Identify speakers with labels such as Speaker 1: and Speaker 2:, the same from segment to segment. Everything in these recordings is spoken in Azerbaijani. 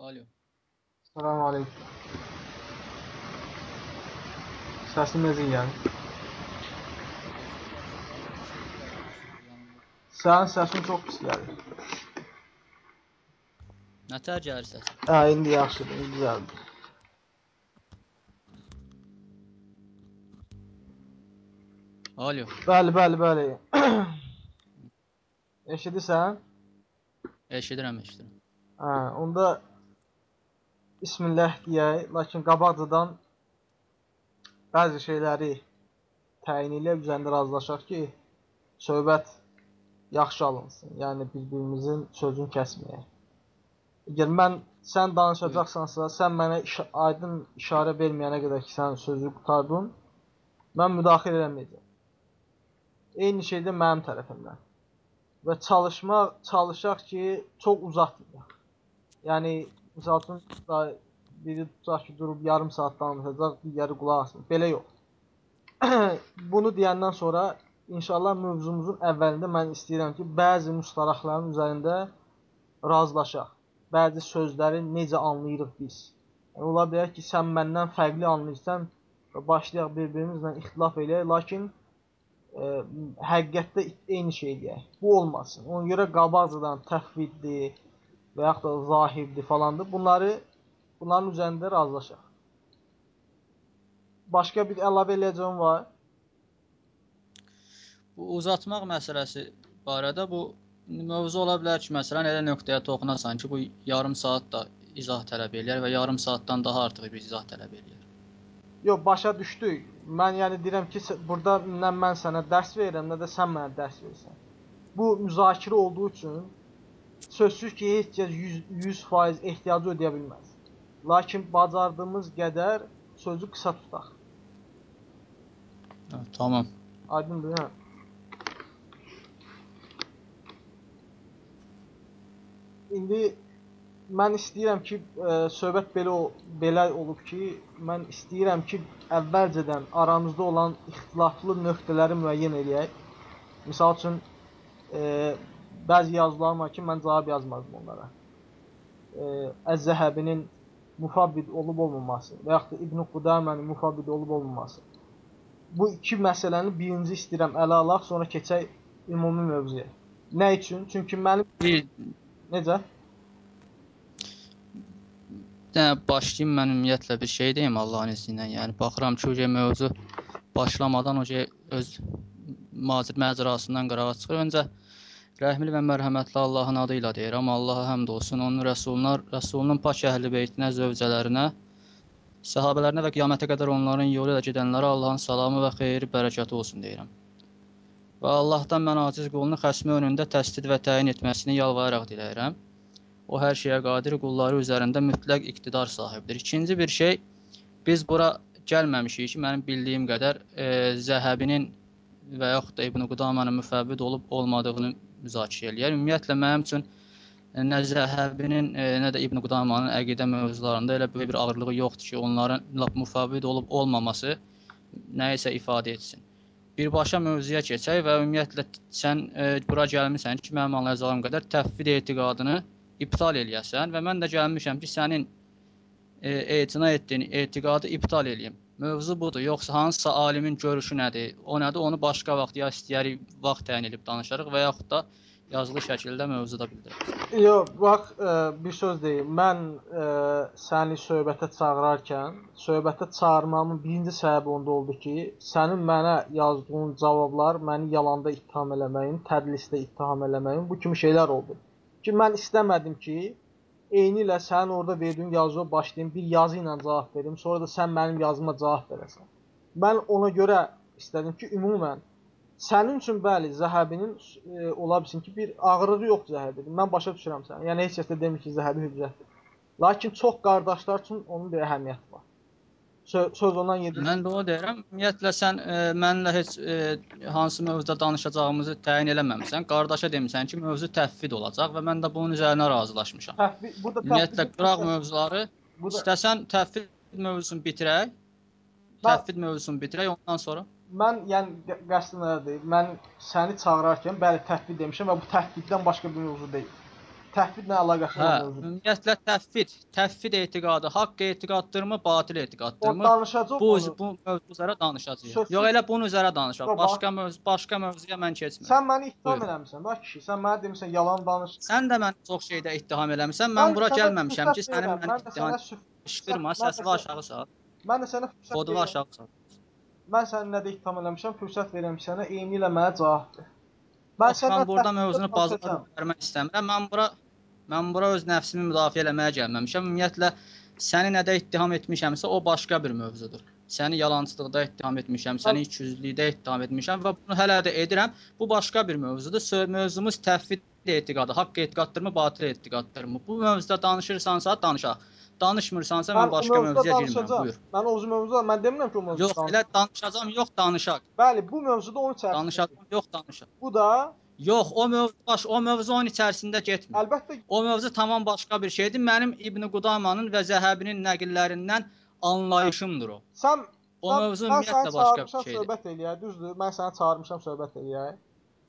Speaker 1: Alo.
Speaker 2: Salam aleyküm. Səsim necə gəlir? Sənin səsin çox pis gəlir.
Speaker 1: Nətər gəlir səsin?
Speaker 2: Hə, indi yaxşıdır, indi gəldi.
Speaker 1: Alo.
Speaker 2: Bəli, bəli, bəli. Eşidirsən?
Speaker 1: Eşidirəm, eşidirəm.
Speaker 2: Hə, onda Bismillah deyək, lakin qabaqcadan bəzi şeyləri təyin eləyib üzərində razılaşaq ki, söhbət yaxşı alınsın. Yəni bir-birimizin sözünü kəsməyək. Əgər mən sən danışacaqsansa, sən mənə iş aydın işarə verməyənə qədər ki, sən sözü qurtardın, mən müdaxilə eləməyəcəm. Eyni şey də mənim tərəfimdən. Və çalışmaq, çalışaq ki, çox uzatmayaq. Yəni misal üçün da biri tutaq ki, durub yarım saat danışacaq, digəri qulaq asmır. Belə yox. Bunu deyəndən sonra inşallah mövzumuzun əvvəlində mən istəyirəm ki, bəzi mustarahların üzərində razılaşaq. Bəzi sözləri necə anlayırıq biz. Yəni, ola bilər ki, sən məndən fərqli anlayırsan başlayaq bir-birimizlə ixtilaf eləyək, lakin ə, həqiqətdə eyni şey deyək. Bu olmasın. Ona görə qabaqcadan təfviddir və yaxud da zahirdir falandır. Bunları bunların üzərində razılaşaq. Başqa bir əlavə eləyəcəyim var.
Speaker 1: Bu uzatmaq məsələsi barədə bu mövzu ola bilər ki, məsələn elə nöqtəyə toxunasan ki, bu yarım saat da izah tələb eləyər və yarım saatdan daha artıq bir izah tələb eləyər.
Speaker 2: Yox, başa düşdük. Mən yəni deyirəm ki, burada nə mən sənə dərs verirəm, nə də sən mənə dərs verirsən. Bu müzakirə olduğu üçün sözsüz ki, heç kəs 100 100% ehtiyacı ödəyə bilməz. Lakin bacardığımız qədər sözü qısa tutaq.
Speaker 1: Hə, tamam.
Speaker 2: Aydındır, hə? İndi mən istəyirəm ki, ə, söhbət belə belə olub ki, mən istəyirəm ki, əvvəlcədən aramızda olan ixtilaflı nöqtələri müəyyən eləyək. Məsəl üçün e, bəzi yazılar var ki, mən cavab yazmadım onlara. E, Əz-Zəhəbinin mufabbid olub olmaması və yaxud da İbn Qudamənin mufabbid olub olmaması. Bu iki məsələni birinci istəyirəm ələ alaq, sonra keçək ümumi mövzuya. Nə üçün? Çünki mənim
Speaker 1: Bir
Speaker 2: necə?
Speaker 1: dənə başlayım mən ümumiyyətlə bir şey deyim Allahın izni ilə. Yəni baxıram ki, o mövzu başlamadan o öz macir məzrasından qırağa çıxır. Öncə rəhmli və mərhəmətli Allahın adı ilə deyirəm. Allaha həmd olsun. Onun rəsuluna, rəsulunun pak əhli beytinə, zövcələrinə, səhabələrinə və qiyamətə qədər onların yolu ilə gedənlərə Allahın salamı və xeyri, bərəkəti olsun deyirəm. Və Allahdan mən aciz qulunu xəsmi önündə təsdid və təyin etməsini yalvararaq diləyirəm. O hər şeyə qadir qulları üzərində mütləq iqtidar sahibidir. İkinci bir şey, biz bura gəlməmişik ki, mənim bildiyim qədər e, Zəhəbinin və yaxud da İbn Qudamanın müfəvvid olub olmadığını müzakirə eləyər. Ümumiyyətlə mənim üçün e, nə Zəhəbinin, e, nə də İbn Qudamanın əqidə mövzularında elə böyük bir ağırlığı yoxdur ki, onların lap müfəvvid olub olmaması nə isə ifadə etsin. Birbaşa mövzuya keçək və ümumiyyətlə sən e, bura gəlmisən ki, mənim anlayacağım qədər təfvid etiqadını iptal eləyəsən və mən də gəlmişəm ki, sənin e, etina etdiyin etiqadı iptal eləyim. Mövzu budur. Yoxsa hansısa alimin görüşü nədir? O nədir? Onu başqa vaxt ya istəyərik vaxt təyin edib danışarıq və yaxud da yazılı şəkildə mövzuda bildirək.
Speaker 2: Yox, bax, ə, bir söz deyim. Mən ə, səni söhbətə çağırarkən, söhbətə çağırmamın birinci səbəbi onda oldu ki, sənin mənə yazdığın cavablar məni yalanda ittiham eləməyin, tədlisdə ittiham eləməyin, bu kimi şeylər oldu. Ki mən istəmədim ki, eyni ilə sənin orada verdiyin yazıya başlayım, bir yazı ilə cavab verim, sonra da sən mənim yazıma cavab verəsən. Mən ona görə istədim ki, ümumən sənin üçün bəli, Zəhəbinin e, ola bilsin ki, bir ağırlığı yoxdur Zəhəbinin. Mən başa düşürəm səni. Yəni heç kəs də demir ki, Zəhəbi hüccətdir. Lakin çox qardaşlar üçün onun bir əhəmiyyəti var söz, söz ondan yedir.
Speaker 1: Mən də o deyirəm. Ümumiyyətlə sən e, mənlə heç e, hansı mövzuda danışacağımızı təyin eləməmisən. Qardaşa demisən ki, mövzu təfvid olacaq və mən də bunun üzərinə razılaşmışam.
Speaker 2: Təfvid, burada
Speaker 1: Ümumiyyətlə qıraq mövzuları burada... istəsən təfvid mövzusunu bitirək. Təfvid mövzusunu bitirək ondan sonra.
Speaker 2: Mən yəni qəsdən nədir? Mən səni çağırarkən bəli təfvid demişəm və bu təfviddən başqa bir mövzu deyil. Təhvidlə əlaqəsi
Speaker 1: Hə,
Speaker 2: mövzudur.
Speaker 1: ümumiyyətlə təfvid, təfvid etiqadı, haqq etiqaddırmı, batil
Speaker 2: O
Speaker 1: etiqaddırmı?
Speaker 2: danışacaq
Speaker 1: Bu
Speaker 2: onu.
Speaker 1: bu mövzu üzrə danışacağıq.
Speaker 2: Söz-
Speaker 1: Yox, elə bunun üzrə danışaq. Başqa mövzu, başqa mövzuya mən keçmirəm.
Speaker 2: Sən məni ittiham eləmisən, bax kişi. Sən mənə demisən yalan danış.
Speaker 1: Sən də məni çox şeydə ittiham eləmisən. Mən bura
Speaker 2: sənə
Speaker 1: gəlməmişəm ki, sənin məni
Speaker 2: mən də
Speaker 1: ittiham
Speaker 2: mən də
Speaker 1: səsini aşağı sal.
Speaker 2: Mən də sənə fürsət
Speaker 1: Kodunu aşağı sal.
Speaker 2: Mən səni nədə ittiham eləmişəm, fürsət verirəm ki, sənə eyni ilə mənə cavab ver. Mən
Speaker 1: burada mövzunu bazara vermək istəmirəm. Mən bura mən bura öz nəfsimi müdafiə eləməyə gəlməmişəm. Ümumiyyətlə səni nədə ittiham etmişəmsə, o başqa bir mövzudur. Səni yalançılıqda ittiham etmişəm, səni ikiyüzlülükdə ittiham etmişəm və bunu hələ də edirəm. Bu başqa bir mövzudur. Mövzumuz təfvid etiqadı, haqq etiqaddırmı, batil etiqaddırmı? Bu mövzuda danışırsansa danışaq. Danışmırsansa mən
Speaker 2: o
Speaker 1: başqa mövzuya girmirəm. Buyur.
Speaker 2: Mən o mövzuda mən demirəm ki, o mövzuda.
Speaker 1: Yox, elə danışacağam, yox danışaq.
Speaker 2: Bəli, bu mövzuda onun içərisində.
Speaker 1: Danışacağam, yox danışaq.
Speaker 2: Bu da
Speaker 1: Yox, o mövzu baş, o mövzu onun içərisində getmir.
Speaker 2: əlbəttə
Speaker 1: O mövzu tamam başqa bir şeydir. Mənim İbn Qudamanın və Zəhəbinin nəqillərindən anlayışımdır o.
Speaker 2: sən
Speaker 1: O
Speaker 2: sən-
Speaker 1: mövzu
Speaker 2: mən
Speaker 1: ümumiyyətlə başqa bir şeydir.
Speaker 2: söhbət eləyək, düzdür? Mən səni çağırmışam söhbət eləyək.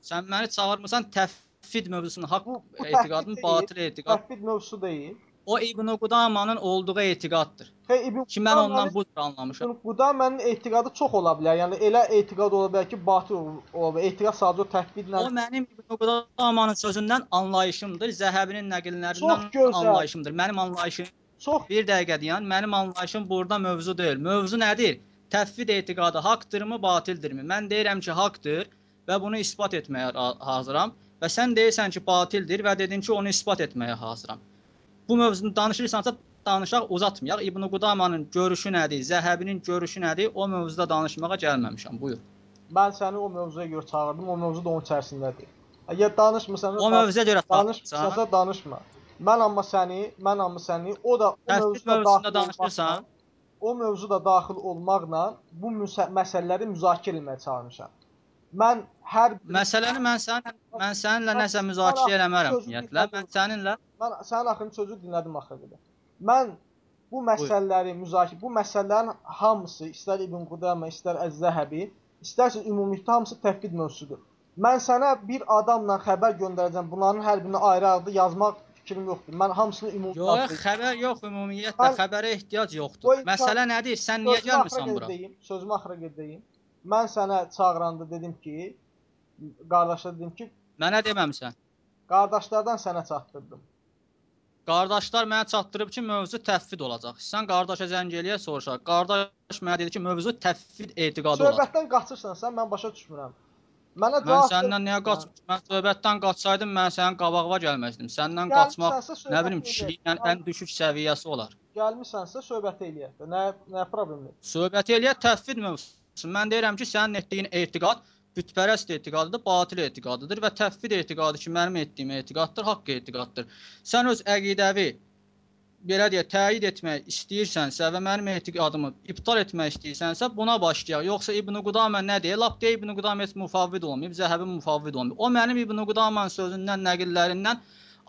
Speaker 1: Sən məni çağırmısan təfvid mövzusunu, haqq
Speaker 2: Bu- bu
Speaker 1: etiqadın,
Speaker 2: təfvid
Speaker 1: batil etiqad.
Speaker 2: Təhvid mövzusu deyil.
Speaker 1: O İbn Qudamanın olduğu etiqaddır.
Speaker 2: Hey, İbn
Speaker 1: Ki mən ondan bu cür anlamışam.
Speaker 2: İbn Qudamənin etiqadı çox ola bilər. Yəni elə etiqad ola bilər ki, batil ol- ola bilər. Etiqad sadəcə o təhvidlə
Speaker 1: O mənim İbn Qudamanın sözündən anlayışımdır, Zəhəbinin nəqillərindən anlayışımdır. Mənim anlayışım
Speaker 2: çox
Speaker 1: Bir dəqiqə deyən, mənim anlayışım burada mövzu deyil. Mövzu nədir? Təfvid etiqadı haqqdırmı, batildirmi? Mən deyirəm ki, haqqdır və bunu isbat etməyə ra- hazıram və sən deyirsən ki, batildir və dedin ki, onu isbat etməyə hazıram. Bu mövzunu danışırsansa danışaq, uzatmayaq. İbn Qudamanın görüşü nədir? Zəhəbinin görüşü nədir? O mövzuda danışmağa gəlməmişəm. Buyur.
Speaker 2: mən səni o mövzuya görə çağırdım. O mövzu da onun içərisindədir. Əgər danışmırsan,
Speaker 1: O mövzuya görə danışırsan.
Speaker 2: danışmırsansa danışma. Mən amma səni, mən amma səni o da o mövzuda daxil
Speaker 1: danışırsan.
Speaker 2: O mövzuda daxil olmaqla bu məsələləri müzakirə etməyə çağırmışam. Mən hər bir
Speaker 1: Məsələni mən sənin mən səninlə nəsə
Speaker 2: Sən-
Speaker 1: müzakirə
Speaker 2: sən
Speaker 1: eləmərəm ümumiyyətlə. Mən səninlə
Speaker 2: Mən sənin axırıncı sözü dinlədim axırda. Mən bu məsələləri müzakirə, bu məsələlərin hamısı, istər İbn Qudamə, istər Əz-Zəhəbi, istərsə ümumilikdə hamısı təfvid mövzusudur. Mən sənə bir adamla xəbər göndərəcəm. Bunların hər birini ayrı-ayrı yazmaq fikrim yoxdur. Mən hamısını ümumi
Speaker 1: Yox, xəbər yox ümumiyyətlə
Speaker 2: Mən-
Speaker 1: xəbərə ehtiyac yoxdur. Məsələ nədir? Sən niyə
Speaker 2: axıra
Speaker 1: gəlmirsən bura?
Speaker 2: gedəyim, sözümü axıra gedəyim. Mən sənə çağıranda dedim ki, qardaşa dedim ki,
Speaker 1: Mənə deməmisən.
Speaker 2: qardaşlardan sənə çatdırdım.
Speaker 1: Qardaşlar mənə çatdırıb ki, mövzu təfvid olacaq. Sən qardaşa zəng eləyə soruşaq. Qardaş mənə dedi ki, mövzu təfvid etiqadı olacaq.
Speaker 2: Söhbətdən qaçırsansa mən başa düşmürəm. Mənə
Speaker 1: Mən səndən niyə qaçmışam? Mən söhbətdən qaçsaydım mən sənin qabağına gəlməzdim. Səndən qaçmaq nə bilim
Speaker 2: eləyək.
Speaker 1: kişiliklə ən düşük səviyyəsi olar.
Speaker 2: Gəlmisənsə söhbət eləyək. Nə nə problemdir?
Speaker 1: Söhbət eləyə təfvid mövzusu. Mən deyirəm ki, sənin etdiyin etiqad bütpərəst etiqadıdır, batil etiqadıdır və təfvid etiqadı ki, mənim etdiyim etiqaddır, haqq etiqaddır. Sən öz əqidəvi belə deyə təyid etmək istəyirsənsə və mənim etiqadımı ibtal etmək istəyirsənsə, buna başlayaq. Yoxsa İbn Qudamə nə deyir? Lap deyə İbn Qudamə heç mufavvid olmayıb, Zəhəbi mufavvid olmayıb. O mənim İbn Qudamanın sözündən, nəqillərindən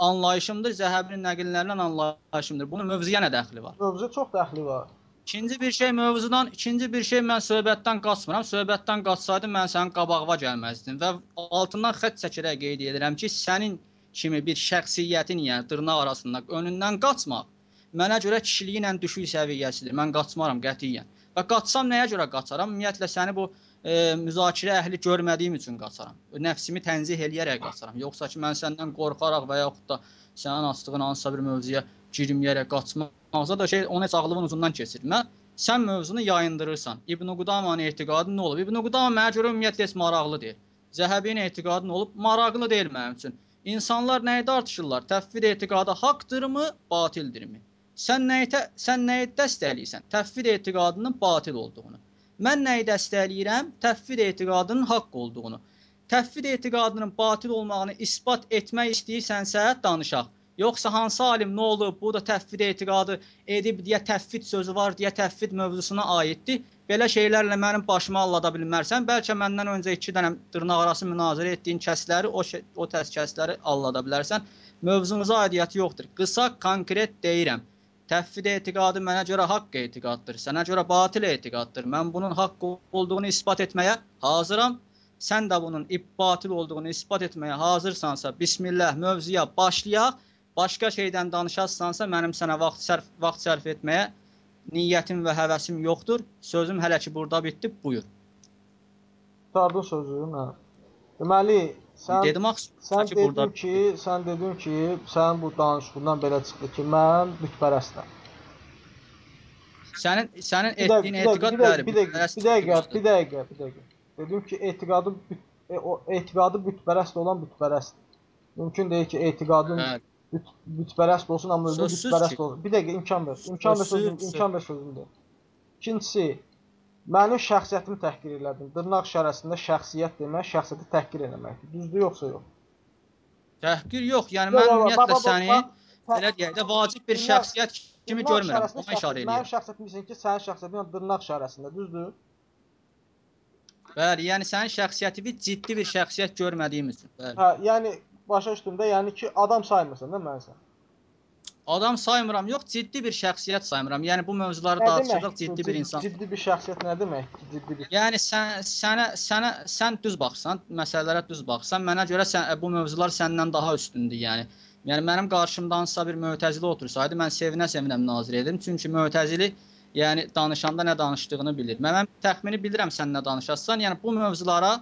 Speaker 1: anlayışımdır, Zəhəbinin nəqillərindən anlayışımdır. Bunun mövzuya nə dəxli var?
Speaker 2: Mövzuya çox dəxli var.
Speaker 1: İkinci bir şey mövzudan, ikinci bir şey mən söhbətdən qaçmıram. Söhbətdən qaçsaydım mən sənin qabağına gəlməzdim və altından xətt çəkərək qeyd edirəm ki, sənin kimi bir şəxsiyyətin, yəni dırnaq arasında önündən qaçmaq mənə görə kişiliyi ilə düşük səviyyəsidir. Mən qaçmaram qətiyyən. Və qaçsam nəyə görə qaçaram? Ümumiyyətlə səni bu e, müzakirə əhli görmədiyim üçün qaçaram. Nəfsimi tənzih eləyərək qaçaram. Yoxsa ki mən səndən qorxaraq və yaxud da sənin açdığın hansısa bir mövzuya girməyərək qaçmaqsa da şey onu heç ağlımın ucundan keçirmə. Sən mövzunu yayındırırsan. İbn Qudamanın etiqadı nə olub? İbn Qudama mənə görə ümumiyyətlə heç maraqlı deyil. Zəhəbinin etiqadı nə olub? Maraqlı deyil mənim üçün. İnsanlar nəyi tartışırlar? Təfvid etiqadı haqqdırmı, batildirmi? Sən nəyi sən nəyi dəstəkləyirsən? Təfvid etiqadının batil olduğunu. Mən nəyi dəstəkləyirəm? Təfvid etiqadının haqq olduğunu. Təfvid etiqadının batil olmağını isbat etmək istəyirsənsə, danışaq. Yoxsa hansı alim nə olub, bu da təfvid etiqadı edib deyə təfvid sözü var, deyə təfvid mövzusuna aiddir. Belə şeylərlə mənim başımı allada bilmərsən. Bəlkə məndən öncə 2 dənə dırnaq arası münazirə etdiyin kəsləri, o şey, o təs kəsləri allada bilərsən. Mövzumuza aidiyyəti yoxdur. Qısa, konkret deyirəm. Təfvid etiqadı mənə görə haqq etiqaddır, sənə görə batil etiqaddır. Mən bunun haqq olduğunu isbat etməyə hazıram. Sən də bunun batil olduğunu isbat etməyə hazırsansa, bismillah mövzuya başlayaq başqa şeydən danışarsansa, mənim sənə vaxt sərf vaxt sərf etməyə niyyətim və həvəsim yoxdur. Sözüm hələ ki burada bitdi. Buyur.
Speaker 2: Qurtardın sözü, hə. Deməli, sən
Speaker 1: Dedim axı
Speaker 2: sən
Speaker 1: ki burada
Speaker 2: ki, sən dedin ki, sən bu danışığından belə çıxdı ki, mən bütpərəstəm.
Speaker 1: sənin sənin etdiyin etiqad
Speaker 2: dəqiqə, bir dəqiqə, bir dəqiqə, bir dəqiqə, bir dəqiqə. Dedim ki, etiqadı e, o etiqadı bütpərəst olan bütpərəst. Mümkün deyil ki, etiqadın
Speaker 1: Bəli.
Speaker 2: Büt, bütpərəst olsun, amma özü bütpərəst olsun. Bir dəqiqə imkan ver. İmkan ver
Speaker 1: Sözsüz,
Speaker 2: imkan ver sözümdə. İkincisi, mənim şəxsiyyətimi təhqir elədin. Dırnaq işarəsində şəxsiyyət demək, şəxsiyyəti təhqir eləməkdir. Düzdür yoxsa yox?
Speaker 1: Təhqir yox. Yəni mən ümumiyyətlə səni belə deyək də vacib bir şəxsiyyət kimi görmürəm. Ona işarə
Speaker 2: şəxsiyyət- Mənim şəxsiyyətim bilirsən ki, sənin şəxsiyyətin dırnaq işarəsində, düzdür?
Speaker 1: Bəli, yəni sənin şəxsiyyətini ciddi bir şəxsiyyət görmədiyim üçün. Bəli.
Speaker 2: Hə, yəni başa düşdüm də, yəni ki, adam saymırsan da mən sən.
Speaker 1: Adam saymıram, yox, ciddi bir şəxsiyyət saymıram. Yəni bu mövzuları
Speaker 2: demək?
Speaker 1: ciddi bir insan.
Speaker 2: Ciddi bir şəxsiyyət nə deməkdir? Ciddi bir.
Speaker 1: Yəni sən sənə sənə sən düz baxsan, məsələlərə düz baxsan, mənə görə sən bu mövzular səndən daha üstündür, yəni. Yəni mənim qarşımda hansısa bir mötəzili otursaydı, mən sevinə-sevinə münazirə edirdim. Çünki mötəzili yəni danışanda nə danışdığını bilir. Mən, mən təxmini bilirəm sən nə danışasan. Yəni bu mövzulara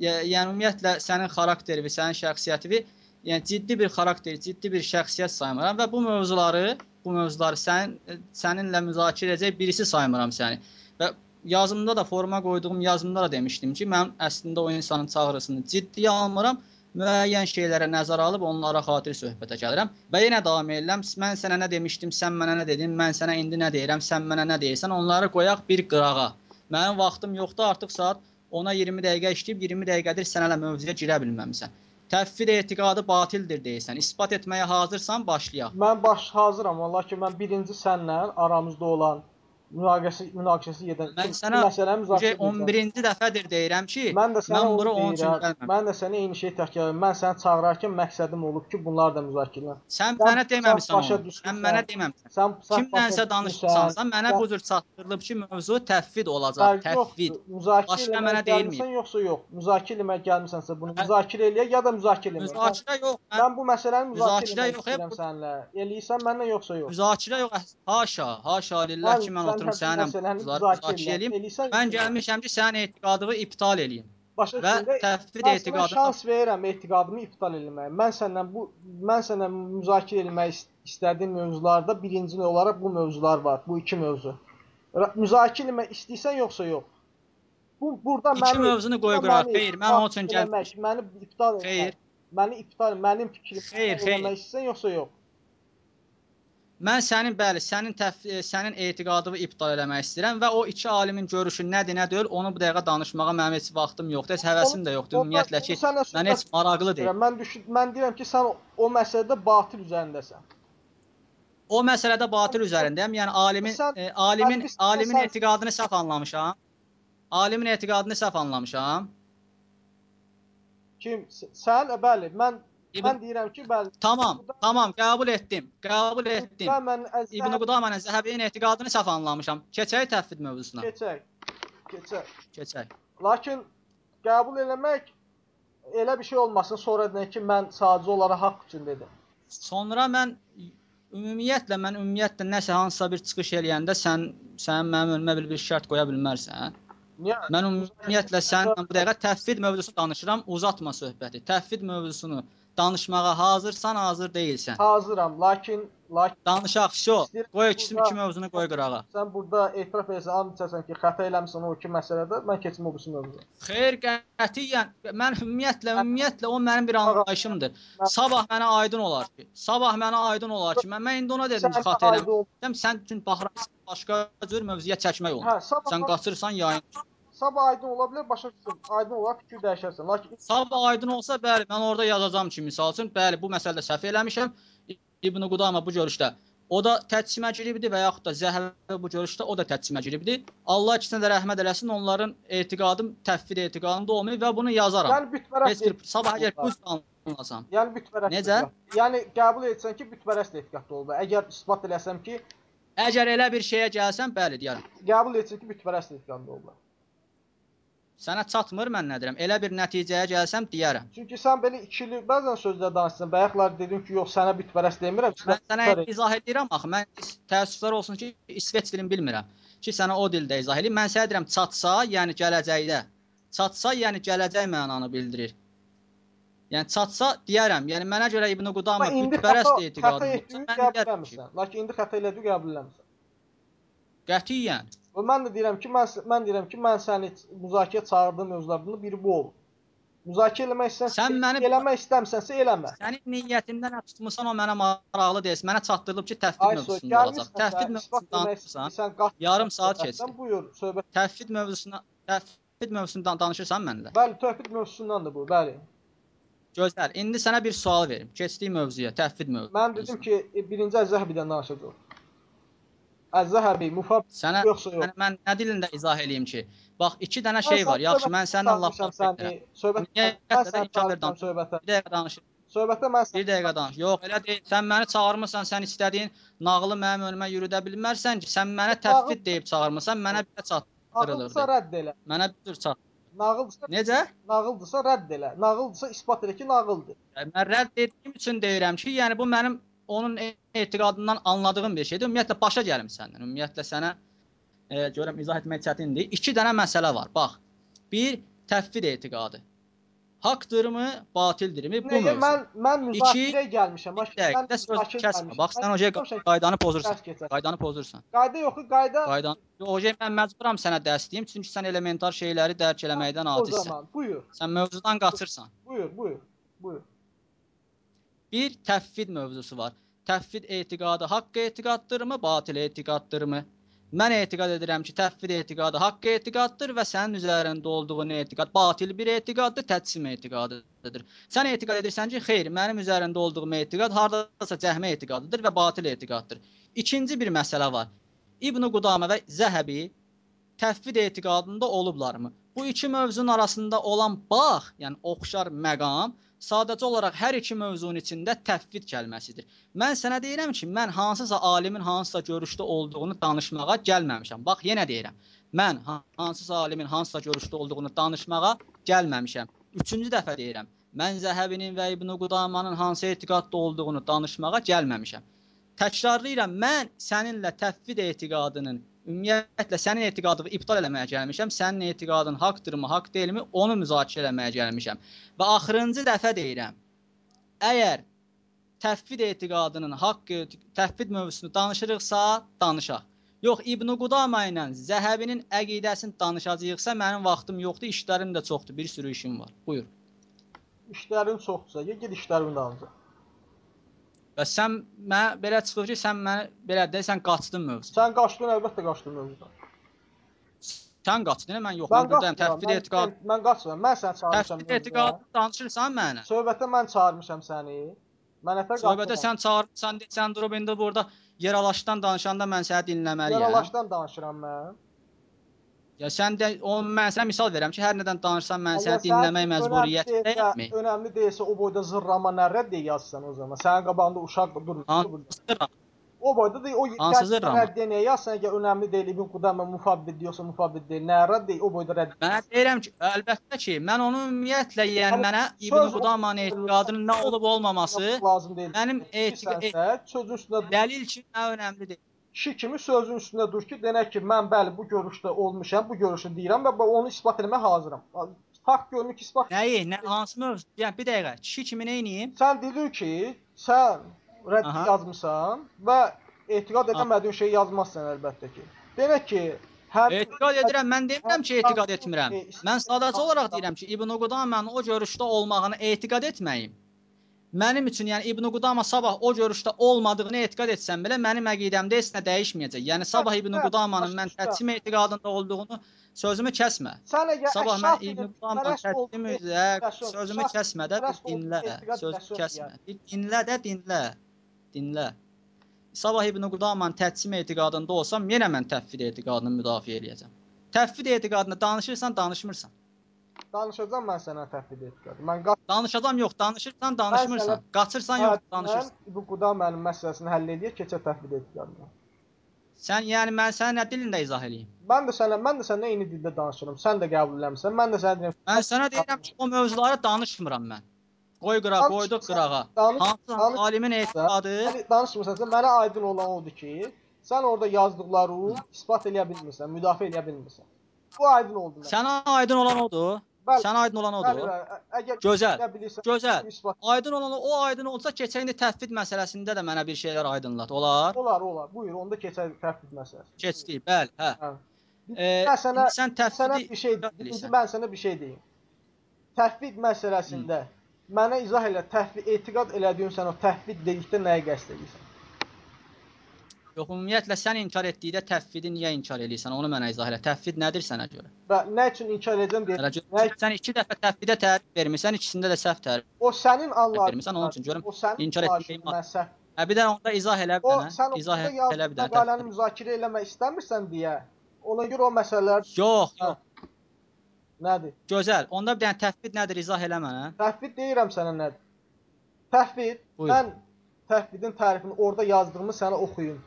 Speaker 1: yəni ümumiyyətlə sənin xarakterini, sənin şəxsiyyətini yəni ciddi bir xarakter, ciddi bir şəxsiyyət saymıram və bu mövzuları, bu mövzuları sənin səninlə müzakirə edəcək birisi saymıram səni. Və yazımda da forma qoyduğum yazımda da demişdim ki, mən əslində o insanın çağrısını ciddiyə almıram. Müəyyən şeylərə nəzərə alıb onlara xatir söhbətə gəlirəm. Və yenə davam edirəm. Mən sənə nə demişdim, sən mənə nə dedin, mən sənə indi nə deyirəm, sən mənə nə deyirsən, onları qoyaq bir qırağa. Mənim vaxtım yoxdur, artıq saat ona 20 dəqiqə işləyib 20 dəqiqədir sən hələ mövzuya girə bilməmisən. Təfvid etiqadı batildir deyirsən. İsbat etməyə hazırsan, başlayaq.
Speaker 2: Mən baş hazıram, lakin mən birinci sənlə aramızda olan münaqişəsi münaqişəsi gedən
Speaker 1: Mən sənə
Speaker 2: məsələni müzakirə edəcəm.
Speaker 1: 11-ci dəfədir deyirəm ki,
Speaker 2: Mən də sənə
Speaker 1: mən bura onun üçün gəlməmişəm.
Speaker 2: Mən də sənə eyni şeyi təkrar edirəm. Mən səni çağırarkən məqsədim olub ki, bunlar da müzakirə.
Speaker 1: Sən
Speaker 2: Sən-
Speaker 1: mənə
Speaker 2: sən
Speaker 1: deməmisən
Speaker 2: düşmüsən.
Speaker 1: Sən mənə deməmisən.
Speaker 2: Sən sən
Speaker 1: Kimlənsə danışırsansa mənə bu cür çatdırılıb ki, mövzu təfvid olacaq. Təfvid. Başqa mənə deyilməyib.
Speaker 2: yoxsa yox? Müzakirə eləməyə gəlmisənsə bunu müzakirə eləyək ya da müzakirə. Mən,
Speaker 1: Müzakirə yox. Mən
Speaker 2: bu məsələni müzakirə
Speaker 1: yox, hep
Speaker 2: səninlə. Eləyirsən məndən yoxsa yox?
Speaker 1: müzakirə yox. Haşa, haşa lillah ki, mən
Speaker 2: müzakirə
Speaker 1: eləyim.
Speaker 2: eləyirsən.
Speaker 1: Mən gəlmişəm ki, sənin etiqadını iptal eləyim
Speaker 2: Başa
Speaker 1: və təfvid etiqadını
Speaker 2: şans verirəm etiqadımı iptal eləməyə. Mən səndən bu mən sənə müzakirə ist- istədiyim mövzularda birinci olaraq bu mövzular var. Bu iki mövzu. Müzakirə etmək istəyirsən yoxsa yox? Bu burada
Speaker 1: İki
Speaker 2: məni
Speaker 1: mövzunu qoy
Speaker 2: məni
Speaker 1: Xeyr, mən onun üçün gəlmişəm.
Speaker 2: eləmək, Məni iptal etmək.
Speaker 1: Xeyr.
Speaker 2: Məni iptal, mənim fikrimi
Speaker 1: Xeyr, xeyr.
Speaker 2: eləmək istəyirsən yoxsa yox?
Speaker 1: Mən sənin bəli, sənin e, sənin etiqadını iptal eləmək istəyirəm və o iki alimin görüşü nədir, nə deyil, onu bu dəqiqə danışmağa mənim heç vaxtım yoxdur, heç həvəsim də yoxdur. Ümumiyyətlə ki, mən heç maraqlı deyil.
Speaker 2: Mən düşün, mən deyirəm ki, sən o, məsələdə batil üzərindəsən.
Speaker 1: O məsələdə batil üzərindəyəm. Yəni alimin
Speaker 2: Sən-
Speaker 1: e, alimin
Speaker 2: sən-
Speaker 1: alimin
Speaker 2: sən-
Speaker 1: etiqadını səhv anlamışam. Alimin etiqadını səhv anlamışam.
Speaker 2: Kim sən e, bəli, mən
Speaker 1: İbn
Speaker 2: mən deyirəm ki, bəli.
Speaker 1: Tamam, tamam, qəbul etdim. Qəbul etdim.
Speaker 2: Sən mən əzizə
Speaker 1: İbn Qudamə Zəhəbinin etiqadını səhv anlamışam. Keçək təfvid mövzusuna.
Speaker 2: keçək. Keçək.
Speaker 1: Keçək.
Speaker 2: Lakin qəbul eləmək elə bir şey olmasın, sonra deyək ki, mən sadəcə olaraq haqq üçün dedim.
Speaker 1: Sonra mən ümumiyyətlə mən ümumiyyətlə nəsə hansısa bir çıxış eləyəndə sən sən mənim önümə bir, bir şərt qoya bilmərsən.
Speaker 2: Niyə?
Speaker 1: Mən ümumiyyətlə səninlə bu dəqiqə təfvid mövzusu danışıram, uzatma söhbəti. Təfvid mövzusunu danışmağa hazırsan, hazır deyilsən.
Speaker 2: Hazıram, lakin lakin
Speaker 1: Danışaq, şo. Qoy
Speaker 2: burada-
Speaker 1: ikisi iki mövzunu qoy qırağa.
Speaker 2: sən burada etiraf edirsən, and içərsən ki, xəta eləmisən o iki məsələdə, mən keçim o birisi mövzuya.
Speaker 1: Xeyr, qətiyyən mən ümumiyyətlə, ümumiyyətlə o mənim bir anlayışımdır. Sabah mənə aydın olar ki, sabah mənə aydın olar ki, mən, mən indi ona dedim ki, xəta eləmirəm. Sən üçün baxırsan başqa cür mövzuya çəkmək olur.
Speaker 2: Hə,
Speaker 1: Sən qaçırsan yayın.
Speaker 2: Sabah aydın ola bilər, başa düşdüm. Aydın olar fikir dəyişərsən. Lakin
Speaker 1: Sabah aydın olsa, bəli, mən orada yazacağam ki, misal üçün, bəli, bu məsələdə səhv eləmişəm. İbn Qudama bu görüşdə o da təçsimə giribdi və yaxud da Zəhəbi bu görüşdə o da təçsimə giribdi. Allah ikisinə də rəhmət eləsin. Onların etiqadım təfvid etiqadında olmayıb və bunu yazaram.
Speaker 2: yəni bütpərəst
Speaker 1: bir sabah əgər bu anlasam.
Speaker 2: Yəni bütpərəst.
Speaker 1: Necə?
Speaker 2: Yəni qəbul etsən ki, bütpərəst etiqadda oldu. Əgər isbat eləsəm ki,
Speaker 1: Əgər elə bir şeyə gəlsən, bəli deyərəm.
Speaker 2: qəbul etsən ki, bütpərəst etiqadda oldu.
Speaker 1: Sənə çatmır mən nə deyirəm. Elə bir nəticəyə gəlsəm deyərəm.
Speaker 2: Çünki sən belə ikili bəzən sözlər danışırsan. Bayaqlar dedim ki, yox sənə bütpərəst demirəm.
Speaker 1: Mən sənə izah edirəm axı. Mən təəssüflər olsun ki, İsveç dilini bilmirəm. Ki sənə o dildə izah edeyim. Mən sənə deyirəm çatsa, yəni gələcəkdə. Çatsa, yəni gələcək mənanı bildirir. Yəni çatsa deyərəm. Yəni mənə görə İbn Qudamə
Speaker 2: Amma indi xəta,
Speaker 1: bütpərəst
Speaker 2: xəta
Speaker 1: etiqadı
Speaker 2: etdiyini
Speaker 1: olsa, mən
Speaker 2: qəbul eləmirsən. Lakin indi xəta elədiyi qəbul eləmirsən.
Speaker 1: qətiyyən.
Speaker 2: Və mən də deyirəm ki, mən mən deyirəm ki, mən səni müzakirə çağırdığım mövzulardan biri bu olur. Müzakirə eləmək istəsən,
Speaker 1: Sən məni-
Speaker 2: eləmək istəmisənsə eləmə.
Speaker 1: Sənin niyyətində nə tutmusan o mənə maraqlı deyil. Mənə çatdırılıb ki, təfvid mövzusunda olacaq. Təfvid
Speaker 2: sən,
Speaker 1: mövzusunda
Speaker 2: isbat demək
Speaker 1: danışırsan,
Speaker 2: istəyirsən, qaç.
Speaker 1: yarım saat keçdi.
Speaker 2: Buyur, söhbət.
Speaker 1: Təfvid mövzusuna təfvid mövzusundan danışırsan mənlə.
Speaker 2: Bəli, tövhid mövzusundandır bu, bəli.
Speaker 1: Gözəl. İndi sənə bir sual verim. Keçdik mövzuya, təfvid mövzusu.
Speaker 2: Mən dedim ki, e, birinci Əzzəhəbidən danışacağıq. Əzzəhəbi, Mufab
Speaker 1: sənə
Speaker 2: yoxsa yox.
Speaker 1: mən, mən nə dilində izah eləyim ki? Bax, iki dənə şey var. Yaxşı, mən səndən laf
Speaker 2: danışacağam
Speaker 1: danışıram.
Speaker 2: səni. Söhbət
Speaker 1: danış.
Speaker 2: söhbətə.
Speaker 1: Bir dəqiqə danışır.
Speaker 2: Söhbətə mən
Speaker 1: Bir dəqiqə danış. Yox, elə deyil. Sən məni çağırmırsan, sən istədiyin nağılı mənim önümə yürüdə bilmərsən ki, sən mənə təfvid deyib çağırmırsan, mənə
Speaker 2: Nağılsa
Speaker 1: çatdırılırdı.
Speaker 2: rədd elə.
Speaker 1: Mənə bir çat.
Speaker 2: Nağılsa
Speaker 1: Necə?
Speaker 2: nağıldırsa rədd elə. Nağıldırsa isbat elə ki, nağıldır.
Speaker 1: Yəni, Mən rədd etdiyim üçün deyirəm ki, yəni bu mənim onun etiqadından anladığım bir şeydir. Ümumiyyətlə başa gəlim səndən. Ümumiyyətlə sənə e, görəm izah etmək çətindir. 2 dənə məsələ var. Bax. Bir təfvid etiqadı. Haqdırmı, batildirmi bu mövzu.
Speaker 2: mən mən müzakirəyə gəlmişəm. Mən
Speaker 1: dəqiqə söz kəsmə. Bax sən
Speaker 2: ki,
Speaker 1: qaydanı pozursan. Qaydanı pozursan.
Speaker 2: Qayda yox, qayda
Speaker 1: Qaydan. O mən məcburam sənə dərs deyim, çünki sən elementar şeyləri dərk eləməkdən acizsən.
Speaker 2: Buyur,
Speaker 1: Sən mövzudan qaçırsan.
Speaker 2: buyur, buyur. Buyur.
Speaker 1: Bir təfvid mövzusu var. Təfvid etiqadı haqq etiqaddırmı, batil etiqaddırmı? Mən etiqad edirəm ki, təfvid etiqadı haqq etiqaddır və sənin üzərində olduğun etiqad batil bir etiqaddır, təcsim etiqadıdır. Sən etiqad edirsən ki, xeyr, mənim üzərində olduğum etiqad hardasa cəhmə etiqadıdır və batil etiqaddır. İkinci bir məsələ var. İbn Qudamə və Zəhəbi təfvid etiqadında olublarmı? Bu iki mövzunun arasında olan bağ, yəni oxşar məqam sadəcə olaraq hər iki mövzunun içində təfvid kəlməsidir. Mən sənə deyirəm ki, mən hansısa alimin hansısa görüşdə olduğunu danışmağa gəlməmişəm. Bax, yenə deyirəm. Mən ha- hansısa alimin hansısa görüşdə olduğunu danışmağa gəlməmişəm. Üçüncü dəfə deyirəm. Mən Zəhəbinin və İbn Qudamanın hansı etiqadda olduğunu danışmağa gəlməmişəm. Təkrarlayıram, mən səninlə təfvid etiqadının ümumiyyətlə sənin etiqadını ibtal eləməyə gəlmişəm. Sənin etiqadın haqqdırmı, haqq deyilmi, onu müzakirə eləməyə gəlmişəm. Və axırıncı dəfə deyirəm. Əgər təfvid etiqadının haqqı, təfvid mövzusunu danışırıqsa, danışaq. Yox, İbn Qudama ilə Zəhəbinin əqidəsini danışacağıqsa, mənim vaxtım yoxdur, işlərim də çoxdur, bir sürü işim var. Buyur.
Speaker 2: İşlərin çoxdursa, ya ged işlərini danış.
Speaker 1: Və sən mənə belə çıxır ki, sən məni belə deyirsən, qaçdın mövzudan.
Speaker 2: Sən qaçdın, əlbəttə qaçdın mövzudan.
Speaker 1: Sən qaçdın, mən yox, mən, buradayım.
Speaker 2: qaçmıram,
Speaker 1: Təfvid
Speaker 2: mən- qaçmıram. Mən səni çağırmışam.
Speaker 1: təfvid etiqadı danışırsan mənə.
Speaker 2: Söhbətə mən çağırmışam səni. Mən nətər
Speaker 1: Söhbətə sən çağırsan, sən durub indi burada yeralaşdan danışanda mən səni dinləməliyəm.
Speaker 2: Yaralaşdan danışıram mən.
Speaker 1: Ya sən də o mən sənə misal verirəm ki, hər nədən danışsan mən səni
Speaker 2: sən
Speaker 1: dinləmək məcburiyyətindəyəm.
Speaker 2: önəmli deyilsə- o boyda zırrama nə rədd yazsan o zaman. Sənin qabağında uşaq durur. O boyda da o
Speaker 1: Hansı zırrama?
Speaker 2: rədd nə yazsan, əgər önəmli deyil, İbn Qudamə mufabbid diyorsa mufabbid deyil. Nə rədd deyil, o boyda rədd.
Speaker 1: Mən deyirəm ki, əlbəttə ki, mən onu ümumiyyətlə yəni mənə İbn Qudamanın etiqadının nə olub olmaması
Speaker 2: lazım deyil.
Speaker 1: mənim etiqad
Speaker 2: sözün üstündə
Speaker 1: dəlil ki, nə önəmli deyil.
Speaker 2: Kişi kimi sözün üstündə dur ki, denək ki, mən bəli bu görüşdə olmuşam, bu görüşü deyirəm və onu isbat etməyə hazıram. Fakt görünür ki, isbat
Speaker 1: Nəyi, nə hansı mövzu? Yəni bir dəqiqə, kişi kimi nə edeyim?
Speaker 2: Sən dedin ki, sən rədd
Speaker 1: Aha.
Speaker 2: yazmısan və etiqad edəmədiyin şeyi yazmazsan əlbəttə ki. Denək ki, hər
Speaker 1: Etiqad edirəm, mən demirəm ki, etiqad etmirəm.
Speaker 2: E,
Speaker 1: Mən sadəcə olaraq deyirəm ki, İbn Qudamanın o görüşdə olmağını etiqad etməyim. Mənim üçün, yəni İbn Qudama sabah o görüşdə olmadığını etiqad etsəm belə mənim əqidəmdə heç nə dəyişməyəcək. Yəni sabah İbn
Speaker 2: hə,
Speaker 1: Qudamanın mən təslim etiqadında olduğunu sözümü kəsmə. Sabah mən İbn Qudamanın təslim
Speaker 2: etiqad-
Speaker 1: sözümü kəsmə də bir dinlə. Sözümü kəsmə.
Speaker 2: yəni.
Speaker 1: Bir dinlə də dinlə. Dinlə. Sabah İbn Qudamanın təslim etiqadında olsam, yenə mən təfvid etiqadını müdafiə eləyəcəm. Təfvid etiqadını danışırsan, danışmırsan.
Speaker 2: Danışacağam mən sənə təfvid etiqad. Mən qaç
Speaker 1: Danışacam yox, danışırsan, danışmırsan. Qaçırsan
Speaker 2: Hə,
Speaker 1: yox, danışırsan.
Speaker 2: Mən bu Qudamənin məsələsini həll edib keçə təfvid etiqadına.
Speaker 1: Sən yəni mən sənə nə dilində izah eləyim?
Speaker 2: Mən də sənə mən də səninlə eyni dildə danışıram. Sən də qəbul eləmisən. Mən də sənə deyirəm.
Speaker 1: Mən sənə deyirəm ki, o mövzuları danışmıram mən. Qoy qıra,
Speaker 2: Danış-
Speaker 1: qoyduq qırağa.
Speaker 2: danış-
Speaker 1: Hansı
Speaker 2: danış-
Speaker 1: alimin etiqadı?
Speaker 2: Yəni danışmırsansa mənə aydın olan odur ki, sən orada yazdıqları isbat eləyə bilmirsən, müdafiə eləyə bilmirsən. Bu aydın oldu mənə.
Speaker 1: Sənə aydın olan odur.
Speaker 2: Bəli,
Speaker 1: Sənə aydın olan odur.
Speaker 2: bəli. Əgər
Speaker 1: Gözəl.
Speaker 2: bilirsən,
Speaker 1: Gözəl. Aydın olan o aydın olsa keçən il təfvid məsələsində də mənə bir şeylər aydınlat. Olar?
Speaker 2: olar, olar. Buyur, onda keçək təfvid məsələsi.
Speaker 1: Keçdik, bəli, hə.
Speaker 2: Hə.
Speaker 1: E,
Speaker 2: Mən sənə
Speaker 1: indi sən
Speaker 2: sənə
Speaker 1: təfvidi
Speaker 2: bir şey indi
Speaker 1: eləyirsən.
Speaker 2: mən sənə bir şey deyim. Təhvid məsələsində mənə izah elə, təhvid etiqad elədiyin sən o təhvid dedikdə nəyi qəsd edirsən?
Speaker 1: Yox, ümumiyyətlə sən inkar etdikdə təfvidi niyə inkar eləyirsən? Onu mənə izah elə. Təfvid nədir sənə görə?
Speaker 2: Və nə üçün inkar edəcəm deyə.
Speaker 1: Hələ
Speaker 2: Nə,
Speaker 1: görə sən 2 dəfə təfvidə tərif vermisən, ikisində də səhv tərif.
Speaker 2: o sənin anlayışın.
Speaker 1: vermirsən, onun üçün görüm
Speaker 2: O sənin
Speaker 1: inkar
Speaker 2: mən səhv.
Speaker 1: Hə bir də onda izah elə bir dənə. İzah elə bir dənə.
Speaker 2: məqaləni
Speaker 1: təfvid.
Speaker 2: müzakirə eləmək istəmirsən deyə ona görə o məsələlər
Speaker 1: Yox,
Speaker 2: Hə.
Speaker 1: yox.
Speaker 2: nədir?
Speaker 1: Gözəl. Onda bir dənə təfvid nədir izah elə mənə.
Speaker 2: Təhvid deyirəm sənə nədir? Təhvid,
Speaker 1: Buyur.
Speaker 2: mən təhvidin tərifini orada yazdığımı sənə oxuyum.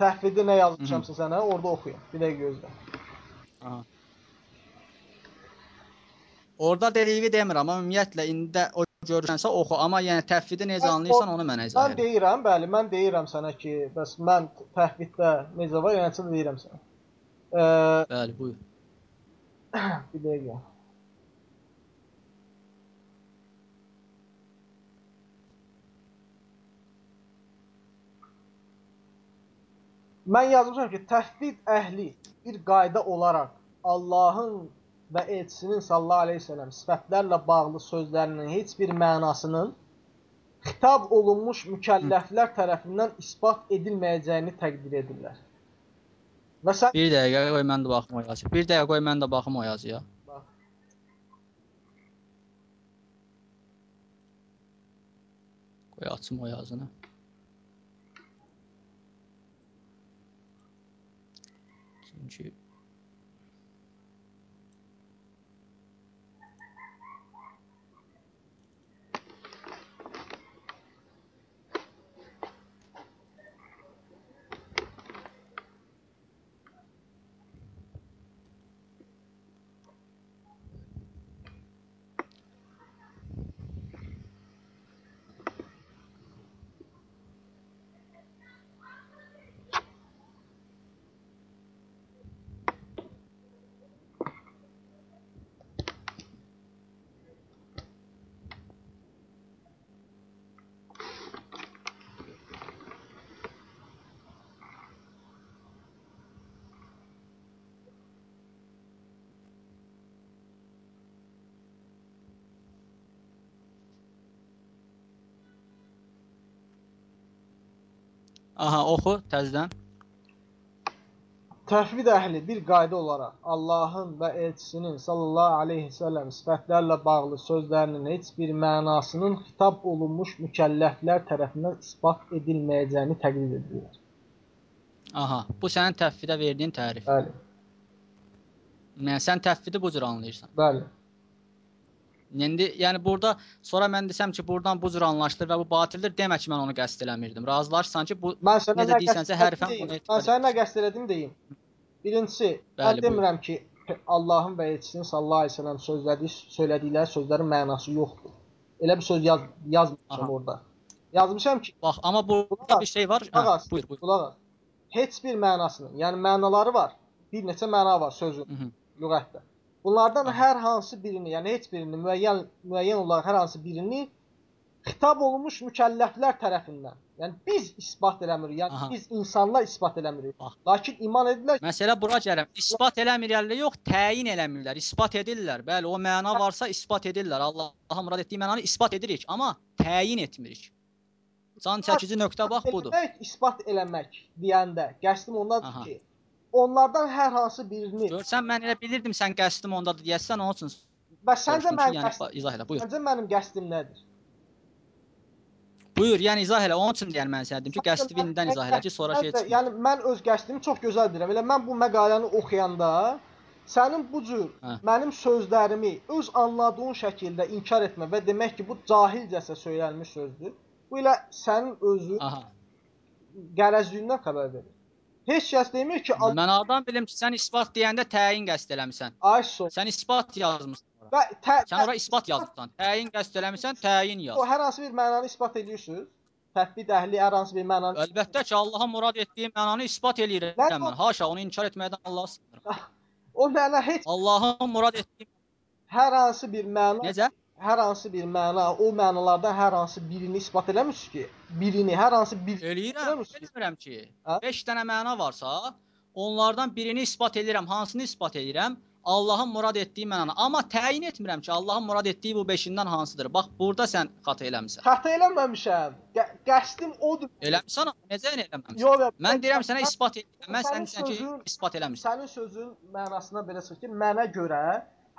Speaker 2: Təhvidi nə yazmışamsa sənə orada oxuyum. Bir dəqiqə gözlə.
Speaker 1: Aha. Orada dediyi demirəm, amma ümumiyyətlə indi də o görürsənsə oxu, amma yəni təfvidi necə
Speaker 2: Mən
Speaker 1: anlayırsan onu mənə izah
Speaker 2: Mən
Speaker 1: elə.
Speaker 2: deyirəm, bəli, mən deyirəm sənə ki, bəs mən təhviddə necə var, yəni sən deyirəm sənə. Eee,
Speaker 1: Bəli, buyur.
Speaker 2: bir dəqiqə. Mən yazmışam ki, təhvid əhli bir qayda olaraq Allahın və elçisinin sallallahu əleyhi və səlləm sifətlərlə bağlı sözlərinin heç bir mənasının xitab olunmuş mükəlləflər tərəfindən isbat edilməyəcəyini təqdir edirlər. Və sən
Speaker 1: Bir dəqiqə qoy mən də baxım o yazıya. Bir dəqiqə qoy mən də baxım o yazıya.
Speaker 2: bax,
Speaker 1: Qoy açım o yazını. Çünki Aha, oxu təzədən.
Speaker 2: Təhvid əhli bir qayda olaraq Allahın və elçisinin sallallahu əleyhi və səlləm sifətlərlə bağlı sözlərinin heç bir mənasının xitab olunmuş mükəlləflər tərəfindən isbat edilməyəcəyini təqrir edirlər.
Speaker 1: Aha, bu sənin təfvidə verdiyin tərif.
Speaker 2: Bəli,
Speaker 1: Yəni sən təfvidi bu cür anlayırsan.
Speaker 2: bəli.
Speaker 1: İndi yəni burada sonra mən desəm ki, buradan bu cür anlaşılır və bu batildir, demə ki, mən onu qəsd eləmirdim. Razılaşırsan ki, bu Necə deyirsənsə, hərfən
Speaker 2: deyim.
Speaker 1: etibar
Speaker 2: Mən sənə nə qəsd elədim deyim. Birincisi,
Speaker 1: Bəli,
Speaker 2: mən demirəm ki, Allahın və elçisinin sallallahu əleyhi və səlləm sözlədiyi söylədikləri sözlərin mənası yoxdur. Elə bir söz yaz yazmışam
Speaker 1: Aha.
Speaker 2: orada. Yazmışam ki,
Speaker 1: bax, amma burada bir şey var. Hə, buyur, buyur.
Speaker 2: qulaq as. Heç bir mənasının, yəni mənaları var. Bir neçə məna var sözün lüğətdə. Bunlardan hər hansı birini, yəni heç birini müəyyən müəyyən olaraq hər hansı birini xitab olunmuş mükəlləflər tərəfindən. Yəni biz isbat eləmirik, yəni
Speaker 1: Aha.
Speaker 2: biz insanlar isbat eləmirik.
Speaker 1: Bax.
Speaker 2: Lakin iman edirlər
Speaker 1: Məsələ bura gələm. İsbat eləmirlər yox, təyin eləmirlər. İsbat edirlər. Bəli, o məna varsa isbat edirlər. Allah'a murad etdiyi mənanı isbat edirik, amma təyin etmirik. Can çəkici nöqtə bax budur.
Speaker 2: eləmək, isbat eləmək deyəndə qəsdim ondadır
Speaker 1: Aha.
Speaker 2: ki, onlardan hər hansı birini
Speaker 1: Görsən mən elə bilirdim sən qəsdim ondadır deyəsən, onun üçün
Speaker 2: və səncə mənim
Speaker 1: yəni
Speaker 2: qəsdim,
Speaker 1: izah elə. Buyur.
Speaker 2: səncə mənim qəsdim nədir?
Speaker 1: Buyur, yəni izah elə. Onun üçün yəni mən sənə dedim ki, qəsdivindən izah elə ki, sonra şey çıxmır.
Speaker 2: Yəni mən öz qəsdimi çox gözəl deyirəm. Elə mən bu məqaləni oxuyanda sənin bu cür
Speaker 1: Hə.
Speaker 2: mənim sözlərimi öz anladığın şəkildə inkar etmə və demək ki, bu cahilcəsə söylənmiş sözdür. Bu elə sənin özün
Speaker 1: Aha.
Speaker 2: qərəzliyindən xəbər verir. Heç kəs demir ki, ad-
Speaker 1: Mən adam bilim ki, sən isbat deyəndə təyin qəsd eləmisən.
Speaker 2: ay son.
Speaker 1: Sən isbat yazmısan.
Speaker 2: Və tə,
Speaker 1: Sən ora isbat yazmısan. Təyin qəsd eləmisən, təyin yaz.
Speaker 2: o hər hansı bir mənanı isbat edirsiniz. Tətbiq əhli hər hansı bir mənanı
Speaker 1: Əlbəttə ki, Allaha murad etdiyim mənanı isbat eləyirəm
Speaker 2: Mən-
Speaker 1: mən. Haşa, onu inkar etməkdən Allah'a sığınıram.
Speaker 2: o məna heç
Speaker 1: Allahın murad etdiyim
Speaker 2: hər hansı bir məna
Speaker 1: necə?
Speaker 2: Hər hansı bir məna o mənalardan hər hansı birini isbat eləmirsiniz ki, birini hər hansı bir
Speaker 1: Eləyirəm. Eləmirəm ki.
Speaker 2: Hə?
Speaker 1: 5 dənə məna varsa, onlardan birini isbat eləyirəm. Hansını isbat eləyirəm? Allahın murad etdiyi mənanı. Amma təyin etmirəm ki, Allahın murad etdiyi bu 5-indən hansıdır. Bax, burada sən xəta eləmisən.
Speaker 2: xəta eləməmişəm. Qə- Qəsdim odur.
Speaker 1: Eləmisən, necə yəni eləməmisən?
Speaker 2: Yox, yox.
Speaker 1: Mən deyirəm sənə isbat edirəm. Mən
Speaker 2: Sənin
Speaker 1: sən ki, isbat eləmirsən.
Speaker 2: Sənin sözün mənasına belə çıxır ki, mənə görə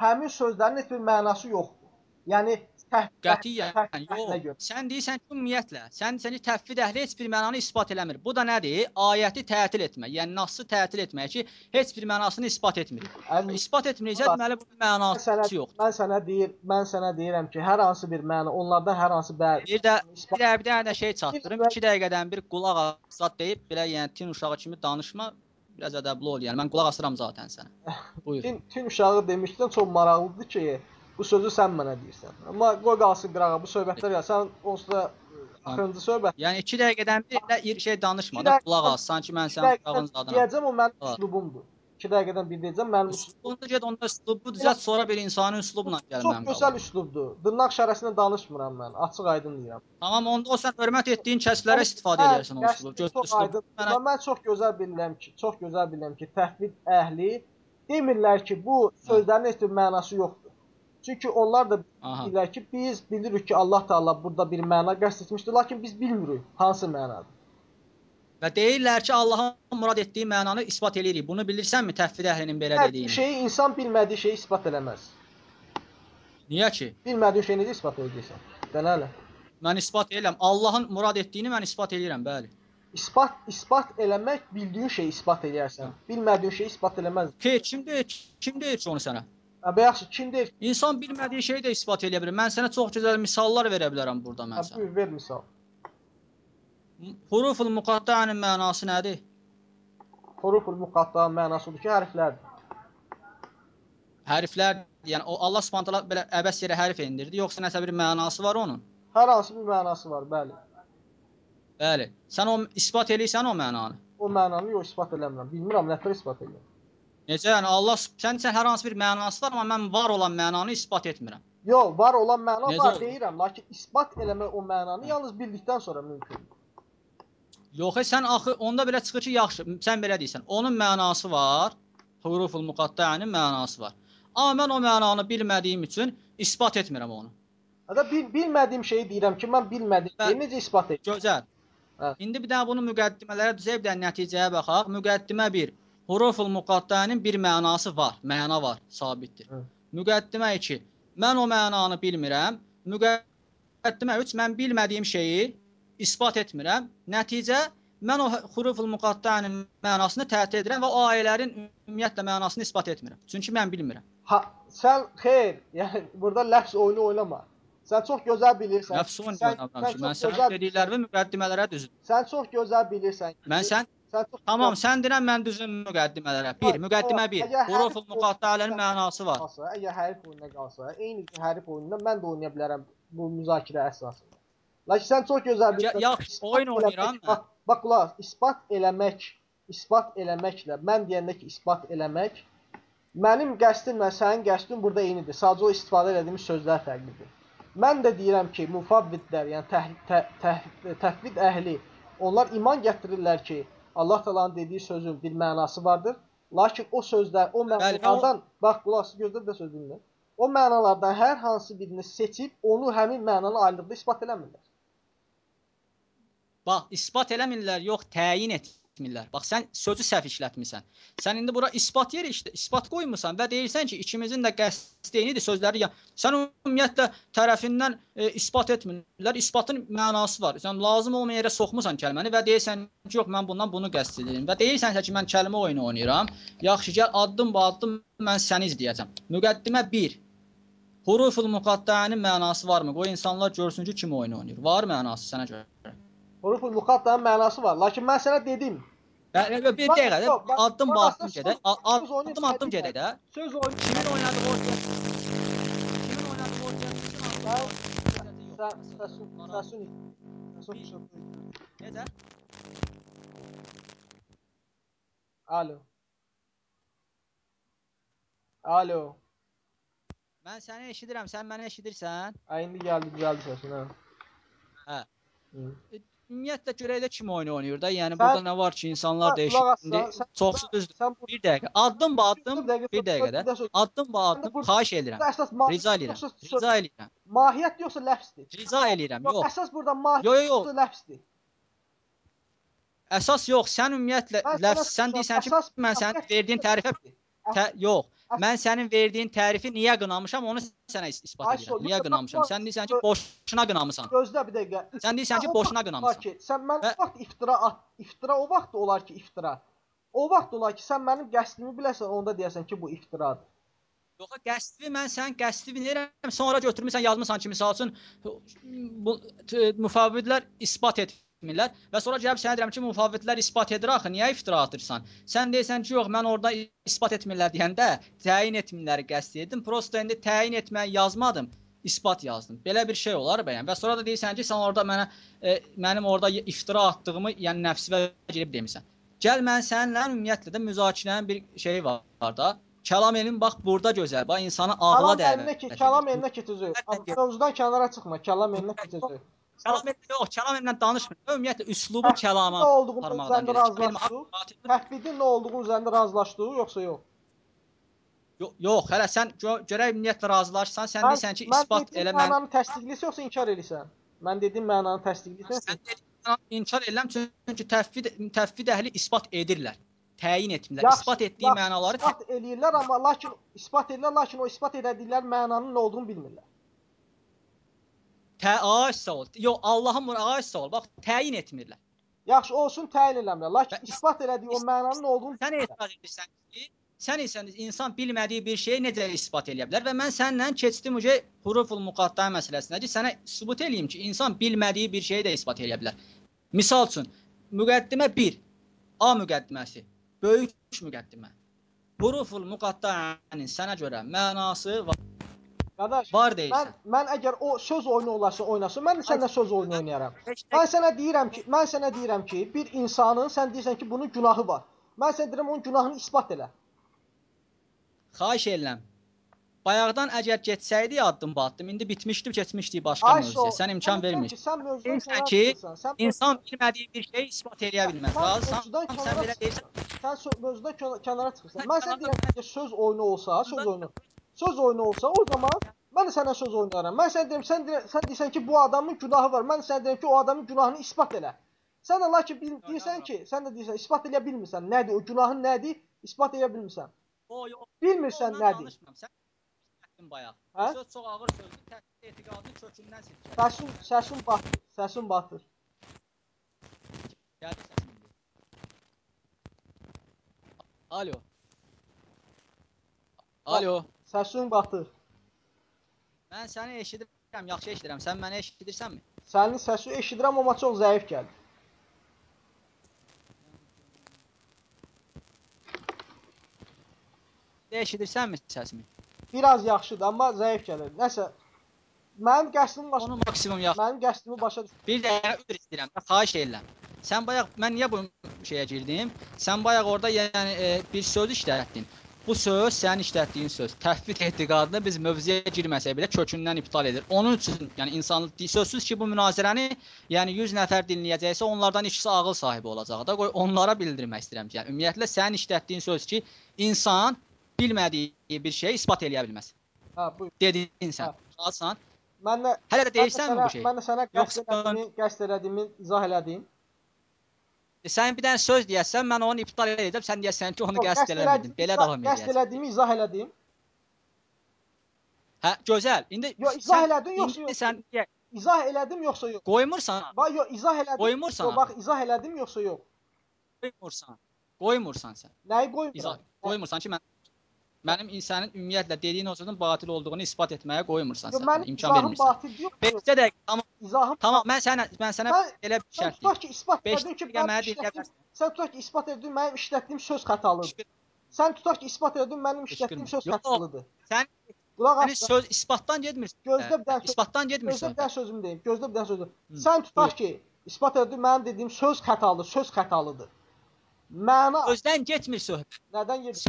Speaker 2: həmin sözlərin heç bir mənası yoxdur. Yəni
Speaker 1: Qətiyyən
Speaker 2: təhqiqinə
Speaker 1: yox. Sən deyirsən ki, ümumiyyətlə, sən səni təfvid əhli heç bir mənanı isbat eləmir. Bu da nədir? Ayəti tətil etmək, yəni nassı tətil etmək ki, heç bir mənasını isbat etmir.
Speaker 2: Əziz,
Speaker 1: İsbat
Speaker 2: Bak,
Speaker 1: deməli bunun
Speaker 2: mən sənə,
Speaker 1: mənası yoxdur.
Speaker 2: mən sənə deyir, mən sənə deyirəm ki, hər hansı bir məna, onlardan hər hansı bir
Speaker 1: Bir də bir, də, bir dənə də şey çatdırım.
Speaker 2: Bir-
Speaker 1: 2 dəqiqədən bir qulaq asat deyib belə yəni tin uşağı kimi danışma. Biraz ədəbli ol yəni. Mən qulaq asıram zaten sənə. Buyur.
Speaker 2: Tin, tin uşağı demişdən çox maraqlıdır ki, bu sözü sən mənə deyirsən. Amma qoy qalsın qırağa bu söhbətlər ya. Sən onsuz da axırıncı söhbət.
Speaker 1: Yəni 2 dəqiqədən bir də şey danışma da qulaq as. Sanki mən sənin
Speaker 2: dəqiqədən
Speaker 1: uşağın zadınam.
Speaker 2: Deyəcəm o mənim üslubumdur. 2 dəqiqədən bir deyəcəm mənim üslubum.
Speaker 1: Üslubu get onda üslubu düzəlt sonra bir insanın üslubla gəl
Speaker 2: Çox
Speaker 1: mənim
Speaker 2: gözəl
Speaker 1: qabağıma.
Speaker 2: üslubdur. Dırnaq şərəsində danışmıram mən. Açıq aydın deyirəm.
Speaker 1: Tamam onda o sən hörmət etdiyin kəslərə istifadə
Speaker 2: Hə,
Speaker 1: edərsən o üslubu. Göz
Speaker 2: Çox
Speaker 1: üslubu.
Speaker 2: mən çox gözəl bilirəm ki, çox gözəl bilirəm ki, təhvid əhli demirlər ki, bu sözlərin heç bir mənası yoxdur. Çünki onlar da deyirlər ki, biz bilirik ki, Allah Taala burada bir məna qəsd etmişdir, lakin biz bilmirik hansı mənadır.
Speaker 1: Və deyirlər ki, Allahın murad etdiyi mənanı isbat eləyirik. Bunu bilirsənmi təfvid əhlinin belə
Speaker 2: Hər
Speaker 1: dediyini?
Speaker 2: şeyi insan bilmədiyi şeyi isbat eləməz.
Speaker 1: Niyə ki?
Speaker 2: Bilmədiyin şeyi necə isbat edəcəksən? Dənələ.
Speaker 1: Mən isbat edirəm. Allahın murad etdiyini mən isbat edirəm, bəli.
Speaker 2: İsbat isbat eləmək bildiyin şeyi isbat edərsən. Bilmədiyin şeyi isbat eləməz.
Speaker 1: Ki, kim deyir, kim deyir ki onu sənə?
Speaker 2: Ha, yaxşı, kim deyir?
Speaker 1: İnsan bilmədiyi şeyi də isbat edə bilər. Mən sənə çox gözəl misallar verə bilərəm burada mən sənə.
Speaker 2: buyur, ver misal.
Speaker 1: Huruful muqatta'nın mənası nədir?
Speaker 2: Huruful muqatta mənası odur ki, hərflərdir.
Speaker 1: Hərflər, yəni o Allah Subhanahu taala belə əbəs yerə hərf endirdi, yoxsa nəsə bir mənası var onun?
Speaker 2: Hər hansı bir mənası var, bəli.
Speaker 1: Bəli. Sən o isbat eləyirsən o mənanı.
Speaker 2: O mənanı yox isbat eləmirəm. Bilmirəm nətər isbat edirəm.
Speaker 1: Necə yəni Allah sən sən hər hansı bir mənası var, amma mən var olan mənanı isbat etmirəm.
Speaker 2: Yox, var olan məna
Speaker 1: Necə
Speaker 2: var
Speaker 1: olur?
Speaker 2: deyirəm, lakin isbat eləmək o mənanı yalnız bildikdən sonra mümkündür.
Speaker 1: Yox, e, sən axı onda belə çıxır ki, yaxşı, sən belə deyirsən. Onun mənası var. Huruful muqatta'nın mənası var. Amma mən o mənanı bilmədiyim üçün isbat etmirəm onu.
Speaker 2: Hətta bil, bilmədiyim şeyi deyirəm ki, mən bilmədiyim
Speaker 1: Bə-
Speaker 2: necə isbat edəcəm?
Speaker 1: Gözəl.
Speaker 2: Hə.
Speaker 1: İndi bir dənə bunu müqəddimələrə düzəyə bir dənə nəticəyə baxaq. Müqəddimə 1. Huruful muqatta'nın bir mənası var. Məna var, sabitdir.
Speaker 2: Hı.
Speaker 1: Müqəddimə 2. Mən o mənanı bilmirəm. Müqəddimə 3. Mən bilmədiyim şeyi isbat etmirəm. Nəticə mən o huruful muqatta'nın mənasını tətil edirəm və o ayələrin ümumiyyətlə mənasını isbat etmirəm. Çünki mən bilmirəm.
Speaker 2: Ha, sən xeyr, yəni burada ləfz oyunu oynama. Sən çox gözəl bilirsən.
Speaker 1: Nəfs
Speaker 2: sən,
Speaker 1: oynayıram
Speaker 2: sən
Speaker 1: ki, mən
Speaker 2: gözəl
Speaker 1: dediklərimi müqəddimələrə düzüm.
Speaker 2: Sən çox gözəl bilirsən. ki,
Speaker 1: Mən sən Tamam, sən deyirəm mən düzüm müqəddimələrə. 1. Müqəddimə 1.
Speaker 2: Əgər hər-
Speaker 1: Huruful muqatta'ların mənası var.
Speaker 2: əgər hərf oyununa qalsa, eyni hərf oyununda mən də oynaya bilərəm bu müzakirə əsasında. Lakin sən çox gözəl bilirsən.
Speaker 1: yaxşı, oyun oynayıram.
Speaker 2: Bax, bax qulaq, isbat eləmək, isbat eləməklə mən deyəndə ki, isbat eləmək mənim qəsdimlə sənin qəsdin burada eynidir. Sadəcə o istifadə etdiyimiz sözlər fərqlidir. Mən də deyirəm ki, mufavvidlər, yəni təh, təh, təh, təhvid əhli, onlar iman gətirirlər ki, Allah Taala'nın dediyi sözün bir mənası vardır. Lakin o sözlər, o
Speaker 1: Bəli,
Speaker 2: mənalardan, bax qulaq gözlə də söz dinlə. O mənalardan hər hansı birini seçib onu həmin mənanın ayrılıqda isbat eləmirlər.
Speaker 1: Bax, isbat eləmirlər, yox, təyin etmirlər. Bax, sən sözü səhv işlətmisən. Sən indi bura isbat yeri işte, isbat qoymusan və deyirsən ki, ikimizin də qəsdi eynidir sözləri. Ya, sən ümumiyyətlə tərəfindən e, isbat etmirlər. İsbatın mənası var. Sən lazım olmayan yerə soxmusan kəlməni və deyirsən ki, yox, mən bundan bunu qəsd edirəm. Və deyirsən ki, mən kəlmə oyunu oynayıram. Yaxşı, gəl addım ba addım mən səni izləyəcəm. Müqəddimə 1. Huruful muqatta'nın mənası varmı? Qoy insanlar görsün ki, kim oyun oynayır. Var mənası sənə görə.
Speaker 2: Huruful muqattanın mənası var. Lakin mən sənə dedim.
Speaker 1: Ben, bir
Speaker 2: Bak,
Speaker 1: dəqiqə də
Speaker 2: yox, bak,
Speaker 1: addım
Speaker 2: bak
Speaker 1: ba
Speaker 2: aslında
Speaker 1: addım gedək.
Speaker 2: söz-
Speaker 1: A-
Speaker 2: söz oyunu
Speaker 1: Addım addım
Speaker 2: istədik
Speaker 1: gedək də.
Speaker 2: Söz oyunu
Speaker 1: Kimin oynadığı ortaya Kimin oynadığı ortaya çıxsın, addım
Speaker 2: Ben-
Speaker 1: ba- yox.
Speaker 2: Sən səsun səsun səsun xışıltı.
Speaker 1: Necə?
Speaker 2: Alo. Alo.
Speaker 1: Mən səni eşidirəm, sən məni eşidirsən?
Speaker 2: Ay indi gəldi, gəldi səsin hə.
Speaker 1: Hə. Ümumiyyətlə görək də kim oyun oynayır da. Yəni
Speaker 2: Sən-
Speaker 1: burada nə var ki, insanlar dəyişir. İndi çoxsu düzdür.
Speaker 2: Sən
Speaker 1: Bir dəqiqə. Addım ba addım,
Speaker 2: Bir dəqiqə,
Speaker 1: də. Addım ba addım. Xahiş edirəm. Rica edirəm. Rica edirəm.
Speaker 2: mahiyyət yoxsa ləfsdir?
Speaker 1: Rica edirəm.
Speaker 2: Yox, əsas burada mahiyyət
Speaker 1: Yo yo yo.
Speaker 2: yoxsa ləfsdir.
Speaker 1: Əsas yox. Sən ümumiyyətlə ləfs sən deyirsən ki, mən sənin verdiyin tərifə tə, yox. Mən sənin verdiyin tərifi niyə qınamışam, onu sənə is- isbat edirəm. Niyə qınamışam? Sən deyirsən ki, boşuna qınamısan.
Speaker 2: Gözlə bir dəqiqə.
Speaker 1: Sən deyirsən ki, boşuna qınamısan.
Speaker 2: ki, sən mən o vaxt iftira at, iftira o vaxt olar ki, iftira. O vaxt olar ki, sən mənim qəsdimi biləsən, onda deyəsən ki, bu iftiradır.
Speaker 1: Yox, qəsdi mən sən qəsdi bilirəm. Sonra götürmüsən, yazmısan ki, məsəl üçün bu müfavvidlər isbat etmirlər və sonra gəlib sənə deyirəm ki, müfavvidlər isbat edir axı, niyə iftira atırsan? Sən deyirsən ki, yox, mən orada isbat etmirlər deyəndə təyin etmirləri qəsd etdim. Prosta indi təyin etməyi yazmadım, isbat yazdım. Belə bir şey olar bəyəm. Və sonra da deyirsən ki, sən orada mənə e, mənim orada iftira atdığımı, yəni nəfsivə girib demisən. Gəl mən səninlə ümumiyyətlə də müzakirənin bir şeyi var da. Kəlam elmin bax burada gözəl. Bax insanı ağla
Speaker 2: Kəlam
Speaker 1: dəvət.
Speaker 2: elinə ki, kəlam elinə keçəcək. Mövzudan kənara çıxma, kəlam elinə keçəcək.
Speaker 1: Kəlam yox, kəlam elmlə danışmır. Ümumiyyətlə üslubu kəlama
Speaker 2: Nə olduğunu
Speaker 1: parmaqdan
Speaker 2: üzərində
Speaker 1: gedir. Benim
Speaker 2: razılaşdıq.
Speaker 1: haqqım-
Speaker 2: Təhvidin nə olduğunu üzərində razılaşdıq, yoxsa yox?
Speaker 1: Yox, yox, hələ sən gö görək ümumiyyətlə razılaşsan, sən deyirsən ki, isbat elə mən
Speaker 2: mənanı təsdiqləyirsən, yoxsa inkar edirsən? Mən dediyim mənanı təsdiqləyirsən.
Speaker 1: sən dedin, inkar edirəm çünki təfvid təfvid əhli isbat edirlər. Təyin etmirlər.
Speaker 2: Yaxşı,
Speaker 1: isbat etdiyi mənaları
Speaker 2: isbat eləyirlər, amma lakin isbat edirlər, lakin o isbat edədikləri mənanın nə olduğunu bilmirlər.
Speaker 1: Tə ağaçsa ol. Yox, Allahın mur ağaçsa ol. Bax, təyin etmirlər.
Speaker 2: Yaxşı, olsun təyin eləmirlər, lakin isbat elədiyi o mənanın olduğunu
Speaker 1: Sən etiraz edirsən ki, sən isə insan bilmədiyi bir şeyi necə isbat edə bilər və mən səninlə keçdim uje huruful muqatta məsələsinə ki, sənə sübut eləyim ki, insan bilmədiyi bir şeyi də isbat edə bilər. Misal üçün, müqəddimə 1, A müqəddiməsi, böyük müqəddimə. Huruful muqatta'nın sənə görə mənası var,
Speaker 2: Qardaş,
Speaker 1: var
Speaker 2: mən
Speaker 1: deyirsən.
Speaker 2: mən əgər o söz oyunu olarsa oynasın, mən də səninlə söz oyunu oynayaram. Mən sənə deyirəm ki, mən sənə deyirəm ki, bir insanın sən deyirsən ki, bunun günahı var. Mən sənə deyirəm onun günahını isbat elə.
Speaker 1: Xahiş edirəm. Bayaqdan əgər getsəydi addım batdım, indi bitmişdi, keçmişdi başqa mövzuya. Sən imkan
Speaker 2: mən
Speaker 1: vermirsən.
Speaker 2: ki, Sən kənar
Speaker 1: ki, İnsan bilmədiyi bir şeyi isbat edə bilməz.
Speaker 2: Sən
Speaker 1: Razısan? Sən belə deyirsən.
Speaker 2: Sən mövzudan kə- kənara çıxırsan. Mən sənə deyirəm ki, söz oyunu olsa, söz oyunu. Söz oyunu olsa, o zaman mən də sənə söz oynayaram. Mən sənə deyirəm, sən deyirsən, sən deyirsən ki, bu adamın günahı var. Mən sənə deyirəm ki, o adamın günahını isbat elə. Sən də lakin bil, deyirsən ki, sən də deyirsən, isbat edə bilmirsən. Nədir? O günahın nədir? İsbat edə bilmirsən. Bilmirsən nədir?
Speaker 1: Sən bayaq.
Speaker 2: Hə?
Speaker 1: Söz çox ağır sözdür. Etiqadın kökündən silkəlir.
Speaker 2: Səsin, səsin batır. Səsin batır.
Speaker 1: Gəldi səsin. Alo. Alo.
Speaker 2: Səsin batır.
Speaker 1: Mən səni eşidirəm, yaxşı eşidirəm. Sən məni eşidirsənmi?
Speaker 2: Sənin səsi eşidirəm, amma çox zəif gəlir.
Speaker 1: Eşidirsənmi səsimi?
Speaker 2: Biraz yaxşıdır, amma zəif gəlir. Nəsə mənim qəsdim başa
Speaker 1: Onu maksimum yaxşı.
Speaker 2: mənim qəsdimi başa düş.
Speaker 1: Bir dəqiqə üzr istəyirəm. Xahiş edirəm. Sən bayaq mən niyə bu şeyə girdim? Sən bayaq orada yəni e, bir söz işlətdin. Bu söz sənin işlətdiyin söz. Təhvid etiqadını biz mövzuya girməsək belə kökündən iptal edir. Onun üçün yəni insanlıq. Sözsüz ki bu münazirəni yəni 100 nəfər dinləyəcəksə onlardan ikisi ağıl sahibi olacaq da. Qoy onlara bildirmək istəyirəm ki, yəni ümumiyyətlə sənin işlətdiyin söz ki, insan bilmədiyi bir şeyi isbat eləyə bilməz.
Speaker 2: Hə, buyur.
Speaker 1: Dedin sən. Razısan?
Speaker 2: Mən də
Speaker 1: Hələ də
Speaker 2: mən də
Speaker 1: deyirsən mi
Speaker 2: sənə-
Speaker 1: bu şeyi?
Speaker 2: Mən də sənə qəsd elədiyimi, qəsd elədiyimi izah elədim.
Speaker 1: E, sən bir dənə söz deyəsən, mən onu iptal edəcəm. Sən deyəsən ki, onu qəsd
Speaker 2: elədiyimi
Speaker 1: Belə davam
Speaker 2: Qəsd
Speaker 1: edəcəksən.
Speaker 2: elədiyimi izah elədim.
Speaker 1: Hə, gözəl. İndi
Speaker 2: Yox, izah elədin, yoxsa yox?
Speaker 1: sən
Speaker 2: İzah elədim yoxsa yox?
Speaker 1: qoymursan?
Speaker 2: Bax, yox, izah elədim.
Speaker 1: Qoymursan.
Speaker 2: Yox, bax, izah elədim yoxsa yox?
Speaker 1: Qoymursan. Qoymursan sən.
Speaker 2: Nəyi qoymuram?
Speaker 1: İzah. Qoymursan ki, mən Mənim insanın ümumiyyətlə dediyin o sözün batil olduğunu isbat etməyə qoymursan sən.
Speaker 2: mən
Speaker 1: mənə, İmkan vermirsən. Beşcə dəqiqə tamam.
Speaker 2: İzahım
Speaker 1: Tamam, mən sənə mən sənə
Speaker 2: Mən-
Speaker 1: elə bir şərt
Speaker 2: tutaq
Speaker 1: deyim.
Speaker 2: ki, isbat edin ki, mənim işlətdiyim,
Speaker 1: bilərsən.
Speaker 2: sən tutaq ki, isbat edin mənim işlətdiyim söz xətalıdır. Sən tutaq ki, isbat edin mənim işlətdiyim söz xətalıdır.
Speaker 1: Sən
Speaker 2: Qulaq
Speaker 1: yəni
Speaker 2: as.
Speaker 1: söz isbatdan getmirsən.
Speaker 2: Gözlə bir dənə söz-
Speaker 1: İsbatdan getmirsən.
Speaker 2: bir dənə sözümü deyim. Gözlə bir dənə sözüm. Sən tutaq ki, isbat edin mənim dediyim söz xətalı, söz xətalıdır. Məna
Speaker 1: Sözdən getmir söhbət.
Speaker 2: nədən gedir?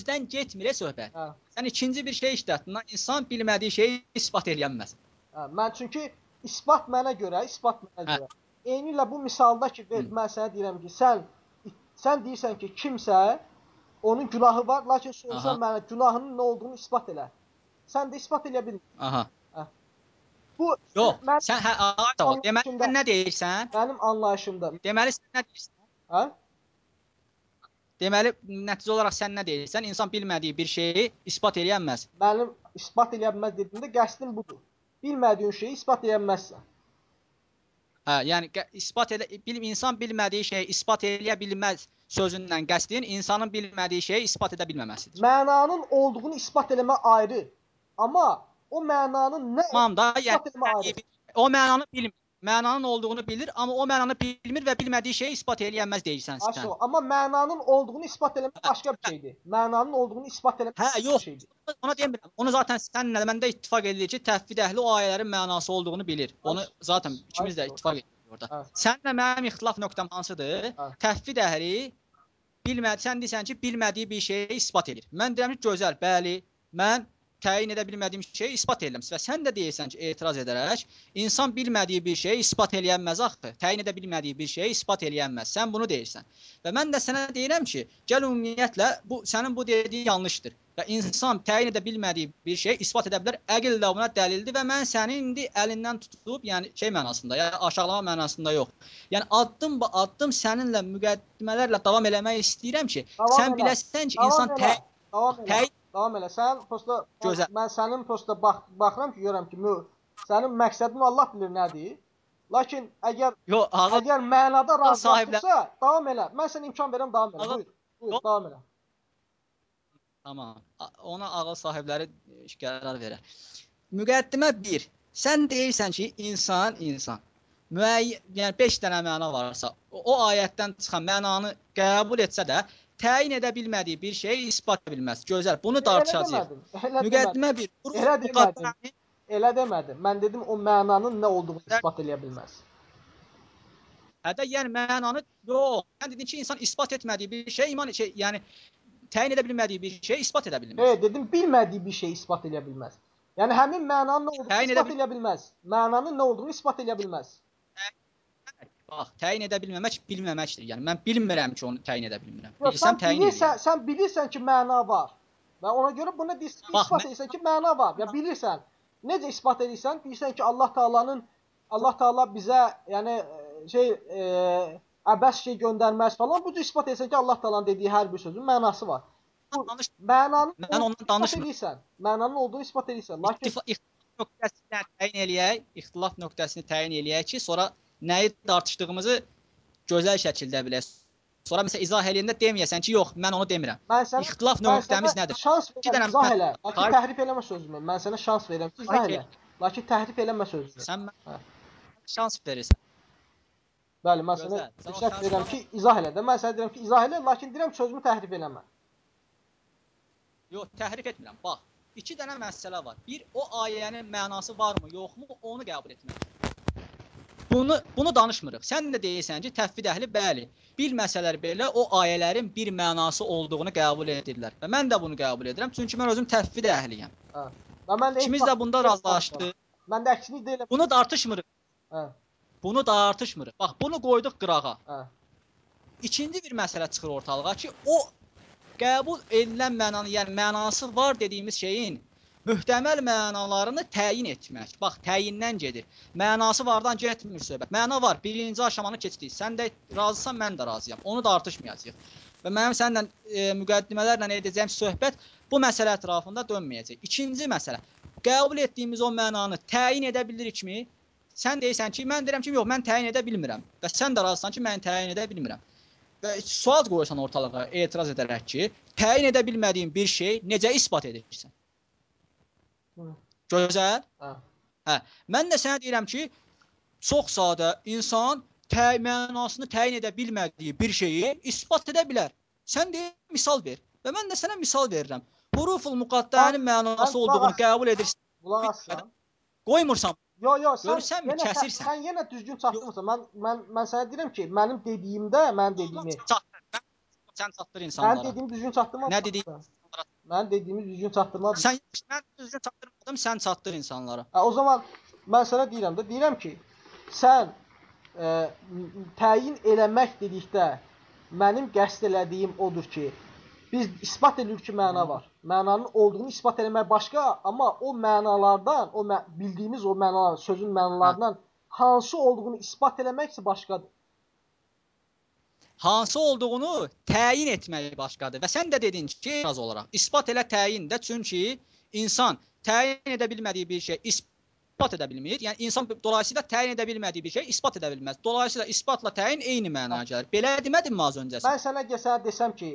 Speaker 1: Sözdən getmir e söhbət.
Speaker 2: Hə.
Speaker 1: Sən ikinci bir şey işlətdin. İnsan bilmədiyi şeyi isbat eləyənməz.
Speaker 2: Hə, mən çünki isbat mənə görə, isbat mənə
Speaker 1: Hə.
Speaker 2: görə. Eynilə bu misalda ki, ver, mən sənə deyirəm ki, sən sən deyirsən ki, kimsə onun günahı var, lakin sorsan mənə günahının nə olduğunu isbat elə. Sən də isbat eləyə bilmirsən.
Speaker 1: Aha.
Speaker 2: Bu
Speaker 1: Yox,
Speaker 2: mən,
Speaker 1: sən hə, ayda ol. Deməli sən nə deyirsən?
Speaker 2: mənim anlayışımda.
Speaker 1: Deməli sən nə deyirsən?
Speaker 2: Hə?
Speaker 1: Deməli nəticə olaraq sən nə deyirsən? İnsan bilmədiyi bir şeyi isbat eləyənməz.
Speaker 2: Mənim isbat eləyə bilməz dediyimdə qəsdim budur. Bilmədiyin şeyi isbat eləyə bilməzsən.
Speaker 1: Hə, yəni isbat edə bil insan bilmədiyi şeyi isbat eləyə bilməz sözündən qəsdin insanın bilmədiyi şeyi isbat edə bilməməsidir.
Speaker 2: Mənanın olduğunu isbat eləmə ayrı. Amma o mənanın nə
Speaker 1: Tamam da, yəni o mənanı bilmir. Mənanın olduğunu bilir, amma o mənanı bilmir və bilmədiyi şeyi isbat eləyənməz deyirsən sən.
Speaker 2: Aşo, amma mənanın olduğunu isbat eləmək başqa bir şeydir. Mənanın olduğunu isbat eləmək
Speaker 1: Hə, yox.
Speaker 2: bir şeydir.
Speaker 1: Ona demirəm. Onu zaten sənlə məndə ittifaq edirik ki, təvhid əhli o ayələrin mənası olduğunu bilir. Onu zaten ikimiz də ittifaq edirik orada.
Speaker 2: Hə.
Speaker 1: Sənlə mənim ixtilaf nöqtəm hansıdır?
Speaker 2: Hə.
Speaker 1: Təvhid əhli bilmədi, sən deyirsən ki, bilmədiyi bir şeyi isbat edir. Mən deyirəm ki, gözəl, bəli, mən təyin edə bilmədiyim şeyi isbat edirəm. Və sən də deyirsən ki, etiraz edərək, insan bilmədiyi bir şeyi isbat eləyənməz axı. Təyin edə bilmədiyi bir şeyi isbat eləyənməz. Sən bunu deyirsən. Və mən də sənə deyirəm ki, gəl ümumiyyətlə bu sənin bu dediyin yanlışdır. Və insan təyin edə bilmədiyi bir şeyi isbat edə bilər. Əql də buna dəlildir və mən səni indi əlindən tutub, yəni şey mənasında, yəni aşağılama mənasında yox. Yəni addım ba addım səninlə müqəddimələrlə davam eləmək istəyirəm ki,
Speaker 2: Davam
Speaker 1: sən
Speaker 2: elə.
Speaker 1: biləsən ki,
Speaker 2: Davam
Speaker 1: insan
Speaker 2: elə.
Speaker 1: təyin
Speaker 2: Davam elə.
Speaker 1: təyin
Speaker 2: Davam elə. Sən posta
Speaker 1: Gözəl.
Speaker 2: mən sənin posta bax baxıram ki, görürəm ki, sənin məqsədin Allah bilir nədir. Lakin əgər
Speaker 1: yox, ağa
Speaker 2: əgər mənada razılaşırsa, davam elə. Mən sənə imkan verirəm, davam elə.
Speaker 1: Ağa-
Speaker 2: Buyur. Buyur,
Speaker 1: Yox.
Speaker 2: davam elə.
Speaker 1: Tamam. Ona ağıl sahibləri e, qərar verər. Müqəddimə 1. Sən deyirsən ki, insan insan. Müəyyən, yəni 5 dənə məna varsa, o, o ayətdən çıxan mənanı qəbul etsə də, təyin edə bilmədiyi bir şeyi isbat edə bilməz. Gözəl. Bunu
Speaker 2: demədim.
Speaker 1: Müqəddimə 1.
Speaker 2: Elə demədim. Elə demədim. Mən dedim o mənanın nə olduğunu isbat eləyə bilməz.
Speaker 1: Hətta yəni mənanı yox. Sən dedin ki, insan isbat etmədiyi bir şey iman şey, yəni təyin edə bilmədiyi bir şeyi isbat edə bilməz.
Speaker 2: He, dedim bilmədiyi bir şey isbat eləyə bilməz. Yəni həmin mənanın nə olduğunu
Speaker 1: edə
Speaker 2: isbat eləyə bilməz. Mənanın nə olduğunu isbat eləyə bilməz.
Speaker 1: Bax, təyin edə bilməmək bilməməkdir. Yəni mən bilmirəm ki, onu təyin edə bilmirəm.
Speaker 2: Yox,
Speaker 1: Bilsəm
Speaker 2: sən
Speaker 1: təyin
Speaker 2: bilirsən,
Speaker 1: edirəm.
Speaker 2: sən bilirsən ki, məna var. Və ona görə
Speaker 1: Bax,
Speaker 2: isbat
Speaker 1: mən-
Speaker 2: edirsən ki, məna var. Ya bilirsən. Necə isbat edirsən? Deyirsən ki, Allah Taala'nın Allah Taala bizə, yəni şey, e, əbəs şey göndərməz falan. Bu cür isbat edirsən ki, Allah Taala'nın dediyi hər bir sözün mənası var. Bu
Speaker 1: Danış
Speaker 2: mənanın
Speaker 1: Mən ondan danışmıram.
Speaker 2: Mənanın olduğunu isbat edirsən. Lakin
Speaker 1: ixtilaf nöqtəsini təyin eləyək, ixtilaf nöqtəsini təyin eləyək ki, sonra nəyi tartışdığımızı gözəl şəkildə bilək. Sonra məsələn izah eləyəndə deməyəsən ki, yox, mən onu demirəm.
Speaker 2: mən sənə
Speaker 1: İxtilaf nöqtəmiz nədir?
Speaker 2: Şans verirəm,
Speaker 1: dənə
Speaker 2: izah elə. Lakin təhrif eləmə sözümü. Mən sənə şans verirəm izah elə. Lakin təhrif eləmə sözümü.
Speaker 1: Sən
Speaker 2: Hə.
Speaker 1: şans verirsən.
Speaker 2: Bəli, mən sənə
Speaker 1: şansı
Speaker 2: verirəm ki, izah elə də. Mən sənə deyirəm ki, izah elə, lakin deyirəm sözümü təhrif eləmə.
Speaker 1: Yox, təhrif etmirəm. Bax, iki dənə məsələ var. Bir, o ayənin mənası varmı, yoxmu, onu qəbul etmək. Bunu bunu danışmırıq. Sən də deyirsən ki, təfvid əhli bəli, bilməsələr belə o ayələrin bir mənası olduğunu qəbul edirlər. Və mən də bunu qəbul edirəm, çünki mən özüm təfvid əhliyəm.
Speaker 2: Və mən də
Speaker 1: İkimiz də bunda
Speaker 2: vaxt-
Speaker 1: razılaşdıq.
Speaker 2: Mən də əksini deyirəm.
Speaker 1: Bunu tartışmırıq.
Speaker 2: Hə,
Speaker 1: Bunu tartışmırıq. Bax, bunu qoyduq qırağa.
Speaker 2: hə.
Speaker 1: İkinci bir məsələ çıxır ortalığa ki, o qəbul edilən mənanı, yəni mənası var dediyimiz şeyin möhtəməl mənalarını təyin etmək. Bax, təyindən gedir. Mənası vardan getmir söhbət. Məna var. Birinci aşamanı keçdik. Sən də razısan, mən də razıyam. Onu tartışmayacağıq. Və mənim səninlə e, müqəddimələrlə edəcəyim söhbət bu məsələ ətrafında dönməyəcək. İkinci məsələ. Qəbul etdiyimiz o mənanı təyin edə bilirikmi? Sən deyirsən ki, mən deyirəm ki, yox, mən təyin edə bilmirəm. Və sən də razısan ki, mən təyin edə bilmirəm. və sual qoyursan ortalığa etiraz edərək ki, təyin edə bilmədiyin bir şey necə isbat edirsən? Gözəl.
Speaker 2: Hə.
Speaker 1: Mən də sənə deyirəm ki, çox sadə insan təyin mənasını təyin edə bilmədiyi bir şeyi isbat edə bilər. Sən de misal ver. Və mən də sənə misal verirəm. Huruful muqaddənin mənası
Speaker 2: mən
Speaker 1: olduğunu qəbul edirsən,
Speaker 2: Qulaq assan.
Speaker 1: qoymursan.
Speaker 2: Yo yo sən
Speaker 1: Görürsənmi,
Speaker 2: yenə sən,
Speaker 1: kəsirsən.
Speaker 2: sən yenə düzgün çatdırmırsan. Mən mən mən sənə deyirəm ki, mənim dediyimdə, mən dediyimi,
Speaker 1: Çatdır. Sən çatdır
Speaker 2: mən
Speaker 1: insanlara.
Speaker 2: dediyimi düzgün çatdırmadın.
Speaker 1: Nə dediyin?
Speaker 2: Mən dediyimi düzgün çatdırmadın.
Speaker 1: Sən mən düzgün çatdırmadım, sən çatdır insanlara.
Speaker 2: Hə, o zaman mən sənə deyirəm də, deyirəm ki, sən ə, təyin eləmək dedikdə mənim qəsd elədiyim odur ki, biz isbat edirik ki, məna var. Mənanın olduğunu isbat eləmək başqa, amma o mənalardan, o mə bildiyimiz o mənalar, sözün mənalarından hansı olduğunu isbat eləmək isə başqadır.
Speaker 1: Hansı olduğunu təyin etmək başqadır. Və sən də dedin ki, az olaraq isbat elə təyin də çünki insan təyin edə bilmədiyi bir şey isbat edə bilmir. Yəni insan dolayısıyla təyin edə bilmədiyi bir şey isbat edə bilməz. Dolayısıyla isbatla təyin eyni mənaya gəlir. Belə demədinmi az öncəsi?
Speaker 2: Mən sənə sənə desəm ki,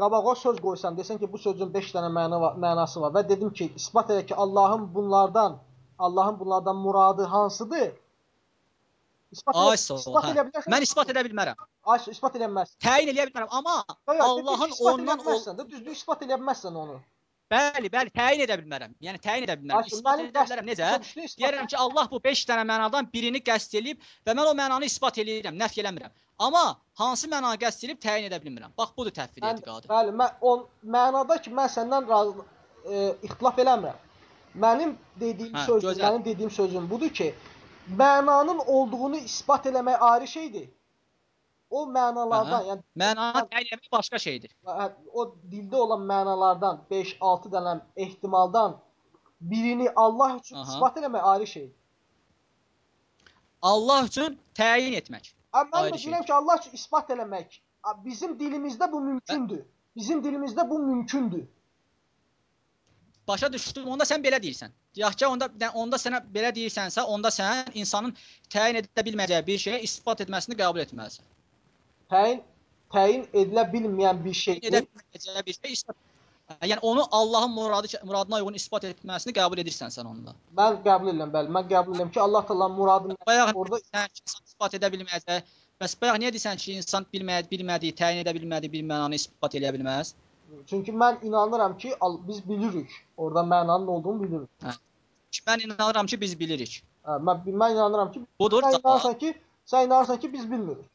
Speaker 2: qabağa söz qoysam, desən ki, bu sözün 5 dənə məna var, mənası var və dedim ki, isbat elə ki, Allahın bunlardan, Allahın bunlardan muradı hansıdır? İsbat
Speaker 1: Ay
Speaker 2: bilərsən.
Speaker 1: Mən isbat edə bilmərəm.
Speaker 2: Ay, isbat eləməzsən.
Speaker 1: Təyin edə bilmərəm, amma
Speaker 2: Yox, yox,
Speaker 1: Allahın ondan ol
Speaker 2: də, düzdür, isbat eləməzsən onu.
Speaker 1: Bəli, bəli, təyin edə bilmərəm. Yəni təyin edə bilmərəm.
Speaker 2: Ay,
Speaker 1: İsbat edə bilərəm. Necə? Deyirəm ki, Allah bu 5 dənə mənadan birini qəsd eləyib və mən o mənanı isbat eləyirəm, nəfi eləmirəm. Amma hansı mənanı qəsd eləyib təyin edə bilmirəm. Bax budur təfvid
Speaker 2: Mən,
Speaker 1: etiqadı.
Speaker 2: bəli, mən on mənada ki, mən səndən razı e, ixtilaf eləmirəm. Mənim dediyim
Speaker 1: Hə,
Speaker 2: söz,
Speaker 1: gözəl.
Speaker 2: mənim dediyim sözüm budur ki, mənanın olduğunu isbat eləmək ayrı şeydir. O mənalardan,
Speaker 1: Aha.
Speaker 2: yəni
Speaker 1: Mənanı etmək başqa şeydir.
Speaker 2: hə, o dildə olan mənalardan 5-6 dənə ehtimaldan birini Allah üçün
Speaker 1: Aha.
Speaker 2: isbat eləmək ayrı şeydir.
Speaker 1: Allah üçün təyin etmək.
Speaker 2: Amma mən
Speaker 1: Ayrı
Speaker 2: də deyirəm ki, Allah üçün isbat eləmək bizim dilimizdə bu mümkündür. Bizim dilimizdə bu mümkündür.
Speaker 1: Başa düşdüm. Onda sən belə deyirsən. Yaxşı, onda onda sənə belə deyirsənsə, onda sən insanın təyin edə bilməyəcəyi bir şeyi isbat etməsini qəbul etməlisən.
Speaker 2: Təyin təyin edilə bilməyən bir
Speaker 1: Edə
Speaker 2: şeydir.
Speaker 1: bilməyəcəyi bir şey isbat Yəni onu Allahın muradı muradına uyğun isbat etməsini qəbul edirsən sən onda.
Speaker 2: Mən qəbul edirəm, bəli. Mən qəbul edirəm ki, Allah Taala muradını
Speaker 1: Bayaq
Speaker 2: orada
Speaker 1: sən ki, insan isbat edə bilməyəcək. Bəs bayaq niyə deyirsən ki, insan bilməyə bilmədiyi, təyin edə bilmədiyi bir mənanı isbat edə bilməz?
Speaker 2: Çünki mən inanıram ki, biz bilirik. Orada mənanın olduğunu bilirik.
Speaker 1: Ki, Mən inanıram ki, biz bilirik.
Speaker 2: Hə, mən mən inanıram ki,
Speaker 1: Budur
Speaker 2: sən inanırsan ki, sən inanırsan ki, biz bilmirik.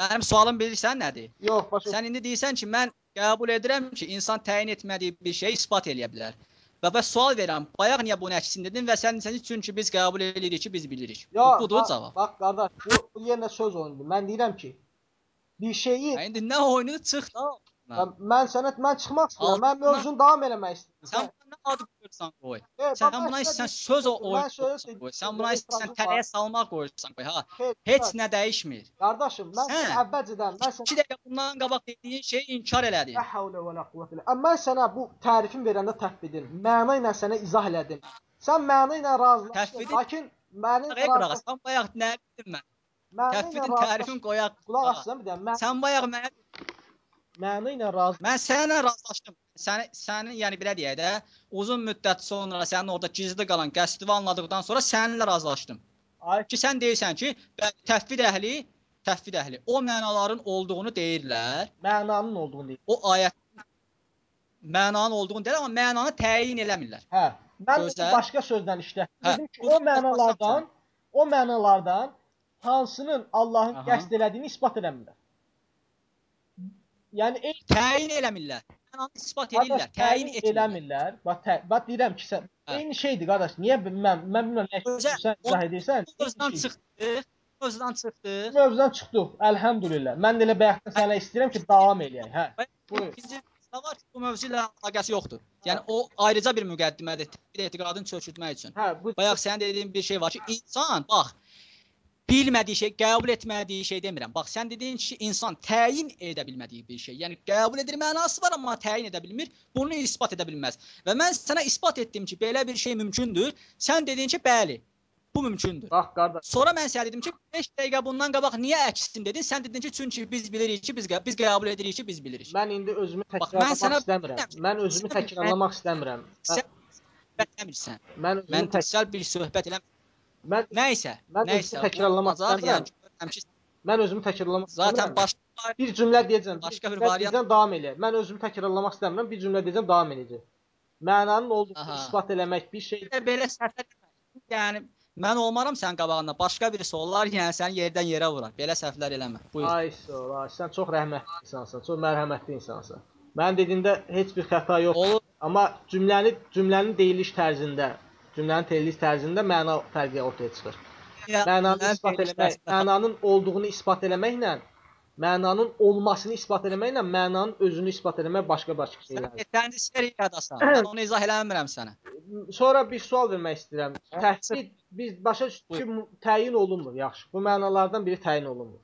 Speaker 1: Mənim sualım bilirsən nədir?
Speaker 2: Yox, başa
Speaker 1: Sən indi deyirsən ki, mən qəbul edirəm ki, insan təyin etmədiyi bir şeyi isbat eləyə bilər. Və və sual verirəm, bayaq niyə bunun əksini dedin və sən ki, çünki biz qəbul edirik ki, biz bilirik. Bu,
Speaker 2: Yox,
Speaker 1: budur
Speaker 2: bax,
Speaker 1: cavab.
Speaker 2: Bax qardaş, bu, bu yenə söz oyunudur. Mən deyirəm ki, bir şeyi
Speaker 1: Hə, İndi nə oyunu çıx da.
Speaker 2: Hə, mən sənə mən çıxmaq istəyirəm. Mən mövzunu davam eləmək istəyirəm.
Speaker 1: Sən buna ad qoyursan qoy.
Speaker 2: Hə,
Speaker 1: Sən buna
Speaker 2: mən
Speaker 1: istəsən söz oyun
Speaker 2: mən
Speaker 1: qoy. Sən buna istəsən tələyə salmaq qoyursan qoy. Ha.
Speaker 2: Heç,
Speaker 1: nə dəyişmir.
Speaker 2: Qardaşım, mən
Speaker 1: Sən-
Speaker 2: əvvəlcədən mən sənə
Speaker 1: 2 dəqiqə bundan qabaq dediyin şeyi inkar elədin.
Speaker 2: La havle və la quvvətə illə. Amma mən sənə bu tərifin verəndə təfvidin, məna ilə sənə izah elədim. Sən məna ilə razılaşdın. Lakin mənim
Speaker 1: as. Sən bayaq nə dedin mən? Təfvidin tərifin qoyaq.
Speaker 2: Qulaq assan bir. Mən
Speaker 1: Sən bayaq mənə
Speaker 2: məna ilə razı.
Speaker 1: Mən səninlə razılaşdım. Səni sənin yəni belə deyək də, uzun müddət sonra sənin orada gizli qalan qəsdini anladıqdan sonra səninlə razılaşdım.
Speaker 2: Ay,
Speaker 1: Ki sən deyirsən ki, təfvid əhli, təfvid əhli o mənaların olduğunu deyirlər.
Speaker 2: mənanın olduğunu deyir.
Speaker 1: O ayət mənanın olduğunu deyir, amma mənanı təyin eləmirlər.
Speaker 2: Hə. Mən
Speaker 1: Gözəl.
Speaker 2: başqa sözlə işlətdim.
Speaker 1: Hə,
Speaker 2: ki, o mənalardan, o mənalardan hansının Allahın qəsd elədiyini isbat eləmirlər. Yəni ey
Speaker 1: Təyin eləmirlər. Mənanı isbat edirlər,
Speaker 2: qardaş,
Speaker 1: təyin etmirlər.
Speaker 2: eləmirlər. Bax, tə, bax deyirəm ki, sən
Speaker 1: Hə.
Speaker 2: eyni şeydir qardaş. Niyə bilməm, mən bilmirəm nə sən izah edirsən?
Speaker 1: Özdən çıxdı. Özdən çıxdı.
Speaker 2: Mövzudan çıxdıq. Əlhəmdülillah. Mən də elə bayaqdan sənə istəyirəm ki, davam eləyək. Hə. Buyur.
Speaker 1: Məsələ var ki, bu mövzu ilə əlaqəsi yoxdur. Yəni o ayrıca bir müqəddimədir. Bir etiqadın çökültmək üçün.
Speaker 2: Hə, bu
Speaker 1: Bayaq sənin dediyin bir şey var ki, insan bax bilmədiyi şey, qəbul etmədiyi şey demirəm. Bax sən dediyin ki, insan təyin edə bilmədiyi bir şey. Yəni qəbul edir mənası var, amma təyin edə bilmir. Bunu isbat edə bilməz. Və mən sənə isbat etdim ki, belə bir şey mümkündür. Sən dedin ki, bəli. Bu mümkündür.
Speaker 2: Bax qardaş,
Speaker 1: Sonra mən sənə dedim ki, 5 dəqiqə bundan qabaq niyə əksin dedin? Sən dedin ki, çünki biz bilirik ki, biz biz qəbul edirik ki, biz bilirik.
Speaker 2: mən indi özümü
Speaker 1: Bax,
Speaker 2: təkrarlamaq
Speaker 1: sənə-
Speaker 2: istəmirəm. Mən özümü təkrarlamaq istəmirəm. Mən,
Speaker 1: Sən bətləmirsən.
Speaker 2: mən özümü tək
Speaker 1: bir söhbət elə.
Speaker 2: Mən
Speaker 1: Nəysə,
Speaker 2: Mən
Speaker 1: nəysə.
Speaker 2: təkrarlamaq istəmirəm.
Speaker 1: Yəni ki,
Speaker 2: mən özümü təkrarlamaq
Speaker 1: zaten
Speaker 2: istəmirəm.
Speaker 1: başqa
Speaker 2: bir cümlə deyəcəm.
Speaker 1: Başqa bir variant-
Speaker 2: deyəcəm, davam eləyər. Mən özümü təkrarlamaq istəmirəm. Bir cümlə deyəcəm, davam eləyəcəm. Mənanın olduğunu isbat eləmək bir şey
Speaker 1: belə səhv yəni mən olmaram sənin qabağında. Başqa birisi olar, yəni səni yerdən yerə vurar. Belə səhvlər eləmə. Buyur.
Speaker 2: Ay sağ ol. Sən çox rəhmətli insansan, çox mərhəmətli insansan. Mənim dediyimdə heç bir xəta yoxdur.
Speaker 1: Olur.
Speaker 2: Amma cümləni cümlənin deyiliş tərzində, cümlənin deyiliş tərzində məna fərqi ortaya çıxır. Mənanı
Speaker 1: Mən
Speaker 2: isbat eləmək, mənanın olduğunu isbat eləməklə mənanın olmasını isbat eləməklə mənanın özünü isbat eləmək başqa-başqa
Speaker 1: Sən
Speaker 2: şeylərdir.
Speaker 1: yetərinci seriyadasan. Mən onu izah eləmirəm sənə.
Speaker 2: Sonra bir sual vermək istəyirəm. Təhdid biz başa düşdük ki, təyin olunmur, yaxşı. Bu mənalardan biri təyin olunmur.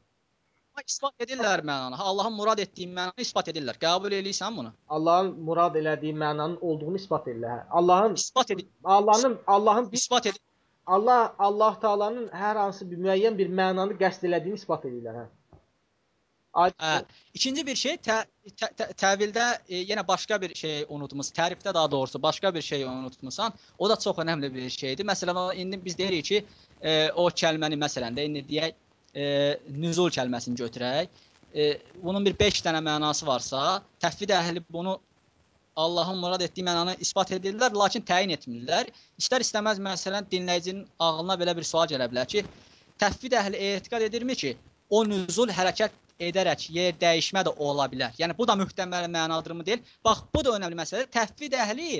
Speaker 1: İsbat edirlər mənanı. Allahın murad etdiyi mənanı isbat edirlər. Qəbul eləyirsən bunu?
Speaker 2: Allahın murad elədiyi mənanın olduğunu isbat edirlər. Hə. Allahın
Speaker 1: İsbat edir.
Speaker 2: Allahın Allahın
Speaker 1: İsbat edir.
Speaker 2: Allah Allah Taala'nın hər hansı bir müəyyən bir mənanı qəsd elədiyini isbat edirlər, hə.
Speaker 1: Hə. İkinci bir şey tə, tə, tə, təvildə e, yenə başqa bir şey unutmusan. Tərifdə daha doğrusu başqa bir şey unutmusan. O da çox önəmli bir şeydir. Məsələn, indi biz deyirik ki, e, o kəlməni məsələn də indi deyək nüzul kəlməsini götürək. E, bunun bir 5 dənə mənası varsa, təfvid əhli bunu Allahın murad etdiyi mənanı isbat edirlər, lakin təyin etmirlər. İstər istəməz məsələn dinləyicinin ağlına belə bir sual gələ bilər ki, təfvid əhli etiqad edirmi ki, o nüzul hərəkət edərək yer dəyişmə də ola bilər. Yəni bu da möhtəməl mənadırmı deyil? Bax, bu da önəmli məsələdir. Təfvid əhli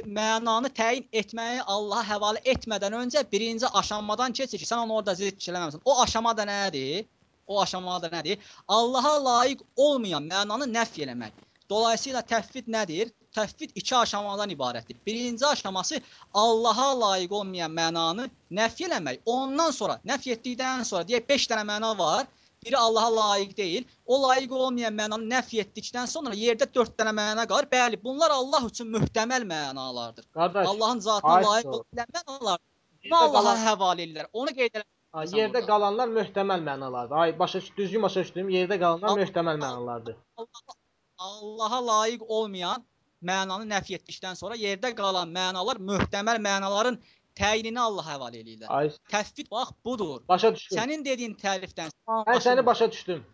Speaker 1: mənanı təyin etməyi Allaha həvalə etmədən öncə birinci aşamadan keçir ki, sən onu orada zikr eləməmisən. O aşama da nədir? O aşama da nədir? Allaha layiq olmayan mənanı nəf eləmək. Dolayısıyla təfvid nədir? Təfvid iki aşamadan ibarətdir. Birinci aşaması Allaha layiq olmayan mənanı nəf eləmək. Ondan sonra nəf etdikdən sonra deyək 5 dənə məna var. Biri Allaha layiq deyil. O layiq olmayan mənanı nəf etdikdən sonra yerdə 4 dənə məna qalır. Bəli, bunlar Allah üçün möhtəməl mənalardır.
Speaker 2: qardaş,
Speaker 1: Allahın zatına
Speaker 2: ay
Speaker 1: layiq olan mənalardır. Bunu Allaha həvalə edirlər. Onu qeyd Sən
Speaker 2: yerdə
Speaker 1: burada.
Speaker 2: qalanlar möhtəməl mənalardır. Ay, başa düzgün başa düşdüm. Yerdə qalanlar
Speaker 1: Allah-
Speaker 2: möhtəməl mənalardır.
Speaker 1: Allaha, Allaha layiq olmayan mənanı nəf etdikdən sonra yerdə qalan mənalar möhtəməl mənaların təyinini Allah həvalə eləyirlər.
Speaker 2: Ay,
Speaker 1: Təfvid bax budur.
Speaker 2: başa düşdüm.
Speaker 1: Sənin dediyin tərifdən
Speaker 2: Mən səni başa düşdüm.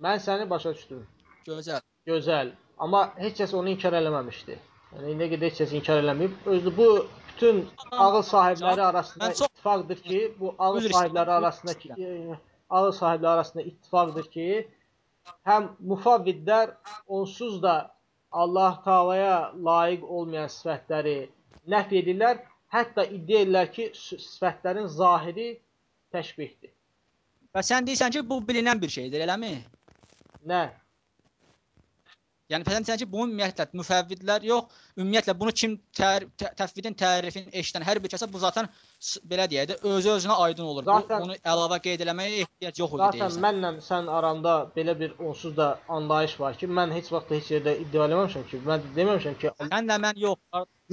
Speaker 2: Mən səni başa düşdüm.
Speaker 1: gözəl.
Speaker 2: Gözəl. Amma heç kəs onu inkar eləməmişdi. Yəni indiyə qədər heç kəs inkar eləməyib. Özü bu bütün ağıl sahibləri arasında
Speaker 1: çox-
Speaker 2: ittifaqdır ki, bu ağıl sahibləri arasındakı e, ağıl sahibləri arasında ittifaqdır ki, həm mufavvidlər onsuz da Allah Taala'ya layiq olmayan sifətləri nəf edirlər, hətta iddia edirlər ki, sifətlərin zahiri təşbihdir.
Speaker 1: Və sən deyirsən ki, bu bilinən bir şeydir, eləmi?
Speaker 2: Nə?
Speaker 1: Yəni sən deyirsən ki, bunu ümumiyyətlə müfəvvidlər yox, ümumiyyətlə bunu kim tər, tə, təfvidin tərifini eşidən hər bir kəsə bu zaten belə deyək də özü özünə aydın olur.
Speaker 2: Zaten-
Speaker 1: bu, bunu əlavə qeyd eləməyə ehtiyac yox idi
Speaker 2: Zaten
Speaker 1: deyirsən.
Speaker 2: mənlə sən aranda belə bir onsuz da anlayış var ki, mən heç vaxt heç yerdə iddia eləməmişəm ki, mən deməmişəm ki,
Speaker 1: Sənlə mən yox.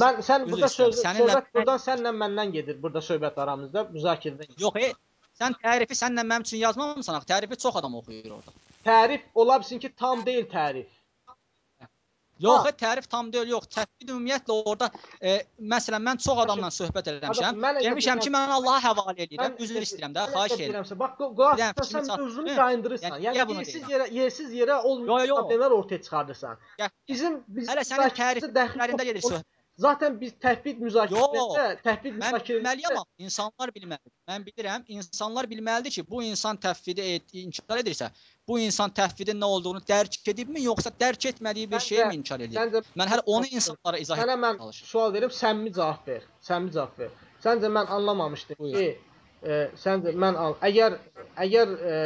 Speaker 2: mən sən burada söz,
Speaker 1: səninlə-
Speaker 2: söhbət buradan sənlə məndən gedir. Burada söhbət aramızda müzakirədən.
Speaker 1: Yox, e, sən tərifi sənlə mənim üçün yazmamısan axı. Tərifi çox adam oxuyur orada.
Speaker 2: Tərif ola bilsin ki, tam deyil tərif.
Speaker 1: Yox, tərif tam deyil, yox. Təfvid ümumiyyətlə orada e, məsələn mən çox adamla söhbət eləmişəm. Demişəm ki, mən Allaha həvalə edirəm. Üzr istəyirəm də, xahiş edirəm.
Speaker 2: Bax,
Speaker 1: dənə
Speaker 2: sən özünü yayındırırsan.
Speaker 1: Yəni,
Speaker 2: yersiz yerə yersiz yerə olmayan problemlər ortaya çıxardırsan. Bizim biz
Speaker 1: Hələ sənin təriflərində gedir söhbət.
Speaker 2: Zaten biz təhvid müzakirəsində,
Speaker 1: bilməliyəm
Speaker 2: müzakirəsində
Speaker 1: amma insanlar bilməlidir. Mən bilirəm, insanlar bilməlidir ki, bu insan təfvidi et, inkar edirsə, bu insan təfvidin nə olduğunu dərk edibmi, yoxsa dərk etmədiyi bir şeyi mi inkar edir?
Speaker 2: səncə
Speaker 1: Mən hələ onu insanlara izah etməyə
Speaker 2: mən
Speaker 1: çalışıram.
Speaker 2: sual verim, səmimi cavab ver. Səmimi cavab ver. Səncə mən anlamamışdım
Speaker 1: Buyur.
Speaker 2: ki, e, səncə mən an əgər əgər e,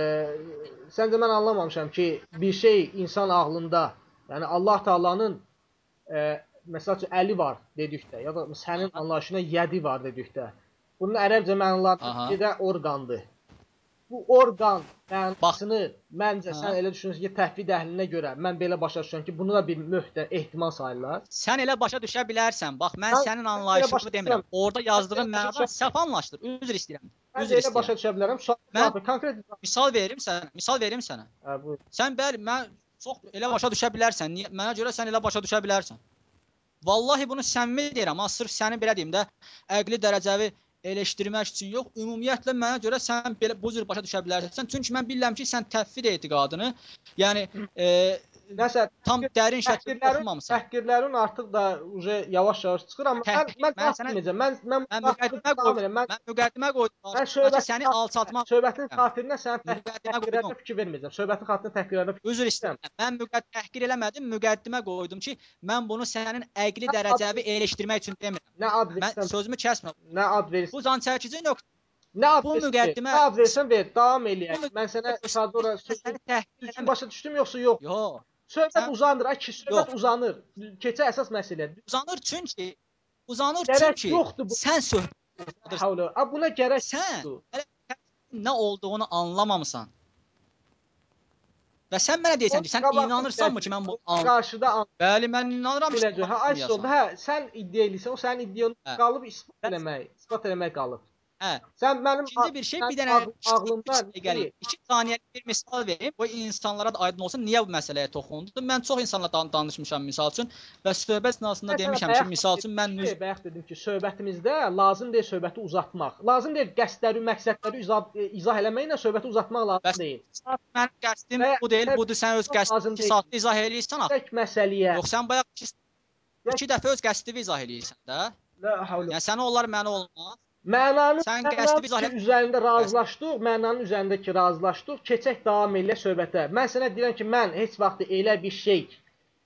Speaker 2: səncə mən anlamamışam ki, bir şey insan ağlında, yəni Allah Taala'nın e, məsəl üçün əli var dedikdə, ya da sənin anlayışına yədi var dedikdə. Bunun ərəbcə mənaları bir də orqandır. Bu orqan mənasını məncə
Speaker 1: Hə.
Speaker 2: sən elə düşünürsən ki, təhvid əhlinə görə mən belə başa düşürəm ki, bunu da bir möhtə ehtimal sayırlar.
Speaker 1: Sən elə başa düşə bilərsən. Bax, mən
Speaker 2: Mən-
Speaker 1: sənin anlayışını demirəm. Orada yazdığın mənadan səhv anlaşdır. Üzr istəyirəm.
Speaker 2: Mən elə başa düşə bilərəm.
Speaker 1: Mən-
Speaker 2: konkret
Speaker 1: Misal verim sənə. Misal verim sənə.
Speaker 2: Hə, buyur.
Speaker 1: Sən bəli, mən çox elə başa düşə bilərsən. Niyə? Mənə görə sən elə başa düşə bilərsən. Vallahi bunu səmimi deyirəm. Ha, sırf səni belə deyim də, əqli dərəcəvi eleşdirmək üçün yox, ümumiyyətlə mənə görə sən belə bu cür başa düşə bilərsən. Çünki mən bilirəm ki, sən təfvid etiqadını, yəni e,
Speaker 2: Nəsə
Speaker 1: tam dərin şəkildə oxumamısan.
Speaker 2: təhqirlərin artıq da uje yavaş-yavaş çıxır amma mən
Speaker 1: Təhqir-
Speaker 2: mən
Speaker 1: mən
Speaker 2: mən
Speaker 1: sənə-.
Speaker 2: Mən mən
Speaker 1: Mən müqəddimə qoydum.
Speaker 2: Mən
Speaker 1: Mən müqəddimə qoydum.
Speaker 2: mən
Speaker 1: Mən
Speaker 2: söhbətin
Speaker 1: səni alçaltmaq
Speaker 2: söhbətin
Speaker 1: Hə.
Speaker 2: xatirinə
Speaker 1: Müqəddimə
Speaker 2: təhqirlərə fikir verməyəcəm. Söhbətin xatirinə təhqirlərə fikir
Speaker 1: Üzr istəyirəm. Mən müqədd təhqir eləmədim, müqəddimə qoydum ki, mən bunu sənin əqli dərəcəvi eleşdirmək üçün demirəm.
Speaker 2: nə ad
Speaker 1: Mən
Speaker 2: versən,
Speaker 1: sözümü kəsmə.
Speaker 2: nə ad verirsən,
Speaker 1: Bu can çəkici nöqtə.
Speaker 2: nə ad
Speaker 1: bu
Speaker 2: versən,
Speaker 1: müqəddimə-
Speaker 2: nə ad versən ver, davam eləyək. Mən sənə
Speaker 1: Mən təhqir
Speaker 2: düzgün
Speaker 1: eləmirəm.
Speaker 2: başa düşdüm yoxsa yox?
Speaker 1: Yox.
Speaker 2: Söhbət
Speaker 1: Sən-
Speaker 2: uzanır, ay ki, söhbət
Speaker 1: Yox.
Speaker 2: uzanır. Keçə əsas məsələ.
Speaker 1: Uzanır çünki uzanır
Speaker 2: Gərək
Speaker 1: çünki
Speaker 2: yoxdur bu.
Speaker 1: sən söhbət
Speaker 2: Havla. A buna gərək
Speaker 1: sən
Speaker 2: yoxdur.
Speaker 1: nə olduğunu anlamamısan. Və sən mənə deyirsən ki, sən inanırsanmı ki, mən bu
Speaker 2: qarşıda an
Speaker 1: Bəli, mən inanıram. ki,
Speaker 2: biləcək. Hə, ay oldu. Hə, sən iddia eləyirsən, o sənin iddian
Speaker 1: Hə.
Speaker 2: qalıb isbat eləmək, isbat eləmək qalıb.
Speaker 1: Hə.
Speaker 2: Sən mənim
Speaker 1: İkinci bir şey, bir dənə
Speaker 2: ağ- ağlımdan
Speaker 1: şey gəlir. 2 saniyə bir misal verim. Bu insanlara da aydın olsun niyə bu məsələyə toxundum. Mən çox insanla dan danışmışam misal üçün və söhbət
Speaker 2: sənə
Speaker 1: demişəm ki, misal üçün mən nüz
Speaker 2: bayaq dedim ki, söhbətimizdə lazım deyil söhbəti uzatmaq. Lazım deyil qəsdləri, məqsədləri izah, e, izah eləməklə söhbəti uzatmaq lazım
Speaker 1: Bəs-
Speaker 2: deyil.
Speaker 1: mən qəsdim bu deyil, budur sən öz qəsdini
Speaker 2: deyil.
Speaker 1: saatda izah eləyirsən axı.
Speaker 2: Tək məsələyə
Speaker 1: Yox, sən bayaq iki, iki dəfə öz qəsdini izah eləyirsən də.
Speaker 2: la havla.
Speaker 1: Yəni sənə onlar mənə olmaz.
Speaker 2: Mənanın
Speaker 1: Sən qəsdi izah elə-
Speaker 2: üzərində razılaşdıq, mənanın üzərindəki razılaşdıq. Keçək davam elə söhbətə. Mən sənə deyirəm ki, mən heç vaxt elə bir şey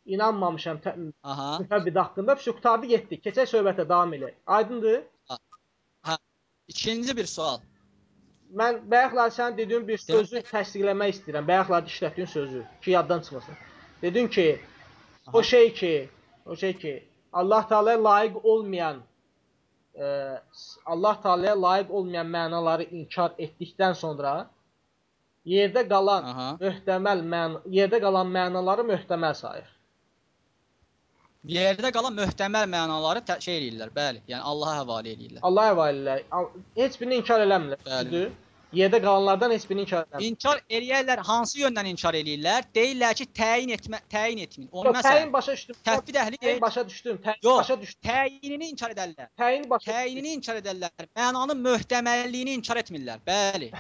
Speaker 2: inanmamışam müfəbbid haqqında. Vəsə qutardı getdi. Keçək söhbətə davam elə. Aydındır?
Speaker 1: İkinci bir sual.
Speaker 2: Mən bayaqlar sən dediyin bir sözü təsdiqləmək istəyirəm. Bayaqlar işlətdiyin sözü ki, yaddan çıxmasın. Dedin ki, o
Speaker 1: Aha.
Speaker 2: şey ki, o şey ki, Allah Taala'ya layiq olmayan Allah Taala'ya layiq olmayan mənaları inkar etdikdən sonra yerdə qalan
Speaker 1: Aha.
Speaker 2: möhtəməl mən yerdə qalan mənaları möhtəməl sayır.
Speaker 1: Yerdə qalan möhtəməl mənaları şey eləyirlər, bəli. Yəni Allaha həvalə eləyirlər.
Speaker 2: Allah həvalələr heç birini inkar eləmirlər.
Speaker 1: Bəli.
Speaker 2: Düzdür? Yerdə qalanlardan heç birini inkar eləmirlər.
Speaker 1: İnkar eləyərlər, hansı yöndən inkar eləyirlər? Deyirlər ki, təyin etmə, təyin etmin. Onu
Speaker 2: Yox, təyin
Speaker 1: məsələn,
Speaker 2: başa düşdüm.
Speaker 1: təfvid əhli
Speaker 2: Təyin başa düşdüm. Təyin
Speaker 1: Yox.
Speaker 2: başa düşdüm.
Speaker 1: təyinini inkar edərlər.
Speaker 2: Təyin başa
Speaker 1: Təyinini inkar edərlər. Mənanın möhtəməlliyini inkar etmirlər. Bəli.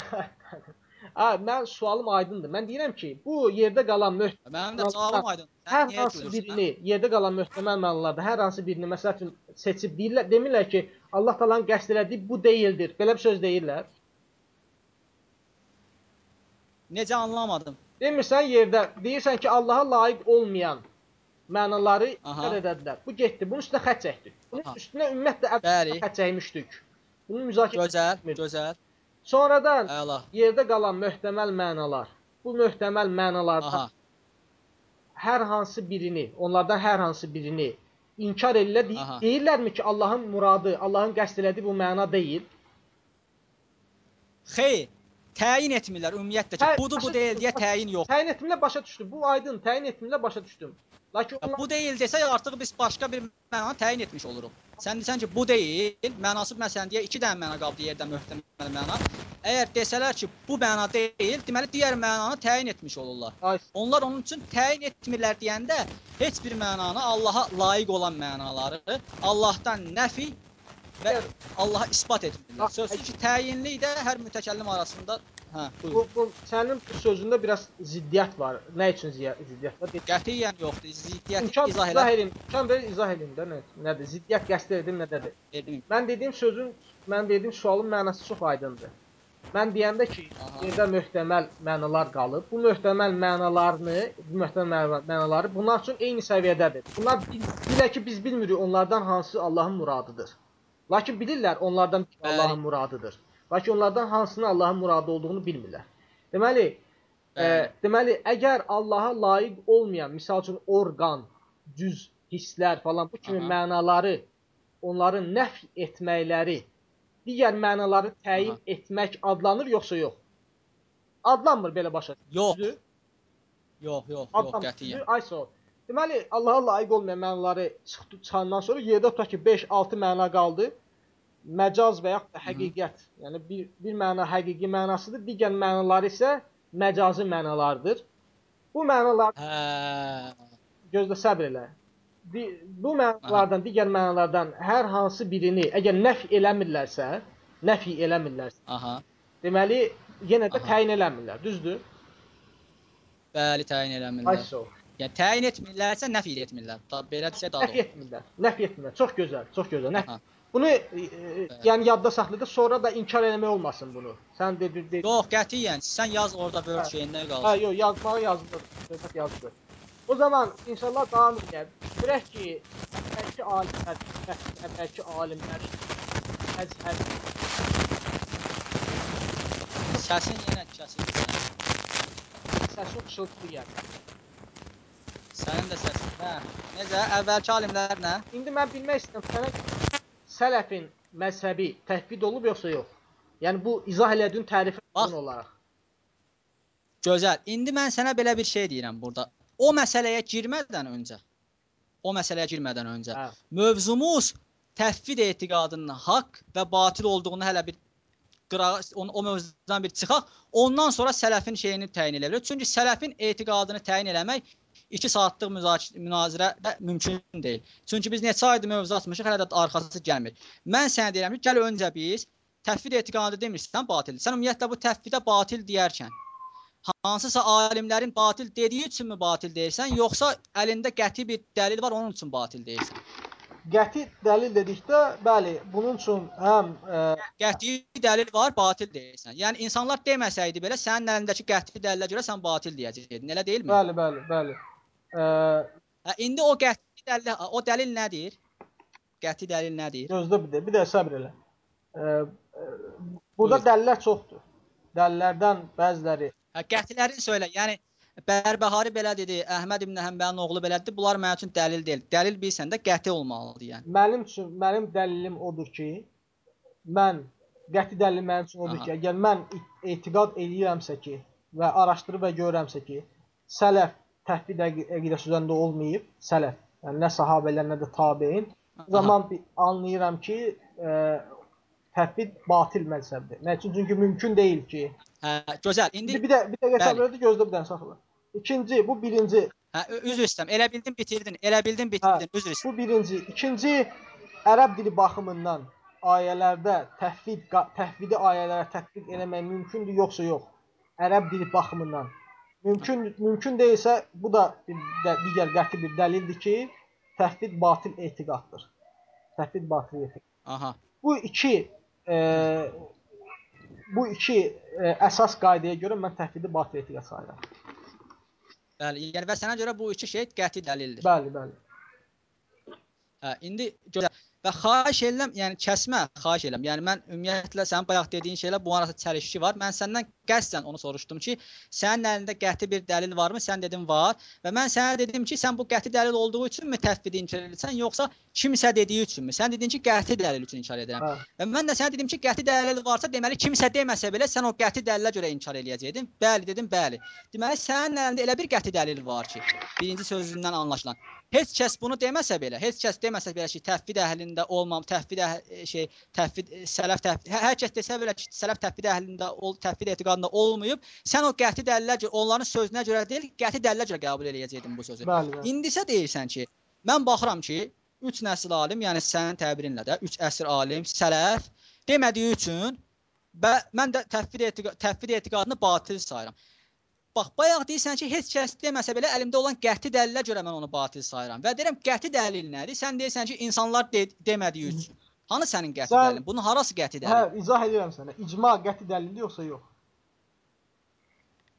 Speaker 2: Ha, mən sualım aydındır. Mən deyirəm ki, bu yerdə qalan möhtəməl
Speaker 1: Mənim də cavabım aydın. Sən
Speaker 2: hər hansı birini, yerdə qalan möhtəməl mənalarda hər hansı birini məsəl üçün seçib deyirlər, demirlər ki, Allah Taala'nın qəsd elədiyi bu deyildir. Belə bir söz deyirlər.
Speaker 1: Necə anlamadım?
Speaker 2: Demirsən yerdə deyirsən ki, Allaha layiq olmayan mənaları inkar edədilər. Bu getdi. Bunun üstünə xətt çəkdik. Bunun
Speaker 1: Aha.
Speaker 2: üstünə ümumiyyətlə əvvəl xətt çəkmişdik. Bunu müzakirə
Speaker 1: Gözəl,
Speaker 2: etmirdik.
Speaker 1: gözəl.
Speaker 2: Sonradan
Speaker 1: Əla.
Speaker 2: yerdə qalan möhtəməl mənalar. Bu möhtəməl mənalardan
Speaker 1: Aha.
Speaker 2: hər hansı birini, onlardan hər hansı birini inkar edirlər. Deyirlərmi ki, Allahın muradı, Allahın qəsd elədiyi bu məna deyil?
Speaker 1: Xeyr. Təyin etmirlər ümumiyyətlə ki,
Speaker 2: Tə-
Speaker 1: budur bu deyil deyə təyin yox.
Speaker 2: Təyin etmirlər başa düşdüm. Bu aydın, təyin etmirlər başa düşdüm. Lakin onlar
Speaker 1: bu deyil desək artıq biz başqa bir məna təyin etmiş oluruq. Sən desən ki, bu deyil, mənası məsələn deyə 2 dənə məna qaldı yerdə möhtəməl məna. Əgər desələr ki, bu məna deyil, deməli digər mənanı təyin etmiş olurlar.
Speaker 2: Ay,
Speaker 1: Onlar onun üçün təyin etmirlər deyəndə heç bir mənanı Allaha layiq olan mənaları Allahdan nəfi və Allaha isbat etmirlər. Sözsüz ki, təyinli də hər mütəkəllim arasında hə,
Speaker 2: bu, bu sənin sözündə biraz ziddiyyət var. Nə üçün ziddiyyət var?
Speaker 1: Qətiyyən yoxdur. Ziddiyyəti
Speaker 2: İmkan
Speaker 1: izah elə.
Speaker 2: edin. İmkan ver izah edin də nə, nədir? Ziddiyyət qəsd edim nədədir?
Speaker 1: Dedim.
Speaker 2: Mən dediyim sözün, mən dediyim sualın mənası çox aydındır. Mən deyəndə ki, yerdə möhtəməl mənalar qalıb. Bu möhtəməl mənalarını, bu möhtəməl məna- mənaları bunlar üçün eyni səviyyədədir. Bunlar bil- bilə ki, biz bilmirik onlardan hansı Allahın muradıdır. Lakin bilirlər onlardan. Allahın muradıdır. Lakin onlardan hansının Allahın muradı olduğunu bilmirlər. Deməli, e,
Speaker 1: Bəli.
Speaker 2: deməli, əgər Allaha layiq olmayan, misal üçün orqan, cüz, hisslər falan bu kimi
Speaker 1: Aha.
Speaker 2: mənaları onların nəf etməkləri digər mənaları təyin
Speaker 1: Aha.
Speaker 2: etmək adlanır yoxsa yox? adlanmır belə başa.
Speaker 1: Yox,
Speaker 2: Düzdür?
Speaker 1: yox, yox, yox,
Speaker 2: Adlanmır.
Speaker 1: qətiyyən.
Speaker 2: Düzdür? Ay sağ ol. Deməli, Allaha layiq olmayan mənaları çıxdı, çıxandan sonra yerdə tutaq ki, 5-6 məna qaldı. Məcaz və yaxud da həqiqət. Yəni bir bir məna həqiqi mənasıdır, digər mənaları isə məcazi mənalardır. Bu mənalar
Speaker 1: Hə.
Speaker 2: gözlə səbr elə. Bu mənalardan, digər mənalardan hər hansı birini əgər nəf eləmirlərsə, nəfi eləmirlərsə,
Speaker 1: Aha.
Speaker 2: deməli yenə də
Speaker 1: Aha.
Speaker 2: təyin eləmirlər, düzdür?
Speaker 1: Bəli, təyin eləmirlər.
Speaker 2: ol.
Speaker 1: Yəni təyin etmirlərsə nəfi etmirlər. Belə desə daha
Speaker 2: Nəf
Speaker 1: doğru.
Speaker 2: etmirlər. Nəf etmirlər. Çox gözəl, çox gözəl. Nəf.
Speaker 1: Aha.
Speaker 2: Bunu e, e, yəni yadda saxla da sonra da inkar eləmək olmasın bunu. Sən dedin, dedin.
Speaker 1: Yox, qətiyyən. Sən yaz orada Word
Speaker 2: Hə.
Speaker 1: şeyində
Speaker 2: Hə,
Speaker 1: qalsın.
Speaker 2: yox, yazmağı yazılır. Söhbət yazılır. O zaman inşallah davam edək. Görək ki, əvvəlki alimlər, əvvəlki alimlər əzhər
Speaker 1: Səsin yenə kəsildi.
Speaker 2: səsi xışıltılı gəlir.
Speaker 1: Sənin də səsin. Hə. Necə? Əvvəlki alimlər nə?
Speaker 2: İndi mən bilmək istəyirəm sənə sələfin məzhəbi təhvid olub yoxsa yox? Yəni bu izah elədiyin tərifə uyğun olaraq.
Speaker 1: Gözəl. İndi mən sənə belə bir şey deyirəm burada. O məsələyə girmədən öncə, o məsələyə girmədən öncə
Speaker 2: Hə.
Speaker 1: mövzumuz təfvid etiqadının haqq və batil olduğunu hələ bir qırağa onu, o mövzudan bir çıxaq. Ondan sonra sələfin şeyini təyin edə bilərik. Çünki sələfin etiqadını təyin eləmək 2 saatlıq müzakirə münazirədə mümkün deyil. Çünki biz neçə aydır mövzu açmışıq, hələ də arxası gəlmir. Mən sənə deyirəm ki, gəl öncə biz təfvid etiqadı demirsən batildir. Sən ümumiyyətlə bu təfvidə batil deyərkən hansısa alimlərin batil dediyi üçünmü batil deyirsən, yoxsa əlində qəti bir dəlil var, onun üçün batil deyirsən?
Speaker 2: Qəti dəlil dedikdə, bəli, bunun üçün həm e,
Speaker 1: Qəti dəlil var, batil deyirsən. Yəni insanlar deməsəydi belə sənin əlindəki qəti dəlilə görə sən batil deyəcəkdin. Elə deyilmi?
Speaker 2: bəli, bəli, bəli.
Speaker 1: Hə, indi o qəti dəlil o dəlil nədir? Qəti dəlil nədir?
Speaker 2: gözlə bir də, bir də səbr elə. E, burada dəlillər çoxdur. Dəlillərdən bəziləri
Speaker 1: Hə, qətilərini söylə. Yəni Bərbəhari belə dedi, Əhməd ibn Həmbəlin oğlu belə dedi. Bunlar mənim üçün dəlil deyil. Dəlil bilsən də qəti olmalıdır yəni.
Speaker 2: mənim üçün mənim dəlilim odur ki, mən qəti dəlil mənim üçün odur
Speaker 1: Aha.
Speaker 2: ki, əgər mən etiqad eləyirəmsə ki və araşdırıb və görürəmsə ki, sələf təhvid əqi- əqidəsi üzərində olmayıb, sələf, yəni nə sahabelər, nə də tabein, zaman anlayıram ki, e, təhvid batil məzhəbdir. Nə üçün? Çünki mümkün deyil ki.
Speaker 1: Hə, gözəl.
Speaker 2: İndi
Speaker 1: İndi
Speaker 2: bir də bir dəqiqə səbr et, gözlə bir dənə saxla. İkinci, bu birinci
Speaker 1: hə, üzr istəyirəm. Elə bildin bitirdin. Elə bildin bitirdin. Üzr istəyirəm.
Speaker 2: Bu birinci. İkinci, ərəb dili baxımından ayələrdə təhvid təhvidi ayələrə tətbiq eləmək mümkündür yoxsa yox? Ərəb dili baxımından. Mümkün mümkün deyilsə, bu da bir də, digər qəti bir dəlildir ki, təhvid batil etiqaddır. Təhvid batil etiqad.
Speaker 1: Aha.
Speaker 2: Bu iki e, bu iki e, əsas qaydaya görə mən təhvidi batil etiqad sayıram.
Speaker 1: Bəli. Yəni və sənə görə bu iki şey qəti dəlildir.
Speaker 2: Bəli, bəli.
Speaker 1: Hə, indi gözəl. Və xahiş edirəm, yəni kəsmə, xahiş edirəm. Yəni mən ümumiyyətlə sənin bayaq dediyin şeylə bu arasında çəlişki var. Mən səndən qəsdən onu soruşdum ki, sənin əlində qəti bir dəlil varmı? Sən dedin var. Və mən sənə dedim ki, sən bu qəti dəlil olduğu üçünmü təfvidi inkar edirsən, yoxsa kimsə dediyi üçünmü? Sən dedin ki, qəti dəlil üçün inkar edirəm.
Speaker 2: Hə.
Speaker 1: Və mən də sənə dedim ki, qəti dəlil varsa, deməli kimsə deməsə belə sən o qəti dəlilə görə inkar eləyəcəkdin. Bəli dedim, bəli. Deməli sənin əlində elə bir qəti dəlil var ki, birinci sözündən anlaşılan. Heç kəs bunu deməsə belə, heç kəs deməsə belə ki, təfvid əhlində olmam, təfvid şey, təfvid sələf təfvid, hər, hər kəs desə belə ki, sələf təfvid əhlində ol, təfvid etiqadında olmayıb, sən o qəti dəlillər onların sözünə görə deyil, qəti dəlillər görə qəbul eləyəcəydin bu sözü.
Speaker 2: Bəli, bəli.
Speaker 1: İndi isə deyirsən ki, mən baxıram ki, 3 nəsil alim, yəni sənin təbirinlə də 3 əsr alim, sələf demədiyi üçün və mən də təfvid etiqad təfvid etiqadını batil sayıram. Bax, bayaq deyirsən ki, heç kəs deməsə belə əlimdə olan qəti dəlillə görə mən onu batil sayıram. Və deyirəm, qəti dəlil nədir? Sən deyirsən ki, insanlar de demədiyi üçün. Hanı sənin qəti dəlilin? Bunun harası qəti
Speaker 2: Hə,
Speaker 1: dəlil?
Speaker 2: izah edirəm sənə. İcma qəti dəlildir yoxsa yox?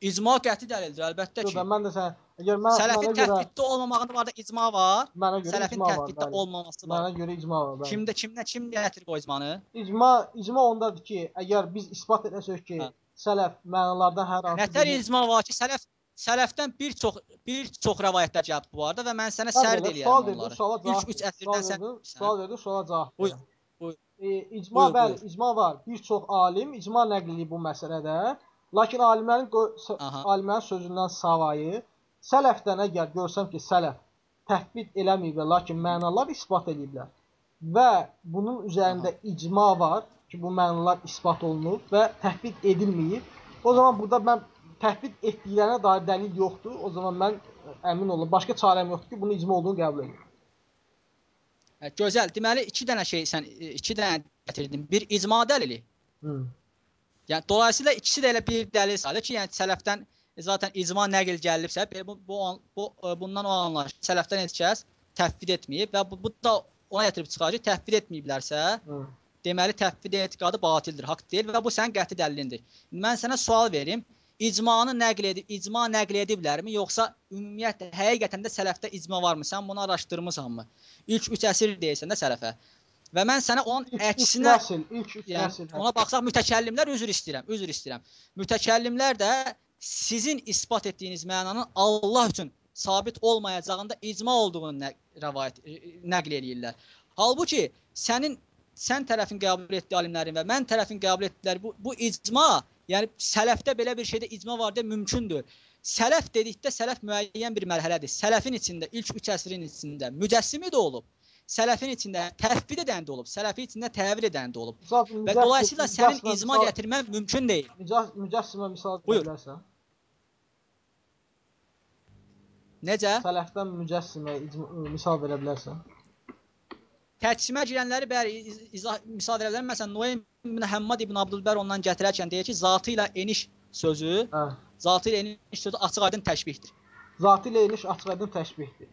Speaker 1: İcma qəti dəlildir, əlbəttə
Speaker 2: Yox,
Speaker 1: ki.
Speaker 2: mən də sənə əgər mən
Speaker 1: Sələfin təfviddə olmamağında var da icma var.
Speaker 2: mənə görə
Speaker 1: Sələfin
Speaker 2: bəli.
Speaker 1: olmaması var.
Speaker 2: Mənə görə icma var, bəli.
Speaker 1: Kimdə kimdə kim gətirir o icmanı?
Speaker 2: İcma icma ondadır ki, əgər biz isbat edəsək ki,
Speaker 1: Hə.
Speaker 2: sələf mənalardan hər hansı
Speaker 1: Nətər icma var ki, sələf sələfdən bir çox bir çox rəvayətlər gəlib bu arada və mən sənə sərd
Speaker 2: verdim,
Speaker 1: onları.
Speaker 2: suala
Speaker 1: İlk
Speaker 2: cavab
Speaker 1: üç
Speaker 2: ver.
Speaker 1: əsrdən
Speaker 2: Sual
Speaker 1: sən
Speaker 2: sual verdim, suala cavab
Speaker 1: Buyur, buyur.
Speaker 2: E, icma bəli, icma var. Bir çox alim icma nəql edib bu məsələdə. Lakin
Speaker 1: Aha.
Speaker 2: alimlərin sözündən savayı sələfdən əgər görsəm ki, sələf tətbiq eləməyiblər, lakin mənalar isbat ediblər və bunun üzərində icma var ki, bu mənalar isbat olunub və tətbiq edilməyib. O zaman burada mən tətbiq etdiklərinə dair dəlil yoxdur. O zaman mən əmin olum, başqa çarəm yoxdur ki, bunun icma olduğunu qəbul edim.
Speaker 1: Hə, Gözəl. Deməli 2 dənə şey sən 2 dənə gətirdin. Bir icma dəlili.
Speaker 2: Hı.
Speaker 1: Yəni dolayısıyla ikisi də elə bir dəlil sayılır ki, yəni sələfdən zaten icma nəql gəlibsə, bu bu bu e, bundan o anlaşılır. Sələfdən heç kəs təfvid etməyib və bu, bu da ona gətirib çıxarır ki, təfvid etməyiblərsə,
Speaker 2: Hı.
Speaker 1: deməli təfvid etiqadı batildir, haqq deyil və bu sənin qəti dəlilindir. İndi Mən sənə sual verim. İcmanı nəql edib, icma nəql ediblərmi, yoxsa ümumiyyətlə həqiqətən də sələfdə icma varmı? Sən bunu araşdırmısanmı? İlk 3 əsr deyirsən də sələfə. Və mən sənə onun əksinə
Speaker 2: nəsil, ilk üç
Speaker 1: Yəni ona baxsaq mütəkəllimlər üzr istəyirəm, üzr istəyirəm. Mütəkəllimlər də sizin isbat etdiyiniz mənanın Allah üçün sabit olmayacağında icma olduğunu rəvayət e, e, nəql eləyirlər. Halbuki sənin sən tərəfin qəbul etdiyi alimlərin və mən tərəfin qəbul etdikləri bu bu icma, yəni sələfdə belə bir şeydə icma var deyə mümkündür. Sələf dedikdə sələf müəyyən bir mərhələdir. Sələfin içində ilk 3 əsrin içində mücəssimi də olub. Sələfin içində təhvid edən də olub, sələfi içində təvil edən də olub.
Speaker 2: Misal,
Speaker 1: Və dolayısıyla sənin icma
Speaker 2: misal-
Speaker 1: gətirmən mümkün deyil.
Speaker 2: mücəs- Mücəssimə misal
Speaker 1: Buyur.
Speaker 2: verə bilərsən?
Speaker 1: Necə?
Speaker 2: Sələfdən mücəssimə misal verə bilərsən?
Speaker 1: Təcsimə girənləri bəli iz- izah misal verə bilərəm. Məsələn, Nuaym ibn Həmmad ibn Abdülbər ondan gətirərkən deyir ki, zatı ilə eniş sözü,
Speaker 2: Hə.
Speaker 1: zatı ilə eniş sözü açıq-aydın təşbihdir.
Speaker 2: Zati ilə eniş açıq-aydın təşbihdir.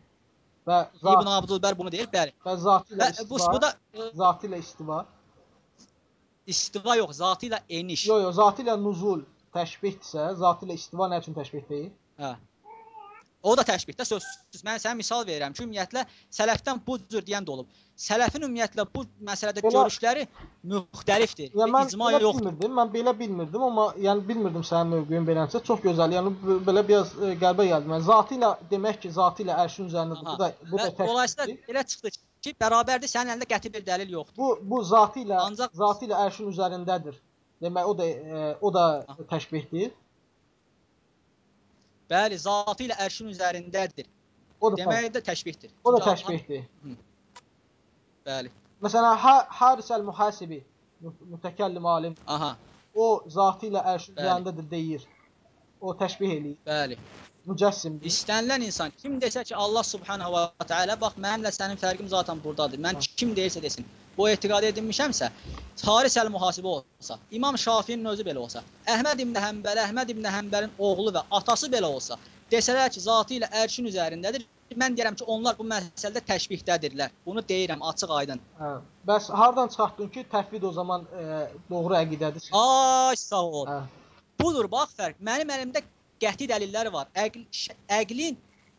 Speaker 2: Və zat,
Speaker 1: İbn Abdülbər bunu deyir, bəli.
Speaker 2: və zati ilə
Speaker 1: Və bu
Speaker 2: istiva,
Speaker 1: bu da e,
Speaker 2: zati ilə istiva.
Speaker 1: istiva yox, zatı ilə eniş.
Speaker 2: Yo yo, zati ilə nuzul təşbihdirsə, zati ilə istiva nə üçün təşbih deyil?
Speaker 1: Hə. O da təşbihdə sözsüz. Mən sənə misal verirəm ki, ümumiyyətlə sələfdən bu cür deyən də olub. Sələfin ümumiyyətlə bu məsələdə
Speaker 2: Belə-
Speaker 1: görüşləri müxtəlifdir.
Speaker 2: Ya mən
Speaker 1: icma
Speaker 2: belə
Speaker 1: yoxdur.
Speaker 2: bilmirdim. Mən belə bilmirdim, amma yəni bilmirdim sənin mövqeyin beləncə. Çox gözəl. Yəni belə biraz e, qəlbə gəldi. Mən zati ilə demək ki, zati ilə ərşin üzərindədir. Bu da bu da
Speaker 1: Və dolayısıyla elə çıxdı ki, bərabərdir, sənin əlində qəti bir dəlil yoxdur.
Speaker 2: Bu bu zati ilə
Speaker 1: Ancaq-
Speaker 2: zati ilə ərşin üzərindədir. Demək o da e, o da
Speaker 1: Aha.
Speaker 2: təşbihdir.
Speaker 1: Bəli, zatı ilə ərşin üzərindədir.
Speaker 2: O da.
Speaker 1: Demək də təşbihdir.
Speaker 2: O da təşbihdir.
Speaker 1: Bəli.
Speaker 2: Məsələn, Ha- Haris el-Muhasibi mü- mütəkəllim alim
Speaker 1: Aha,
Speaker 2: o zati ilə ərşin üzərindədir deyir. O təşbih eləyir.
Speaker 1: bəli.
Speaker 2: Mücəssimdir.
Speaker 1: İstənilən insan kim desə ki, Allah Subhanahu va Taala bax mənimlə sənin fərqim zaten burdadır. Mən
Speaker 2: Ha.
Speaker 1: kim deyirsə desin. Bu etiqad edinmişəmsə, Haris el-Muhasibi olsa, İmam Şafiinin özü belə olsa, Əhməd ibn Həmbəl, Əhməd ibn Həmbəlin oğlu və atası belə olsa, desələr ki, zatı ilə ərşin üzərindədir, mən deyirəm ki, onlar bu məsələdə təşbihdədirlər. Bunu deyirəm açıq-aydın.
Speaker 2: Hə. Bəs hardan çıxartdın ki, təfvid o zaman e, doğru əqidədir?
Speaker 1: Ay sağ ol.
Speaker 2: Hə.
Speaker 1: Budur bax fərq. Mənim əlimdə qəti dəlillər var. Əql, əqlin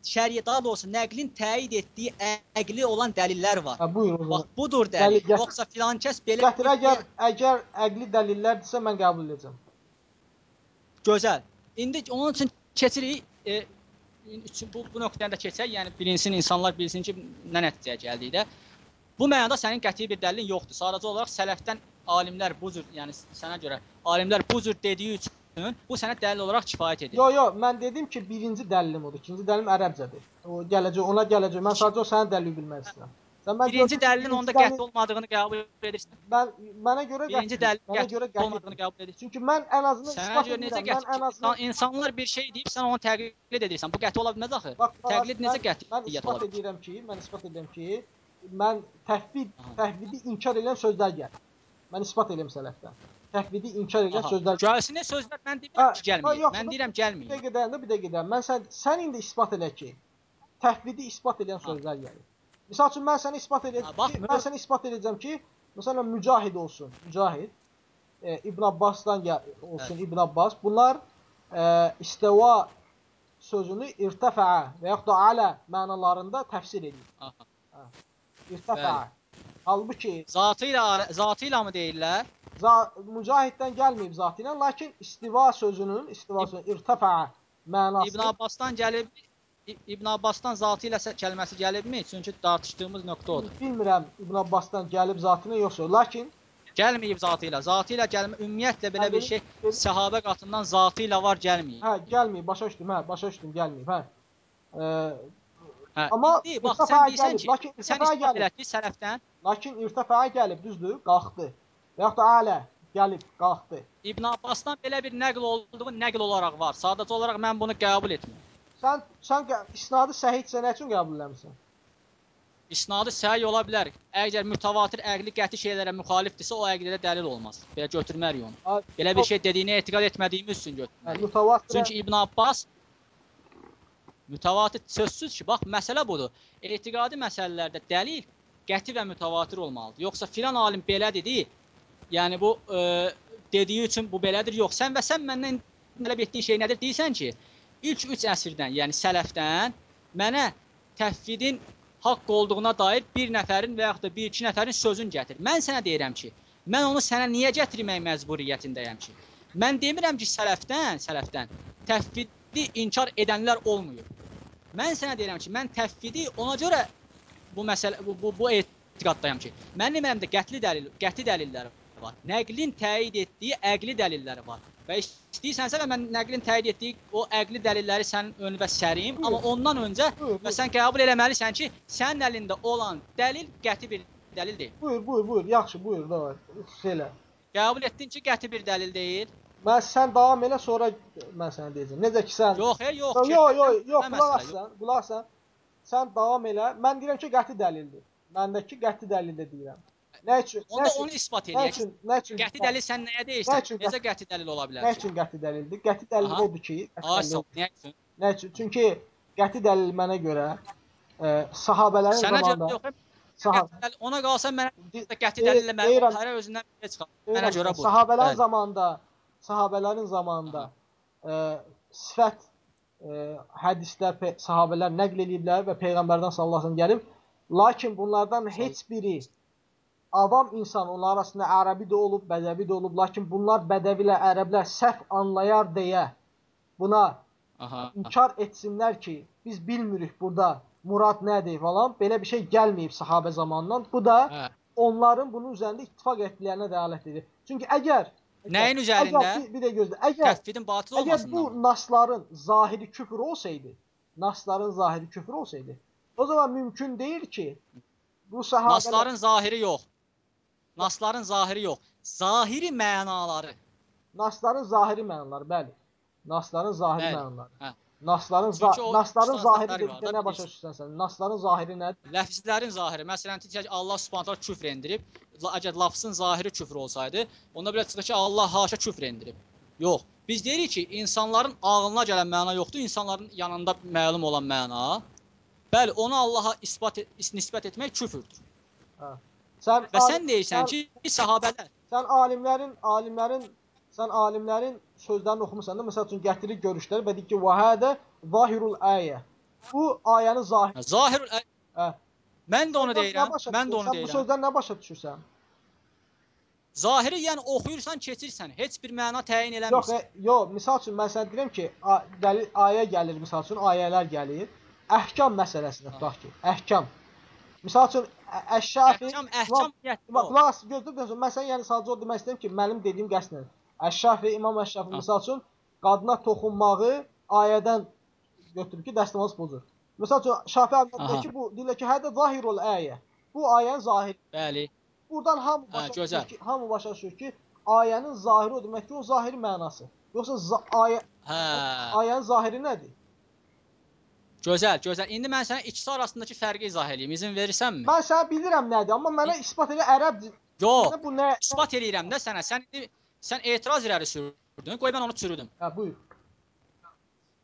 Speaker 1: şəriət daha doğrusu nəqlin təyid etdiyi əqli olan dəlillər var.
Speaker 2: Hə, buyur
Speaker 1: Bax budur
Speaker 2: Dəlil
Speaker 1: dəlil. Yoxsa filan kəs belə
Speaker 2: Gətir əgər əgər əqli dəlillərdirsə mən qəbul edəcəm.
Speaker 1: gözəl. İndi onun üçün keçirik e, üçün bu, bu nöqtəni də keçək. Yəni bilinsin insanlar bilsin ki, nə nəticəyə gəldik də. Bu mənada sənin qəti bir dəlilin yoxdur. Sadəcə olaraq sələfdən alimlər bu cür, yəni sənə görə alimlər bu cür dediyi üçün bu sənə dəlil olaraq kifayət edir.
Speaker 2: Yo yo, mən dedim ki, birinci dəlilim odur. İkinci dəlilim ərəbcədir. O gələcək, ona gələcək. Mən sadəcə o sənin dəlilini bilmək istəyirəm.
Speaker 1: Birinci dəlilin onda qəti olmadığını qəbul edirsən.
Speaker 2: Mən mənə görə
Speaker 1: Birinci dəlil
Speaker 2: Mənə görə qəti.
Speaker 1: olmadığını qəbul edirsən.
Speaker 2: Çünki mən ən azından
Speaker 1: Sənə görə necə?
Speaker 2: Mən ən azından
Speaker 1: İnsan- İnsanlar bir şey deyib sən onu təqlid edirsən. Bu qəti ola bilməz axı. Təqlid necə qətiyyət
Speaker 2: Mən isbat edirəm ki, mən isbat edirəm ki, mən təhvid, təhvidi inkar edən sözlər gəlir. Mən isbat edirəm sələfdən. Təhvidi inkar edən sözlər
Speaker 1: Gəlsin sözlər mən demirəm ki,
Speaker 2: yox,
Speaker 1: Mən deyirəm
Speaker 2: Bir
Speaker 1: gəlməyib.
Speaker 2: dəqiqə dayandı, bir dəqiqə dayan. Mən sən sən indi isbat elə ki, təhvidi isbat edən sözlər gəlir. Məsəl üçün mən sənə isbat edəcəm mən sənə isbat edəcəm ki, məsələn Mücahid olsun, Mücahid, e, İbn Abbasdan gəl olsun İbn Abbas. Bunlar e, istiva sözünü irtafa və yaxud da alə mənalarında təfsir edir. İrtafa. Halbuki
Speaker 1: Zatı ilə zatı ilə mı deyirlər?
Speaker 2: za Mücahiddən gəlməyib zati ilə, lakin istiva sözünün, istiva sözünün irtafa mənası
Speaker 1: İbn Abbasdan gəlib İbn Abbasdan zatı ilə kəlməsi gəlibmi? Çünki tartışdığımız nöqtə odur.
Speaker 2: Bilmirəm İbn Abbasdan gəlib zatına yoxsa, lakin
Speaker 1: Gəlməyib zatı ilə. Zatı ilə gəlmə ümumiyyətlə belə
Speaker 2: Hə,
Speaker 1: bir şey
Speaker 2: dedim-
Speaker 1: səhabə qatından zatı ilə var gəlməyib.
Speaker 2: Hə, gəlməyib, başa düşdüm, hə, başa düşdüm, gəlməyib, hə. Ə,
Speaker 1: Hə,
Speaker 2: Amma
Speaker 1: indi bax sən deyirsən ki,
Speaker 2: lakin
Speaker 1: sən
Speaker 2: gəlib.
Speaker 1: elətdi sələfdən
Speaker 2: lakin irtifağa gəlib, düzdür, qalxdı. Və yaxud da alə gəlib, qalxdı.
Speaker 1: İbn Abbasdan belə bir nəql olduğu nəql olaraq var. Sadəcə olaraq mən bunu qəbul etmirəm.
Speaker 2: Sən sən isnadı səhihsə nə üçün qəbul etmirsən?
Speaker 1: İsnadı səhi ola bilər. Əgər mütəvatir əqli qəti şeylərə müxalifdirsə, o əqlidə dəlil olmaz. Belə götürmərik onu. Belə bir şey dediyinə etiqad etmədiyimiz üçün
Speaker 2: hə,
Speaker 1: götürməliyik.
Speaker 2: mütəvatir
Speaker 1: Çünki İbn Abbas mütəvatir sözsüz ki, bax məsələ budur. Etiqadi məsələlərdə dəlil qəti və mütəvatir olmalıdır. Yoxsa filan alim belə dedi, yəni bu e, dediyi üçün bu belədir. Yox, sən və sən məndən tələb etdiyin şey nədir? Deyirsən ki, ilk 3 əsrdən, yəni sələfdən mənə təfvidin haqq olduğuna dair bir nəfərin və yaxud da bir iki nəfərin sözün gətir. Mən sənə deyirəm ki, mən onu sənə niyə gətirmək məcburiyyətindəyəm ki? Mən demirəm ki, sələfdən, sələfdən təfvidi inkar edənlər olmuyor. Mən sənə deyirəm ki, mən təfvidi ona görə bu məsələ bu bu, bu etiqaddayam ki, mənim əlimdə qətli dəlil, qəti dəlilləri var. Nəqlin təyid etdiyi əqli dəlilləri var. Və istəyirsənsə mən nəqlin təyid etdiyi o əqli dəlilləri sənin önünə sərim, amma ondan öncə və sən qəbul eləməlisən ki, sənin əlində olan dəlil qəti bir dəlil deyil.
Speaker 2: Buyur, buyur, buyur. Yaxşı, buyur, da. Şeylə.
Speaker 1: Qəbul etdin ki, qəti bir dəlil deyil.
Speaker 2: Mən sən davam elə sonra mən sənə deyəcəm. Necə ki sən
Speaker 1: Yox, hey, yox.
Speaker 2: Yox, yox, yox, qulaq
Speaker 1: məsələ,
Speaker 2: as sən, qulaq as sən. Sən davam elə. Mən deyirəm ki, qəti dəlildir. Məndəki qəti dəlildir deyirəm. Nə üçün? Nə
Speaker 1: Onda
Speaker 2: üçün?
Speaker 1: onu isbat
Speaker 2: Nə
Speaker 1: eləyək.
Speaker 2: üçün? Nə üçün?
Speaker 1: Qəti dəlil sən nəyə
Speaker 2: Nə
Speaker 1: deyirsən? Necə qəti dəlil ola bilər
Speaker 2: Nə üçün qəti dəlildir? Qəti dəlil
Speaker 1: Aha.
Speaker 2: odur ki, odur.
Speaker 1: Nə üçün?
Speaker 2: Nə üçün? Çünki qəti dəlil mənə görə e, sahabələrin
Speaker 1: Sənə
Speaker 2: zamanında
Speaker 1: yox.
Speaker 2: saha
Speaker 1: Qəti dəlil- Ona qalsa mənə
Speaker 2: Di-
Speaker 1: qəti
Speaker 2: deyir-
Speaker 1: dəlillə mən hərə özündən bir çıxar. Mənə görə bu.
Speaker 2: Sahabələrin
Speaker 1: Bəli.
Speaker 2: zamanında sahabələrin zamanında e, sifət e, hədislər sahabələr nəql ediblər və peyğəmbərdən sallallahu əleyhi və səlləm gəlib. Lakin bunlardan heç biri avam insan onlar arasında ərəbi də olub, bədəvi də olub, lakin bunlar bədəvi ilə ərəblər səhv anlayar deyə buna
Speaker 1: Aha.
Speaker 2: inkar etsinlər ki, biz bilmirik burada murad nədir falan. Belə bir şey gəlməyib sahabə zamanından. Bu da
Speaker 1: Hə.
Speaker 2: onların bunun üzərində ittifaq etdiklərinə dəlalət edir. Çünki əgər
Speaker 1: Nəyin üzərində?
Speaker 2: Əgər bir, də gözlə. Əgər
Speaker 1: Təfvidin batıl
Speaker 2: əgər
Speaker 1: olmasından.
Speaker 2: bu
Speaker 1: mı?
Speaker 2: nasların zahiri küfür olsaydı, nasların zahiri küfür olsaydı, o zaman mümkün deyil ki bu sahabelər
Speaker 1: Nasların zahiri yox. Nasların zahiri yox. Zahiri mənaları.
Speaker 2: nasların zahiri mənaları, bəli. Nasların zahiri
Speaker 1: Bəli,
Speaker 2: mənaları.
Speaker 1: hə.
Speaker 2: Nasların za nasların zahiri dedikdə nə başa düşürsən sən? Nasların zahiri nədir?
Speaker 1: Ləfzlərin zahiri. Məsələn, deyək ki, Allah Subhanahu taala küfr endirib. Əgər lafzın zahiri küfr olsaydı, onda belə çıxır ki, Allah haşa küfr endirib. Yox. Biz deyirik ki, insanların ağlına gələn məna yoxdur, insanların yanında məlum olan məna. Bəli, onu Allaha isbat et, nisbət etmək küfrdür.
Speaker 2: Sən
Speaker 1: Və sən deyirsən ki, sahabələr
Speaker 2: sən alimlərin alimlərin sən alimlərin sözlərini oxumusan da, məsəl üçün gətirir görüşlər və deyir ki, "Və hədə zahirul ayə." Bu ayənin zahiri.
Speaker 1: zahir
Speaker 2: Hə.
Speaker 1: mən də onu deyirəm. Mən də onu
Speaker 2: Sən bu
Speaker 1: deyirəm.
Speaker 2: sözdən nə başa düşürsən?
Speaker 1: Zahiri yəni oxuyursan, keçirsən. Heç bir məna təyin
Speaker 2: Yox,
Speaker 1: eləmirsən.
Speaker 2: e, yox, misal üçün mən sənə deyirəm ki, dəlil ayə gəlir, misal üçün ayələr gəlir. Əhkam məsələsində tutaq ki, əhkam. Misal üçün Əş-Şafi qulaq as, gözlə gözlə. Mən sən yəni sadəcə o demək istəyirəm ki, mənim dediyim qəsdən. Əş-Şafi, İmam Əş-Şafi
Speaker 1: Ha.
Speaker 2: misal üçün qadına toxunmağı ayədən götürüb ki, dəstəmaz pozur. Misal üçün Şafi deyir ki, bu deyirlər ki, hədə zahirul ayə. Bu ayənin zahiri.
Speaker 1: Bəli.
Speaker 2: Buradan hamı
Speaker 1: Hə,
Speaker 2: başa düşür ki, hamı başa düşür ki, ayənin zahiri o deməkdir, o zahiri mənası. Yoxsa ayə
Speaker 1: Hə.
Speaker 2: ayənin zahiri nədir?
Speaker 1: Gözəl, gözəl. İndi mən sənə ikisi arasındakı fərqi izah edeyim. İzin verirsənmi?
Speaker 2: Mən sənə bilirəm nədir, amma mənə isbat elə ərəb
Speaker 1: Yox.
Speaker 2: bu nə?
Speaker 1: İsbat eləyirəm də sənə. Sən indi sən etiraz irəli sürdün. Qoy mən onu çürüdüm.
Speaker 2: Hə, buyur.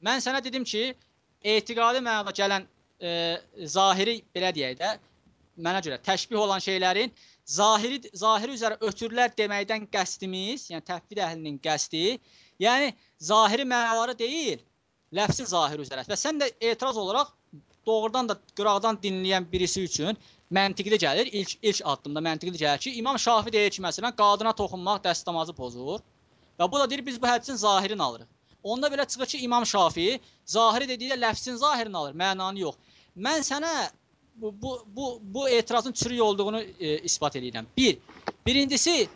Speaker 1: Mən sənə dedim ki, etiqadi mənada gələn e, zahiri belə deyək də, mənə görə təşbih olan şeylərin zahiri zahiri üzərə ötürlər deməkdən qəsdimiz, yəni təfvid əhlinin qəsdi, yəni zahiri mənaları deyil, ləfsin zahiri üzərə. Və sən də etiraz olaraq doğrudan da qıraqdan dinləyən birisi üçün məntiqli gəlir. İlk ilk addımda məntiqli gəlir ki, İmam Şafi deyir ki, məsələn, qadına toxunmaq dəstəmazı pozur. Və bu da deyir biz bu hədisin zahirini alırıq. Onda belə çıxır ki, İmam Şafii zahiri dediyi ləfsin zahirini alır, mənanı yox. Mən sənə bu bu bu, bu etirazın çürük olduğunu e, isbat edirəm. Bir. Birincisi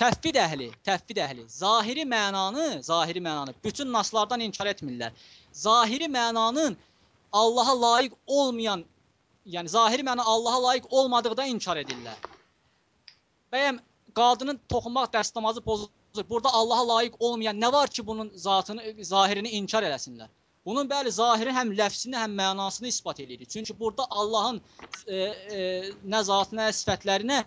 Speaker 1: təfvid əhli, təfvid əhli zahiri mənanı, zahiri mənanı bütün naslardan inkar etmirlər. Zahiri mənanın Allaha layiq olmayan, yəni zahiri məna Allaha layiq olmadıqda inkar edirlər. Bəyəm qadının toxunmaq dəstəmazı pozulur. Burada Allaha layiq olmayan nə var ki, bunun zatını, zahirini inkar eləsinlər? Bunun bəli zahiri həm ləfzini, həm mənasını isbat eləyirik. Çünki burada Allahın e, e, nə zatına, nə sifətlərinə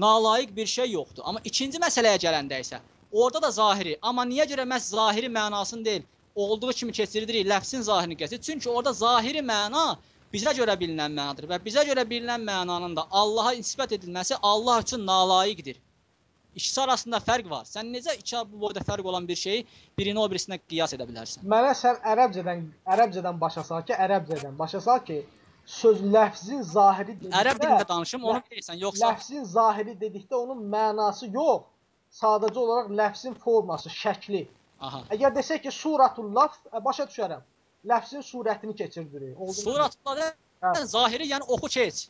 Speaker 1: nalayiq bir şey yoxdur. Amma ikinci məsələyə gələndə isə orada da zahiri, amma niyə görə məhz zahiri mənasını deyil, olduğu kimi keçiririk, ləfzin zahirini keçir. Çünki orada zahiri məna bizə görə bilinən mənadır və bizə görə bilinən mənanın da Allaha nisbət edilməsi Allah üçün nalayiqdir. İkisi arasında fərq var. Sən necə iki bu boyda fərq olan bir şeyi birini o birisinə qiyas edə bilərsən?
Speaker 2: Mənə sən ərəbcədən ərəbcədən başa sal ki, ərəbcədən başa sal ki, söz ləfzin zahiri dedikdə
Speaker 1: Ərəb dilində danışım, onu bilirsən, yoxsa
Speaker 2: ləfzin zahiri dedikdə onun mənası yox. Sadəcə olaraq ləfzin forması, şəkli.
Speaker 1: aha.
Speaker 2: Əgər desək ki, suratul lafz, ə, başa düşərəm. Ləfzin surətini keçirdirik. Oldu mu?
Speaker 1: Suratlarda
Speaker 2: Hə.
Speaker 1: zahiri, yəni oxu keç.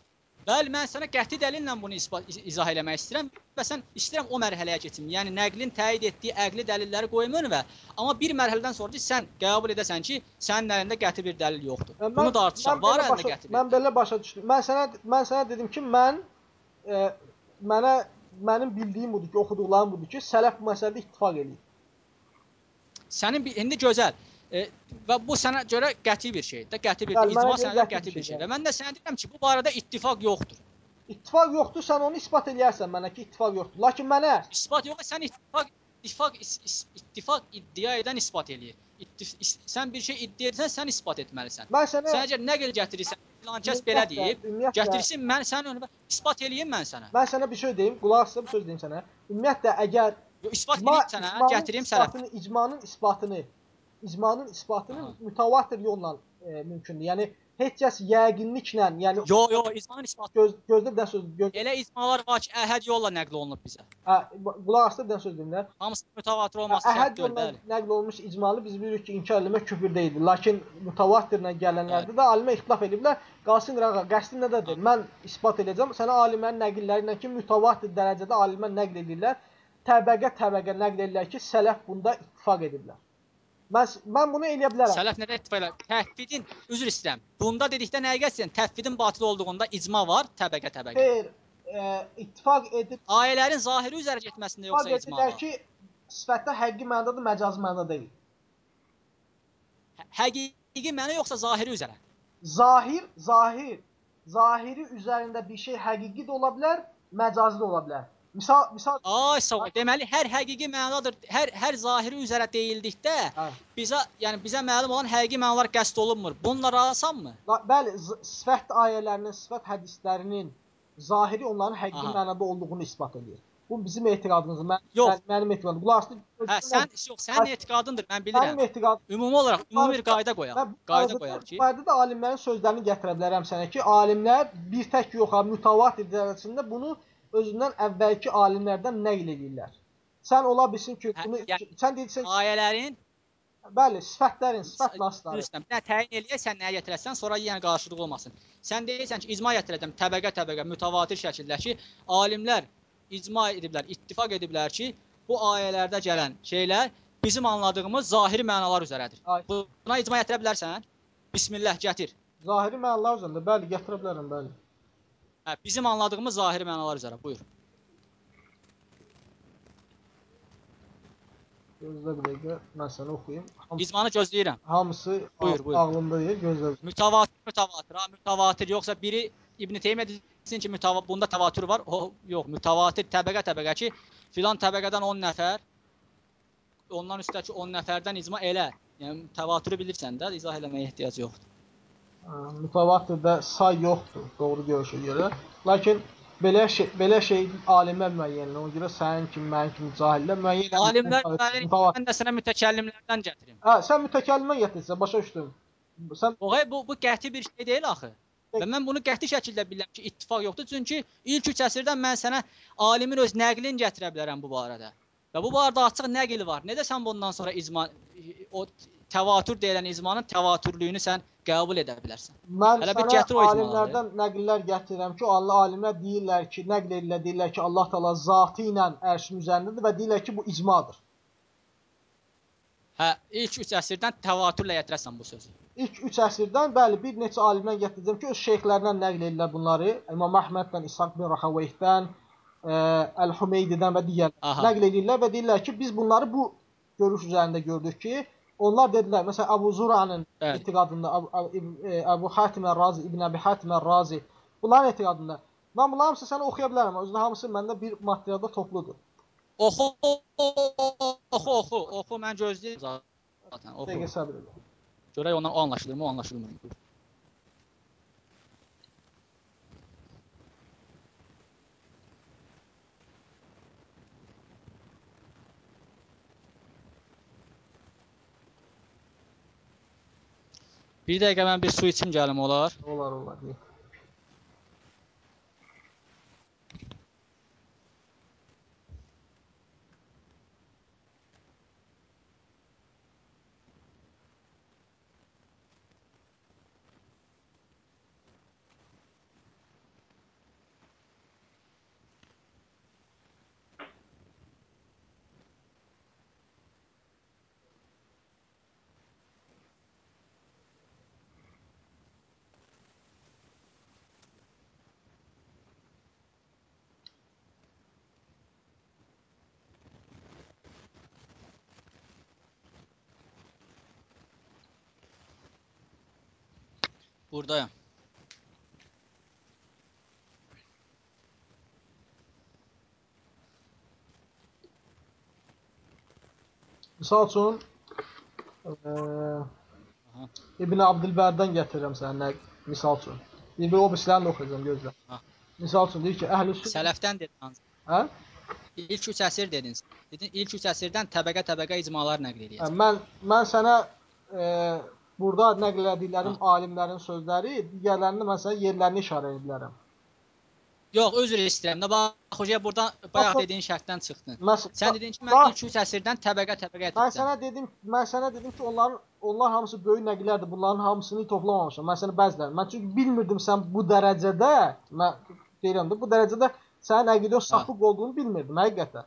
Speaker 1: Bəli, mən sənə qəti dəlillə bunu izah eləmək istəyirəm və sən istəyirəm o mərhələyə keçim. Yəni nəqlin təyid etdiyi əqli dəlilləri qoymun və amma bir mərhələdən sonra da sən qəbul edəsən ki, sənin əlində qəti bir dəlil yoxdur.
Speaker 2: Ə,
Speaker 1: Bunu tartışaq.
Speaker 2: mən
Speaker 1: Var əlində qəti bir.
Speaker 2: Mən belə başa düşdüm. Mən sənə mən sənə dedim ki, mən e, mənə mənim bildiyim budur ki, oxuduqlarım budur ki, sələf məsələdə ittifaq eləyir.
Speaker 1: Sənin indi gözəl e, və bu sənə görə qəti bir şeydir. də, Qəti bir icma sənə görə
Speaker 2: qəti bir
Speaker 1: bir
Speaker 2: şey,
Speaker 1: şeydir. Mən də sənə deyirəm ki, bu barədə ittifaq yoxdur.
Speaker 2: İttifaq yoxdur, sən onu isbat eləyərsən mənə ki, ittifaq yoxdur. Lakin mənə
Speaker 1: İsbat yox, sən ittifaq ittifaq is- is- ittifaq iddia edən isbat eləyir. İttif, is, sən bir şey iddia edirsən, sən isbat etməlisən.
Speaker 2: mən sənə
Speaker 1: Sən əgər nəql gətirirsən, filan kəs belə deyib, gətirsin mən sənin önünə isbat eləyim mən sənə.
Speaker 2: Mən sənə bir şey deyim, qulaq as, bir söz deyim sənə. Ümumiyyətlə əgər
Speaker 1: Yo, isbat eləyim sənə, gətirim sənə.
Speaker 2: icmanın isbatını, icmanın isbatını mütəvatir yolla e, mümkündür. Yəni heç kəs yəqinliklə, yəni
Speaker 1: Yo, yo, icmanın isbatı.
Speaker 2: göz gözdə bir söz göz
Speaker 1: Elə icmalar var ki, əhəd yolla nəql olunub bizə.
Speaker 2: hə, qulaq as, bir söz deyim də.
Speaker 1: Hamısı mütəvatir olması
Speaker 2: Əhəd
Speaker 1: şərt deyil,
Speaker 2: yolla
Speaker 1: bəli.
Speaker 2: nəql olunmuş icmalı biz bilirik ki, inkar eləmək küfür deyildir. Lakin mütəvatirlə gələnlərdə də alimə ixtilaf ediblər. Qalsın qırağa, qəsdin nədədir? Mən isbat edəcəm. Sənə alimlərin nəqilləri ilə ki, mütəvatir dərəcədə alimlər nəql edirlər. Təbəqə təbəqə nəql edirlər ki, sələf bunda ittifaq ediblər. Mən mən bunu eləyə bilərəm.
Speaker 1: Sələf nədə ittifaq elə? Təhdidin, üzr istəyirəm. Bunda dedikdə nəyə qəsdən? Təhdidin batil olduğunda icma var, təbəqə təbəqə.
Speaker 2: Xeyr, e, ittifaq edib
Speaker 1: Ayələrin zahiri üzərə getməsində yoxsa icma var?
Speaker 2: ki, sifətdə həqiqi mənada, məcazi mənada deyil.
Speaker 1: Hə- Həqiqi mənə yoxsa zahiri üzərə?
Speaker 2: Zahir, zahir, zahiri üzərində bir şey həqiqi də ola bilər, məcazi də ola bilər. Misal, misal,
Speaker 1: Ay sağ ol. Deməli hər həqiqi mənadır. Hər hər zahiri üzərə deyildikdə
Speaker 2: hə.
Speaker 1: bizə yəni bizə məlum olan həqiqi mənalar qəsd olunmur. Bununla razısanmı?
Speaker 2: Bəli, sifət ayələrinin, sifət hədislərinin zahiri onların həqiqi
Speaker 1: Aha.
Speaker 2: mənada olduğunu isbat edir. Bu bizim etiqadımızdır. Mən,
Speaker 1: Yox.
Speaker 2: mən mənim etiqadım. Qulaq asın.
Speaker 1: Hə, sən yox, sənin etiqadındır, mən bilirəm.
Speaker 2: mənim etiqadım.
Speaker 1: Ümumi olaraq ümumi bir qayda qoyaq. Qayda qoyaq ki,
Speaker 2: barədə də alimlərin sözlərini gətirə bilərəm sənə ki, alimlər bir tək yox, mütəvatir dərəcəsində bunu özündən əvvəlki alimlərdən nəql edirlər. Sən ola bilsin ki,
Speaker 1: Hə,
Speaker 2: bunu
Speaker 1: yəni-
Speaker 2: sən deyirsən,
Speaker 1: ayələrin
Speaker 2: bəli, sifətlərin, sifət nasları.
Speaker 1: Dənə təyin eləyəsən, nəyə gətirəsən, sonra yenə qarşılıq olmasın. Sən deyirsən ki, icma gətirəcəm təbəqə təbəqə mütəvatir şəkildə ki, alimlər icma ediblər, ittifaq ediblər ki, bu ayələrdə gələn şeylər bizim anladığımız zahiri mənalar üzərədir.
Speaker 2: Ay.
Speaker 1: Buna icma gətirə bilərsən? Bismillah gətir.
Speaker 2: Zahiri mənalar üzərində bəli gətirə bilərəm, bəli.
Speaker 1: Hə, bizim anladığımız zahiri mənalar üzərə. Buyur.
Speaker 2: Gözlə bir dəqiqə, mən sənə oxuyum. Hamısı,
Speaker 1: İcmanı gözləyirəm.
Speaker 2: hamısı
Speaker 1: Buyur, buyur.
Speaker 2: ağlımda deyil, gözlə.
Speaker 1: Mütəvatir, mütəvatir, ha, mütəvatir yoxsa biri İbn Teymiyyə desin ki, mütəva bunda təvatür var. O yox, mütəvatir təbəqə təbəqə ki, filan təbəqədən 10 nəfər ondan üstəki 10 nəfərdən icma elə. Yəni təvatürü bilirsən də, izah eləməyə ehtiyac yoxdur.
Speaker 2: Mütəvatirdə say yoxdur, doğru görüşə görə. Lakin belə şey, belə şey alimlər müəyyənləyir. Ona görə sənin kimi, mənim kimi cahillər müəyyən.
Speaker 1: Alimlər müəyyən mən də sənə mütəkəllimlərdən gətirim.
Speaker 2: Hə, sən mütəkəllimə gətirsən, başa düşdüm. Sən
Speaker 1: Oğay bu bu qəti bir şey deyil axı. Və mən bunu qəti şəkildə bilirəm ki, ittifaq yoxdur. Çünki ilk üç əsrdən mən sənə alimin öz nəqlini gətirə bilərəm bu barədə. Və bu barədə açıq nəql var. Necə sən bundan sonra icma o təvatür deyilən icmanın təvatürlüyünü sən qəbul edə bilərsən.
Speaker 2: Mən
Speaker 1: Hələ bir gətir o
Speaker 2: alimlərdən nəqillər gətirirəm ki, Allah alimlər deyirlər ki, nəql edirlər, deyirlər ki, Allah Taala zatı ilə ərşin üzərindədir və deyirlər ki, bu icmadır.
Speaker 1: Hə, ilk 3 əsrdən təvatürlə gətirəsən bu sözü.
Speaker 2: İlk 3 əsrdən bəli, bir neçə alimdən gətirəcəm ki, öz şeyxlərindən nəql edirlər bunları. İmam Əhməddən, İshaq bin Rahaweyhdən, e, Əl-Hümeydidən və digər
Speaker 1: Aha.
Speaker 2: nəql edirlər və deyirlər ki, biz bunları bu görüş üzərində gördük ki, onlar dedilər, məsələn, Əbu Zura'nın
Speaker 1: Bəli.
Speaker 2: etiqadında, Əbu- e, Əbu Hatim Ər-Razi, İbn Əbi Hatim Ər-Razi, bunların etiqadında. Mən bunların hamısını sənə oxuya bilərəm. Özdə hamısı məndə bir materialda topludur.
Speaker 1: Oxu, oxu, oxu, oxu, mən gözləyirəm zaten. Oxu.
Speaker 2: Dəqiqə səbr edin.
Speaker 1: Görək ondan o anlaşılırmı, o anlaşılmır. Bir dəqiqə mən bir su içim gəlim olar.
Speaker 2: Olar, olar. Deyil.
Speaker 1: Buradayam.
Speaker 2: Misal üçün e,
Speaker 1: Aha.
Speaker 2: İbn Abdülbərdən gətirirəm sənə misal üçün. Bir o birislərini də oxuyacağam gözlə.
Speaker 1: Ha.
Speaker 2: Misal üçün deyir ki, əhl-i sünnə
Speaker 1: Sələfdən dedin hansı?
Speaker 2: hə?
Speaker 1: İlk 3 əsr dedin. Dedin ilk 3 əsrdən təbəqə-təbəqə icmalar nəql
Speaker 2: Hə,
Speaker 1: edəcək.
Speaker 2: Mən mən sənə e, burada nəql etdiklərim alimlərin sözləri, digərlərini mən sənə yerlərini işarə edə bilərəm.
Speaker 1: Yox, özür istəyirəm də bax hocaya buradan bayaq dediyin şərtdən çıxdın.
Speaker 2: Məs
Speaker 1: Sən dedin ki, mən ilk 3 əsrdən təbəqə-təbəqə
Speaker 2: Mən
Speaker 1: etdim.
Speaker 2: sənə dedim, mən sənə dedim ki, onların onlar hamısı böyük nəqlərdir. Bunların hamısını toplamamışam. Mən sənə bəzilərini. Mən çünki bilmirdim sən bu dərəcədə, mən deyirəm də, bu dərəcədə sənin əqidə sapıq olduğunu bilmirdim həqiqətən.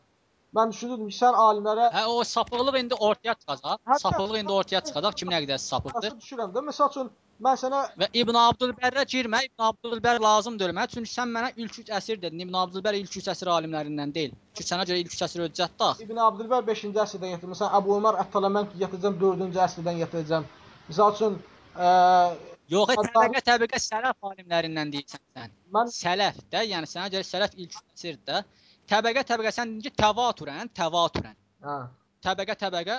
Speaker 2: Mən düşünürdüm ki, sən alimlərə
Speaker 1: Hə o sapıqlıq indi ortaya çıxacaq.
Speaker 2: Hətta-
Speaker 1: Sapıqlıq indi ortaya çıxacaq. Kimin əqidəsi sapıqdır?
Speaker 2: başa düşürəm də. Məsəl üçün mən sənə
Speaker 1: Və İbn Abdülbərrə girmə. İbn Abdülbər lazımdır mənə. Çünki sən mənə ilk 3 əsr dedin. İbn Abdülbər ilk 3 əsr alimlərindən deyil. Ki sənə görə ilk 3 əsr hüccətdir.
Speaker 2: İbn Abdülbər 5-ci əsrdən gətirmisən. Əbu Ömər Ət-Talamən gətirəcəm 4-cü əsrdən gətirəcəm. Məsəl üçün ə,
Speaker 1: Yox, e, təbəqə təbəqə sələf alimlərindən deyirsən sən.
Speaker 2: mən
Speaker 1: Sələf də, yəni sənə görə sələf ilk 3 əsrdə. Təbəqə təbəqə sən ki, təvatürən, təvatürən.
Speaker 2: hə.
Speaker 1: Təbəqə təbəqə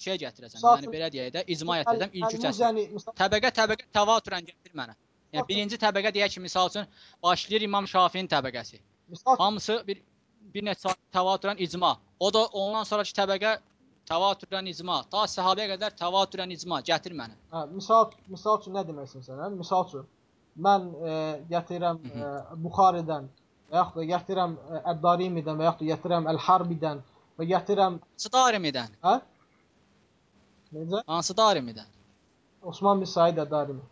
Speaker 1: şey gətirəcəm.
Speaker 2: Misal
Speaker 1: Yəni belə deyək də, icma gətirəcəm ilk 3 əsr.
Speaker 2: Məsəl
Speaker 1: Təbəqə təbəqə təvatürən gətir mənə. Yəni birinci təbəqə deyək ki, misal üçün başlayır İmam Şafinin təbəqəsi.
Speaker 2: misal
Speaker 1: Hamısı bir bir neçə təvatürən icma. O da ondan sonraki təbəqə təvatürən icma. Ta səhabəyə qədər təvatürən icma gətir mənə.
Speaker 2: Hə, misal misal üçün nə demək istəyirsən sən? Misal üçün mən e, gətirəm
Speaker 1: Hı
Speaker 2: e, Buxaridən və yaxud da gətirəm e, Əd-Darimidən və yaxud da gətirəm Əl-Harbidən və gətirəm
Speaker 1: Hansı darimidən?
Speaker 2: hə? Necə?
Speaker 1: Hansı darimidən?
Speaker 2: Osman bin Said Əd-Darimi.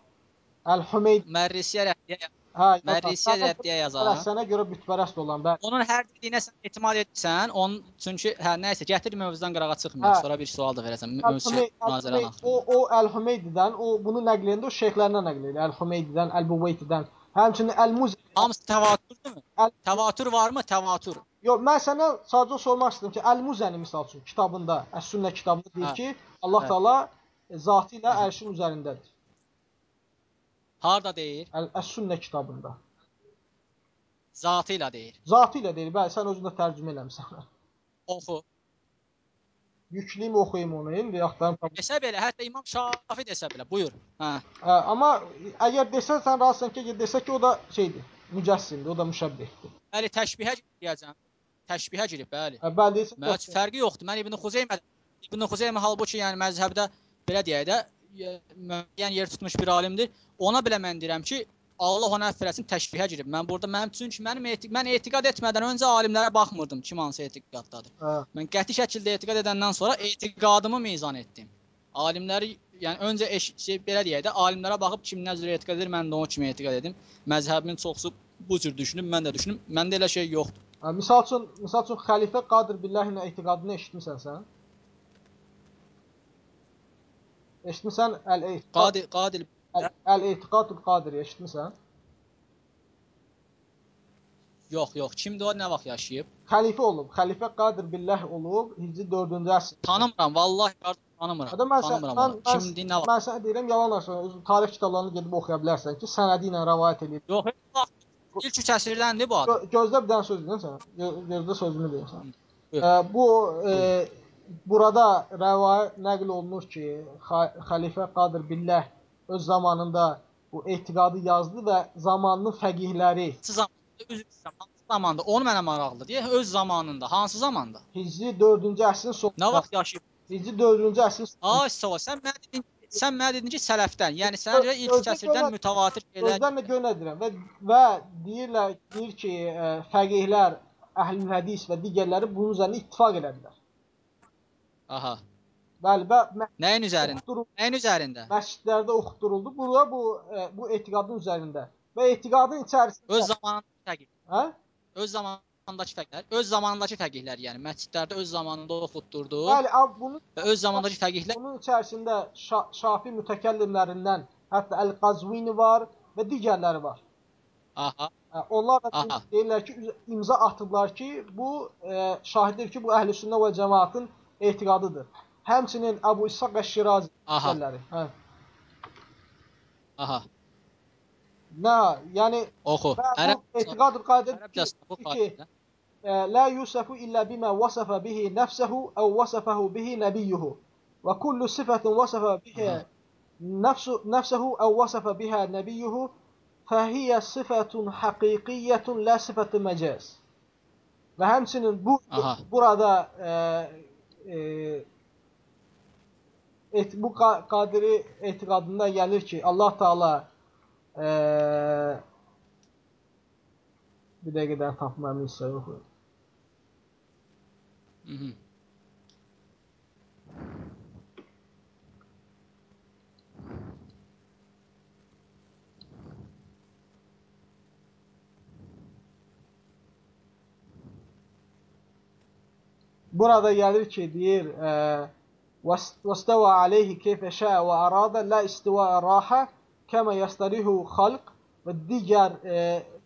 Speaker 2: Əl-Hümeyd
Speaker 1: Mərrisiyə rəhdiyə,
Speaker 2: hə,
Speaker 1: Mərrisiyə
Speaker 2: görə,
Speaker 1: yazar.
Speaker 2: sənə görə bütpərəst olan bəli.
Speaker 1: Onun hər dediyinə sən etimad edirsən, onun çünki hə nəysə gətir mövzudan qırağa çıxmayaq.
Speaker 2: Hə.
Speaker 1: Sonra bir sual da verəcəm. Mövzu
Speaker 2: Əl-Hümeyd,
Speaker 1: nazirə
Speaker 2: Əl-Hümeyd, o o Əl-Hümeydidən, o bunu nəql edəndə o şeyxlərindən nəql edir. Əl-Hümeydidən, Əl-Buveytidən, həmçinin Əl-Muzi.
Speaker 1: Hamısı təvatürdürmü?
Speaker 2: Əl-
Speaker 1: Təvatür varmı? Təvatür.
Speaker 2: Yox, mən sənə sadəcə sormaq istəyirəm ki, Əl-Muzəni misal üçün kitabında, Əs-Sünnə kitabında deyir
Speaker 1: Hə.
Speaker 2: ki, Allah
Speaker 1: Hə.
Speaker 2: Taala zatı ilə
Speaker 1: Hə.
Speaker 2: ərşin üzərindədir.
Speaker 1: Harda deyir?
Speaker 2: Əs-Sünnə kitabında.
Speaker 1: Zatı ilə deyir.
Speaker 2: Zatı ilə deyir, bəli, sən özün də tərcümə eləmisən.
Speaker 1: Oxu.
Speaker 2: Yükləyim, oxuyum onu, indi axtarım. tapım.
Speaker 1: Desə belə, hətta İmam Şafi desə belə, buyur. Hə.
Speaker 2: Hə, amma əgər desən sən razısan ki, desə ki, o da şeydir, mücəssimdir, o da müşəbbihdir.
Speaker 1: Bəli, təşbihə deyəcəm. Təşbihə girib, bəli.
Speaker 2: Hə, bəli desən.
Speaker 1: Üçün fərqi yoxdur. Mən İbn Xuzeymə İbn Xuzeymə halbuki yəni məzhəbdə belə deyək də müəyyən yer tutmuş bir alimdir. Ona belə mən deyirəm ki, Allah ona əfv eləsin təşbihə girib. Mən burada mənim üçün ki, mənim eti mən etiqad etmədən öncə alimlərə baxmırdım kim hansı etiqaddadır.
Speaker 2: Hə,
Speaker 1: Mən qəti şəkildə etiqad edəndən sonra etiqadımı mizan etdim. Alimləri, yəni öncə eş, şey, belə deyək də, alimlərə baxıb kim nə cür etiqad edir, mən də o kimi etiqad edim. Məzhəbimin çoxusu bu cür düşünüb, mən də düşünüb. Məndə elə şey yoxdur.
Speaker 2: Hə, misal üçün, misal üçün xəlifə Qadir Billahin etiqadını eşitmisən sən? Eşitmisən Əl-Etiqad
Speaker 1: Qadir, Qadir
Speaker 2: Əl- Əl-Etiqadul Qadir eşitmisən?
Speaker 1: yox, yox. Kimdir o, nə vaxt yaşayıb?
Speaker 2: Xəlifə olub. Xəlifə Qadir Billah olub Hicri 4-cü əsr.
Speaker 1: Tanımıram, vallahi tanımıram.
Speaker 2: Hə də mən
Speaker 1: Tanımıram
Speaker 2: mən, mən,
Speaker 1: Kimdir, nə vaxt?
Speaker 2: mən sənə deyirəm yalan danışırsan. Özün tarix kitablarını gedib oxuya bilərsən ki, sənədi ilə rivayet eləyib.
Speaker 1: Yox, heç ilk üç əsrdəndir bu adam.
Speaker 2: Gö gözlə bir dənə söz deyim sənə. Gö gözlə sözümü deyim sənə. E, bu e, burada rəvayət nəql olunur ki, xəlifə Qadir Billah öz zamanında bu etiqadı yazdı və zamanının fəqihləri
Speaker 1: üzr istəyirəm, hansı zamanda? Onu mənə maraqlıdır. Deyə öz zamanında, hansı zamanda?
Speaker 2: Hicri 4-cü əsrin
Speaker 1: Nə
Speaker 2: sonunda
Speaker 1: vaxt yaşayıb?
Speaker 2: Hicri 4-cü əsrin sonunda
Speaker 1: Ay, sağ ol. Sən mənə dedin, sən mənə dedin ki, sələfdən. Yəni sənə görə ilk
Speaker 2: görə-
Speaker 1: mütəvatir şeylər.
Speaker 2: Gözlərlə görə edirəm və və deyirlər deyir ki, ə, fəqihlər, əhlül hədis və digərləri bunun üzərində ittifaq elədilər.
Speaker 1: Aha.
Speaker 2: Bəli, və
Speaker 1: Nəyin üzərində? Nəyin üzərində?
Speaker 2: məscidlərdə oxutduruldu. Burada bu ə, bu etiqadın üzərində və etiqadın içərisində
Speaker 1: Öz zamanındakı fəqih.
Speaker 2: hə?
Speaker 1: Öz zamanındakı fəqihlər, öz zamanındakı fəqihlər, yəni məscidlərdə öz zamanında oxutdurdu
Speaker 2: Bəli, ab- bunun
Speaker 1: və öz zamandakı fəqihlər
Speaker 2: bunun içərisində şa Şafi mütəkəllimlərindən hətta Əl-Qazvini var və digərləri var.
Speaker 1: aha,
Speaker 2: Hə, Onlar da
Speaker 1: Aha.
Speaker 2: deyirlər ki, imza atıblar ki, bu e, şahiddir ki, bu Əhlüsünnə və Cemaatın etiqadıdır. هامسنين
Speaker 1: أبو
Speaker 2: إسحاق
Speaker 1: الشيرازي.
Speaker 2: آها. ها. آها.
Speaker 1: لا يعني
Speaker 2: أوخو.
Speaker 1: أنا
Speaker 2: اعتقاد القادر آه، لا يوصف إلا بما وصف به نفسه أو وصفه به نبيه. وكل صفة وصف
Speaker 1: بها
Speaker 2: نفسه نفسه أو وصف بها نبيه فهي صفة حقيقية لا صفة مجاز. وهمسن
Speaker 1: بو
Speaker 2: برادا آه، آه، et, bu qa- qadiri etiqadında gəlir ki, Allah Taala e, bir dəqiqədən tapmam hissə yox.
Speaker 1: Mhm.
Speaker 2: Burada gəlir ki, deyir e, وَاسْتَوَى عَلَيْهِ كَيْفَ شَاءَ وَأَرَادَ لَا اسْتِوَاءَ رَاحَ كَمَا يَسْتَرِيهُ خَلْق və digər e,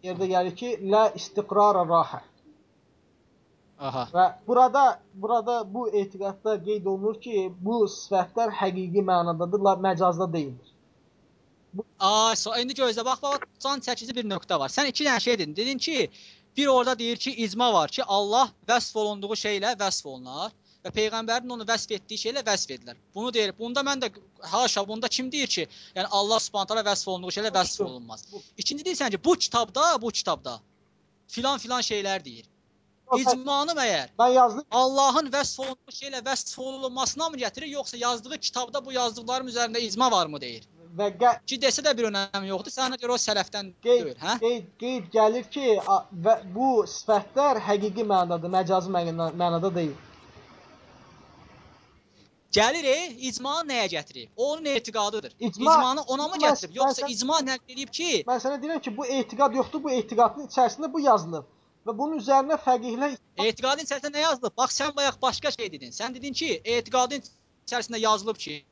Speaker 2: yerdə gəlir ki, la istiqrar raha.
Speaker 1: Aha.
Speaker 2: Və burada burada bu etiqadda qeyd olunur ki, bu sifətlər həqiqi mənadadırlar, məcazda deyildir.
Speaker 1: Ay, so indi gözlə bax, bax, can çəkici bir nöqtə var. Sən iki dənə şey dedin. Dedin ki, bir orada deyir ki, icma var ki, Allah vəsf olunduğu şeylə vəsf olunar və peyğəmbərin onu vəsf etdiyi şeylə vəsf edilir. Bunu deyir. Bunda mən də haşa, bunda kim deyir ki, yəni Allah Subhanahu taala vəsf olunduğu şeylə vəsf olunmaz. İkinci deyirsən ki, bu kitabda, bu kitabda filan filan şeylər deyir. İcmanı məyər
Speaker 2: mən yazdım
Speaker 1: Allahın vəsf olunduğu şeylə vəsf olunmasına mı gətirir, yoxsa yazdığı kitabda bu yazdıqlarım üzərində icma varmı deyir?
Speaker 2: və
Speaker 1: Ki desə də bir önəmi yoxdur. Sənə görə o sələfdən
Speaker 2: qeyd,
Speaker 1: deyil, hə?
Speaker 2: qeyd, qeyd gəlir ki, və bu sifətlər həqiqi mənada, məcazi məna- mənada deyil.
Speaker 1: Gəlir, e, icma nəyə gətirib? O onun etiqadıdır.
Speaker 2: İcma-
Speaker 1: İcmanı ona mı gətirib, yoxsa
Speaker 2: mən-
Speaker 1: icma nəql edib ki,
Speaker 2: Mən sənə deyirəm ki, bu etiqad yoxdur, bu etiqadın içərisində bu yazılıb. Və bunun üzərinə fəqihlər
Speaker 1: etiqadın içərisində nə yazılıb? Bax sən bayaq başqa şey dedin. Sən dedin ki, etiqadın içərisində yazılıb ki,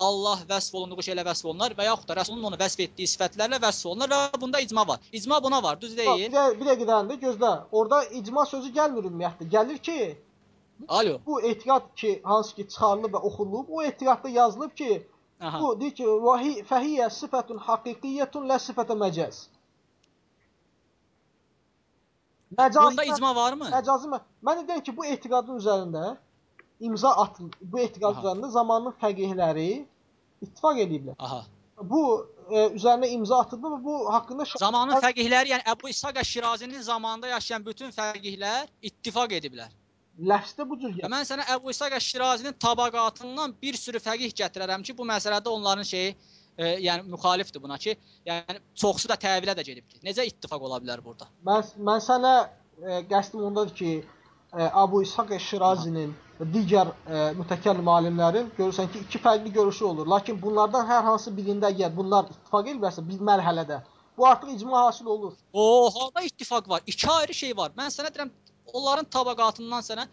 Speaker 1: Allah vəsf olunduğu şeylə vəsf olunar və yaxud da Rəsulun onu vəsf etdiyi sifətlərlə vəsf olunar və bunda icma var. İcma buna var, düz deyil?
Speaker 2: də- bir dəqiqədən də gözlə. Orda icma sözü gəlmir ümumiyyətlə. Gəlir ki,
Speaker 1: Alo.
Speaker 2: bu etiqad ki, hansı ki çıxarılıb və oxunulub, o etiqadda yazılıb ki,
Speaker 1: Aha.
Speaker 2: bu deyir ki, "Vahi fəhiyyə sifatun haqiqiyyətun la sifata məcaz." Məcaz
Speaker 1: Bunda icma varmı?
Speaker 2: Məcazi mə mən deyirəm ki, bu etiqadın üzərində imza atıl bu etiqad
Speaker 1: Aha.
Speaker 2: üzərində zamanın fəqihləri ittifaq ediblər.
Speaker 1: Aha.
Speaker 2: Bu e, üzərinə imza atıldı və bu haqqında
Speaker 1: Zamanın fəqihləri, yəni Əbu İshaq Əş-Şirazinin zamanında yaşayan bütün fəqihlər ittifaq ediblər.
Speaker 2: Ləfzdə bu cür gəlir.
Speaker 1: mən sənə Əbu İshaq Əş-Şirazinin tabaqatından bir sürü fəqih gətirərəm ki, bu məsələdə onların şeyi, e, yəni müxalifdir buna ki, yəni çoxsu da təvilə də gedib ki. Necə ittifaq ola bilər burada?
Speaker 2: Mən mən sənə e, qəsdim ondadır ki, e, Abu İshaq Şirazinin və digər e, mütəkəllim alimlərin görürsən ki, iki fərqli görüşü olur. Lakin bunlardan hər hansı birində əgər bunlar ittifaq edirlərsə bir mərhələdə bu artıq icma hasil olur.
Speaker 1: O halda ittifaq var. İki ayrı şey var. Mən sənə deyirəm, onların tabaqatından sənə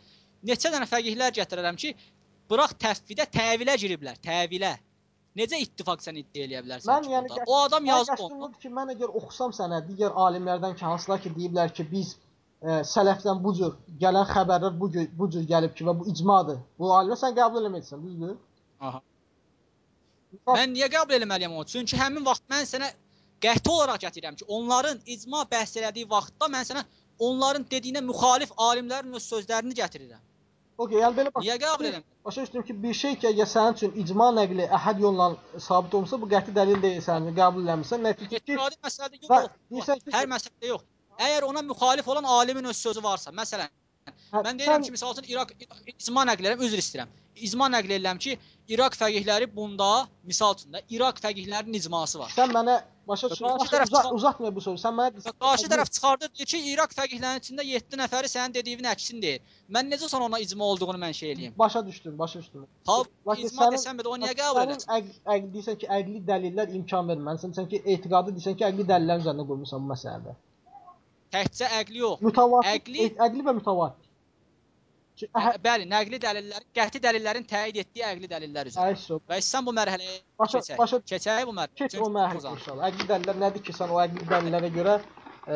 Speaker 1: neçə dənə fəqihlər gətirərəm ki, bıraq təfvidə təvilə giriblər, təvilə. Necə ittifaq sən iddia eləyə bilərsən
Speaker 2: Mən yəni
Speaker 1: O adam yazıb onu.
Speaker 2: ki, mən əgər oxusam sənə digər alimlərdən ki, hansılar ki deyiblər ki, biz e, sələfdən bu cür gələn xəbərlər bu cür, bu cür gəlib ki və bu icmadır. Bu alimə sən qəbul eləməyəcəksən, düzdür?
Speaker 1: Aha. Mən niyə qəbul eləməliyəm onu? Çünki həmin vaxt mən sənə qəti olaraq gətirirəm ki, onların icma bəhs elədiyi vaxtda mən sənə onların dediyinə müxalif alimlərin öz sözlərini gətirirəm.
Speaker 2: Okey, yəni belə bax.
Speaker 1: Niyə qəbul eləmirəm?
Speaker 2: Başa düşdüm ki, bir şey ki, əgər sənin üçün icma nəqli əhəd yolla sabit olmasa, bu qəti dəlil deyil sənin qəbul eləmirsən. Nəticə ki,
Speaker 1: İqtisadi məsələdə yox,
Speaker 2: və
Speaker 1: yox.
Speaker 2: ki,
Speaker 1: Hər məsələdə yox. Əgər ona müxalif olan alimin öz sözü varsa, məsələn,
Speaker 2: hə,
Speaker 1: mən deyirəm ki, misal üçün İraq icma nəql edirəm, üzr istəyirəm. İcma nəql edirəm ki, İraq fəqihləri bunda, misal üçün də İraq fəqihlərinin icması var.
Speaker 2: sən mənə başa düşdün.
Speaker 1: qarşı tərəf çıxan-
Speaker 2: uzatmaya bu sözü. Sən mənə
Speaker 1: qarşı tərəf çıxardır deyir ki, İraq fəqihlərinin içində 7 nəfəri sənin dediyin əksin deyir. Mən necə sonra ona icma olduğunu mən şey eləyim?
Speaker 2: başa düşdüm, başa düşdüm.
Speaker 1: Halbuki
Speaker 2: Lakin
Speaker 1: icma
Speaker 2: sənin-
Speaker 1: desəm də o niyə qəbul
Speaker 2: sənin
Speaker 1: edəcək?
Speaker 2: əql, deyirsən ki, əqli dəlillər imkan verməlisən. Sən ki, etiqadı deyirsən ki, əqli dəlillərin üzərində qoymusan bu məsələdə.
Speaker 1: Təkcə əqli yox.
Speaker 2: Mütəvatir,
Speaker 1: Əqli-
Speaker 2: əqli, əqli və mütəvatir. Çünki əhə,
Speaker 1: Ə, Bəli, nəqli dəlillərin, qəti dəlillərin təyid etdiyi əqli dəlillər üzrə.
Speaker 2: Ayso,
Speaker 1: Və sən bu mərhələyə
Speaker 2: Başa-
Speaker 1: keçək.
Speaker 2: başa-
Speaker 1: Keçək bu mərhələyə.
Speaker 2: keç o mərhələ
Speaker 1: uzanır.
Speaker 2: inşallah. Əqli dəlillər nədir ki, sən o əqli dəlillərə görə e,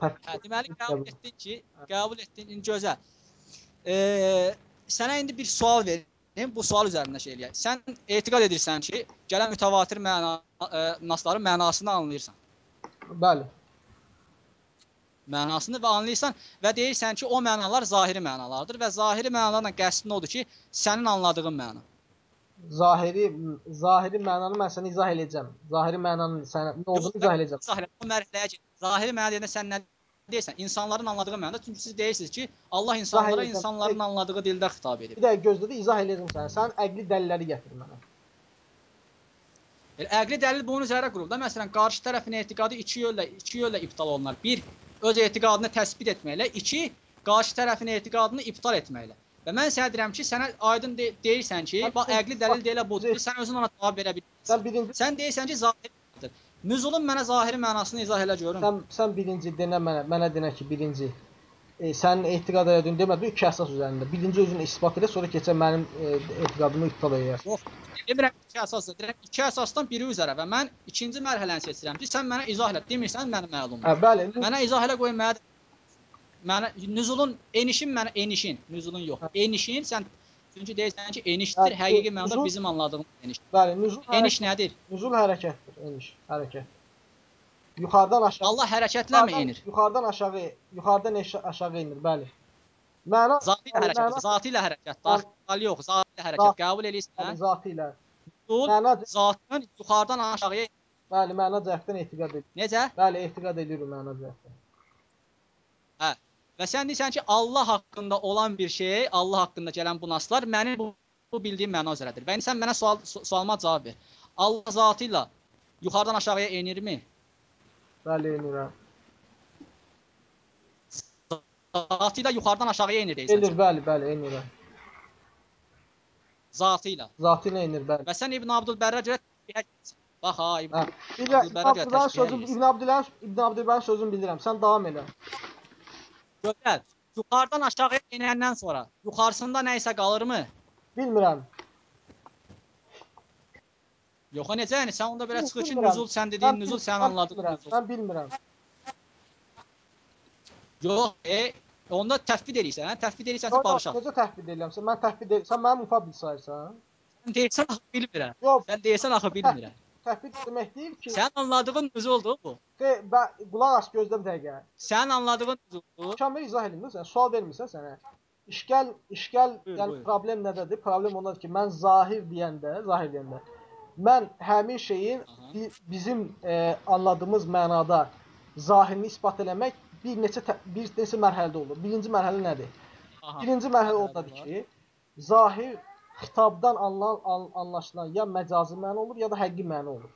Speaker 2: təfsir
Speaker 1: Hə, deməli
Speaker 2: Qəbul.
Speaker 1: etdin ki, qəbul etdin, indi gözəl. Eee sənə indi bir sual verim. Bu sual üzərində şey eləyək. Sən etiqad edirsən ki, gələn mütəvatir məna ə, nasların mənasını anlayırsan.
Speaker 2: Bəli.
Speaker 1: Mənasını və anlayırsan və deyirsən ki, o mənalar zahiri mənalardır və zahiri mənalarla qəsdin odur ki, sənin anladığın məna.
Speaker 2: Zahiri zahiri mənanı mən sənə izah edəcəm. Zahiri mənanın sənə nə olduğunu izah edəcəm.
Speaker 1: Zahiri mərhələyə get. Zahiri məna deyəndə sən nə deyirsən? İnsanların anladığı mənada. Çünki siz deyirsiniz ki, Allah insanlara insanların anladığı dildə xitab
Speaker 2: Bir
Speaker 1: edib.
Speaker 2: dəqiqə gözlə də izah edəcəm sənə. Sən əqli dəlilləri gətir mənə.
Speaker 1: Yəni əqli dəlil bunun üzərə qurulur da. Məsələn, qarşı tərəfin etiqadı iki yollə iki yollə ibtal olunar. Bir, öz etiqadını təsbit etməklə, iki, qarşı tərəfin etiqadını ibtal etməklə. Və mən sənə deyirəm ki, sənə aydın de deyirsən ki,
Speaker 2: Sən-
Speaker 1: bax əqli dəlil deyilə budur.
Speaker 2: Sən-
Speaker 1: Sən özün ona cavab verə
Speaker 2: Sən
Speaker 1: bilmirsən.
Speaker 2: birinci
Speaker 1: Sən deyirsən ki, zahiri Nüzulun mənə zahiri mənasını izah elə görüm.
Speaker 2: sən sən birinci denə mənə, mənə denə ki, birinci e, sənin etiqad etdiyin demədi iki əsas üzərində. Birinci özünü isbat elə, sonra keçə mənim e, etiqadımı ibtal elə.
Speaker 1: Demirəm iki əsas, deyirəm iki əsasdan biri üzərə və mən ikinci mərhələni seçirəm ki, sən mənə izah elə. Demirsən mənim məlumdur.
Speaker 2: Hə, bəli.
Speaker 1: Mənə izah elə qoy mənə mənə nüzulun enişin mənə enişin, nüzulun yox.
Speaker 2: Hə.
Speaker 1: Enişin sən çünki deyirsən ki, enişdir,
Speaker 2: Hə,
Speaker 1: həqiqi mənada bizim anladığımız eniş.
Speaker 2: Bəli, nüzul
Speaker 1: Eniş
Speaker 2: hərəkət,
Speaker 1: nədir?
Speaker 2: nüzul hərəkətdir, eniş, hərəkət. Yuxarıdan aşağı
Speaker 1: Allah hərəkətlərmi
Speaker 2: yuxarıdan-
Speaker 1: enir?
Speaker 2: Yuxarıdan aşağı, yuxarıdan aşağı, enir, bəli. Məna
Speaker 1: Zati ilə hərəkət, zati ilə hərəkət.
Speaker 2: Bəli.
Speaker 1: Daxil yox, zati ilə hərəkət. Qəbul eləyirsən.
Speaker 2: zati ilə. Məna
Speaker 1: zatın yuxarıdan aşağıya
Speaker 2: bəli, məna cəhətdən etiqad edir.
Speaker 1: necə?
Speaker 2: Bəli, etiqad edirəm məna cəhətdən.
Speaker 1: Və sən deyirsən ki, Allah haqqında olan bir şey, Allah haqqında gələn bu naslar mənim bu, bu bildiyim məna üzrədir. Və indi sən mənə sual su- sualıma cavab ver. Allah zatı ilə yuxarıdan aşağıya enirmi?
Speaker 2: Bəli, enirəm.
Speaker 1: Zatı ilə yuxarıdan aşağıya enir deyirsən.
Speaker 2: Enir, bəli, bəli, enirəm.
Speaker 1: Zatı ilə.
Speaker 2: Zati ilə enir, bəli.
Speaker 1: Və sən İbn Abdülbərrə görə. Bax ha, İbn Abdülbərrə görə təşbihə
Speaker 2: sözü,
Speaker 1: gəlirsən.
Speaker 2: İbn Abdülbərin İbn Abdülbərin sözünü bilirəm. Sən davam elə.
Speaker 1: Gözəl. Yuxarıdan aşağıya enəndən sonra yuxarısında nə isə qalırmı?
Speaker 2: Bilmirəm.
Speaker 1: Yox, necə yəni? Sən onda belə çıxır ki, nüzul sən dediyin nüzul sən nüzul.
Speaker 2: Mən bilmirəm.
Speaker 1: Yox, e, onda təfvid eləyirsən, hə? Təfvid eləyirsən
Speaker 2: Yox, yox,
Speaker 1: barışaq.
Speaker 2: Necə təhvil edirəm? Sən mən təhvil edirəm. Sən mənim mufabil sayırsan.
Speaker 1: Sən deyirsən axı bilmirəm.
Speaker 2: Yox,
Speaker 1: Sən deyirsən axı bilmirəm.
Speaker 2: təhvil demək deyil ki,
Speaker 1: Sən anladığın nüzuldur bu.
Speaker 2: Xeyr, bə- qulaq as, gözlə bir dəqiqə.
Speaker 1: Sən anladığın nüzuldur.
Speaker 2: Kamil izah edin də sən. Sual vermirsən sənə. İşgal, işgal,
Speaker 1: Buyur,
Speaker 2: yəni
Speaker 1: buyur.
Speaker 2: problem nədədir? Problem ondadır ki, mən zahir deyəndə, zahir deyəndə mən həmin şeyin bizim e, anladığımız mənada zahirini isbat eləmək bir neçə bir neçə mərhələdə olur. Birinci mərhələ nədir?
Speaker 1: Aha.
Speaker 2: Birinci mərhələ ondadır ki, zahir xitabdan anlan, an, anlaşılan ya məcazi məna olur, ya da həqiqi məna olur.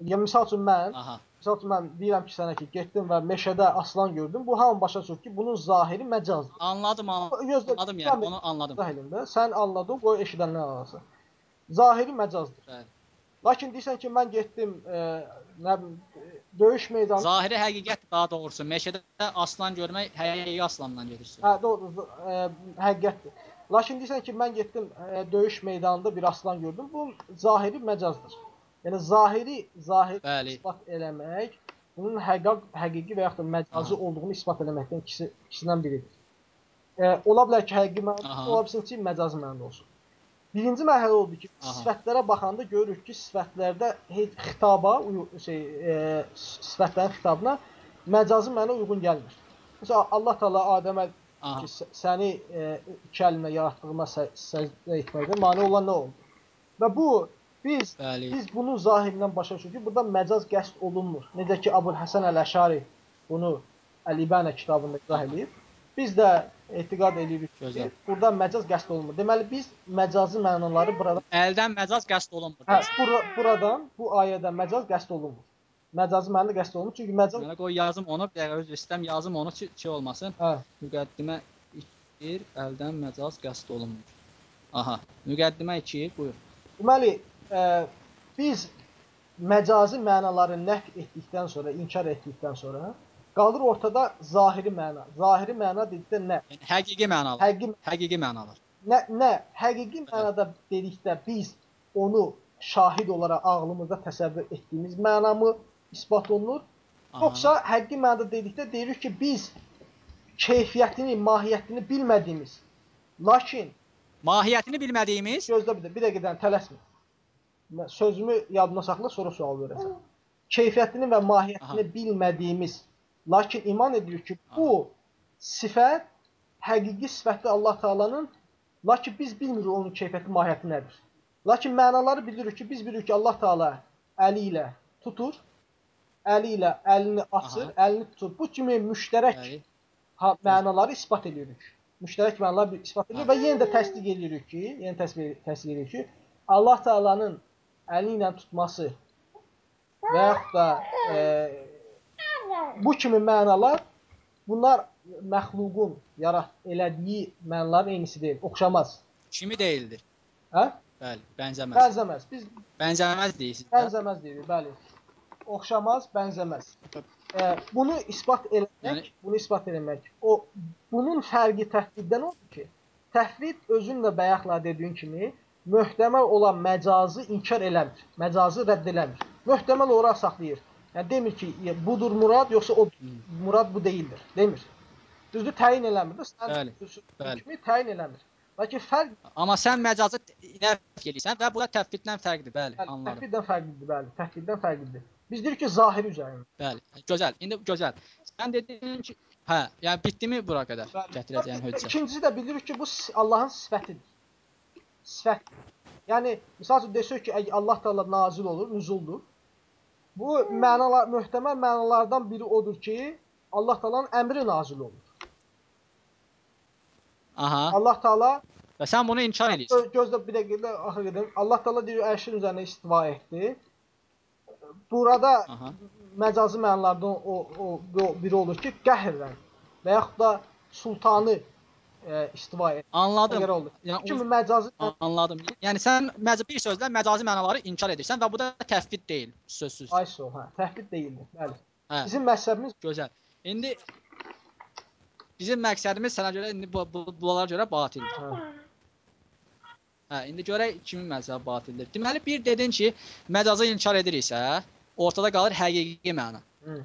Speaker 2: Ya misal üçün mən
Speaker 1: Aha.
Speaker 2: Məsəl üçün mən deyirəm ki, sənə ki, getdim və meşədə aslan gördüm. Bu hamı başa düşür ki, bunun zahiri məcazdır.
Speaker 1: Anladım, anladım,
Speaker 2: Gözlə,
Speaker 1: anladım yəni onu anladım.
Speaker 2: Zahirində sən anladın, qoy eşidənlər anlasın. Zahiri məcazdır.
Speaker 1: Bəli.
Speaker 2: Lakin deyirsən ki, mən getdim, e, nə döyüş meydanı.
Speaker 1: Zahiri həqiqət daha doğrusu meşədə aslan görmək həqiqi aslandan gedirsən.
Speaker 2: Hə, doğru, e, həqiqətdir. Lakin deyirsən ki, mən getdim, e, döyüş meydanında bir aslan gördüm. Bu zahiri məcazdır. Yəni zahiri, zahiri
Speaker 1: Bəli.
Speaker 2: isbat eləmək, bunun həqiq, həqiqi və yaxud da məcazi
Speaker 1: Aha.
Speaker 2: olduğunu isbat eləməkdən ikisi ikisindən biridir. E, ola bilər ki, həqiqi
Speaker 1: Aha.
Speaker 2: ola bilsin ki, məcazi mənada olsun. Birinci mərhələ odur ki,
Speaker 1: Aha.
Speaker 2: sifətlərə baxanda görürük ki, sifətlərdə heç xitaba, şey, e, sifətlərin xitabına məcazi mənə uyğun gəlmir. Məsələn, Allah Taala Adəmə ki, sə- səni e, iki əlimlə yaratdığıma sə- səcdə etməkdə mane olan nə oldu? Və bu biz
Speaker 1: Bəli.
Speaker 2: biz bunun zahirindən başa düşürük ki, burada məcaz qəsd olunmur. Necə ki Əbul Həsən Əl-Əşari bunu Əl-İbənə kitabında izah
Speaker 1: Aha.
Speaker 2: Biz də etiqad edirik ki, burada məcaz qəsd olunmur. Deməli biz məcazi mənaları burada
Speaker 1: Əldən məcaz qəsd olunmur.
Speaker 2: hə, bura, buradan bu ayədə məcaz qəsd olunmur. Məcazi məna qəsd olunmur. Çünki məcaz
Speaker 1: Mənə qoy yazım onu, bir dəqiqə öz istəm yazım onu ki, şey olmasın.
Speaker 2: hə,
Speaker 1: Müqəddimə 2 əldən məcaz qəsd olunmur. Aha, müqəddimə 2 buyur.
Speaker 2: Deməli, e, biz məcazi mənaları nəf etdikdən sonra, inkar etdikdən sonra qalır ortada zahiri məna. Zahiri məna dedikdə nə?
Speaker 1: Yəni həqiqi mənalar.
Speaker 2: Həqiqi
Speaker 1: Həqiqi mənalar.
Speaker 2: nə nə həqiqi mənada dedikdə biz onu şahid olaraq ağlımızda təsəvvür etdiyimiz mənamı isbat olunur?
Speaker 1: Aha.
Speaker 2: Yoxsa həqiqi mənada dedikdə deyirik ki, biz keyfiyyətini, mahiyyətini bilmədiyimiz, lakin
Speaker 1: mahiyyətini bilmədiyimiz
Speaker 2: gözlə bir də, bir dəqiqədən tələsmə. Sözümü yadına saxla, sonra sual verəcəm. Keyfiyyətini və mahiyyətini
Speaker 1: Aha.
Speaker 2: bilmədiyimiz, lakin iman edirik ki, bu sifət həqiqi sifətdir Allah Taala'nın, lakin biz bilmirik onun keyfiyyəti, mahiyyəti nədir. Lakin mənaları bilirik ki, biz bilirik ki, Allah Taala əli ilə tutur, əli ilə əlini açır, əlini tutur. Bu kimi müştərək
Speaker 1: Bəli.
Speaker 2: ha, mənaları isbat edirik. Müştərək mənalar bir isbat edirik və yenə də təsdiq edirik ki, yenə təsdiq təsdiq edirik ki, Allah Taala'nın əli ilə tutması və yaxud da e, bu kimi mənalar bunlar məxluqun yarat elədiyi mənaların eynisi deyil, oxşamaz.
Speaker 1: Kimi deyildir.
Speaker 2: Hə?
Speaker 1: Bəli, bənzəməz.
Speaker 2: Bənzəməz. Biz
Speaker 1: Bənzəməz deyirsiniz. də.
Speaker 2: bənzəməz deyirik, bəli. Oxşamaz, bənzəməz. E, bunu isbat eləmək,
Speaker 1: Yəni-
Speaker 2: bunu isbat eləmək. O bunun fərqi təhdiddən odur ki, təhdid özün də bayaqla dediyin kimi möhtəməl olan məcazı inkar eləmir. Məcazı rədd eləmir. Möhtəməl olaraq saxlayır. Yəni demir ki, budur murad, yoxsa o murad bu deyildir. Demir. Düzdür, təyin eləmir. də, Sən kimi təyin eləmir. Lakin fərq
Speaker 1: Amma sən məcazı nəf edirsən və bu da təfviddən fərqlidir. Bəli,
Speaker 2: bəli,
Speaker 1: anladım.
Speaker 2: təhdiddən fərqlidir, bəli. Təhdiddən fərqlidir. Biz deyirik ki, zahiri üzərində.
Speaker 1: Bəli. Gözəl. İndi gözəl. Sən dedin ki, hə, yəni bitdimi bura qədər gətirəcəyin hüccət?
Speaker 2: İkincisi də bilirik ki, bu Allahın sifətidir. Sifət. Yəni məsəl üçün desək ki, Allah Taala nazil olur, nüzuldur. Bu mənalar möhtəməl mənalardan biri odur ki, Allah Taala'nın əmri nazil olur.
Speaker 1: Aha.
Speaker 2: Allah Taala
Speaker 1: Və sən bunu inkar edirsən.
Speaker 2: gö- gözlə bir dəqiqə axır gedim. Allah Taala deyir ərşin üzərinə istiva etdi. Burada
Speaker 1: Aha.
Speaker 2: məcazi mənalardan o, o o biri olur ki, qəhrən və yaxud da sultanı e, istiva etdi.
Speaker 1: Anladım.
Speaker 2: Olur.
Speaker 1: Yəni
Speaker 2: Bu kimi məcazi
Speaker 1: Anladım. Yəni sən məc bir sözlə məcazi mənaları inkar edirsən və bu da təfvid deyil, sözsüz.
Speaker 2: ISO, hə, təhdid deyildir. Bəli.
Speaker 1: Hə,
Speaker 2: Bizim məzhəbimiz
Speaker 1: gözəl. İndi bizim məqsədimiz sənə görə indi bu, bu bunlara görə batildir.
Speaker 2: hə,
Speaker 1: Hə, indi görək kimin məzhəbi batildir. Deməli bir dedin ki, məcazı inkar ediriksə, ortada qalır həqiqi məna.
Speaker 2: hı,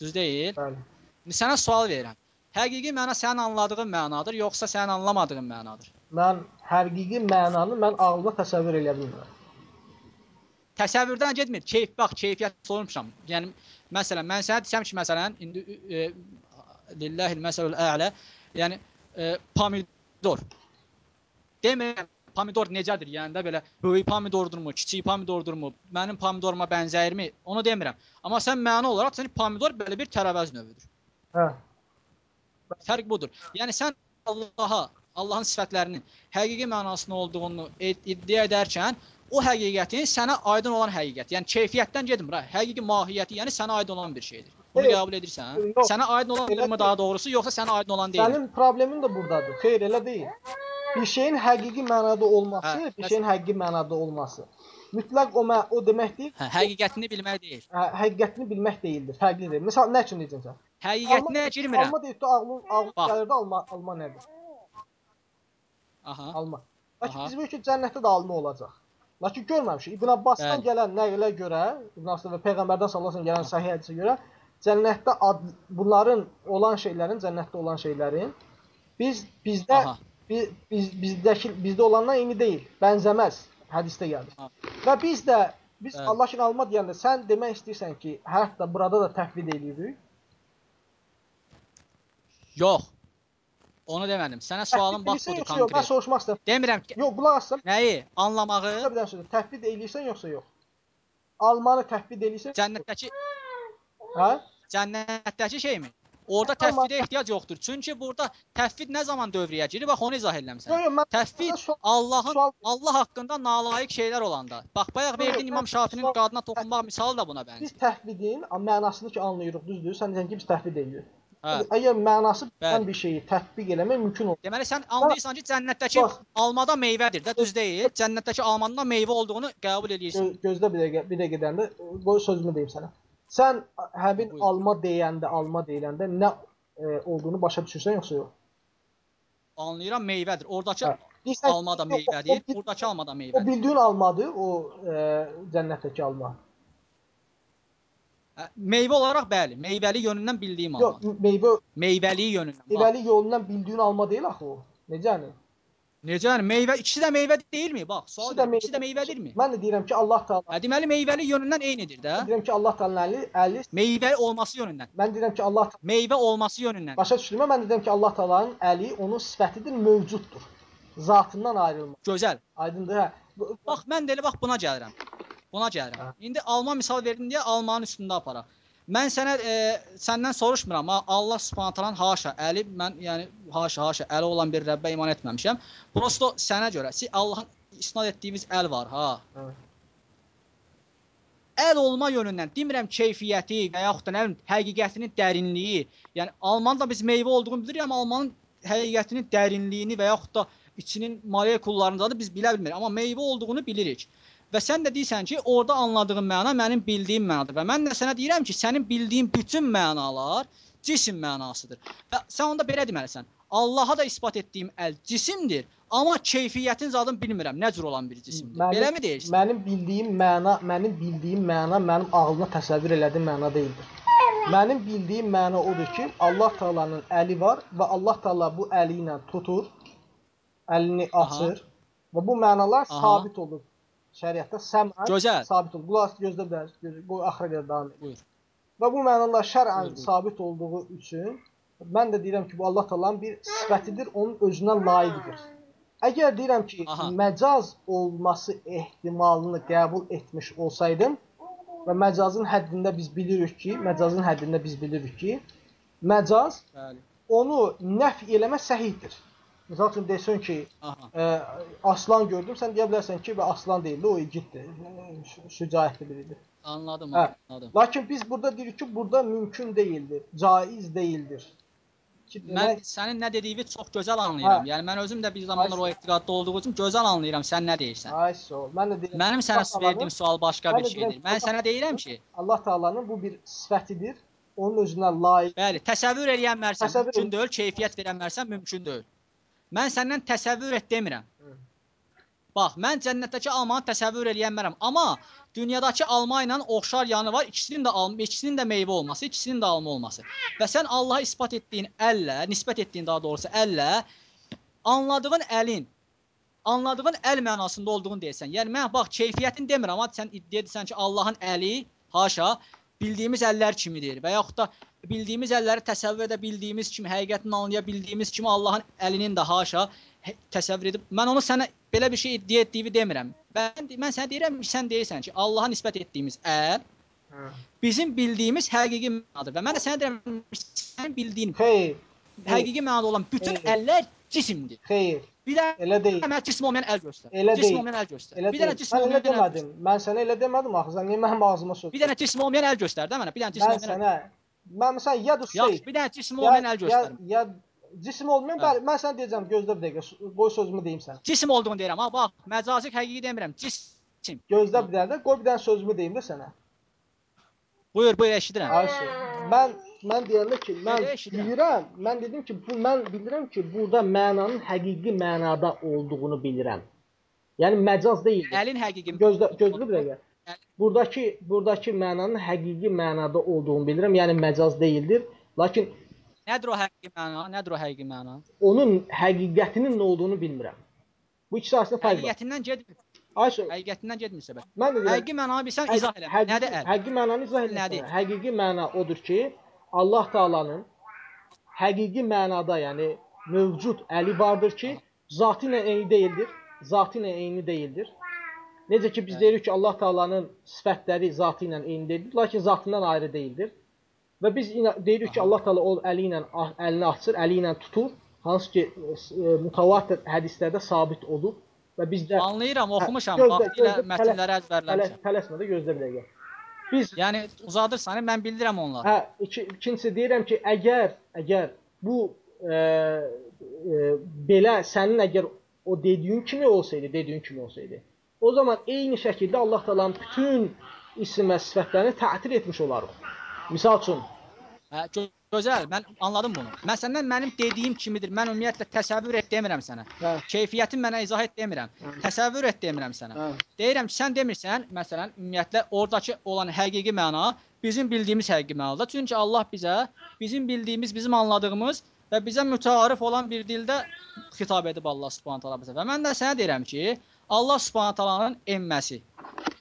Speaker 1: Düz deyil?
Speaker 2: bəli.
Speaker 1: İndi sənə sual verirəm. Həqiqi məna sənin anladığın mənadır, yoxsa sənin anlamadığın mənadır?
Speaker 2: Mən həqiqi mənanı mən ağlıma təsəvvür eləyə bilmirəm.
Speaker 1: Təsəvvürdən getmir. Keyf bax, keyfiyyət sormuşam. Yəni məsələn mən sənə desəm ki, məsələn indi e, lillahil məsəlul a'la, yəni e, pomidor. Demirəm pomidor necədir? Yəni də belə böyük pomidordurmu, kiçik pomidordurmu, mənim pomidoruma bənzəyirmi? Onu demirəm. Amma sən məna olaraq sən pomidor belə bir tərəvəz növüdür.
Speaker 2: Hə,
Speaker 1: Fərq budur. Yəni sən Allaha, Allahın sifətlərinin həqiqi mənasında olduğunu id- iddia edərkən o həqiqətin sənə aydın olan həqiqət. Yəni keyfiyyətdən getmir ha. Həqiqi mahiyyəti, yəni sənə aydın olan bir şeydir. Bunu
Speaker 2: Evet.
Speaker 1: qəbul edirsən?
Speaker 2: Yox.
Speaker 1: Sənə aydın olan
Speaker 2: Elə
Speaker 1: mı daha doğrusu, yoxsa sənə aydın olan deyil?
Speaker 2: Sənin problemin də burdadır. Xeyr, elə deyil. Bir şeyin həqiqi mənada olması,
Speaker 1: Hə,
Speaker 2: bir şeyin həqiqi mənada olması. Mütləq o o demək deyil,
Speaker 1: Hə, həqiqətini bilmək deyil.
Speaker 2: hə, həqiqətini bilmək deyildir, fərqlidir. Məsəl nə üçün deyirsən
Speaker 1: Həqiqətinə girmirəm.
Speaker 2: Alma deyib də ağlın ağlın
Speaker 1: Bax.
Speaker 2: gəlir də alma alma nədir?
Speaker 1: Aha.
Speaker 2: Alma. Lakin
Speaker 1: Aha.
Speaker 2: biz bu ki cənnətdə də alma olacaq. Lakin görməmişik. İbn Abbasdan
Speaker 1: Bəli.
Speaker 2: gələn nəqlə görə, İbn Abbas və peyğəmbərdən sallallahu əleyhi və gələn səhih hədisə görə cənnətdə ad, bunların olan şeylərin, cənnətdə olan şeylərin biz bizdə
Speaker 1: Aha.
Speaker 2: biz, biz bizdəki bizdə olandan eyni deyil, bənzəməz. Hədisdə gəlir.
Speaker 1: Ha.
Speaker 2: Və biz də biz
Speaker 1: Bəli.
Speaker 2: Allah üçün alma deyəndə sən demək istəyirsən ki, hətta burada da təfvid eləyirik.
Speaker 1: Yox. Onu demədim. Sənə sualım bax
Speaker 2: Təfvid
Speaker 1: budur
Speaker 2: yoxsa yox? Mən
Speaker 1: konkret.
Speaker 2: soruşmaq istəyirəm.
Speaker 1: Demirəm ki,
Speaker 2: Yox, qulaq asın.
Speaker 1: nəyi? Anlamağı
Speaker 2: Bir dənə söz. Təfvid eləyirsən yoxsa yox? Almanı təfvid eləyirsən?
Speaker 1: cənnətdəki
Speaker 2: Hə?
Speaker 1: cənnətdəki şeymi?
Speaker 2: Amma-
Speaker 1: təfvidə ehtiyac yoxdur. Çünki burada təfvid nə zaman dövrəyə girir? Bax onu izah edirəm
Speaker 2: Yox, yox,
Speaker 1: Təfvid Allahın Allah haqqında nalayiq şeylər olanda. Bax bayaq verdin İmam Şafinin qadına toxunmaq misalı da buna
Speaker 2: Biz
Speaker 1: bənzəyir.
Speaker 2: təhvidin mənasını ki anlayırıq, düzdür? Sən deyirsən ki, biz təhvid eləyirik.
Speaker 1: Hə.
Speaker 2: Əgər mənası
Speaker 1: Bəli.
Speaker 2: bir şeyi tətbiq eləmək mümkün olur.
Speaker 1: Deməli sən anlayırsan ki, cənnətdəki
Speaker 2: Bax.
Speaker 1: almada meyvədir də, düz deyil? Cənnətdəki almanın da meyvə olduğunu qəbul edirsən.
Speaker 2: Gö gözlə bir dəqiqə, bir dəqiqə gedəndə qoy sözümü deyim sənə. Sən həmin
Speaker 1: Buyur.
Speaker 2: alma deyəndə, alma deyiləndə nə e, olduğunu başa düşürsən yoxsa yox?
Speaker 1: Anlayıram meyvədir. Oradakı
Speaker 2: Hə. Deyirsən
Speaker 1: alma da
Speaker 2: o- o-
Speaker 1: meyvədir,
Speaker 2: o-
Speaker 1: buradakı alma da
Speaker 2: O
Speaker 1: meyvədir.
Speaker 2: bildiyin almadır, o e, cənnətdəki alma.
Speaker 1: Meyvə olaraq bəli, meyvəli yönündən bildiyim
Speaker 2: Yox,
Speaker 1: alma.
Speaker 2: meyvə
Speaker 1: Meyvəli yönündən.
Speaker 2: Meyvəli yolundan bildiyin alma deyil axı o. Necə yəni?
Speaker 1: necə yəni meyvə ikisi də meyvə deyilmi? Bax, sual
Speaker 2: İkisi də
Speaker 1: verirəm, ikisi də meyvədirmi?
Speaker 2: Mən də deyirəm ki, Allah Taala
Speaker 1: Hə, deməli meyvəli yönündən eynidir də.
Speaker 2: deyirəm ki, Allah Taala'nın əli, əli
Speaker 1: Meyvəli olması yönündən.
Speaker 2: mən deyirəm ki, Allah
Speaker 1: Meyvə olması yönündən.
Speaker 2: başa düşdüm. Mən deyirəm ki, Allah Taala'nın əli onun sifətidir, mövcuddur. Zatından ayrılmaz.
Speaker 1: Gözəl.
Speaker 2: Aydındır, hə.
Speaker 1: Bax mən də elə bax buna gəlirəm. Buna gəlirəm.
Speaker 2: Hə.
Speaker 1: İndi alma misal verdin deyə almanın üstündə aparaq. Mən sənə e, səndən soruşmuram, Allah Subhanahu haşa, əli mən yəni haşa haşa əli olan bir Rəbbə iman etməmişəm. Prosto sənə görə, siz Allahın isnad etdiyiniz əl var, ha.
Speaker 2: Hə.
Speaker 1: Əl olma yönündən demirəm keyfiyyəti və yaxud da nə bilim həqiqətinin dərinliyi. Yəni almanın da biz meyvə olduğunu bilirik, amma almanın həqiqətinin dərinliyini və yaxud da içinin molekullarında da biz bilə bilmirik, amma meyvə olduğunu bilirik. Və sən də deyirsən ki, orada anladığın məna mənim bildiyim mənadır və mən də sənə deyirəm ki, sənin bildiyin bütün mənalar cisim mənasıdır. Və sən onda belə deməlisən. Allaha da isbat etdiyim əl cisimdir, amma keyfiyyətin zadını bilmirəm, nə cür olan bir cisimdir.
Speaker 2: Mənim-
Speaker 1: Beləmi deyirsən?
Speaker 2: Mənim bildiyim məna, mənim bildiyim məna mənim ağlıma təsəvvür elədiyim məna deyildir. Mənim bildiyim məna odur ki, Allah Taala'nın əli var və Allah Taala bu əli ilə tutur, əlini
Speaker 1: Aha.
Speaker 2: açır və bu mənalar
Speaker 1: Aha.
Speaker 2: sabit olur. Şəriətdə səmən
Speaker 1: Gözəl.
Speaker 2: sabit olur. Qulaq gözlə göz- qoy axıra qədər davam et.
Speaker 1: Buyur.
Speaker 2: Və bu mənalar şər'ən sabit olduğu üçün mən də deyirəm ki, bu Allah Taala'nın bir sifətidir, onun özünə layiqdir. Əgər deyirəm ki,
Speaker 1: Aha.
Speaker 2: məcaz olması ehtimalını qəbul etmiş olsaydım və məcazın həddində biz bilirik ki, məcazın həddində biz bilirik ki, məcaz
Speaker 1: Bəli.
Speaker 2: onu nəf eləmə səhihdir. Məsəl üçün desən ki, ə, aslan gördüm, sən deyə bilərsən ki, və aslan deyildi, o igiddir, şü- şücaətli biridir.
Speaker 1: Anladım,
Speaker 2: Hə.
Speaker 1: anladım.
Speaker 2: Lakin biz burada deyirik ki, burada mümkün deyildir, caiz deyildir. Ki,
Speaker 1: Mən
Speaker 2: demək,
Speaker 1: sənin nə dediyini çox gözəl anlayıram.
Speaker 2: Hə.
Speaker 1: Yəni mən özüm də bir zamanlar o etiqadda olduğum üçün gözəl anlayıram sən nə deyirsən.
Speaker 2: ay ol. Mən də deyirəm.
Speaker 1: Mənim sənə
Speaker 2: Allah
Speaker 1: verdiyim sual başqa
Speaker 2: Mən
Speaker 1: bir şeydir. Mən sənə deyirəm ki,
Speaker 2: Allah Taala'nın bu bir sifətidir. Onun özünə layiq.
Speaker 1: bəli, təsəvvür edən mərsən
Speaker 2: Təsəvvür
Speaker 1: mümkün deyil, keyfiyyət verən mərsən mümkün deyil. Mən səndən təsəvvür et demirəm. Bax, mən cənnətdəki almanı təsəvvür edə bilmərəm, amma dünyadakı alma ilə oxşar yanı var. İkisinin də alma, ikisinin də meyvə olması, ikisinin də alma olması. Və sən Allaha isbat etdiyin əllə, nisbət etdiyin daha doğrusu əllə anladığın əlin anladığın əl mənasında olduğunu deyirsən. Yəni mən bax keyfiyyətini demirəm, amma sən iddia edirsən ki, Allahın əli haşa bildiyimiz əllər kimidir və yaxud da bildiyimiz əlləri təsəvvür edə bildiyimiz kimi, həqiqətini anlaya bildiyimiz kimi Allahın əlinin də haşa hə- təsəvvür edib mən onu sənə belə bir şey iddia etdiyimi demirəm. Mən mən sənə deyirəm sən deyirsən ki, Allaha nisbət etdiyimiz əl
Speaker 2: Hə.
Speaker 1: bizim bildiyimiz həqiqi mənadır və mən də sənə deyirəm sən bildiyin
Speaker 2: Xeyr,
Speaker 1: həqiqi mənada olan bütün
Speaker 2: Xeyr.
Speaker 1: əllər cisimdir.
Speaker 2: xeyr.
Speaker 1: Bir dənə
Speaker 2: Elə deyil.
Speaker 1: mənə cism olmayan əl göstər.
Speaker 2: Elə
Speaker 1: cism
Speaker 2: deyil.
Speaker 1: olmayan əl göstər.
Speaker 2: Elə
Speaker 1: bir dənə cism
Speaker 2: Mən elə
Speaker 1: olmayan göstər.
Speaker 2: demədim. Mən sənə elə demədim axı. Sən niyə mənim ağzıma söz?
Speaker 1: Bir dənə cism olmayan əl göstər də mənə. Bir dənə cism
Speaker 2: Mən
Speaker 1: olmayan. əl-
Speaker 2: sənə mən məsələn ya da şey
Speaker 1: bir dənə cism olmayan əl göstər.
Speaker 2: Ya, cisim olmayan, bəli, mən sənə deyəcəm, gözlə bir dəqiqə. Qoy sözümü deyim sənə.
Speaker 1: Cisim olduğunu deyirəm. Ha bax, məcazi həqiqi demirəm. Cisim.
Speaker 2: Gözlə bir dəqiqə, qoy bir dənə sözümü deyim də sənə.
Speaker 1: Buyur, buyur eşidirəm.
Speaker 2: Ayşə, mən mən deyəndə ki, mən
Speaker 1: Elə
Speaker 2: bilirəm, mən dedim ki, bu mən bilirəm ki, burada mənanın həqiqi mənada olduğunu bilirəm. Yəni məcaz deyil.
Speaker 1: Əlin həqiqi.
Speaker 2: Gözlə, gözlə bir dəqiqə. Buradakı buradakı mənanın həqiqi mənada olduğunu bilirəm. Yəni məcaz deyildir. Lakin
Speaker 1: Nədir o həqiqi məna? Nədir o həqiqi məna?
Speaker 2: onun həqiqətinin nə olduğunu bilmirəm. Bu ikisi arasında fərq var.
Speaker 1: Həqiqətindən getmir.
Speaker 2: Ayşə,
Speaker 1: Həqiqətindən getmirsə bəs.
Speaker 2: mən də deyirəm,
Speaker 1: Həqiqi mənanı bilsən izah elə.
Speaker 2: həqiqi,
Speaker 1: Nədir əl?
Speaker 2: həqiqi mənanı izah sənə. Həqiqi məna odur ki, Allah Taala'nın həqiqi mənada, yəni mövcud əli vardır ki, zatı ilə eyni deyildir. Zatı ilə eyni deyildir. Necə ki biz deyirik ki, Allah Taala'nın sifətləri zatı ilə eyni deyildir, lakin zatından ayrı deyildir. Və biz deyirik ki. Allah Taala o əli ilə a- əlini açır, əli ilə tutur, hansı ki e, mütəvatir hədislərdə sabit olub və bizdə
Speaker 1: Anlayıram, oxumuşam.
Speaker 2: gözlə,
Speaker 1: Vaxtilə mətnləri əzbərləmişəm.
Speaker 2: tələsmə də gözlə bir dəqiqə. Biz
Speaker 1: Yəni uzadırsan, mən bildirəm onları.
Speaker 2: hə iki, ikincisi deyirəm ki, əgər əgər bu e, e, belə sənin əgər o dediyin kimi olsaydı, dediyin kimi olsaydı, o zaman eyni şəkildə Allah Taala'nın bütün isim və sifətlərini tətil etmiş olarıq. Misal üçün,
Speaker 1: Hə, gö- gözəl, mən anladım bunu. Mən səndən mənim dediyim kimidir. Mən ümumiyyətlə təsəvvür et demirəm sənə.
Speaker 2: hə,
Speaker 1: Keyfiyyəti mənə izah et demirəm.
Speaker 2: Hə.
Speaker 1: Təsəvvür et demirəm sənə.
Speaker 2: hə,
Speaker 1: Deyirəm ki, sən demirsən, məsələn, ümumiyyətlə oradakı olan həqiqi məna bizim bildiyimiz həqiqi mənadır. Çünki Allah bizə bizim bildiyimiz, bizim anladığımız və bizə mütəarif olan bir dildə xitab edib Allah Subhanahu taala bizə. Və mən də sənə deyirəm ki, Allah Subhanahu taalanın enməsi,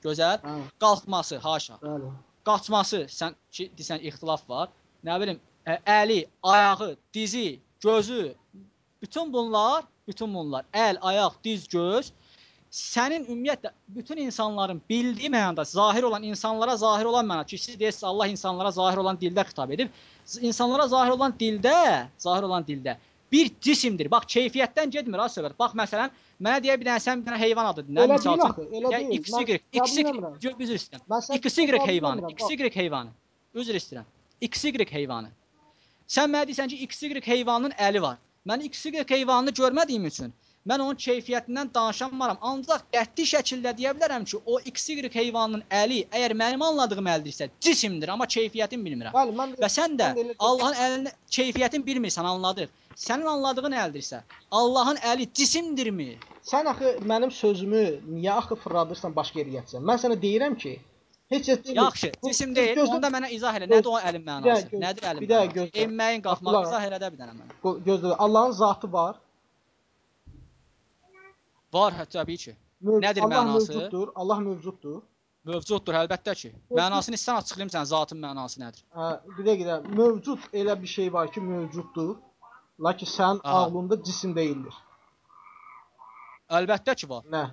Speaker 1: gözəl,
Speaker 2: hə,
Speaker 1: qalxması, haşa,
Speaker 2: bəli.
Speaker 1: qaçması, sən ki, desən ixtilaf var. Nə bilim, əli, ayağı, dizi, gözü, bütün bunlar, bütün bunlar, əl, ayaq, diz, göz sənin ümumiyyətlə bütün insanların bildiyi mənada zahir olan insanlara zahir olan məna ki, siz deyirsiniz Allah insanlara zahir olan dildə xitab edib. İnsanlara zahir olan dildə, zahir olan dildə bir cisimdir. Bax keyfiyyətdən getmir ha söhbət. Bax məsələn, mənə deyə bir dənə sən bir dənə heyvan adı dinlə, misal üçün.
Speaker 2: elə deyil.
Speaker 1: XY, XY, üzr istəyirəm. XY heyvanı. XY heyvanı. Üzr istəyirəm. XY heyvanı. Sən mənə deyirsən ki, XY heyvanının əli var. Mən XY heyvanını görmədiyim üçün mən onun keyfiyyətindən danışamaram. Ancaq qəti şəkildə deyə bilərəm ki, o XY heyvanının əli əgər mənim anladığım əldirsə, cisimdir, amma keyfiyyətini bilmirəm.
Speaker 2: Bəli, mən
Speaker 1: Və sən də Allahın əlini keyfiyyətini bilmirsən, anladıq. Sənin anladığın əldirsə, Allahın əli cisimdirmi?
Speaker 2: Sən axı mənim sözümü niyə axı fırladırsan başqa yerə gətirsən? Mən sənə deyirəm ki, heç heç deyil.
Speaker 1: Yaxşı, cisim
Speaker 2: göz-
Speaker 1: deyil.
Speaker 2: gözlə-
Speaker 1: Onda mənə izah elə.
Speaker 2: göz-
Speaker 1: Nədir o əlin mənası?
Speaker 2: dəqiqə,
Speaker 1: Nədir əlin mənası? Enməyin, qalxmağın
Speaker 2: Abdullah.
Speaker 1: izah elə də bir dənə mənə.
Speaker 2: Gö- Gözlə. Allahın zatı var.
Speaker 1: Var, hə, təbii ki.
Speaker 2: Mövc-
Speaker 1: Nədir
Speaker 2: Allah
Speaker 1: mənası?
Speaker 2: mövcuddur. Allah mövcuddur.
Speaker 1: Mövcuddur, əlbəttə ki. Mənasını istən açıqlayım sən zatın mənası nədir?
Speaker 2: Hə, bir dəqiqə. Mövcud elə bir şey var ki, mövcuddur. Lakin sənin
Speaker 1: Aha.
Speaker 2: ağlında cisim deyildir.
Speaker 1: Əlbəttə ki var.
Speaker 2: Nə?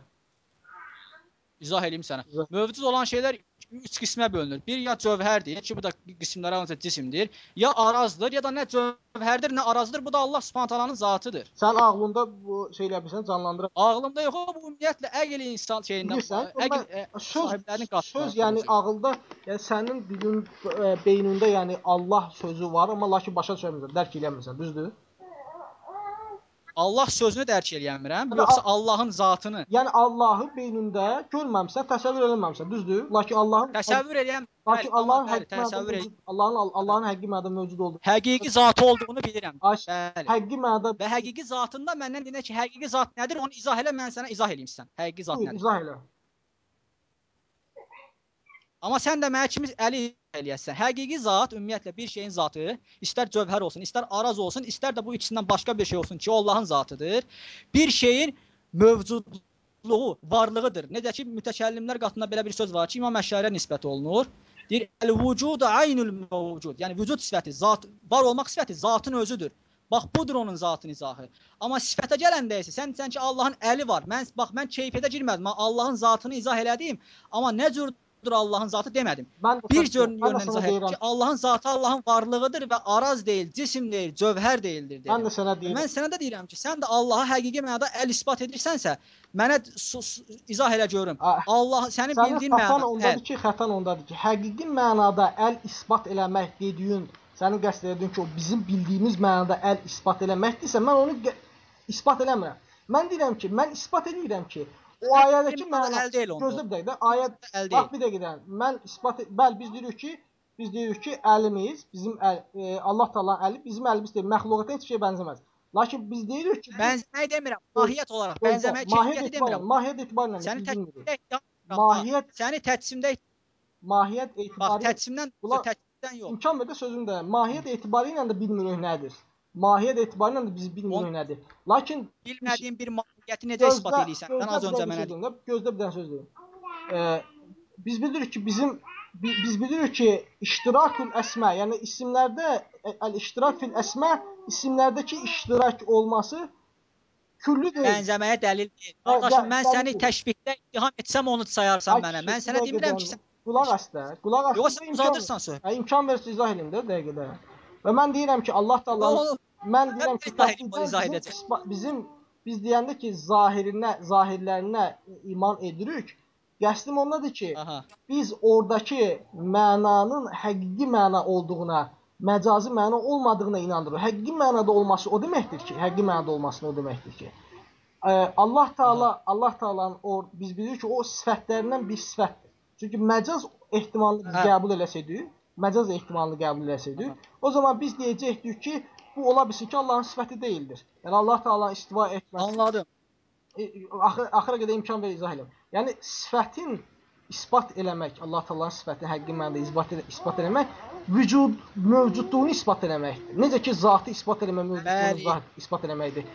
Speaker 1: İzah eləyim sənə.
Speaker 2: İzah.
Speaker 1: Mövcud olan şeylər üç qismə bölünür. Bir ya cövhərdir, ki bu da qismlərə alınsın cisimdir, ya arazdır, ya da nə cövhərdir, nə arazdır. Bu da Allah Subhanahu taalanın zatıdır.
Speaker 2: Sən ağlında bu şeylər bilsən canlandıra
Speaker 1: Ağlımda yox, bu ümumiyyətlə əql insan şeyindən,
Speaker 2: bilirsən.
Speaker 1: əql ə,
Speaker 2: söz
Speaker 1: sahiblərinin qatları.
Speaker 2: söz yəni ağılda, yəni sənin dilin ə, beynində yəni Allah sözü var, amma lakin başa düşmürsən, dərk eləmirsən, düzdür?
Speaker 1: Allah sözünü dərk eləyəmirəm,
Speaker 2: Hə,
Speaker 1: yoxsa Allahın zatını
Speaker 2: Yəni Allahı beynində görməmisən, təsəvvür eləməmisən, düzdür? Lakin Allahın
Speaker 1: təsəvvür eləyəm.
Speaker 2: lakin Allahın
Speaker 1: bəli,
Speaker 2: həqiqi
Speaker 1: təsəvvür
Speaker 2: mövcud, Allahın Allahın həqiqi mənada mövcud olduğu.
Speaker 1: Həqiqi zatı olduğunu bilirəm.
Speaker 2: Aş,
Speaker 1: Bəli.
Speaker 2: həqiqi mənada
Speaker 1: Və həqiqi zatında məndən deyək ki, həqiqi zat nədir? Onu izah elə, mən sənə izah eləyim sən. Həqiqi zat
Speaker 2: Buyur,
Speaker 1: nədir?
Speaker 2: izah elə.
Speaker 1: Amma sən də mənə kimi əli eləyəsən. Həqiqi zat ümumiyyətlə bir şeyin zatı, istər cövhər olsun, istər araz olsun, istər də bu ikisindən başqa bir şey olsun ki, Allahın zatıdır. Bir şeyin mövcudluğu, varlığıdır. Necə ki, mütəkəllimlər qatında belə bir söz var ki, İmam Əşşariyə nisbət olunur. Deyir, el-vücudu aynul mevcud. Yəni vücud sifəti, zat, var olmaq sifəti zatın özüdür. Bax budur onun zatın izahı. Amma sifətə gələndə isə sən sən ki Allahın əli var. Mən bax mən keyfiyyətə girmədim. Mən Allahın zatını izah elədim. Amma nə cür budur Allahın zatı demədim.
Speaker 2: Mən
Speaker 1: Bir
Speaker 2: mən sənə
Speaker 1: izah etdim ki, Allahın zatı Allahın varlığıdır və araz deyil, cisim deyil, cövhər deyildir
Speaker 2: Mən
Speaker 1: dedim.
Speaker 2: də sənə deyirəm.
Speaker 1: Mən sənə də deyirəm ki, sən də Allaha həqiqi mənada əl isbat edirsənsə, mənə su- su- izah elə görüm.
Speaker 2: Ah,
Speaker 1: Allah sənin
Speaker 2: Sənin
Speaker 1: bildiyin mənada
Speaker 2: ondadır
Speaker 1: əl.
Speaker 2: ki, xətan ondadır ki, həqiqi mənada əl isbat eləmək dediyin, sənin qəsd etdiyin ki, o bizim bildiyimiz mənada əl isbat eləməkdirsə, mən onu isbat eləmirəm. Mən deyirəm ki, mən isbat edirəm ki, o ayədəki məna gözlə bir dəqiqə, ayət bax bir dəqiqə. Mən isbat bəli biz deyirik ki, biz deyirik ki, əlimiz, bizim əl, e, Allah Taala'nın əli bizim əlimiz deyil. Məxluqata heç bir şey bənzəməz. Lakin biz deyirik ki,
Speaker 1: Bənzəmək demirəm, mahiyyət olaraq. Bənzəmək keyfiyyəti demirəm.
Speaker 2: mahiyyət etibarı ilə
Speaker 1: Səni edirəm.
Speaker 2: Mahiyyət,
Speaker 1: Səni təkcimdə
Speaker 2: mahiyyət
Speaker 1: bax
Speaker 2: etibarı
Speaker 1: təkcimdən
Speaker 2: Bunlar-
Speaker 1: təkcimdən yox.
Speaker 2: İmkan ver də sözüm də. Mahiyyət etibarı ilə də bilmirik nədir. Mahiyyət etibarı ilə də biz bilmirik nədir. Lakin
Speaker 1: Bilmədiyin bir mahiyyəti necə isbat edirsən? Sən az öncə mənə dedin.
Speaker 2: Gözlə bir dənə söz deyim. Ee, biz bilirik ki, bizim bi- biz bilirik ki, iştirakul əsmə, yəni isimlərdə e, əl-iştirak fil əsmə isimlərdəki iştirak olması küllü deyil.
Speaker 1: Bənzəməyə dəlil deyil. Qardaşım, mən səni təşbihdə ittiham etsəm onu sayarsan
Speaker 2: Ay
Speaker 1: mənə. Mən sənə
Speaker 2: dəqiqə
Speaker 1: demirəm ki, sən
Speaker 2: Qulaq as da. Qulaq as.
Speaker 1: yoxsa uzadırsan söz.
Speaker 2: Hə, imkan ver izah edeyim də dəqiqədə. Və mən deyirəm ki, Allah Taala
Speaker 1: Onu-
Speaker 2: mən deyirəm ki,
Speaker 1: izah edəcək.
Speaker 2: bizim biz deyəndə ki, zahirinə, zahirlərinə iman edirik. Qəsdim ondadır ki,
Speaker 1: Aha.
Speaker 2: biz oradakı mənanın həqiqi məna olduğuna, məcazi məna olmadığına inanırıq. Həqiqi mənada olması o deməkdir ki, həqiqi mənada olması o deməkdir ki, Allah Taala Allah Taala'nın o biz bilirik ki, o sifətlərindən bir sifətdir. Çünki məcaz ehtimalını biz
Speaker 1: Hə.
Speaker 2: qəbul eləsəydik, məcaz ehtimalını qəbul eləsəydik, o zaman biz deyəcəkdik ki, bu ola bilsin ki, Allahın sifəti deyildir. Yəni Allah Taala'nın istiva etməsi
Speaker 1: Anladım.
Speaker 2: E, axır axıra qədər imkan ver izah eləm. Yəni sifətin isbat eləmək, Allah Taala'nın sifətini həqiqi mənada isbat elə, isbat eləmək vücud mövcudluğunu isbat eləməkdir. Necə ki zatı isbat eləmək mövcudluğunu zat isbat eləməkdir.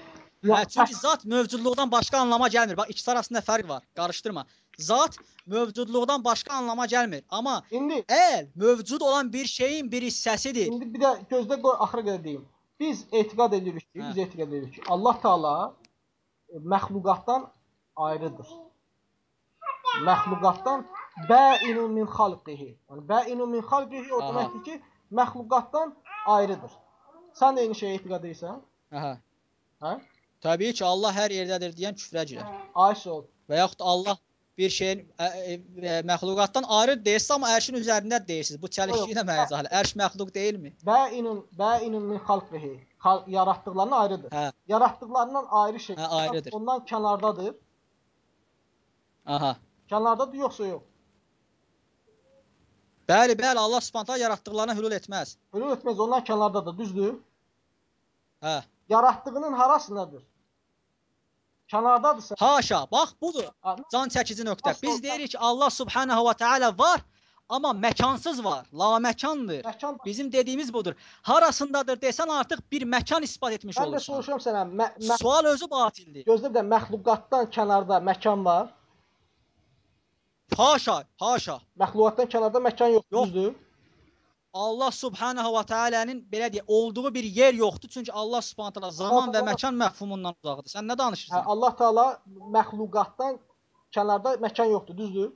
Speaker 1: Hə, çünki zat mövcudluqdan başqa anlama gəlmir. Bax ikisi arasında fərq var. Qarışdırma. Zat mövcudluqdan başqa anlama gəlmir. Amma
Speaker 2: indi
Speaker 1: əl mövcud olan bir şeyin bir hissəsidir.
Speaker 2: indi bir də gözdə qoy axıra qədər deyim. Biz etiqad edirik ki,
Speaker 1: Hə.
Speaker 2: biz etiqad edirik ki, Allah Taala e, məxluqatdan ayrıdır. Məxluqatdan bəinun min xalqihi. Yəni bəinun min xalqihi o deməkdir ki, məxluqatdan ayrıdır. Sən də eyni şeyə etiqad edirsən?
Speaker 1: Aha.
Speaker 2: Hə?
Speaker 1: Təbii ki, Allah hər yerdədir deyən küfrə girər.
Speaker 2: Ayşə ol.
Speaker 1: Və yaxud Allah bir şeyin ə, ə, məxluqatdan ayrı deyirsə, amma ərşin üzərində deyirsiniz. Bu çəlişki ilə elə. Ərş məxluq deyilmi?
Speaker 2: Bəinun bəinun min xalqihi. Xal yaratdıqlarından ayrıdır.
Speaker 1: Hə.
Speaker 2: Yaratdıqlarından ayrı şey.
Speaker 1: Hə, ayrıdır.
Speaker 2: Ondan kənardadır.
Speaker 1: Aha.
Speaker 2: Kənardadır yoxsa yox?
Speaker 1: Bəli, bəli, Allah Subhanahu yaratdıqlarına hülul etməz.
Speaker 2: Ölür etməz ondan kənardadır, düzdür?
Speaker 1: Hə.
Speaker 2: Yaratdığının harasındadır? Kənardadırsa,
Speaker 1: Haşa, bax budur. Can çəkici nöqtə. Biz deyirik Allah Subhanahu va Taala var, amma məkansız var. Laməkandır.
Speaker 2: məkan
Speaker 1: Bizim dediyimiz budur. Harasındadır desən artıq bir məkan isbat etmiş
Speaker 2: Mən də
Speaker 1: olursan.
Speaker 2: soruşuram sənə, mə, mə,
Speaker 1: Sual özü batildir.
Speaker 2: gözlə bir də məxluqatdan kənarda məkan var.
Speaker 1: Haşa, haşa.
Speaker 2: Məxluqatdan kənarda məkan yoxdur,
Speaker 1: Yox.
Speaker 2: düzdür?
Speaker 1: Allah Subhanahu va Taala'nın belə deyə olduğu bir yer yoxdur. Çünki Allah Subhanahu taala zaman və
Speaker 2: Allah-
Speaker 1: məkan məfhumundan uzaqdır. Sən nə
Speaker 2: Hə,
Speaker 1: danışırsan?
Speaker 2: Allah Taala məxluqatdan kənarda məkan yoxdur, düzdür?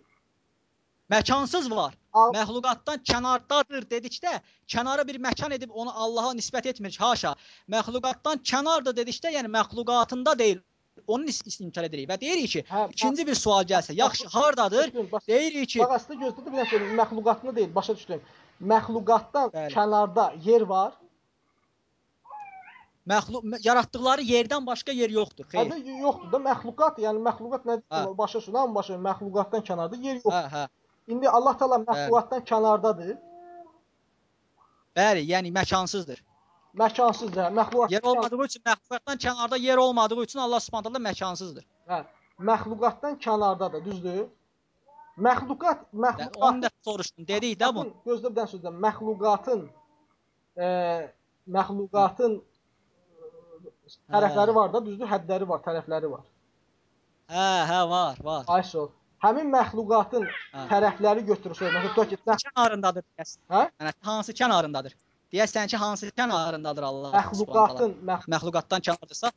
Speaker 1: Məkansız var.
Speaker 2: Al-
Speaker 1: Məxluqatdan kənardadır dedikdə, kənara bir məkan edib onu Allaha nisbət etmir. Haşa. Məxluqatdan kənarda dedikdə, yəni məxluqatında deyil. Onun is- is- inkar edirik və deyirik ki,
Speaker 2: Hə,
Speaker 1: ikinci bir sual gəlsə, yaxşı hardadır? Deyirik ki,
Speaker 2: Bax aslında gözlədə bir söyləyim, məxluqatını deyil, başa düşdüm. Məxluqatdan
Speaker 1: Bəli.
Speaker 2: kənarda yer var.
Speaker 1: məxluq mə- yaratdıqları yerdən başqa yer yoxdur. Xeyr.
Speaker 2: Hədə yoxdur da məxluqat, yəni məxluqat
Speaker 1: Hə.
Speaker 2: nədir? Başa düşürəm, amma başa məxluqatdan kənarda yer yox.
Speaker 1: Hə, hə.
Speaker 2: İndi Allah Taala məxluqatdan kənardadır.
Speaker 1: Bəli, yəni məkansızdır.
Speaker 2: Məkansız da, məxluqat
Speaker 1: Yer olmadığı üçün məxluqatdan kənarda yer olmadığı üçün Allah Subhanahu taala məkansızdır.
Speaker 2: Hə, məxluqatdan kənardadır, düzdür? Məxluqat, məxluqat
Speaker 1: da soruşdum. Dedik də bu.
Speaker 2: Gözlə bir dənə sözlə məxluqatın e, məxluqatın e, tərəfləri var da, düzdür? Həddləri var, tərəfləri var.
Speaker 1: Hə, hə, var, var.
Speaker 2: Ayşə. Həmin məxluqatın
Speaker 1: Hə.
Speaker 2: tərəfləri götürürsə, məsələn, tutaq ki, məx-
Speaker 1: Kənarındadır deyəsən.
Speaker 2: Hə?
Speaker 1: Yəni hansı kənarındadır? Deyəsən ki, hansı kənarındadır Allah
Speaker 2: məxluqatın məx,
Speaker 1: Məxluqatdan kənardırsa,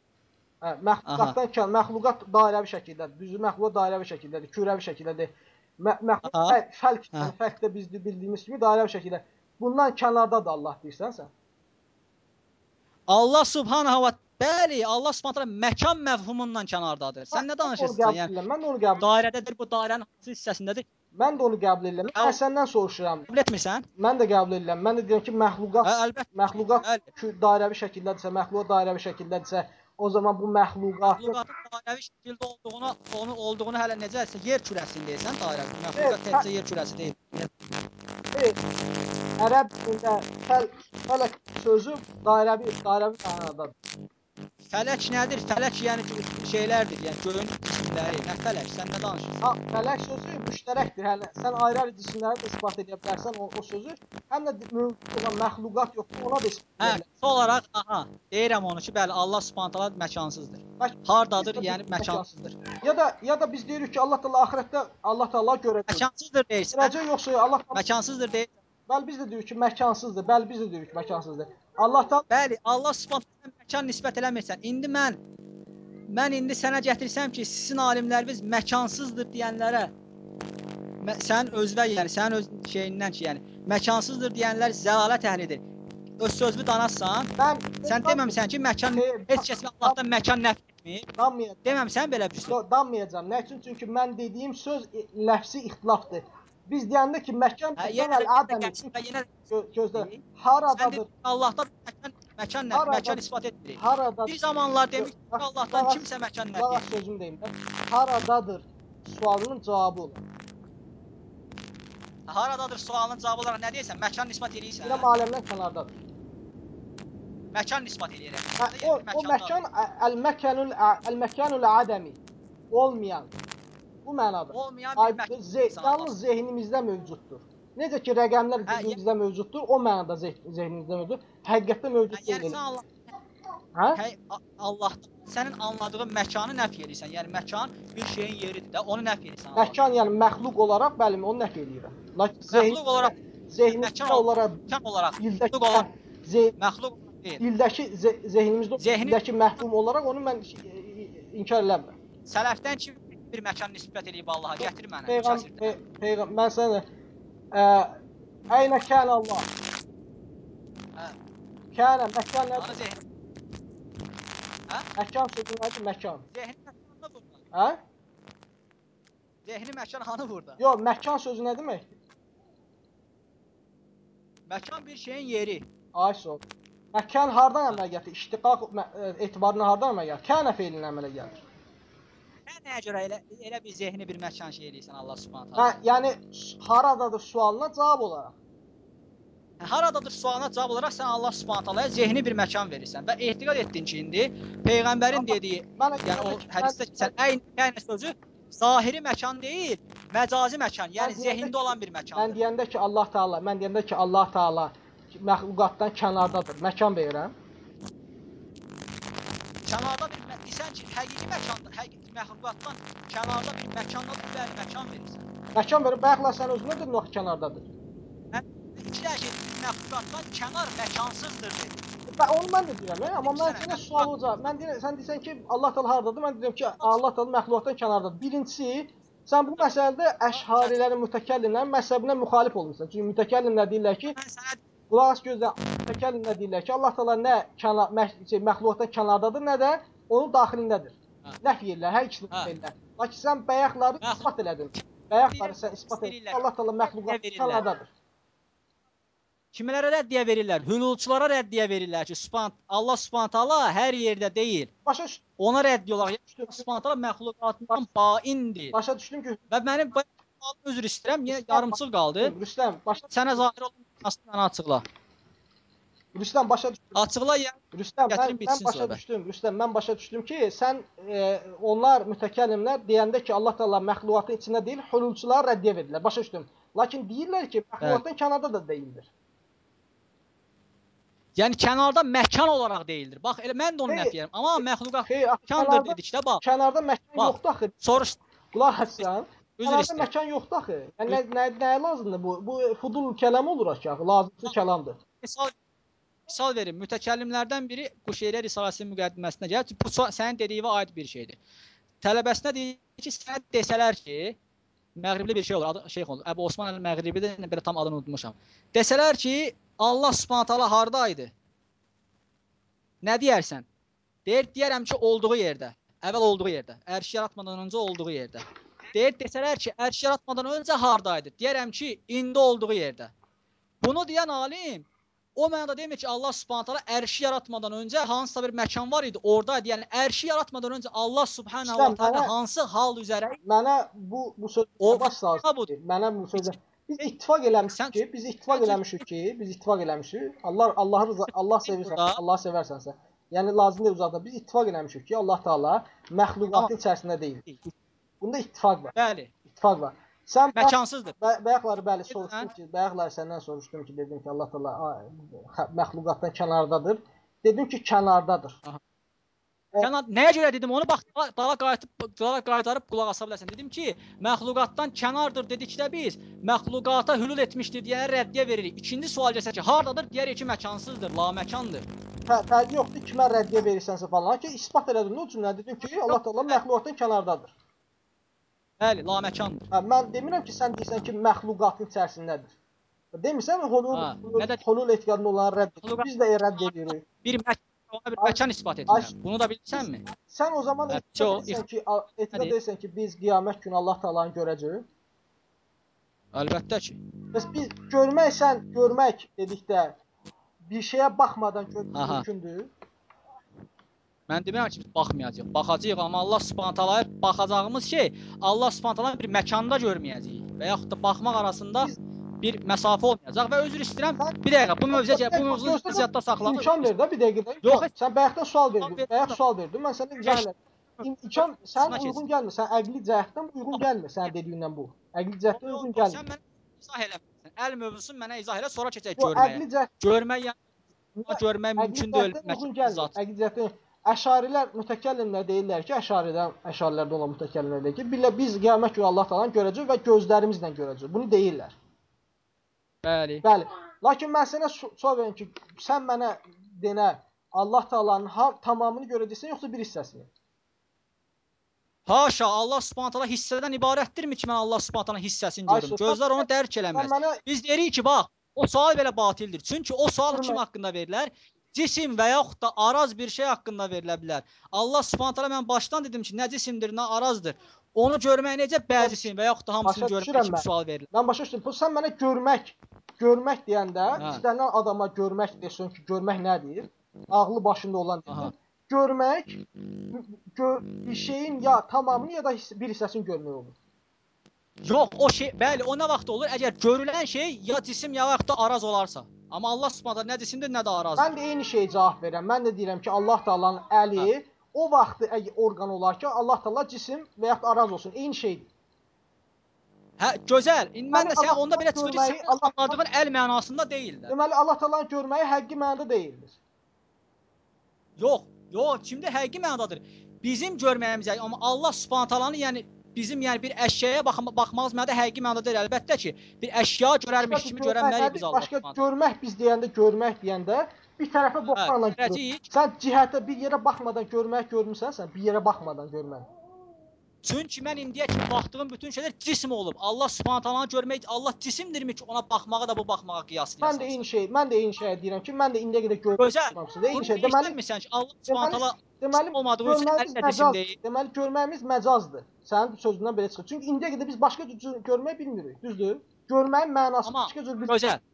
Speaker 2: hə, məxluqatdan kən, məxluqat dairəvi şəkildədir. Düzdür? Məxluqat dairəvi şəkildədir, kürəvi şəkildədir. Mə məxluq fərq, fərq,
Speaker 1: Hə.
Speaker 2: fərq də biz bildiyimiz kimi dairəvi şəkildə. Bundan kənardadır Allah deyirsən sən.
Speaker 1: Allah Subhanahu va Bəli, Allah Subhanahu məkan məfhumundan kənardadır. Sən nə danışırsan? Yəni.
Speaker 2: Mən onu qəbul
Speaker 1: dairədədir, bu dairənin hansı hissəsindədir?
Speaker 2: Mən də onu qəbul edirəm. Mən səndən soruşuram.
Speaker 1: Qəbul etmirsən?
Speaker 2: Mən də qəbul edirəm. Mən də deyirəm ki, məxluqat
Speaker 1: Hə, əlbəttə.
Speaker 2: məxluqat dairəvi şəkildədirsə, məxluqat dairəvi şəkildədirsə, o zaman bu məxluqatın
Speaker 1: dairəvi şəkildə olduğunu, onu olduğunu hələ necəsə yer kürəsində deyirsən dairə.
Speaker 2: Evet,
Speaker 1: Məxluqat təkcə yer kürəsi deyil.
Speaker 2: Hey, ərəb dilində fəl, fələk sözü dairəvi, dairəvi mənadadır.
Speaker 1: Fələk nədir? Fələk yəni bir şeylərdir, yəni göyün cisimləri. Nə fələk? Sən nə danışırsan?
Speaker 2: Ha, fələk sözü müştərəkdir. Yəni sən ayrı-ayrı cisimləri də isbat edə bilərsən o, o sözü. Həm də mövcud olan məxluqat yoxdur, ona da isbat
Speaker 1: Hə,
Speaker 2: edə bilərsən.
Speaker 1: qısa olaraq, aha, deyirəm onu ki, bəli, Allah Subhanahu taala məkansızdır.
Speaker 2: Mək-
Speaker 1: Hardadır? Yəni məkansızdır.
Speaker 2: Ya da ya da biz deyirik ki, Allah Taala axirətdə Allah Taala görəcək.
Speaker 1: Məkansızdır deyirsən.
Speaker 2: Görəcək yoxsa Allah Taala
Speaker 1: Məkansızdır deyir.
Speaker 2: Bəli biz də deyirik ki, məkansızdır. Bəli biz də deyirik ki, məkansızdır. Allah Taala
Speaker 1: Bəli, Allah Subhanahu məkan nisbət eləmirsən. İndi mən mən indi sənə gətirsəm ki, sizin alimləriniz məkansızdır deyənlərə sən özvə yəni sənin öz şeyindən ki, yəni məkansızdır deyənlər zəlalət əhlidir. Öz sözünü danarsan,
Speaker 2: mən
Speaker 1: sən deməmisən ki, məkan heç kəs Allahdan məkan nəf etmir.
Speaker 2: danmayacağam.
Speaker 1: Deməmisən belə bir söz.
Speaker 2: Yox, danmayacağam. Nə üçün? Çünki mən dediyim söz ləfsi ixtilafdır. Biz deyəndə ki, məkan
Speaker 1: yenə
Speaker 2: Gö- Gözlə. Haradadır?
Speaker 1: Allahdan məkan məkan nə, məkan isbat etmir.
Speaker 2: Haradadır?
Speaker 1: Bir zamanlar demiş ki,
Speaker 2: Bax,
Speaker 1: Allahdan
Speaker 2: bax,
Speaker 1: kimsə məkan
Speaker 2: as
Speaker 1: etmir.
Speaker 2: sözümü deyim. də. Haradadır sualının cavabı olur.
Speaker 1: Haradadır sualının cavabı olaraq nə deyirsən? Məkan nisbat eləyirsən.
Speaker 2: İrəm aləmdən kənardadır.
Speaker 1: Məkan nisbat eləyirəm.
Speaker 2: O, o məkan əl-məkanul əl-məkanul ədəmi olmayan bu mənada.
Speaker 1: olmayan bir
Speaker 2: Ay,
Speaker 1: məkan.
Speaker 2: ze yalnız zehnimizdə mövcuddur. Necə ki rəqəmlər
Speaker 1: Hə,
Speaker 2: dilimizdə mövcuddur, o mənada zeh zehnimizdə mövcud. Həqiqətdə mövcud
Speaker 1: Yəni
Speaker 2: deyil.
Speaker 1: sən Allah,
Speaker 2: Hə?
Speaker 1: hə, Allah sənin anladığın məkanı nəf edirsən. Yəni məkan bir şeyin yeridir də, onu nəf edirsən.
Speaker 2: Məkan yəni məxluq olaraq bəli, onu nəf eləyirəm. Lakin zehin
Speaker 1: Məxluq olaraq
Speaker 2: zehnimizdə
Speaker 1: məkan
Speaker 2: olaraq
Speaker 1: məkan olaraq, məxluq olaraq, məxluq deyil.
Speaker 2: bildəki ze zehnimizdə
Speaker 1: Zehni-
Speaker 2: bildəki məfhum olaraq onu mən inkar eləmirəm.
Speaker 1: Sələfdən kim bir məkan nisbət edib Allaha? Gətir mənə.
Speaker 2: Peyğam
Speaker 1: Mücəssirdən.
Speaker 2: pe peyğam mən sənə əynə kən Allah.
Speaker 1: Hə.
Speaker 2: Kənə məkan nədir?
Speaker 1: zehni,
Speaker 2: Məkan sözü nədir? Məkan.
Speaker 1: zehni məkanı burada.
Speaker 2: Hə?
Speaker 1: Zehni məkan hanı burada?
Speaker 2: Yox, məkan sözü nə demək?
Speaker 1: Məkan bir şeyin yeri.
Speaker 2: Ay sor. Məkan hardan əmələ gəlir? İştiqaq etibarına hardan əmələ gəlir? Kənə feilindən əmələ gəlir.
Speaker 1: Sən nəyə görə elə elə bir zehni bir məkan şey eləyirsən Allah Subhanahu
Speaker 2: Hə,
Speaker 1: taala?
Speaker 2: yəni s- haradadır sualına cavab olaraq.
Speaker 1: Hə, Haradadır sualına cavab olaraq sən Allah Subhanahu taalaya zehni bir məkan verirsən və etiqad etdin ki, indi peyğəmbərin dediyi, yəni o hədisdə
Speaker 2: mən-
Speaker 1: keçən əyn yəni sözü zahiri məkan deyil, məcazi məkan, yəni zehində olan bir
Speaker 2: Mən
Speaker 1: məkandır.
Speaker 2: deyəndə ki, Allah Taala, mən deyəndə ki, Allah Taala məxluqatdan kənardadır. Məkan verirəm.
Speaker 1: Kənarda desən ki, həqiqi məkanda, həqiqi məxluqatdan kənarda bir məkanda bəli məkan verirsən.
Speaker 2: Məkan verir, bayaqlar sən özün nə dedin o kənardadır?
Speaker 1: İki dənə bir məxluqatdan kənar məkansızdır dedi.
Speaker 2: Və onu mən də deyirəm, hə? amma mən
Speaker 1: Sənə-
Speaker 2: sual olacaq. Mən deyirəm, sən desən ki, Allah Taala hardadır? Mən deyirəm ki, Allah Taala məxluqatdan kənardadır. Birincisi, sən bu məsələdə əşharilərin, mütəkəllimlərin məzhəbinə müxalif olmusan. Çünki mütəkəllimlər deyirlər ki, qulaq as gözlə, mütəkəllimlər deyirlər ki, Allah Taala nə kənar məxluqatdan kənardadır, nə də onun daxilindədir. Nəf edirlər, hər ikisini edirlər. Lakin sən bayaqları isbat elədin. Bayaqları sən isbat elədin.
Speaker 1: Deyirlər.
Speaker 2: Allah Taala məxluqatdan
Speaker 1: Verirlər.
Speaker 2: kənardadır.
Speaker 1: Kimlərə rəddiyə verirlər? Hülulçulara rəddiyə verirlər ki, Subhan Allah Subhanahu taala hər yerdə deyil.
Speaker 2: Başa düş-
Speaker 1: Ona rəddiyə olaraq yəni, Subhanahu taala məxluqatından baindir.
Speaker 2: başa düşdüm ki,
Speaker 1: Və mənim üzr istəyirəm, yenə yarımçıq qaldı.
Speaker 2: Rüstəm, başa
Speaker 1: Sənə zahir olan mənə açıqla.
Speaker 2: Rüstəm başa düşdüm.
Speaker 1: Açıqla yəni.
Speaker 2: Rüstəm, mən, mən başa
Speaker 1: söhbət.
Speaker 2: düşdüm. Rüstəm, mən başa düşdüm ki, sən e, onlar mütəkəllimlər deyəndə ki, Allah Taala məxluqatın içində deyil, hülulçulara rəddiyə verirlər. Başa düşdüm. Lakin deyirlər ki, məxluqatın kənarda da deyildir.
Speaker 1: Yəni kənarda məkan olaraq deyildir. Bax, elə mən də onu
Speaker 2: Xeyr.
Speaker 1: nəf edirəm. Amma məxluqat
Speaker 2: axı
Speaker 1: məkandır dedikdə bax.
Speaker 2: kənarda məkan
Speaker 1: Bax.
Speaker 2: yoxdur axı.
Speaker 1: Soruş
Speaker 2: Qulaq assan.
Speaker 1: üzr istəyirəm.
Speaker 2: məkan yoxdur axı. Yəni nə, nə, nəyə lazımdır bu? Bu fudul kəlam olur axı, lazımsız kəlamdır.
Speaker 1: Misal misal verim. Mütəkəllimlərdən biri Quşeyri Risaləsinin müqəddiməsində gəlir. Bu sənin dediyinə aid bir şeydir. Tələbəsinə deyir ki, sənə desələr ki, Məğribli bir şey olur. Adı şeyx olur. Əbu Osman əl-Məğribidir. Belə tam adını unutmuşam. Desələr ki, Allah Subhanahu taala hardaydı? Nə deyərsən? Deyir, deyərəm ki, olduğu yerdə. Əvvəl olduğu yerdə. Ərş yaratmadan öncə olduğu yerdə. Deyir, desələr ki, ərş yaratmadan öncə hardaydı? Deyərəm ki, indi olduğu yerdə. Bunu deyən alim o mənada demir ki, Allah Subhanahu taala ərşi yaratmadan öncə hansısa bir məkan var idi, oradaydı. Yəni ərşi yaratmadan öncə Allah Subhanahu
Speaker 2: İslam,
Speaker 1: taala hansı hal üzərə
Speaker 2: Mənə bu bu söz
Speaker 1: O-
Speaker 2: baş
Speaker 1: budur.
Speaker 2: Mənə bu sözə biz ittifaq eləmişik ki, biz ittifaq eləmişik ki, biz ittifaq eləmişik. Allah Allah rıza Allah sevirsən, Allah sevərsənsə. Yəni lazım deyil uzaqda. Biz ittifaq eləmişik ki, Allah Taala məxluqatın içərisində deyil. Bunda ittifaq var.
Speaker 1: Bəli,
Speaker 2: İttifaq var. Sən
Speaker 1: məkansızdır.
Speaker 2: bə- bayaqları bəli soruşdum ki, bayaqları səndən soruşdum ki, dedim ki, Allah Taala a, xə- məxluqatdan kənardadır. Dedim ki, kənardadır.
Speaker 1: Sən nəyə görə dedim onu bax dala- qayıtıb dala qaytarıb qulaq asa bilərsən. Dedim ki, məxluqatdan kənardır dedikdə biz məxluqata hülul etmişdir deyənə rəddiyə veririk. İkinci sual gəlsə ki, hardadır? Deyərik ki, məkansızdır, laməkandır.
Speaker 2: Fə, fərqi yoxdur kimə rəddiyə verirsənsə falan ki, isbat elədin o cümlə dedim ki, Allah Taala məxluqatdan kənardadır.
Speaker 1: Bəli, laməkandır.
Speaker 2: Hə, mən demirəm ki, sən deyirsən ki, məxluqatın içərisindədir. Demirsən
Speaker 1: də-
Speaker 2: hulul etiqadını onlara rədd edir. Biz də rədd edirik.
Speaker 1: Bir ona bir məkan isbat edirlər. Bunu da bilirsənmi?
Speaker 2: Sən o zaman
Speaker 1: Hə,
Speaker 2: etiqad ki, etiqad edirsən ki, biz qiyamət günü Allah Taala'nı görəcəyik.
Speaker 1: Əlbəttə ki.
Speaker 2: Bəs biz görmək sən görmək dedikdə bir şeyə baxmadan görmək mümkündür.
Speaker 1: Mən demirəm ki, biz baxmayacağıq. Baxacağıq, amma Allah Subhanahu taalaya baxacağımız şey Allah Subhanahu taalanı bir məkanda görməyəcəyik və yaxud da baxmaq arasında bir məsafə olmayacaq və özür istəyirəm. Bir dəqiqə bu mövzuya bu mövzunu ziyadda saxlamaq.
Speaker 2: İmkan ver də bir dəqiqə.
Speaker 1: Yox,
Speaker 2: sən bayaqdan sual verdin. Bayaq sual verdin. Mən sənə izah elədim. İm- İmkan sən uyğun gəlmir. Sən əqli cəhətdən uyğun gəlmir sən dediyindən bu. Əqli cəhətdən uyğun gəlmir.
Speaker 1: Sən mənə izah eləmirsən. Əl mövzusunu mənə izah elə, sonra keçək görməyə. Görmək yəni görmək mümkün deyil.
Speaker 2: Əqli cəhətdən Əşarilər mütəkəllimlər deyirlər ki, əşaridən, əşarilərdə olan mütəkəllimlər deyir ki, billə biz qiyamət günü Allah Taala'nı görəcəyik və gözlərimizlə görəcəyik. Bunu deyirlər.
Speaker 1: Bəli.
Speaker 2: Bəli. Lakin mən sənə verim ki, sən mənə denə Allah Taala'nın ha tamamını görəcəksən yoxsa bir hissəsini?
Speaker 1: Haşa, Allah Subhanahu taala hissədən ibarətdirmi ki, mən Allah Subhanahu taalanın hissəsini
Speaker 2: sən-
Speaker 1: Gözlər onu dərk eləməz.
Speaker 2: mənə
Speaker 1: Biz deyirik ki, bax, o sual belə batildir. Çünki o sual kim haqqında verilər? Cisim və yaxud da araz bir şey haqqında verilə bilər. Allah Subhanahu taala mən başdan dedim ki, nə cisimdir, nə arazdır. Onu görmək necə bəzisini və yaxud da hamısını görmək kimi sual verilir.
Speaker 2: Mən başa düşdüm. Bu sən mənə görmək, görmək deyəndə
Speaker 1: Hə.
Speaker 2: istənilən adama görmək desən ki, görmək nədir? Ağlı başında olan dedim. Görmək gö bir şeyin ya tamamını ya da bir hissəsini görmək olur.
Speaker 1: Yox, o şey, bəli, o nə vaxt olur? Əgər görülən şey ya cisim ya yaxud da araz olarsa. Amma Allah Subhanahu nə cisimdir, nə də arazdır.
Speaker 2: Mən də eyni şeyə cavab verirəm. Mən də deyirəm ki, Allah Taala'nın əli o vaxtı əgər orqan olar ki, Allah Taala cisim və yaxud araz olsun, eyni şeydir.
Speaker 1: Hə, gözəl. İndi mən də sən onda belə çıxır ki, sən
Speaker 2: Allah-
Speaker 1: anladığın əl mənasında deyillər.
Speaker 2: Deməli Allah Taala'nın görməyi həqiqi mənada deyildir.
Speaker 1: Yox, yox, kimdə həqiqi mənadadır? Bizim görməyimiz, yəni, amma Allah Subhanahu taalanın yəni bizim yəni bir əşyaya baxma, baxmağımız mənada həqiqi mənada deyil. Əlbəttə ki, bir əşya görərmiş kimi
Speaker 2: nədir?
Speaker 1: biz Allah
Speaker 2: Başqa görmək biz deyəndə, görmək deyəndə bir tərəfə baxmaqla
Speaker 1: Hə,
Speaker 2: görürük.
Speaker 1: görəcəyik.
Speaker 2: Sən cihətə bir yerə baxmadan görmək görmüsən, sən bir yerə baxmadan görmək.
Speaker 1: Çünki mən indiyə kimi baxdığım bütün şeylər cism olub. Allah Subhanahu taalanı görmək, Allah cisimdirmi ki, ona baxmağı da bu baxmağa qiyaslayasın.
Speaker 2: Mən də eyni şey, mən də eyni şeyə deyirəm ki, mən də indiyə qədər görməmişəm. Eyni şey. Deməli,
Speaker 1: ki, Allah Subhanahu taala
Speaker 2: deməli
Speaker 1: olmadığı üçün əllə cisim deyil.
Speaker 2: Deməli görməyimiz məcazdır. Sənin sözündən belə çıxır. Çünki indiyə qədər biz başqa cür görmək bilmirik, düzdür? Görməyin mənası başqa cür
Speaker 1: Gözəl.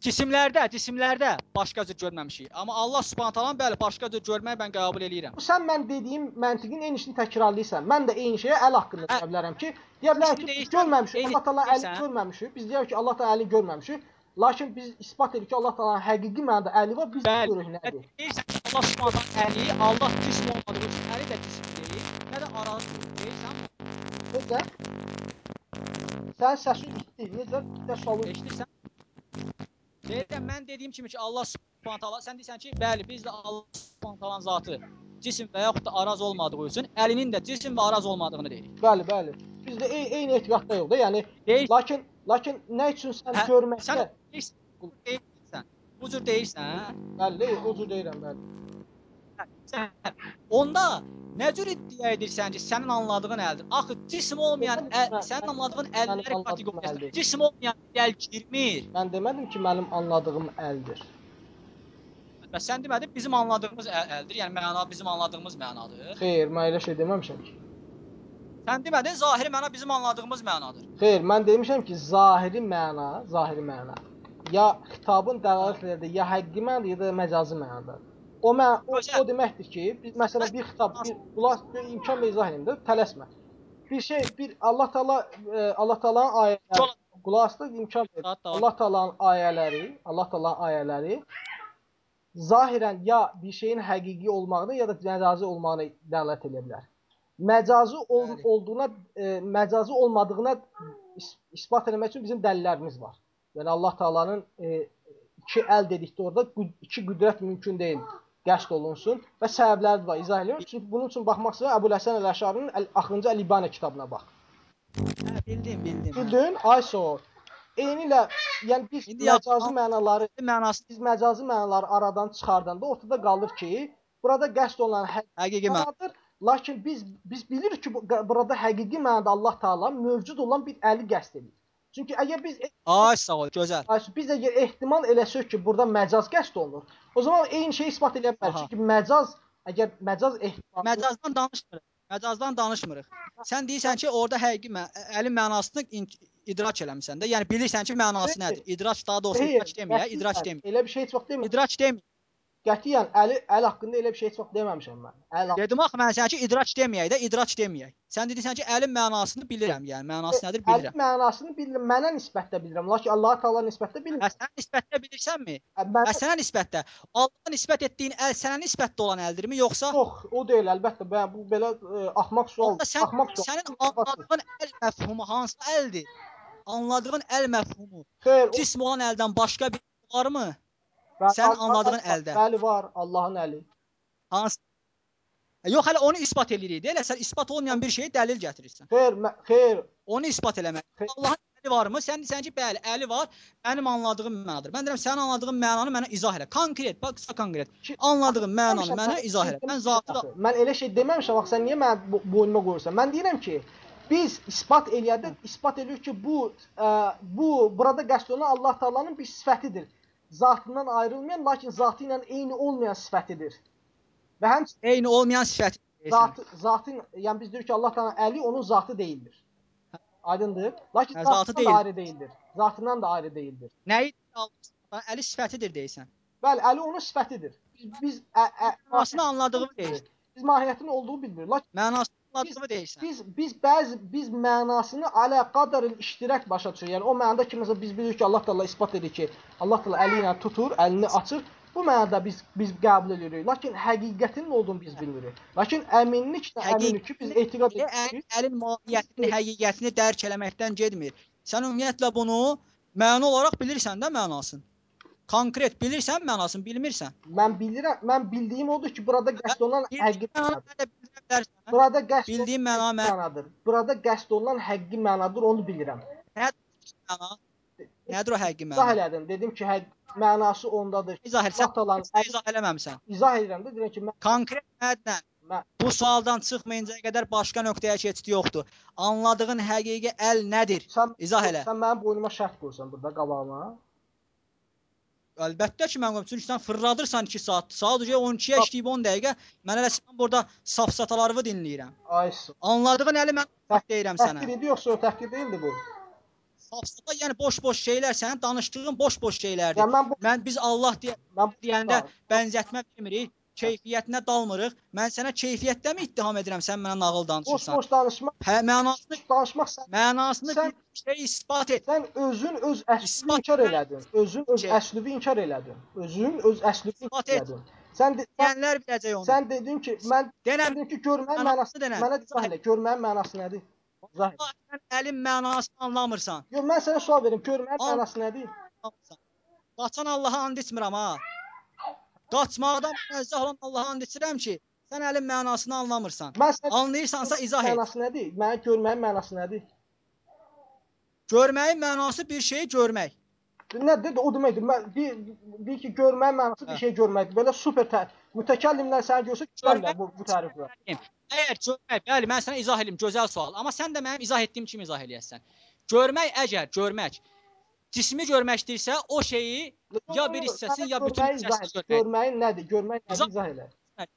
Speaker 1: Cisimlərdə, cisimlərdə başqa cür görməmişik. Amma Allah Subhanahu taala bəli başqa cür görməyi mən qəbul eləyirəm.
Speaker 2: Sən mən dediyim məntiqin eynisini təkrarlayırsan. Mən də eyni şeyə əl haqqında
Speaker 1: Hə.
Speaker 2: deyə bilərəm ki, deyə bilərəm ki, görməmişik.
Speaker 1: eyni
Speaker 2: Allah Taala əli görməmişik. Biz deyək ki, Allah Taala əli görməmişik. Lakin biz isbat edirik ki, Allah Taala'nın həqiqi mənada əli var. Biz görürük nədir.
Speaker 1: Deyirsən Allah Subhanahu taala əli, Allah cisim olmadığı üçün əli də cisim deyil, nə də deyil. Deyirsən?
Speaker 2: Necə? Sən səsin itdi. Necə? Bir də sualın
Speaker 1: Eşidirsən? Deyirəm mən dediyim kimi ki, Allah Subhanahu taala sən deyirsən ki, bəli, biz də Allah Subhanahu taalanın zatı cisim və yaxud da araz olmadığı üçün əlinin də cisim və araz olmadığını deyirik.
Speaker 2: Bəli, bəli. Bizdə ey eyni etiqadda yox da. Yəni
Speaker 1: Deyir,
Speaker 2: lakin lakin nə üçün sən
Speaker 1: Hə,
Speaker 2: görməkdə
Speaker 1: sən deyirsən, bu deyirsən. Bu cür deyirsən.
Speaker 2: bəli, o cür deyirəm bəli.
Speaker 1: Onda nə cür iddia edirsən ki, sənin anladığın əldir? Axı cism olmayan əl, sənin anladığın kateqoriyasında
Speaker 2: əldir.
Speaker 1: cism olmayan əl girmir.
Speaker 2: Mən demədim ki, mənim anladığım əldir.
Speaker 1: Və sən demədin bizim anladığımız əl, əldir. Yəni məna bizim anladığımız mənadır.
Speaker 2: Xeyr, mən elə şey deməmişəm ki.
Speaker 1: Sən demədin zahiri məna bizim anladığımız mənadır.
Speaker 2: Xeyr, mən demişəm ki, zahiri məna, zahiri məna ya xitabın dəlalət edir, ya həqiqi mənadır, ya da məcazi mənada. O mən o, o deməkdir ki, biz məsələn bir xitab, bir qulaq bir imkan ver izah edin də, tələsmə. Bir şey, bir Allah Taala e, Allah Taala'nın ayələri, qulaq as da imkan ver. Allah Taala'nın ayələri, Allah Taala'nın ayələri zahirən ya bir şeyin həqiqi olmağına ya da məcazi olmağına dəlalət edə bilər. Məcazi ol, olduğuna, e, məcazi olmadığına is isbat etmək üçün bizim dəlillərimiz var. Yəni Allah Taala'nın e, iki əl dedikdə orada iki qüdrət mümkün deyil qəsd olunsun və səbəbləri var. İzah edirəm. Çünki bunun üçün baxmaq istəyirəm Əbu Həsən Əl-Əşarinin Əl Axırıncı Əl-İbanə kitabına bax.
Speaker 1: Hə, bildim, bildim. hə.
Speaker 2: Bildin? Ay sağ ol. Eynilə, yəni biz
Speaker 1: İndi ya-
Speaker 2: məcazi mənaları
Speaker 1: Mənası
Speaker 2: biz məcazi mənaları aradan çıxardanda ortada qalır ki, burada qəsd olunan həqiqi
Speaker 1: həqiqi məna.
Speaker 2: mənadır. Lakin biz biz bilirik ki, bu- burada həqiqi mənada Allah Taala mövcud olan bir əli qəsd edir. Çünki əgər biz
Speaker 1: Ay sağ ol, gözəl.
Speaker 2: biz əgər ehtimal eləsək ki, burada məcaz qəsd olunur, o zaman eyni şeyi isbat edə bilərik. Çünki məcaz əgər məcaz ehtimal
Speaker 1: Məcazdan danışmırıq. Məcazdan danışmırıq. Sən deyirsən ki, orada həqiqi mə əlin mənasını idrak eləmisən də. Yəni bilirsən ki, mənası nədir? İdraç daha doğrusu idrak
Speaker 2: qətiyyən
Speaker 1: idrak demir.
Speaker 2: Elə bir şey heç vaxt demirəm.
Speaker 1: İdraç demir.
Speaker 2: Qətiyyən əli əl haqqında elə bir şey heç vaxt deməmişəm mən. Əl
Speaker 1: Dedim axı mən sənə ki, idraç deməyək də, idraç deməyək. Sən dedin ki, əlin mənasını bilirəm, yəni mənası nədir
Speaker 2: Əlin
Speaker 1: bilirəm.
Speaker 2: mənasını bilirəm, mənə nisbətdə bilirəm, lakin Allah Taala nisbətdə
Speaker 1: Hə,
Speaker 2: bilmirəm.
Speaker 1: sən nisbətdə bilirsənmi?
Speaker 2: Mən
Speaker 1: Hə, sənə nisbətdə. Allaha nisbət etdiyin əl sənə nisbətdə olan əldirmi, yoxsa
Speaker 2: yox, o deyil əlbəttə. Mən bu belə ə, axmaq sual,
Speaker 1: sən
Speaker 2: axmaq sual.
Speaker 1: sənin anladığın əl məfhumu hansı əldir? Anladığın əl məfhumu
Speaker 2: Xeyr,
Speaker 1: cism olan əldən başqa bir varmı?
Speaker 2: Bəli,
Speaker 1: Sən
Speaker 2: Allah-
Speaker 1: anladığın əldə.
Speaker 2: Bəli var, Allahın əli.
Speaker 1: Hansı? E, Yox, hələ onu isbat eləyirik. Elə sən isbat olmayan bir şeyə dəlil gətirirsən.
Speaker 2: Xeyr, xeyr.
Speaker 1: Onu isbat eləmək.
Speaker 2: Xeyr.
Speaker 1: Allahın əli varmı? Sən desən ki, bəli, əli var. Mənim anladığım mənadır. Mən deyirəm sənin anladığın mənanı mənə izah elə. Konkret, bax, qısa konkret. Anladığın mənanı mənə
Speaker 2: mən
Speaker 1: izah elə. Mən zatı da.
Speaker 2: Mən elə şey deməmişəm, bax sən niyə mən boynuma qoyursan? Mən deyirəm ki, biz isbat eləyəndə isbat edirik ki, bu ə, bu burada qəsd olunan Allah Taala'nın bir sifətidir. Zatından ayrılmayan, lakin zatı ilə eyni olmayan sifətidir. Və həm
Speaker 1: eyni olmayan sifət.
Speaker 2: zatı zatın, yəni biz deyirik ki, Allah Taala'nın əli onun zatı deyildir. Aydındır? Lakin
Speaker 1: Hə, zatı deyil.
Speaker 2: ayrı deyildir. Zatından da ayrı deyildir.
Speaker 1: Nəyi əli sifətidir deyirsən.
Speaker 2: Bəli, əli onun sifətidir. Biz biz ə, ə,
Speaker 1: Mənasını anladığımı deyirsən.
Speaker 2: Biz mahiyyətinin olduğu bilmirik. Lakin
Speaker 1: Mənasını anladığımı deyirsən.
Speaker 2: biz biz bəzi biz mənasını alə qadarın iştirak başa düşürük. Yəni o mənada ki, məsələn biz bilirik ki, Allah Taala isbat edir ki, Allah Taala əli ilə tutur, əlini açır. Bu mənada biz biz qəbul edirik. Lakin həqiqətinin nə olduğunu biz bilmirik. Lakin əminliklə əminik ki, biz etiqad edirik.
Speaker 1: əl, əlin mahiyyətini, həqiqətini dərk eləməkdən getmir. Sən ümumiyyətlə bunu məna olaraq bilirsən də mənasını. Konkret bilirsən mənasını, bilmirsən.
Speaker 2: Mən bilirəm, mən bildiyim odur ki, burada qəsd olunan həqiqi mənadır. Burada qəsd
Speaker 1: Bildiyin
Speaker 2: olunan
Speaker 1: məna
Speaker 2: mənadır. Burada qəsd olunan həqiqi mənadır, onu bilirəm.
Speaker 1: məna. Nədir o həqiqi
Speaker 2: İzah
Speaker 1: məna?
Speaker 2: elədim. Dedim ki, həqiqi mənası ondadır.
Speaker 1: İzah et. Sən sən izah eləməmisən.
Speaker 2: izah edirəm də, deyirəm ki, mən,
Speaker 1: Konkret mənlə
Speaker 2: mən
Speaker 1: bu sualdan çıxmayıncaya qədər başqa nöqtəyə keçid yoxdur. Anladığın həqiqi əl nədir?
Speaker 2: sən
Speaker 1: İzah elə.
Speaker 2: Sən mənim boynuma şərt qoyursan burada qabağıma.
Speaker 1: Əlbəttə ki, mən qoyum. Çünki sən fırladırsan 2 saat. Sadəcə 12-yə işləyib 10 dəqiqə. Mən elə sən burada safsatalarını dinləyirəm.
Speaker 2: Ay sağ.
Speaker 1: Anladığın əli mən deyirəm sənə.
Speaker 2: Təhqir idi yoxsa o təhqir deyildi bu?
Speaker 1: Safsata yəni boş-boş şeylər, sənin danışdığın boş-boş şeylərdir.
Speaker 2: Yəni mən bu
Speaker 1: Mən biz Allah deyə,
Speaker 2: mən
Speaker 1: deyəndə bənzətmə bilmirik, keyfiyyətinə dalmırıq. Mən sənə keyfiyyətdə mi ittiham edirəm? Sən mənə nağıl danışırsan.
Speaker 2: boş danışmaq,
Speaker 1: Hə, mənasını
Speaker 2: danışmaq sən,
Speaker 1: mənasını
Speaker 2: Sən-
Speaker 1: bir şey isbat et.
Speaker 2: sən özün öz əslini inkar elədin. Özün öz
Speaker 1: Şey.
Speaker 2: əslini inkar elədin. Özün öz əslini inkar elədin. Sən de, sən,
Speaker 1: Deyənlər biləcək onu.
Speaker 2: sən dedin ki, mən
Speaker 1: Denəm
Speaker 2: dedim ki, görməyin
Speaker 1: Mənası denəm.
Speaker 2: mənə izah elə. Görməyin mənası nədir? İzah et.
Speaker 1: sən əlin mənasını anlamırsan.
Speaker 2: Yox, mən sənə sual verim. Görməyin mənası nədir?
Speaker 1: Qaçan Allaha and içmirəm ha. Qaçmaqdan müəzzəh olan Allaha and içirəm ki, sən əlin mənasını anlamırsan.
Speaker 2: Mən sənə
Speaker 1: Anlayırsansa izah et.
Speaker 2: mənası nədir? Mənə görməyin mənası nədir?
Speaker 1: Görməyin mənası bir şeyi görmək.
Speaker 2: Nədir? O deməkdir. Mən bir, bir ki görməyin mənası bir
Speaker 1: Hə.
Speaker 2: şey görməkdir. Belə super tə mütəkəllimlər səni görsə görmürlər bu, bu təriflə.
Speaker 1: Əgər görmək, bəli, mən sənə izah edim, gözəl sual. Amma sən də mənim izah etdiyim kimi izah eləyəsən. Görmək əgər görmək cismi görmək istəyirsə, o şeyi ya bir hissəsini, ya bütün hissəsini görmək.
Speaker 2: Görməyin nədir? Görmək nədir?
Speaker 1: İzah-
Speaker 2: elə.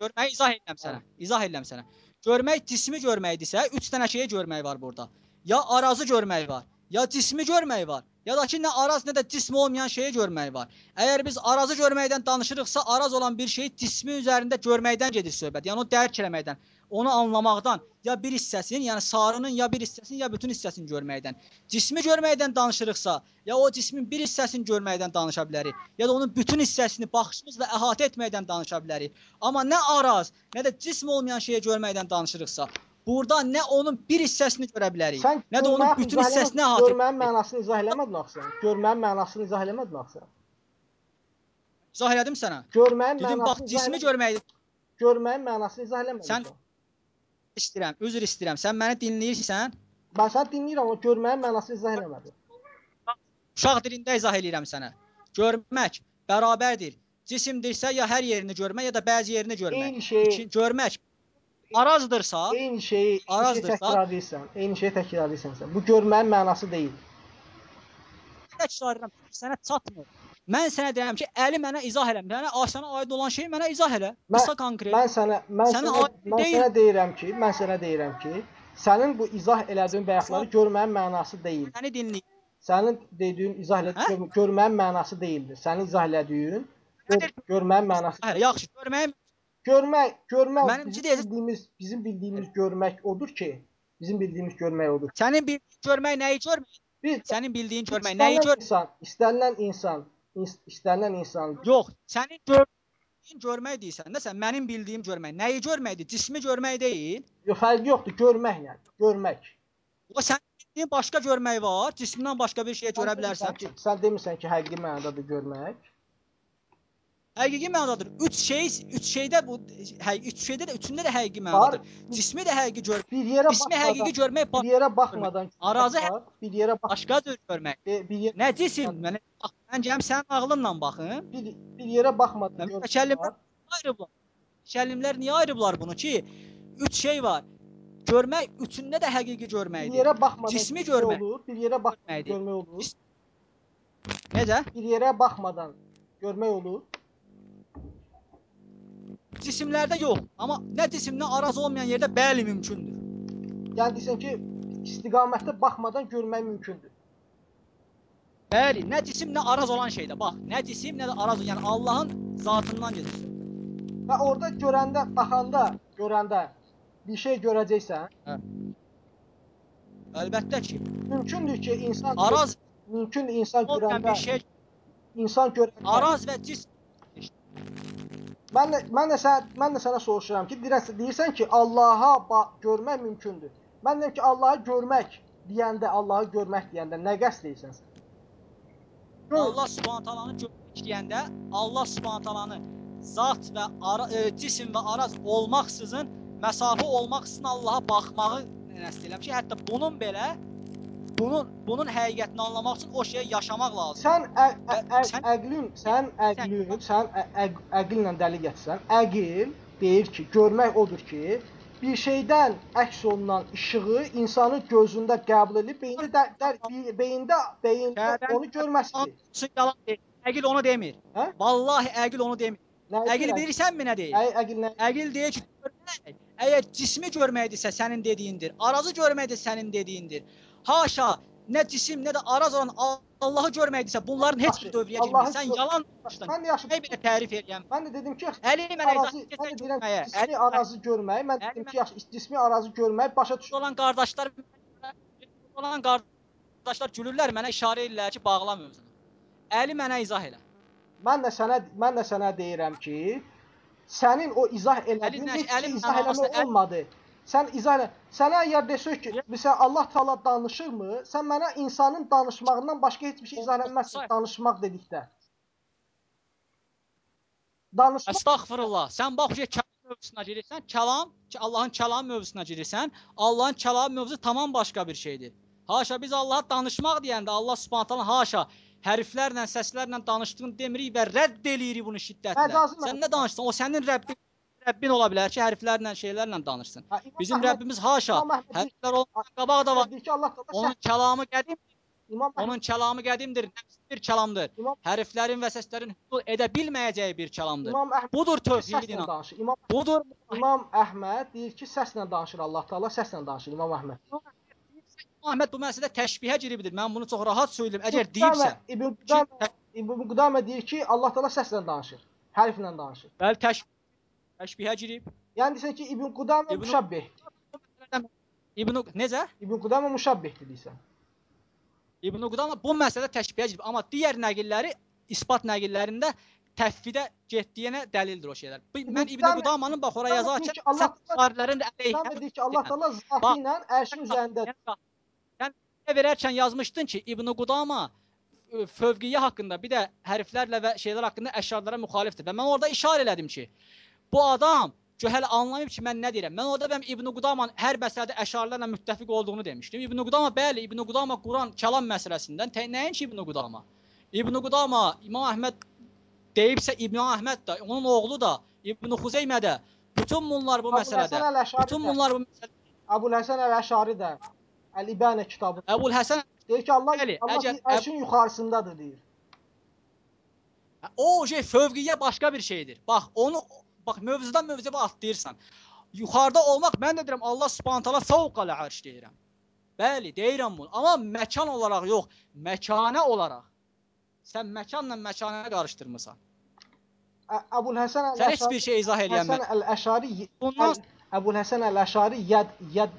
Speaker 1: Görməyi izah edirəm sənə. İzah edirəm sənə. Görmək cismi görməkdirsə, 3 dənə şeyi görmək var burada. Ya arazı görmək var, ya cismi görmək var, ya da ki nə araz nə də cismi olmayan şeyi görmək var. Əgər biz arazı görməkdən danışırıqsa, araz olan bir şeyi cismi üzərində görməkdən gedir söhbət. Yəni onu dərk eləməkdən, onu anlamaqdan, ya bir hissəsini, yəni sarının ya bir hissəsini, ya bütün hissəsini görməkdən. Cismi görməkdən danışırıqsa, ya o cismin bir hissəsini görməkdən danışa bilərik, ya da onun bütün hissəsini baxışımızla əhatə etməkdən danışa bilərik. Amma nə araz, nə də cism olmayan şeyi görməkdən danışırıqsa, burada nə onun bir hissəsini görə bilərik,
Speaker 2: Sən
Speaker 1: nə də onun bütün hissəsini əhatə
Speaker 2: Görməyin mənasını izah eləmədin axı. Görməyin mənasını izah eləmədin axı.
Speaker 1: İzah elədim sənə.
Speaker 2: Görməyin
Speaker 1: Dedim bax
Speaker 2: mənasını
Speaker 1: cismi görməyi
Speaker 2: Görməyin mənasını izah eləmədin.
Speaker 1: Sən- istəyirəm, üzr istəyirəm. Sən məni dinləyirsən?
Speaker 2: Mən səni dinləyirəm, amma görməyin mənasını izah eləmədin.
Speaker 1: Uşaq dilində izah eləyirəm sənə. Görmək bərabərdir. Cisimdirsə ya hər yerini görmək ya da bəzi yerini görmək.
Speaker 2: Eyni şeyi,
Speaker 1: İki, görmək arazdırsa,
Speaker 2: eyni şeyi, eyni şeyi
Speaker 1: Arazdırsa-
Speaker 2: təkrarlayırsan. Eyni şeyi təkrarlayırsan sən. Bu görməyin mənası deyil.
Speaker 1: təkrarlayıram, sənə çatmır. Mən sənə deyirəm ki, əli mənə izah elə. Mənə aşana aid olan şeyi mənə izah elə.
Speaker 2: Mən-
Speaker 1: Qısa konkret.
Speaker 2: Mən sənə mən
Speaker 1: Sənə
Speaker 2: sənə mən
Speaker 1: deyil.
Speaker 2: sənə deyirəm ki, mən sənə deyirəm ki, sənin bu izah elədiyin bayaqları görməyin mənası deyil.
Speaker 1: Səni dinləyir.
Speaker 2: Sənin dediyin izah
Speaker 1: Hə?
Speaker 2: elədiyin görməyin mənası deyildir. Sənin izah elədiyin gör, görməyin mənası.
Speaker 1: Hə, yaxşı, görməyim
Speaker 2: Görmək, görmək
Speaker 1: Mənimki
Speaker 2: bizim
Speaker 1: deyəcək-
Speaker 2: bildiyimiz, bizim bildiyimiz görmək odur ki, bizim bildiyimiz görmək odur.
Speaker 1: sənin bildiyin görmək nəyi görmək?
Speaker 2: Bir
Speaker 1: Sənin bildiyin görmək nəyi
Speaker 2: istənilən
Speaker 1: gör?
Speaker 2: insan, istənilən insan, ins- istənilən insan
Speaker 1: Yox, sənin gördüyün görmək deyirsən də sən mənim bildiyim görmək. Nəyi görməkdir? Cismi görmək deyil.
Speaker 2: yox, fərqi yoxdur, görməklə, görmək.
Speaker 1: O sənin bildiyin başqa görmək var. Cismdən başqa bir şey görə
Speaker 2: Sən
Speaker 1: bilərsən.
Speaker 2: ki, sən demirsən ki, həqiqi mənadadır görmək.
Speaker 1: Həqiqi mənadadır. 3 şey 3 şeydə bu hə 3 şeydə də üçündə də həqiqi mənadadır. Cismi də həqiqi gör.
Speaker 2: Bir yerə
Speaker 1: Cismi həqiqi görmək
Speaker 2: bir yerə baxmadan görmək var, bir yerə bax,
Speaker 1: başqa cür görmək.
Speaker 2: bir, bir, yer-
Speaker 1: Nə cisim? Bax, mən gələm sənin ağlınla baxım.
Speaker 2: bir, bir yerə baxmadan
Speaker 1: Mən
Speaker 2: görmək
Speaker 1: mütəkəllim-
Speaker 2: var.
Speaker 1: Ayrıblar. Şəlimlər niyə ayrıblar bunu ki? 3 şey var. Görmək üçündə də həqiqi
Speaker 2: Bir
Speaker 1: görməkdir.
Speaker 2: yerə baxmadan
Speaker 1: Cismi
Speaker 2: görmək olur, bir yerə baxmadan görmək olur.
Speaker 1: Necə?
Speaker 2: Bir yerə baxmadan görmək olur.
Speaker 1: Cisimlərdə yox. Amma nə cisimlə araz olmayan yerdə bəli mümkündür.
Speaker 2: Yəni desən ki, istiqamətdə baxmadan görmək mümkündür.
Speaker 1: Bəli, nə cisim nə araz olan şeydə. Bax, nə cisim nə də araz, yəni Allahın zatından gedir.
Speaker 2: Və orada görəndə, baxanda, görəndə bir şey görəcəksən,
Speaker 1: Əlbəttə ki,
Speaker 2: mümkündür ki, insan
Speaker 1: araz
Speaker 2: mümkündür insan görəndə,
Speaker 1: bir şey,
Speaker 2: insan görəndə.
Speaker 1: araz və cism
Speaker 2: Mən mən də sən mən də sənə soruşuram ki, deyirsən, deyirsən ki, Allaha görmək mümkündür. Mən deyirəm ki, Allahı görmək deyəndə, Allahı görmək deyəndə nə qəsd edirsən sən?
Speaker 1: Allah Subhanahu taalanı görmək deyəndə Allah Subhanahu taalanı zat və ara, e, cisim və araz olmaksızın məsafə olmaksızın Allaha baxmağı nəsd edirəm ki, hətta bunun belə bunun bunun həqiqətini anlamaq üçün o şeyə yaşamaq lazımdır.
Speaker 2: sən əqlin, sən əqlin, sən ə- əq- əqillə dəli gətirsən. Əqil deyir ki, görmək odur ki, bir şeydən əks olunan işığı insanın gözündə qəbul edib beyində də, də, be- beyində beyində onu görməsi.
Speaker 1: Yalan deyil. Əqil onu demir.
Speaker 2: Hə?
Speaker 1: Vallahi əqil onu demir. Əqil bilirsənmi nə deyir?
Speaker 2: Əqil, əqil nə?
Speaker 1: Əqil deyir ki, görmək, əgər cismi görməkdirsə sənin dediyindir, arazı görməkdir sənin dediyindir. Haşa, nə cisim, nə də araz olan Al- Allahı görməkdirsə bunların heç bir dövrəyə girmir. Sən yalan danışdın.
Speaker 2: Mən yaxşı.
Speaker 1: Nə belə tərif eləyəm?
Speaker 2: Mən də dedim ki,
Speaker 1: Əli mənə izah
Speaker 2: mən
Speaker 1: etsən görməyə.
Speaker 2: cismi
Speaker 1: Əli
Speaker 2: arazı görmək, mən
Speaker 1: Əli
Speaker 2: dedim ki, yaxşı, cismi arazı görmək başa düşür.
Speaker 1: olan qardaşlar olan qardaşlar gülürlər mənə işarə edirlər ki, bağla mövzunu. Əli mənə izah elə.
Speaker 2: Mən də sənə mən də sənə deyirəm ki, sənin o izah elədiyin
Speaker 1: Əli-
Speaker 2: heç
Speaker 1: Əli
Speaker 2: izah eləmək olmadı. Sən izah. Sənə əgər desək ki, məsələn Allah Taala danışırmı? Sən mənə insanın danışmağından başqa heç bir şey izah eləməzsən
Speaker 1: Say.
Speaker 2: danışmaq dedikdə. Danışmaq
Speaker 1: Əstəğfirullah. Sən bax ki, kəlam mövzusuna girirsən. Kəlam, ki Allahın kəlam mövzusuna girirsən. Allahın kəlam mövzusu tamam başqa bir şeydir. Haşa biz Allaha danışmaq deyəndə Allah Subhanahu taala haşa hərflərlə, səslərlə danışdığını demirik və rədd eləyirik bunu şiddətlə. Sən nə danışsan? O sənin Rəbbin Rəbbin ola bilər ki, hərflərlə, şeylərlə danışsın.
Speaker 2: Ha, İmam
Speaker 1: Bizim
Speaker 2: Əhməd-
Speaker 1: Rəbbimiz haşa
Speaker 2: İmam Əhməd
Speaker 1: hərflər olmadan qabaq da var. Onun kəlamı qədim,
Speaker 2: İmam Əhməd-
Speaker 1: onun kəlamı qədimdir, nəfs bir kəlamdır.
Speaker 2: İmam
Speaker 1: Hərflərin və səslərin hüsul edə bilməyəcəyi bir kəlamdır.
Speaker 2: İmam Əhməd
Speaker 1: Budur
Speaker 2: səslə danışır. İmam
Speaker 1: Budur
Speaker 2: İmam Əhməd deyir ki, səslə danışır Allah Taala, səslə danışır İmam Əhməd.
Speaker 1: Ahmet bu məsələdə təşbihə giribdir. Mən bunu çox rahat söyləyim. Əgər deyibsə,
Speaker 2: İbn Qudamə İbn Qudamə deyir ki, Allah Taala səslə danışır. Hərflə danışır.
Speaker 1: bəli təşbih təşbihə girib.
Speaker 2: Yəni desən ki, İbn Qudamə
Speaker 1: İbn-
Speaker 2: müşəbbih.
Speaker 1: İbn necə?
Speaker 2: İbn Qudamə müşəbbihdir deyirsən.
Speaker 1: İbn Qudama bu məsələdə təşbihə girib, amma digər nəqilləri isbat nəqillərində təfvidə getdiyinə dəlildir o şeylər. Bu- Mən İbn
Speaker 2: Qudamə-
Speaker 1: Qudamanın bax ora
Speaker 2: Qudamə
Speaker 1: yazarkən
Speaker 2: Qudamə
Speaker 1: əleyhə
Speaker 2: deyir ki, Allah Taala zatı ilə ərşin üzərində.
Speaker 1: Yəni yəni verərkən yazmışdın ki, İbn Qudama fövqiyyə haqqında, bir də hərflərlə və şeylər haqqında əşarlara müxalifdir. Və mən orada işarə elədim ki, bu adam Cöhəl anlamayıb ki, mən nə deyirəm. Mən orada bəm İbn Qudaman hər məsələdə əşarlarla müttəfiq olduğunu demişdim. İbn Qudama bəli, İbn Qudama Quran kəlam məsələsindən nəinki İbn Qudama. İbn Qudama İmam Əhməd deyibsə İbn Əhməd də, onun oğlu da, İbn Xuzeymə də bütün bunlar bu
Speaker 2: Həsən
Speaker 1: məsələdə. Bütün bunlar bu məsələdə.
Speaker 2: Əbul Həsən Əl-Əşari də Əl-İbənə kitabı
Speaker 1: Əbul Həsən
Speaker 2: deyir ki, Allah
Speaker 1: Bəli,
Speaker 2: Allah deyir, ərşin yuxarısındadır deyir.
Speaker 1: O şey fövqiyyə başqa bir şeydir. Bax, onu bax mövzudan mövzuya atlayırsan. Yuxarıda olmaq mən də deyirəm Allah Subhanahu taala fəvqəl ərş deyirəm. Bəli, deyirəm bunu. Amma məkan olaraq yox, məkanə olaraq. Sən məkanla məkanə qarışdırmısan.
Speaker 2: Əbul Həsən
Speaker 1: Sən heç
Speaker 2: Əl-Əşari
Speaker 1: bir şey izah eləyən
Speaker 2: Həsən. Əl-Əşari
Speaker 1: Bundan
Speaker 2: Əbul Həsən Əl-Əşari yad yad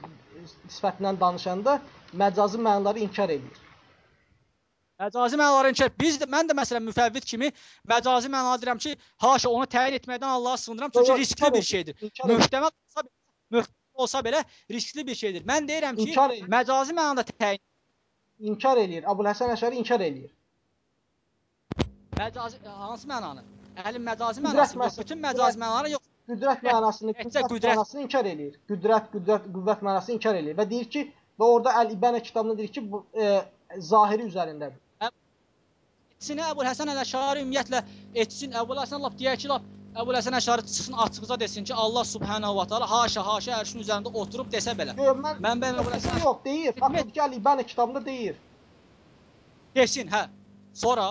Speaker 2: sifətindən danışanda məcazi mənaları inkar edir.
Speaker 1: Məcazi mənaları inkar. Biz də mən də məsələn müfəvvid kimi məcazi məna deyirəm ki, haşa onu təyin etməkdən Allah'a sığınıram çünki riskli bir şeydir. Möhtəməl olsa belə, olsa belə riskli bir şeydir. Mən deyirəm ki,
Speaker 2: İnkar
Speaker 1: məcazi mənada təyin
Speaker 2: İnkar eləyir. Əbul Həsən Əşəri inkar eləyir.
Speaker 1: Məcazi hansı mənanı? Əlin məcazi mənası yox, bütün məcazi mənaları yox.
Speaker 2: Qüdrət mənasını, qüdrət
Speaker 1: qüdrət.
Speaker 2: mənasını inkar eləyir. Qüdrət, qüdrət, qüvvət mənasını inkar eləyir və deyir ki, və orada Əl-İbənə kitabında deyir ki, bu e, zahiri üzərindədir.
Speaker 1: Etsin Əbul Həsən Əl-Əşari ümumiyyətlə etsin Əbul Həsən lap deyək ki, lap Əbul Həsən Əşari çıxsın açıqca desin ki, Allah Subhanahu va Taala haşa haşa ərşin üzərində oturub desə belə.
Speaker 2: Yox, mən
Speaker 1: Mən belə Əbul Həsən
Speaker 2: yox, deyir. Fakat ki, Əl-İbənə kitabında deyir.
Speaker 1: desin, hə. Sonra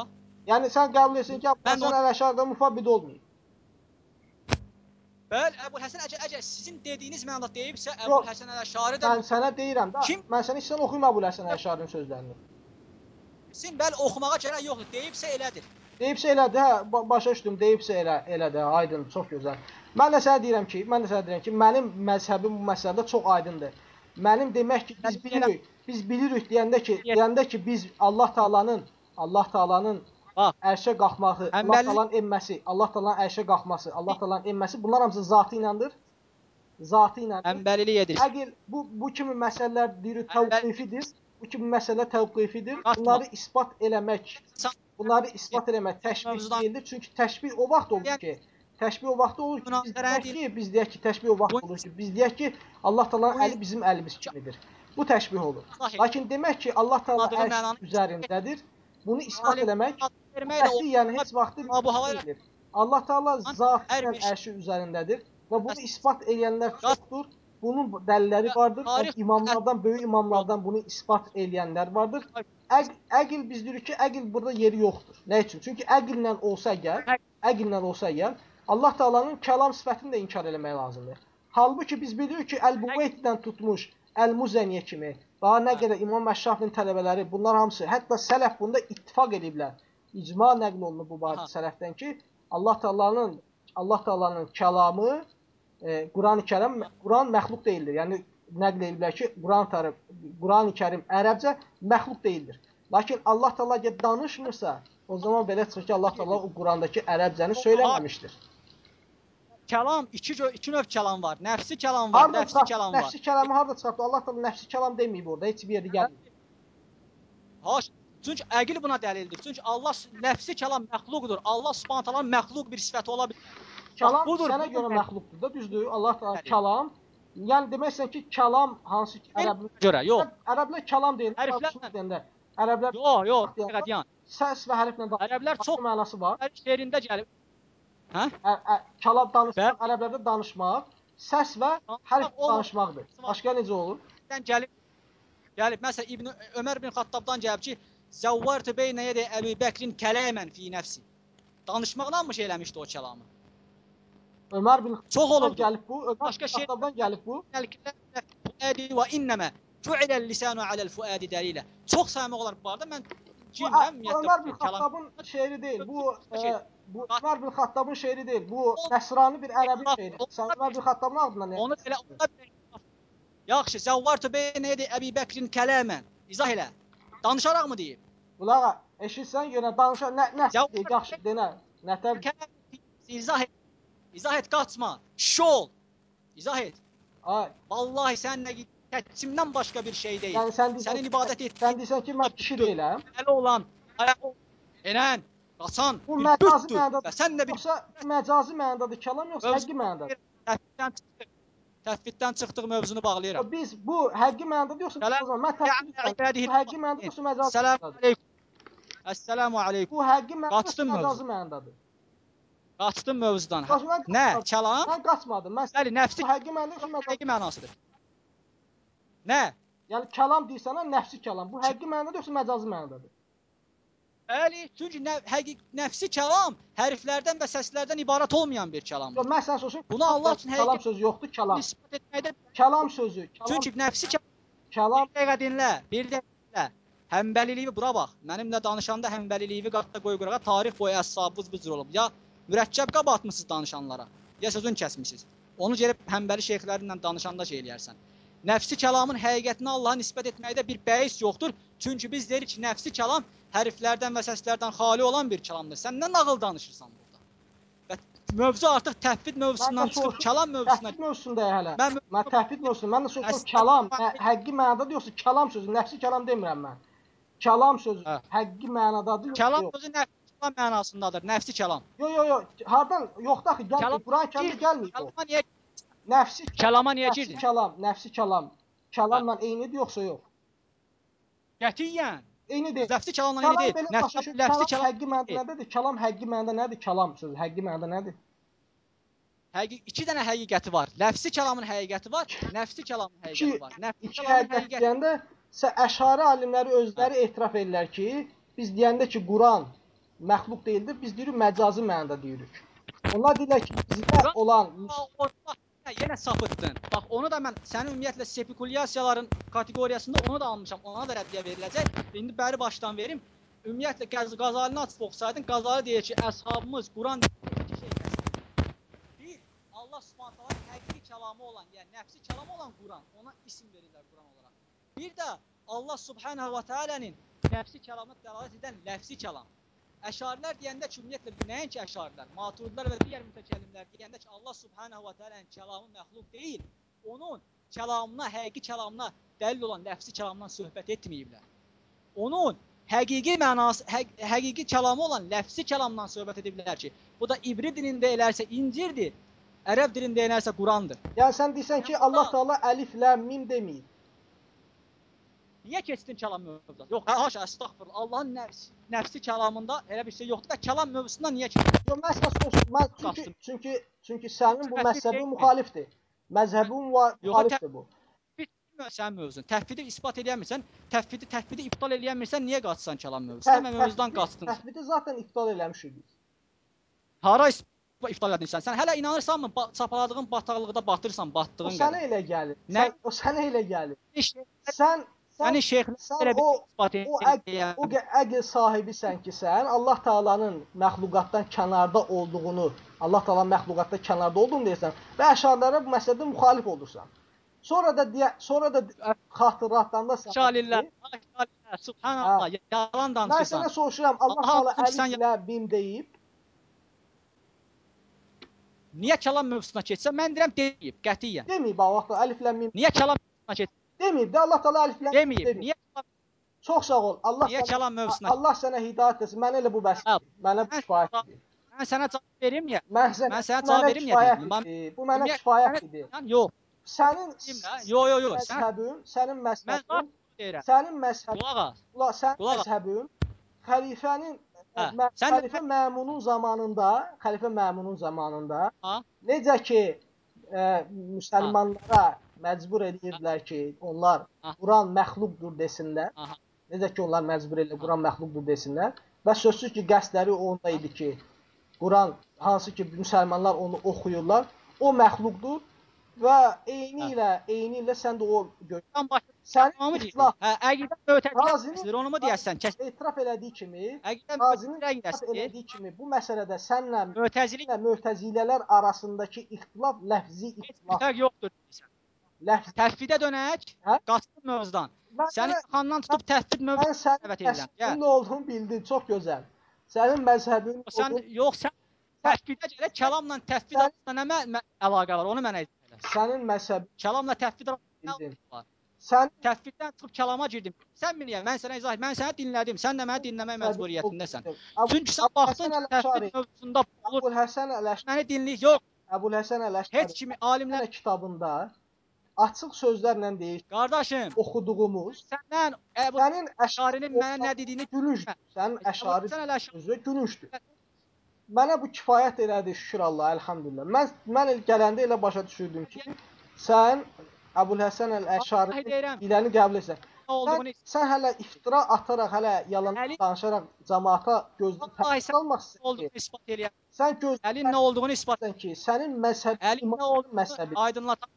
Speaker 2: Yəni sən qəbul etsin ki, Əbul Həsən Əl-Əşari müfabbid olmayıb.
Speaker 1: bəli Əbul Həsən əgər, əgər sizin dediyiniz mənada deyibsə. Əbul Həsən Əl-Əşari də
Speaker 2: Mən sənə deyirəm də,
Speaker 1: Kim?
Speaker 2: mən sənə istəyirəm oxuyum Əbul Həsən Əl-Əşarinin sözlərini.
Speaker 1: Desin, bəli oxumağa gərək yoxdur. Deyibsə elədir.
Speaker 2: Deyibsə elədi, hə, ba- başa düşdüm. Deyibsə elə, elədi, hə, aydın, çox gözəl. Mən də sənə deyirəm ki, mən də sənə deyirəm ki, mənim məzhəbim bu məsələdə çox aydındır. Mənim demək ki, biz bilirik, biz bilirik deyəndə ki, deyəndə ki, biz Allah Taala'nın Allah Taala'nın ərşə qalxması, Allah Taala'nın enməsi, Allah Taala'nın ərşə qalxması, Allah Taala'nın enməsi, bunlar hamısı zatı iləndir. Zatı iləndir.
Speaker 1: Əmbəlililik edir.
Speaker 2: Əgər bu bu kimi məsələlər deyir təvqifidir. Bu kimi məsələlər təvqifidir. Bunları isbat eləmək, bunları isbat eləmək təşbih deyildir. Çünki təşbih o vaxt olur
Speaker 1: Yəni-
Speaker 2: ki, təşbih o vaxt olur ki, biz deyək ki, biz deyək ki, təşbih o vaxt olur ki, biz deyək ki, Allah Taala'nın əli bizim əlimiz kimidir. Bu təşbih olur. Lakin demək ki, Allah Taala ərş üzərindədir. Bunu isbat eləmək
Speaker 1: o-
Speaker 2: qətiyyən heç vaxt
Speaker 1: Abu hava-
Speaker 2: deyil. Allah Taala
Speaker 1: şey-
Speaker 2: ərşi üzərindədir və bunu isbat edənlər çoxdur. Bunun dəlilləri vardır.
Speaker 1: tarix-
Speaker 2: İmamlardan, böyük imamlardan bunu isbat edənlər vardır. Əq, əql biz deyirik ki, əql burada yeri yoxdur. Nə üçün? Çünki əqllə olsa
Speaker 1: Əq-
Speaker 2: əqllə olsa əgər, Allah Taala'nın kəlam sifətini də inkar eləmək lazımdır. Halbuki biz bilirik ki, Əl-Buveytdən tutmuş Əl-Muzəniyə kimi, daha nə qədər İmam Məşrafinin tələbələri, bunlar hamısı, hətta sələf bunda ittifaq ediblər. İcma nəql olunub bu barədə sələfdən ki, Allah Taala'nın Allah Taala'nın kəlamı Qurani-Kərim Quran məxluq deyildir. Yəni nəql ediblər ki, Quran tarif Qurani-Kərim ərəbcə məxluq deyildir. Lakin Allah Taala əgər danışmırsa, o zaman belə çıxır ki, Allah Taala o Qurandakı ərəbcəni söyləməmişdir.
Speaker 1: Kəlam iki iki növ kəlam var. Nəfsi kəlam var,
Speaker 2: Harda
Speaker 1: nəfsi kəlam var.
Speaker 2: Nəfsi kəlamı harda çıxartdı? Allah Taala nəfsi kəlam deməyib orada, heç bir yerdə gəlmir.
Speaker 1: Haş. Çünki əql buna dəlildir. Çünki Allah nəfsi kəlam məxluqdur. Allah Subhanahu taala məxluq bir sifəti ola bilər.
Speaker 2: Kəlam
Speaker 1: budur,
Speaker 2: sənə
Speaker 1: budur
Speaker 2: görə məxluqdur da, düzdür? Allah
Speaker 1: Bəli.
Speaker 2: kəlam Yəni deməksən ki, kəlam hansı ki ərəb
Speaker 1: görə. Yox.
Speaker 2: ərəblər kəlam deyir.
Speaker 1: Hərflərlə.
Speaker 2: deyəndə ərəblər
Speaker 1: Yox, yox,
Speaker 2: Yəni-
Speaker 1: diqqət yan.
Speaker 2: səs və hərflə danışır.
Speaker 1: Ərəblər çox
Speaker 2: mənası var.
Speaker 1: Ərəb şeirində gəlib. Hə?
Speaker 2: Kəlam danışmaq, ərəblərdə danışmaq, səs və hərf danışmaqdır. Başqa necə olur?
Speaker 1: Dən gəlib gəlib məsələn İbn Ömər bin Xattabdan gəlib ki, "Zavvartu beynə yedə Əbu Bəkrin kələmən fi nəfsi." Danışmaqla mı şey eləmişdi o kəlamı?
Speaker 2: Ömər bin
Speaker 1: Çox olubdu.
Speaker 2: gəlib bu, Ömər
Speaker 1: Başqa şey-
Speaker 2: gəlib bu.
Speaker 1: Fuadi və innəmə cu'iləl lisanu aləl fuadi dəlilə. Çox saymaq olar bu arada mən
Speaker 2: Bu,
Speaker 1: girmirəm
Speaker 2: ə, bu Ömər bin
Speaker 1: ümumiyyətlə.
Speaker 2: Xattabın şeiri deyil. Bu ə, bu Ömər bin Xattabın şeiri deyil. Bu Nəsrani bir ərəbi şeiri. Sən Ömər bin Xattabın adından nə?
Speaker 1: Onu ona belə Yaxşı, zavvartu beynə yedə Əbu Bəkrin kələmən. İzah elə. Danışaraq mı deyib?
Speaker 2: Bulağa, eşitsən yenə danışa nə nə yaxşı denə. Nətər
Speaker 1: izah et. İzah et qaçma. Şol. İzah et.
Speaker 2: ay,
Speaker 1: Vallahi sən nə təkcimdən başqa bir şey deyil.
Speaker 2: yəni sən deyirsən
Speaker 1: Sənin ibadət etdiyin
Speaker 2: sən deyirsən ki, mən kişi deyiləm.
Speaker 1: Əli olan, ayağı enən, qaçan
Speaker 2: Bu məcazi
Speaker 1: bütdür.
Speaker 2: mənada
Speaker 1: Və sən də bir
Speaker 2: yoxsa məcazi mənadadır kəlam yoxsa həqiqi mənadadır?
Speaker 1: təfviddən çıxdıq. Təfviddən çıxdıq mövzunu bağlayıram.
Speaker 2: Biz bu həqiqi mənadadır yoxsa
Speaker 1: Səlam-
Speaker 2: məcazi? Mən. Bu həqiqi mənadadır yoxsa məcazi? Mənadadır?
Speaker 1: aleykum. Əssalamu aleykum.
Speaker 2: Bu həqiqi mənadadır məcazi mənadadır?
Speaker 1: Qaçdın mövzudan.
Speaker 2: Qaç- mən
Speaker 1: Nə?
Speaker 2: qaçmadım.
Speaker 1: Kəlam?
Speaker 2: Mən qaçmadım. Mən
Speaker 1: Bəli, nəfsi
Speaker 2: bu həqiqi mənadadır yoxsa məcazi?
Speaker 1: həqiqi mənasıdır. Nə?
Speaker 2: Yəni kəlam deyirsən, ha, nəfsi kəlam. Bu həqiqi mənadadır yoxsa məcazi mənadadır?
Speaker 1: Bəli, çünki nə, həqiq nəfsi kəlam hərflərdən və səslərdən ibarət olmayan bir
Speaker 2: Yox,
Speaker 1: kəlamdır.
Speaker 2: mən sən soruşum.
Speaker 1: Bunu Allah üçün
Speaker 2: kəlam
Speaker 1: həqiqi
Speaker 2: sözü yoxdur, kəlam.
Speaker 1: nisbət etməkdə
Speaker 2: Kəlam sözü, kəlam,
Speaker 1: çünki nəfsi kəlam
Speaker 2: kəlam
Speaker 1: Bir dəqiqə dinlə, bir dəqiqə dinlə. Həmbəliliyi bura bax. Mənimlə danışanda həmbəliliyi qatda qoy qırağa tarix boyu əsabınız bu cür olub. Ya mürəkkəb qab atmısınız danışanlara, ya sözün kəsmisiniz. Onu gəlib həmbəli şeyxlərlə danışanda şey eləyərsən. Nəfsi kəlamın həqiqətini Allaha nisbət etməkdə bir bəis yoxdur. Çünki biz deyirik ki, nəfsi kəlam hərflərdən və səslərdən xali olan bir kəlamdır. Sən nə nağıl danışırsan burada? Və mövzu artıq təfvid mövzusundan çıxıb kəlam mövzusuna.
Speaker 2: Təhdid mövzusunda hələ.
Speaker 1: Mən
Speaker 2: Mən təhdid mövzusunda, mən də
Speaker 1: Əslində-
Speaker 2: kəlam, hə- həqiqi mənadadır yoxsa kəlam sözü, nəfsi kəlam demirəm mən. Kəlam sözü
Speaker 1: Hə.
Speaker 2: həqiqi mənadadır
Speaker 1: kəlam sözü nəfsi kəlam mənasındadır. Nəfsi kəlam.
Speaker 2: Yox, yox, yox. Hardan? Yoxdur axı, gəl. Quran kəlamı gəlmir.
Speaker 1: Kəlama niyə
Speaker 2: Nəfsi
Speaker 1: kəlama niyə
Speaker 2: nəfsi
Speaker 1: girdin?
Speaker 2: kəlam, nəfsi kəlam. Kəlamla eynidir yoxsa yox?
Speaker 1: Qətiyyən.
Speaker 2: Eyni deyil.
Speaker 1: Nəfsi kəlamla
Speaker 2: Kəlam
Speaker 1: eyni deyil. Nəfsi nəfsi
Speaker 2: Kəlam həqiqi mənada nədir? Kəlam həqiqi mənada nədir? Kəlam sözü həqiqi mənada nədir?
Speaker 1: Həqiq iki dənə həqiqəti var. Nəfsi kəlamın həqiqəti var, nəfsi kəlamın həqiqəti var. Nəfsi
Speaker 2: İki həqiqət deyəndə əşari alimləri özləri etiraf edirlər ki, biz deyəndə ki, Quran məxluq deyildir, biz deyirik məcazi mənada deyirik. Onlar deyirlər ki, bizdə olan
Speaker 1: hə, yenə sapıtdın. Bax onu da mən sənin ümumiyyətlə spekulyasiyaların kateqoriyasında onu da almışam. Ona da rəddiyə veriləcək. İndi bəri başdan verim. Ümumiyyətlə Qaz Qazalini açıb oxusaydın, Qazali deyir ki, əshabımız Quran iki şey Bir, Allah Subhanahu taala həqiqi kəlamı olan, yəni nəfsi kəlam olan Quran, ona isim verirlər Quran olaraq. Bir də Allah Subhanahu va Taala'nın nəfsi kəlamına dəlalət edən ləfsi kəlam. Əşarilər deyəndə ki, ümumiyyətlə nəinki əşarilər, maturidlər və digər mütəkəllimlər deyəndə ki, Allah Subhanahu va Taala'nın kəlamı məxluq deyil, onun kəlamına, həqiqi kəlamına dəlil olan ləfsi kəlamdan söhbət etməyiblər. Onun həqiqi mənası, həq, həqiqi kəlamı olan ləfsi kəlamdan söhbət ediblər ki, bu da İbri dilində elərsə İncildir, Ərəb dilində elərsə Qurandır.
Speaker 2: Yəni sən deyirsən ki, Allah Taala əlif, lam, mim deməyib.
Speaker 1: Niyə keçdin kəlam mövzusuna? Yox, haşa, əstəğfurullah. Allahın nəfsi, nəfsi kəlamında elə bir şey yoxdur və kəlam mövzusuna niyə keçdin?
Speaker 2: Yox, mən sənə soruşum, mən çünki çünki çünki sənin bu məzhəbin müxalifdir. Məzhəbin müxalifdir bu.
Speaker 1: Sənin mövzun. Təfvidi isbat edəmirsən, təfvidi təfvidi iptal edəmirsən, niyə qaçsan kəlam mövzusuna? Mən mövzudan qaçdın.
Speaker 2: Təfvidi zaten iptal eləmişik biz.
Speaker 1: Hara iptal etdin sən? Hələ inanırsanmı ba çapaladığın bataqlıqda batırsan, batdığın
Speaker 2: sənə
Speaker 1: qədər.
Speaker 2: elə gəlir.
Speaker 1: Nə?
Speaker 2: Sən, o sənə elə gəlir.
Speaker 1: İşte
Speaker 2: Sən sən
Speaker 1: sənin şeyxin
Speaker 2: sən
Speaker 1: elə bir
Speaker 2: o-
Speaker 1: isbat
Speaker 2: o
Speaker 1: edən.
Speaker 2: o gə- əql sahibisən ki, sən Allah Taala'nın məxluqatdan kənarda olduğunu, Allah Taala məxluqatda kənarda olduğunu deyirsən və əşarlara bu məsələdə müxalif olursan. Sonra da deyə, sonra da xatırlatanda sən
Speaker 1: Şalillər, şalillər, subhanallah, yalan
Speaker 2: Mən
Speaker 1: danışırsan.
Speaker 2: sənə soruşuram, Allah Taala
Speaker 1: haqqı sən
Speaker 2: əlif ilə bim deyib.
Speaker 1: Niyə kəlam mövzusuna keçsən? Mən deyirəm deyib, qətiyyən.
Speaker 2: Deməyib Allah Taala əlif ilə mim.
Speaker 1: Niyə kəlam mövzusuna keçsən?
Speaker 2: Deməyib də Allah Taala əlif ilə mim
Speaker 1: Deməyib.
Speaker 2: deməyib.
Speaker 1: Niyə
Speaker 2: Çox sağ ol. Allah
Speaker 1: niyə
Speaker 2: sənə-
Speaker 1: kəlam mövzusuna?
Speaker 2: Allah sənə hidayət etsin. Mənə elə bu bəs. Mənə bu
Speaker 1: mən-
Speaker 2: kifayətdir.
Speaker 1: Mən sənə cavab verim ya.
Speaker 2: Mən sənə,
Speaker 1: Mən sənə cavab verim ya
Speaker 2: kifayət.
Speaker 1: Mən-.
Speaker 2: Bu mənə kifayət idi.
Speaker 1: Mən yox.
Speaker 2: sənin
Speaker 1: Deyim də. Yo yo yo. Sən
Speaker 2: məzhəbin, sənin
Speaker 1: mən deyirəm.
Speaker 2: sənin məzhəbin, sənin
Speaker 1: Qulaq as.
Speaker 2: məzhəbin xəlifənin
Speaker 1: Hə, sən də-
Speaker 2: xəlifə Məmunun zamanında, xəlifə Məmunun zamanında
Speaker 1: Ha?
Speaker 2: necə ki ə, müsəlmanlara məcbur edirdilər ki, onlar. Quran məxluqdur desinlər. Necə ki onlar məcbur edirlər Quran məxluqdur desinlər və sözsüz ki qəsdləri onda idi ki, Quran hansı ki müsəlmanlar onu oxuyurlar, o məxluqdur və eyni ilə, eyni ilə sən də o gör.
Speaker 1: Sən başa
Speaker 2: Sən
Speaker 1: tamamı deyir.
Speaker 2: ixtilaf
Speaker 1: Hə, əqidə mötəzilər
Speaker 2: Razinin-
Speaker 1: onu mu deyəsən? Kəs.
Speaker 2: etiraf elədiyi kimi,
Speaker 1: Əqidə əqidəsidir.
Speaker 2: elədiyi kimi bu məsələdə sənlə
Speaker 1: Mötəzilik
Speaker 2: ilə mötəzilələr arasındakı ixtilaf ləfzi
Speaker 1: heç
Speaker 2: ixtilaf.
Speaker 1: fərq yoxdur Təfvidə dönək.
Speaker 2: Hə?
Speaker 1: Qaçdın mövzudan. Səni yaxandan tutub təfvid
Speaker 2: Mən
Speaker 1: mövzusuna dəvət edirəm. Gəl.
Speaker 2: nə olduğunu bildin, çox gözəl. Sənin məzhəbin
Speaker 1: Sən
Speaker 2: olduğunu-
Speaker 1: yox sən təfvidə gələ kəlamla təfvid
Speaker 2: Sən-
Speaker 1: arasında nə əlaqə var? Onu mənə izah elə.
Speaker 2: sənin məzhəbin
Speaker 1: Kəlamla təfvid arasında nə var?
Speaker 2: Sən
Speaker 1: Təfviddən çıxıb kəlama girdim. Sən bilirsən, mən sənə izah mən səni dinlədim. Sən də məni dinləmək məcburiyyətindəsən. Çünki sən baxdın ki, təfvid mövzusunda olur.
Speaker 2: Əbul Həsən Ələşqari,
Speaker 1: Məni dinləyir. Yox,
Speaker 2: Əbul Həsən
Speaker 1: heç
Speaker 2: Ələşqari
Speaker 1: kimi alimlər
Speaker 2: kitabında açıq sözlərlə deyir
Speaker 1: qardaşım,
Speaker 2: oxuduğumuz
Speaker 1: səndən Əbu
Speaker 2: sənin
Speaker 1: Şarinin mənə nə dediyini
Speaker 2: gülüncdür. Sənin
Speaker 1: elə aşağı
Speaker 2: sözü gülüncdür. Mənə bu kifayət elədi, şükür Allah, elhamdülillah. Mən mən el gələndə elə başa düşürdüm ki, sən Əbul Həsən
Speaker 1: Vallahi
Speaker 2: Əl-Əşari
Speaker 1: deyirəm.
Speaker 2: diləni qəbul etsən. Sən, sən hələ iftira ataraq, hələ yalan
Speaker 1: Əli-
Speaker 2: danışaraq cəmaata gözünü
Speaker 1: Vallahi
Speaker 2: təqsir
Speaker 1: sən
Speaker 2: almaqsın ki,
Speaker 1: olduğunu isbat eləyəm.
Speaker 2: sən gözləsən
Speaker 1: Əlin nə olduğunu isbat
Speaker 2: ki, sənin məzhəbin
Speaker 1: Əlin nə olduğunu
Speaker 2: məzhəbi.
Speaker 1: aydınlatan.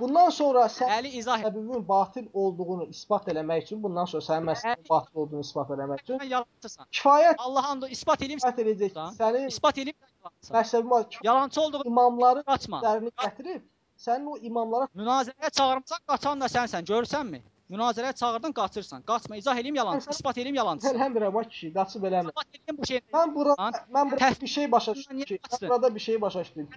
Speaker 2: Bundan sonra sən
Speaker 1: Əli izah
Speaker 2: məzhəbinin batil olduğunu isbat eləmək üçün, bundan sonra sənin
Speaker 1: Əli-
Speaker 2: batil olduğunu isbat eləmək üçün
Speaker 1: Sən yalancısan.
Speaker 2: kifayət
Speaker 1: Allah and isbat eləyim.
Speaker 2: isbat edəcək.
Speaker 1: Sən-
Speaker 2: Sənin
Speaker 1: İsbat eləyim
Speaker 2: var.
Speaker 1: Yalancı olduğunu
Speaker 2: imamların sözlərini gətirib sənin o imamlara
Speaker 1: Münazirəyə çağırmısan, qaçan da sənsən. Görürsənmi? Münazirəyə çağırdın, qaçırsan. Qaçma, izah eləyim yalancı.
Speaker 2: Sən-
Speaker 1: İsbat eləyim yalancısan.
Speaker 2: eləmirəm ha kişi, qaçıb eləmir.
Speaker 1: İsbat eləyim bu şeyi.
Speaker 2: Mən bura mən
Speaker 1: təh-
Speaker 2: bir şey başa düşdüm ki, burada bir şey başa düşdüm.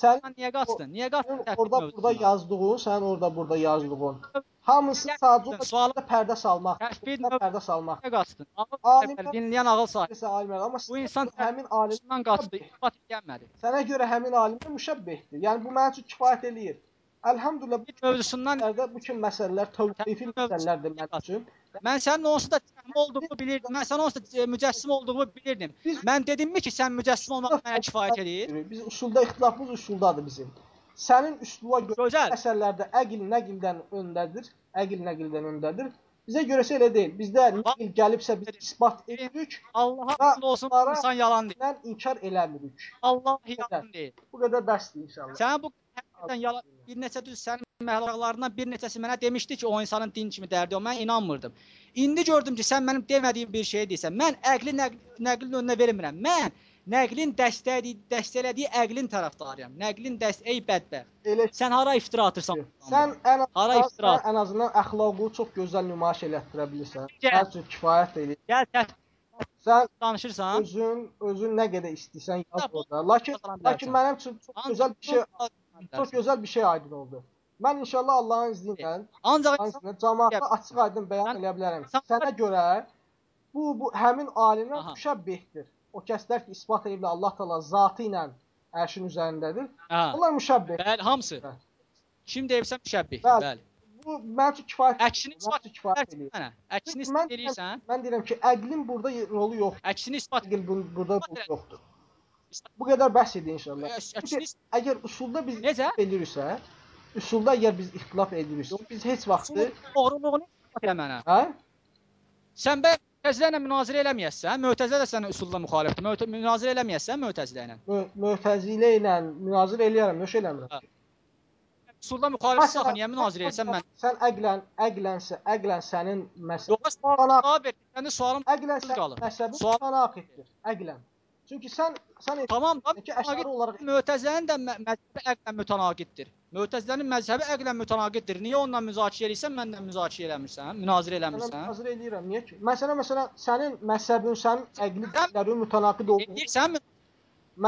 Speaker 2: Sən
Speaker 1: Sən niyə qaçdın? Niyə qaçdın?
Speaker 2: orada burada yazdığın, sənin orada burada yazdığın hamısı sadəcə o
Speaker 1: Sualım
Speaker 2: pərdə salmaq. Burada pərdə salmaq.
Speaker 1: Niyə qaçdın? Sahibi, dinləyən ağıl sahibi.
Speaker 2: Alimlər, amma
Speaker 1: Bu insan
Speaker 2: həmin alim
Speaker 1: Bundan qaçdı, isbat edilmədi.
Speaker 2: sənə görə həmin alimə müşəbbehdir. Yəni bu mənim üçün kifayət eləyir. Elhamdülillah bu
Speaker 1: mövzusundan
Speaker 2: bu kimi məsələlər tövqifi məsələlərdir mənim üçün.
Speaker 1: mən sənin onsuz da cəhmi olduğunu bilirdim. Mən sən onsuz da e, mücəssim olduğunu bilirdim.
Speaker 2: Biz
Speaker 1: Mən dedimmi ki, sən mücəssim olmaq mənə kifayət edir?
Speaker 2: Biz usulda ixtilafımız usuldadır bizim. Sənin üsluba görə
Speaker 1: Gözəl.
Speaker 2: məsələlərdə əql nəqildən öndədir, əql nəqildən öndədir. Bizə görəsə elə deyil. Bizdə nəqil gəlibsə biz isbat edirik,
Speaker 1: Allaha olsun insan yalan deyir.
Speaker 2: mən inkar eləmirik.
Speaker 1: Allah yalan deyir.
Speaker 2: Bu qədər bəsdir inşallah.
Speaker 1: Sən bu yalan bir neçə düz sənin məhlaqlarından bir neçəsi mənə demişdi ki, o insanın din kimi dərdi o. Mən inanmırdım. İndi gördüm ki, sən mənim demədiyim bir şey deyirsən. Mən əqli nəql, nəqlin önünə vermirəm. Mən nəqlin dəstəklədiyi, dəstəklədiyi əqlin tərəfdarıyam. Nəqlin dəst ey bədbəxt.
Speaker 2: Elə
Speaker 1: Sən hara iftira atırsan?
Speaker 2: sən ən
Speaker 1: Hara iftira
Speaker 2: sən ən azından əxlaqı çox gözəl nümayiş elətdirə bilirsən.
Speaker 1: Gəl.
Speaker 2: Mənim üçün kifayət eləyir.
Speaker 1: Gəl tə
Speaker 2: Sən
Speaker 1: danışırsan.
Speaker 2: özün özün nə qədər istəyirsən yaz orada. Lakin lakin mənim üçün çox gözəl bir şey çox gözəl bir şey aydın oldu. Mən inşallah Allahın izni ilə
Speaker 1: ancaq
Speaker 2: Ancaq cəmaata açıq aydın bəyan eləyə bilərəm.
Speaker 1: sən-
Speaker 2: Sənə görə bu bu həmin alimə
Speaker 1: Aha.
Speaker 2: müşəbbehdir. O kəslər ki, isbat ediblər Allah Taala zatı ilə ərşin üzərindədir.
Speaker 1: hə.
Speaker 2: Onlar müşəbbeh.
Speaker 1: Bəli, hamısı.
Speaker 2: Bəli.
Speaker 1: Kim deyirsən müşəbbih.
Speaker 2: Bəli.
Speaker 1: Bəli.
Speaker 2: Bu mənim üçün kifayət.
Speaker 1: Əksini isbat
Speaker 2: kifayət eləyir.
Speaker 1: mənə. Əksini
Speaker 2: Mən-
Speaker 1: isbat eləyirsən.
Speaker 2: Mən deyirəm ki, əqlin burada rolu yoxdur.
Speaker 1: Əksini isbat
Speaker 2: Əql bu- burada yoxdur. Bu qədər bəs idi inşallah.
Speaker 1: İsbat
Speaker 2: Əgər usulda biz
Speaker 1: Necə?
Speaker 2: ediriksə, usulda əgər biz ixtilaf ediriksə, biz heç vaxtı,
Speaker 1: doğruluğunu elə mənə.
Speaker 2: hə?
Speaker 1: Sən bə Mötəzilə ilə münazirə eləməyəsən, Mötəzilə də sənə usulla müxalifdir. Mötə münazirə eləməyəsən Mötəzilə ilə.
Speaker 2: Mö- Mötəzilə ilə münazirə eləyərəm, yox eləmirəm.
Speaker 1: Hə. Usulla müxalifsən axı niyə münazirə etsən mən?
Speaker 2: Sən əqlən, əqlənsə, əqlən sənin məsələn,
Speaker 1: Yox, cavab ver. Sənin sualın
Speaker 2: əqlən
Speaker 1: qalır. Sual-
Speaker 2: tanaqiddir, əqlən. Çünki sən sən
Speaker 1: tamam
Speaker 2: əşari olaraq
Speaker 1: Mötəzilənin də mə- məzhəbi əqlən mütənaqiddir. Mötəzilənin məzhəbi əqlən mütənaqiddir. Niyə onunla müzakirə edirsən, mənlə müzakirə eləmirsən, münazirə
Speaker 2: sənə
Speaker 1: eləmirsən?
Speaker 2: hazır eləyirəm. Niyə ki? Məsələn, məsələn, sənin məzhəbin, sənin əqli fikirlərin mütənaqid olduğunu
Speaker 1: Edirsən,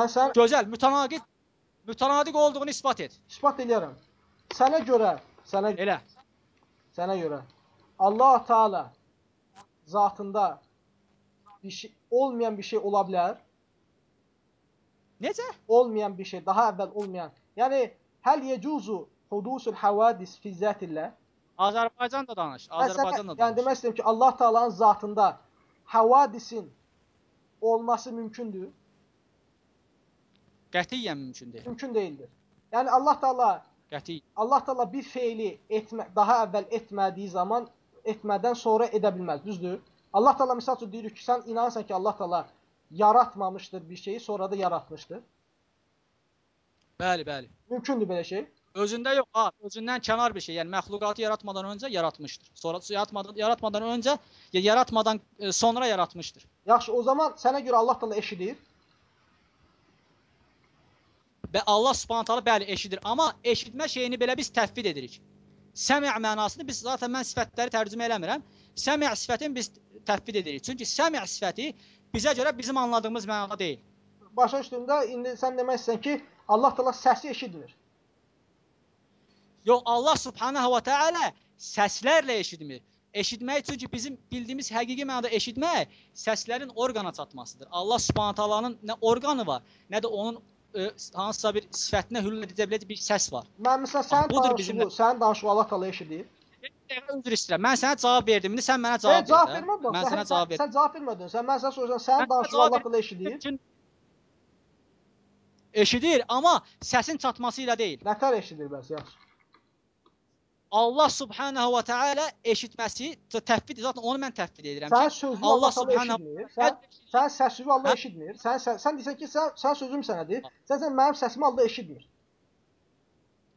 Speaker 2: mən sən
Speaker 1: gözəl, mütənaqid mütənaqid olduğunu isbat et.
Speaker 2: isbat eləyərəm. Sənə görə, sənə
Speaker 1: Elə.
Speaker 2: sənə görə Allah Taala zatında bir şey olmayan bir şey ola bilər.
Speaker 1: Necə?
Speaker 2: olmayan bir şey, daha əvvəl olmayan. Yəni həl yecuzu hudusul havadis fi zatillah.
Speaker 1: Azərbaycan da danış. Azərbaycan da
Speaker 2: sənə- yəni
Speaker 1: danış.
Speaker 2: demək istəyirəm ki, Allah Taala'nın zatında havadisin olması mümkündür?
Speaker 1: Qətiyyən mümkün deyil.
Speaker 2: Mümkün değildir. Yəni Allah Taala
Speaker 1: Qətiyyən.
Speaker 2: Allah Taala bir feili etmə, daha əvvəl etmədiyi zaman etmədən sonra edə bilməz, düzdür? Allah Taala məsəl üçün deyir ki, sən inanırsan ki, Allah Taala yaratmamışdır bir şeyi, sonra da yaratmışdır.
Speaker 1: Bəli, bəli.
Speaker 2: Mümkündür belə şey.
Speaker 1: Özündə yox, ha, özündən kənar bir şey. Yəni məxluqatı yaratmadan öncə yaratmışdır. Sonra yaratmadan yaratmadan öncə ya yaratmadan e, sonra yaratmışdır.
Speaker 2: Yaxşı, o zaman sənə görə Allah Taala eşidir.
Speaker 1: Və Allah Subhanahu taala bəli eşidir, amma eşitmə şeyini belə biz təfvid edirik. Səmi' mənasını biz zaten mən sifətləri tərcümə eləmirəm. Səmi' sifətini biz təfvid edirik. Çünki səmi' sifəti bizə görə bizim anladığımız mənada deyil.
Speaker 2: Başa düşdüyümdə indi sən demək istəyirsən ki, Allah Taala səsi eşitmir.
Speaker 1: Yox, Allah Subhanahu va Taala səslərlə eşitmir. Eşitmək çünki bizim bildiyimiz həqiqi mənada eşitmək səslərin orqana çatmasıdır. Allah Subhanahu taalanın nə orqanı var, nə də onun e, hansısa bir sifətinə hüllül edə biləcək bir səs var.
Speaker 2: Mən məsələn sənin
Speaker 1: budur
Speaker 2: danışığı,
Speaker 1: bizim-
Speaker 2: sənin danışığı Allah Taala eşidir.
Speaker 1: Dəqiqə üzr istəyirəm. Mən sənə cavab verdim. İndi sən mənə cavab ver.
Speaker 2: cavab
Speaker 1: də.
Speaker 2: vermə bax.
Speaker 1: Mən
Speaker 2: sən,
Speaker 1: sənə cavab verdim.
Speaker 2: sən cavab vermədin. Sən mən sənə soruşuram, sənin Allah Taala eşidir.
Speaker 1: Eşidir, amma səsin çatması ilə deyil.
Speaker 2: Nətər eşidir bəs, yaxşı.
Speaker 1: Allah Subhanahu va Taala eşitməsi təfvid zaten onu mən təfvid edirəm
Speaker 2: Sən sözünü
Speaker 1: Allah Subhanahu.
Speaker 2: Sən sən səsini Allah
Speaker 1: Hə?
Speaker 2: eşitmir. Sən sən, sən deyirsən ki, sən sən sözüm sənədir. Sən sən mənim səsimi Allah eşitmir.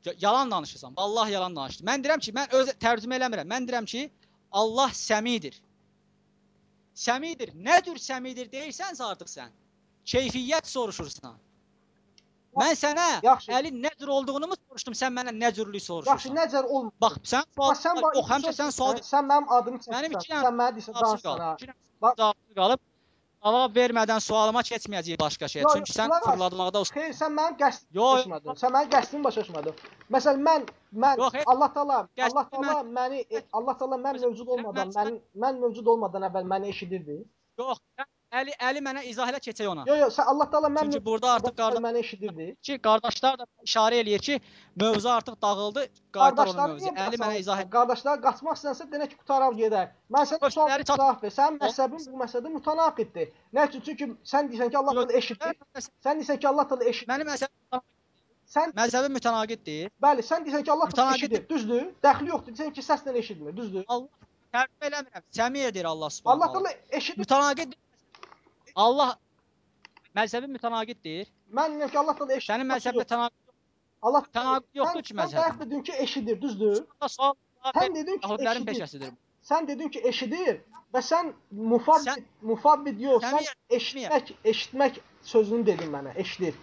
Speaker 1: Ya- yalan danışırsan. Vallahi yalan danışdın. Mən deyirəm ki, mən öz tərcümə eləmirəm. Mən deyirəm ki, Allah səmidir. Səmidir. Nə tür səmidir deyirsənsə artıq sən. Keyfiyyət soruşursan. Mən sənə
Speaker 2: Yaxşı.
Speaker 1: əlin nə cür olduğunu mu soruşdum, sən mənə nə cürlük
Speaker 2: Yaxşı,
Speaker 1: soruşursan?
Speaker 2: nəcər olmur.
Speaker 1: Bax, sən sual,
Speaker 2: Bax, sən bax,
Speaker 1: yox, həmişə sən sual
Speaker 2: sən mənim adımı
Speaker 1: Mənim
Speaker 2: çəkirsən.
Speaker 1: iki dənə
Speaker 2: Sən mənə deyirsən danışsana. Bax-
Speaker 1: qalıb. Cavab vermədən sualıma keçməyəcəyik başqa şey.
Speaker 2: Yox,
Speaker 1: Çünki sən fırladmaqda usta.
Speaker 2: Xeyr, sən mənim qəsdimi başa düşmədin. Sən mənim qəsdimi başa düşmədin. Məsələn, mən mən
Speaker 1: Yox,
Speaker 2: Allah Taala Allah Taala
Speaker 1: mən-
Speaker 2: məni Allah Taala mən mövcud olmadan,
Speaker 1: mən-
Speaker 2: mən mövcud olmadan əvvəl məni eşidirdi.
Speaker 1: Yox, Əli Əli mənə izah elə keçək ona.
Speaker 2: Yox, yox, sən Allah Taala mən
Speaker 1: Çünki burada artıq qardaş
Speaker 2: məni eşidirdi.
Speaker 1: ki, qardaşlar da işarə eləyir ki, mövzu artıq dağıldı, qaytar onu
Speaker 2: Qardaşları
Speaker 1: mövzu.
Speaker 2: niyə
Speaker 1: Əli mənə izah et.
Speaker 2: Qardaşlar qaçmaq istənsə denə ki, qutaraq gedək. Mən sənə
Speaker 1: çat-
Speaker 2: cavab ver. Sənin məzhəbin bu məsələdə mütənaqiddir. Nə üçün? Çünki sən deyirsən ki, Allah
Speaker 1: Yox,
Speaker 2: Taala eşidir. Sən deyirsən ki, Allah Taala eşidir.
Speaker 1: Mənim məzəbim
Speaker 2: Sən
Speaker 1: məzəbim mütənaqiddir.
Speaker 2: bəli, sən deyirsən ki, Allah
Speaker 1: Mütənaqid-
Speaker 2: eşidir. Düzdür? Dəxli yoxdur. Deyirsən ki, səslə eşitmir. Düzdür?
Speaker 1: Allah tərcümə eləmirəm. Səmi edir Allah Subhanahu.
Speaker 2: Allah.
Speaker 1: Taala
Speaker 2: eşidir.
Speaker 1: mütənaqid Allah məzəbim mütənaqiddir.
Speaker 2: Mən deyirəm ki, Allah Taala eşidir.
Speaker 1: Sənin məzhəbində tənaqid
Speaker 2: Allah
Speaker 1: tənaqid yoxdur ki
Speaker 2: Sən
Speaker 1: məzhəbində.
Speaker 2: bayaq dedin ki, eşidir. Düzdür?
Speaker 1: yoxdur. Sual
Speaker 2: Sən dedin ki,
Speaker 1: Yahudilərin
Speaker 2: eşidir.
Speaker 1: peşəsidir.
Speaker 2: Sən dedin ki, eşidir və sən mufabbid,
Speaker 1: Sən-
Speaker 2: mufabbid yox, sən
Speaker 1: Səmiyə-
Speaker 2: eşitmək, eşitmək sözünü dedin mənə, eşidir.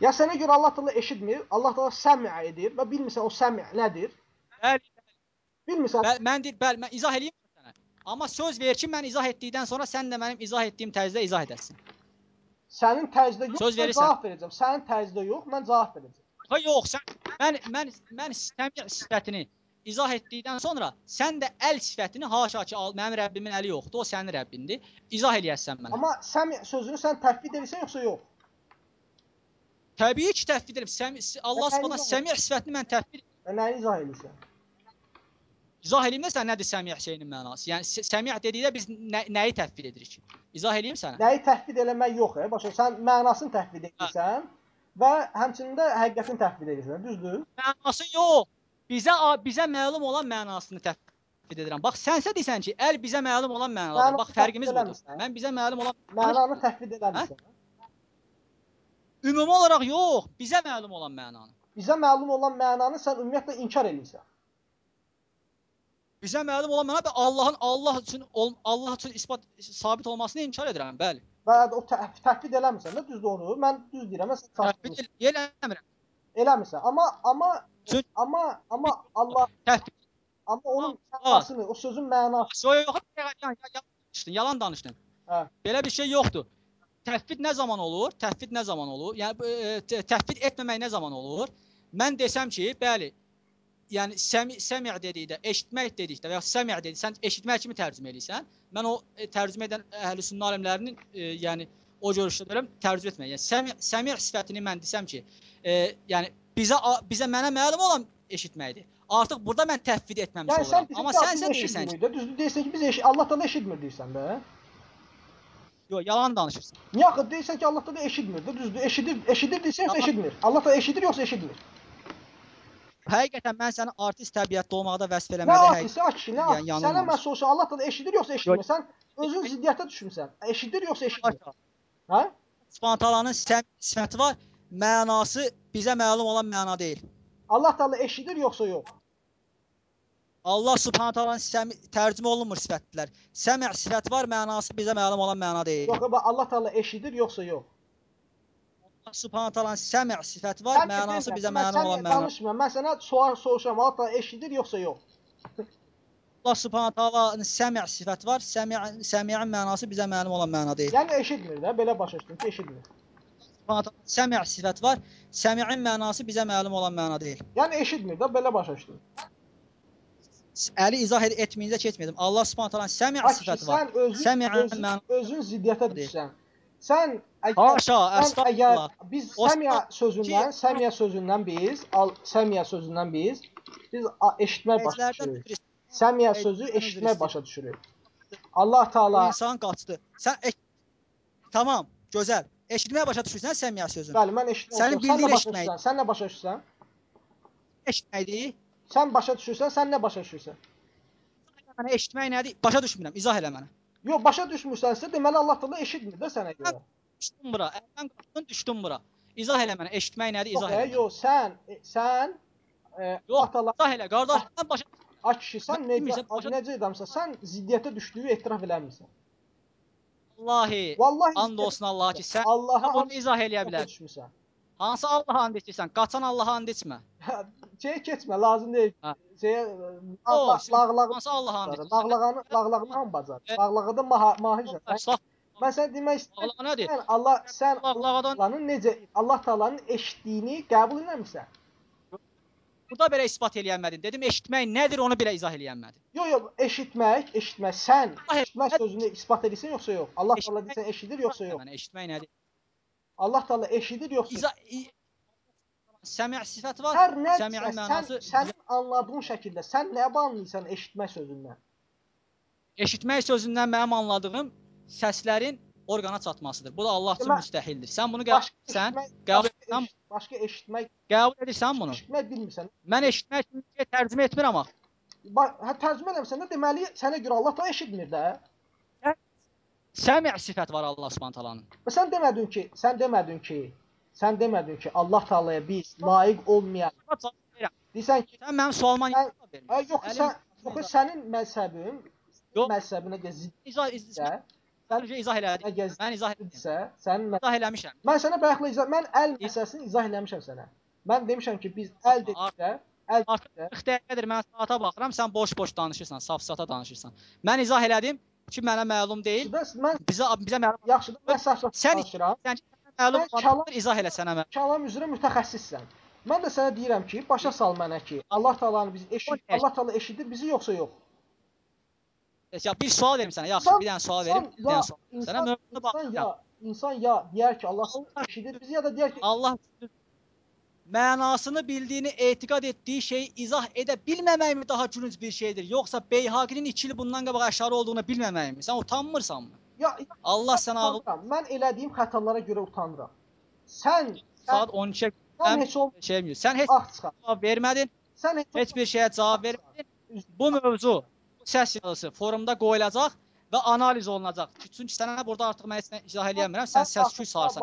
Speaker 2: Ya sənə görə Allah Taala eşitmir, Allah Taala səmi edir və bilmirsən o səmi nədir?
Speaker 1: Bəli,
Speaker 2: Bilmirsən.
Speaker 1: Bəl, mən deyir, bəli, mən izah eləyim sənə. Amma söz ver ki, mən izah etdikdən sonra sən də mənim izah etdiyim tərzdə izah edəsən.
Speaker 2: Sənin tərzdə yox,
Speaker 1: Söz verirsən.
Speaker 2: cavab verəcəm. Sənin tərzdə yox, mən cavab verəcəm.
Speaker 1: Ha yox, sən mən mən mən səmi sifətini izah etdikdən sonra sən də əl sifətini haşa ki, al, mənim Rəbbimin əli yoxdur, o sənin Rəbbindir. İzah eləyəsən mənə.
Speaker 2: Amma səmi sözünü sən təhvid edirsən yoxsa yox?
Speaker 1: Təbii ki, təfvid edirəm. Səmi Allah Subhanahu səmi sifətini mən təfvid
Speaker 2: Və nəyi izah edirsən?
Speaker 1: İzah eləyim sən nədir səmi şeyinin mənası? Yəni s- səmi dedikdə biz nə, nəyi təfvid edirik? İzah eləyim sənə.
Speaker 2: Nəyi təhvid eləmək yox, e? Başa sən mənasını təhvid edirsən və həmçinin də həqiqətini təhvid edirsən, düzdür?
Speaker 1: Mənası yox. Bizə bizə məlum olan mənasını təfvid edirəm. Bax sənsə desən ki, əl bizə məlum olan.
Speaker 2: Mənasını
Speaker 1: Bax fərqimiz budur. Mən bizə məlum olan
Speaker 2: Mənanı təhvid eləmirsən.
Speaker 1: ümumi olaraq yox, bizə məlum olan mənanı.
Speaker 2: Bizə məlum olan mənanı sən ümumiyyətlə inkar edirsən.
Speaker 1: Bizə məlum olan məna və Allahın Allah üçün Allah üçün isbat sabit olmasını inkar edirəm, bəli.
Speaker 2: Və o tə- təhvid eləmirsən də düz doğru. Mən düz deyirəm, mən
Speaker 1: el- eləmirəm.
Speaker 2: Eləmirsən. Amma amma
Speaker 1: Çünki-
Speaker 2: amma amma Allah
Speaker 1: Təfvid
Speaker 2: amma onun mənasını, o sözün mənası
Speaker 1: yox, yox, yalan danışdın, yalan danışdın.
Speaker 2: Hə.
Speaker 1: Belə bir şey yoxdur. Təfvid nə zaman olur? Təfvid nə zaman olur? Yəni e, tə- təfvid etməmək nə zaman olur? Mən desəm ki, bəli, yəni səmi səmi dedikdə, eşitmək dedikdə və ya səmi dedikdə sən eşitmək kimi tərcümə edirsən. Mən o e, tərcümə edən əhlüsünnə alimlərinin e, yəni o görüşdə deyirəm tərcümə etmək. Yəni səmi səmi sifətini mən desəm ki, e, yəni bizə bizə mənə məlum olan eşitməkdir. Artıq burada mən təhvid etməmiş
Speaker 2: Yəni
Speaker 1: oluram. Amma sən
Speaker 2: biz
Speaker 1: sən deyirsən ki,
Speaker 2: düzdür deyirsən ki, biz eşit Allah da eşitmir deyirsən də.
Speaker 1: yox, yalan danışırsan.
Speaker 2: Niyə axı deyirsən ki, Allah da eşitmir də, düzdür? Eşidir, eşidir deyirsən yoxsa eşitmir? Allah da eşidir yoxsa eşitmir?
Speaker 1: Həqiqətən mən səni artist təbiətdə olmaqda vəsf
Speaker 2: Nə
Speaker 1: eləməkdə
Speaker 2: artisti, ay kişi, nə
Speaker 1: yəni
Speaker 2: artisti? Sənə mən soruşam, Allah da eşidir yoxsa eşitmir? Sən özün ziddiyyətə düşmüsən. Eşidir yoxsa eşitmir? Hə?
Speaker 1: Spontalanın sən sifəti var. Mənası bizə məlum olan məna deyil.
Speaker 2: Allah Taala eşidir yoxsa yox?
Speaker 1: Allah Subhanahu taalanın tərcümə olunmur sifətlər. Səmi sifət var, mənası bizə məlum olan məna deyil.
Speaker 2: Yox, Allah Taala eşidir yoxsa yox?
Speaker 1: Allah Subhanahu taalanın səmi sifəti var,
Speaker 2: Sən
Speaker 1: mənası
Speaker 2: bilmirsən,
Speaker 1: bizə məlum olan məna.
Speaker 2: danışmıram. Mən sənə sual soruşuram, Allah Taala eşidir yoxsa yox?
Speaker 1: Allah Subhanahu taalanın səmi sifəti var, səmi səmiyin mənası bizə məlum olan məna deyil.
Speaker 2: Yəni eşitmir də, belə başa düşdüm ki, eşitmir.
Speaker 1: Taala səmi sifət var, səmiyin mənası bizə məlum olan məna deyil.
Speaker 2: Yəni eşitmir də, belə başa düşdüm.
Speaker 1: Əli izah ed etməyincə keçmədim. Allah Subhanahu taalanın səmi sifəti var.
Speaker 2: sən özün, özün,
Speaker 1: mən-
Speaker 2: özün ziddiyyətə düşsən. Sən
Speaker 1: Haşa, əstəğfurullah.
Speaker 2: biz
Speaker 1: O-
Speaker 2: səmiyə sözündən,
Speaker 1: ki-
Speaker 2: səmiyə sözündən biz, al səmiyə sözündən biz biz eşitmək başa düşürük.
Speaker 1: Ey,
Speaker 2: sözü
Speaker 1: istəyirəm.
Speaker 2: başa düşürük. Allah Taala
Speaker 1: insan qaçdı. Sən eş Tamam, gözəl. Eşitməyə başa düşürsən səmiyə sözünü.
Speaker 2: Bəli, mən eşitmək
Speaker 1: Sənin bildiyin eşitmək.
Speaker 2: Sən nə başa düşürsən?
Speaker 1: Eşitməkdir.
Speaker 2: Sən başa düşürsən, sən nə başa düşürsən?
Speaker 1: Mənə eşitmək nədir? Başa düşmürəm. İzah elə mənə.
Speaker 2: Yox, başa düşmürsənsə, deməli Allah Taala eşitmir də sənə görə.
Speaker 1: Düşdüm bura. Əldən qaçdın, düşdüm bura. İzah elə mənə. Eşitmək nədir? İzah
Speaker 2: e,
Speaker 1: elə. mənə.
Speaker 2: yox, sən e, sən e,
Speaker 1: Yox,
Speaker 2: Allah Taala
Speaker 1: İzah elə, qardaş. Mən başa
Speaker 2: Ay kişi, sən necə
Speaker 1: başa-
Speaker 2: necə adamsan? Sən ziddiyyətə düşdüyü etiraf eləmirsən.
Speaker 1: Vallahi
Speaker 2: Vallahi
Speaker 1: and olsun Allaha ki, sən
Speaker 2: Allaha
Speaker 1: bunu izah eləyə bilər. Hansı Allaha and içirsən? Qaçan Allaha and içmə.
Speaker 2: Şeyə keçmə, lazım deyil.
Speaker 1: Hə.
Speaker 2: Şeyə
Speaker 1: O,
Speaker 2: lağlağı
Speaker 1: Hansı Allaha and içirsən?
Speaker 2: lağlağanı lağlağını ham bacar.
Speaker 1: E,
Speaker 2: Lağlağıda maha- mahirsən. Sən-
Speaker 1: Sağ
Speaker 2: Mən sənə demək istəyirəm.
Speaker 1: Nədir?
Speaker 2: Sən Allah sən Allahın necə Allah Taala'nın eşitdiyini qəbul etmirsən.
Speaker 1: burada belə isbat eləyənmədin. Dedim eşitmək nədir onu belə izah eləyənmədin.
Speaker 2: Yox, yox, eşitmək, eşitmək. Sən eşitmək sözünü isbat edirsən yoxsa yox? Allah Taala desən eşidir yoxsa yox?
Speaker 1: Mənə eşitmək nədir?
Speaker 2: Allah Taala eşidir yoxsa yox?
Speaker 1: İzah i- Səmi sifət var.
Speaker 2: Hər nə sən,
Speaker 1: mənası
Speaker 2: sənin anladığın şəkildə sən nə anlayırsan eşitmək sözündən?
Speaker 1: eşitmək sözündən mənim anladığım səslərin orqana çatmasıdır. Bu da Allah üçün müstəhildir. Sən bunu
Speaker 2: eşitmək,
Speaker 1: qəbul edirsən,
Speaker 2: başqa eşitmək,
Speaker 1: qəbul edirsən bunu.
Speaker 2: eşitmək bilmirsən.
Speaker 1: Mən eşitmək üçün tərcümə etmirəm axı.
Speaker 2: Hə tərcümə eləmirsən də deməli sənə görə Allah da eşitmir də.
Speaker 1: Səmi sifət var Allah Subhanahu taalanın.
Speaker 2: Sən demədin ki, sən demədin ki, sən demədin ki, Allah Taala'ya biz layiq olmayan. Deyirsən ki,
Speaker 1: Sən mənim sualıma
Speaker 2: Sən-
Speaker 1: cavab vermirsən?
Speaker 2: "Ay yox, sən yox, sənin məzhəbin
Speaker 1: Yox.
Speaker 2: məzhəbinə gəzdirsə,
Speaker 1: İzah
Speaker 2: sən
Speaker 1: Sən izah elədim.
Speaker 2: gəzdirsə,
Speaker 1: Mən izah etdim.
Speaker 2: sənin mə-
Speaker 1: İzah eləmişəm.
Speaker 2: Mən sənə bayaqla izah, mən əl məsələsini izah eləmişəm sənə. Mən demişəm ki, biz əl dedikdə, əl
Speaker 1: Artıq 40 dəqiqədir mən saata baxıram, sən boş-boş danışırsan, saf-sata danışırsan. Mən izah elədim ki, mənə məlum deyil.
Speaker 2: dedikdə mən
Speaker 1: Bizə bizə məlum
Speaker 2: yaxşıdır, mən
Speaker 1: Sən-
Speaker 2: danışıram.
Speaker 1: sən məlum
Speaker 2: Sən
Speaker 1: olan
Speaker 2: çalan-
Speaker 1: izah elə sənə məlum.
Speaker 2: Kəlam üzrə mütəxəssissən. Mən də sənə deyirəm ki, başa sal mənə ki, Allah Taala'nı biz eşit, Allah Taala eşidir bizi yoxsa yox?
Speaker 1: Ya bir sual verim sənə. Yaxşı,
Speaker 2: İnsan-
Speaker 1: bir dənə sual
Speaker 2: İnsan
Speaker 1: verim. Bir
Speaker 2: ya,
Speaker 1: dənə sual. Sənə
Speaker 2: insan,
Speaker 1: mövzuna
Speaker 2: insan
Speaker 1: baxacağam.
Speaker 2: ya, insan ya deyər ki, Allah eşidir bizi ya da deyər ki,
Speaker 1: Allah mənasını bildiyini etiqad etdiyi şeyi izah edə bilməməkmi daha gülünc bir şeydir? Yoxsa Beyhaqinin 2 il bundan qabaq əşarı olduğunu bilməməkmi? Sən utanmırsanmı?
Speaker 2: ya
Speaker 1: Allah sənə ağıl.
Speaker 2: Mən elədiyim xətalara görə utanıram. Sən
Speaker 1: saat
Speaker 2: sən,
Speaker 1: 12-ə
Speaker 2: sən
Speaker 1: sən
Speaker 2: heç ol
Speaker 1: şey bilmirsən. Sən heç
Speaker 2: ah
Speaker 1: cavab vermədin.
Speaker 2: Sən heç,
Speaker 1: Heç bir şeyə cavab vermədin. Bu mövzu səs yazısı forumda qoyulacaq və analiz olunacaq. Çünki sənə burada artıq mən heç nə izah eləyə bilmirəm. Sən səs-küy salırsan.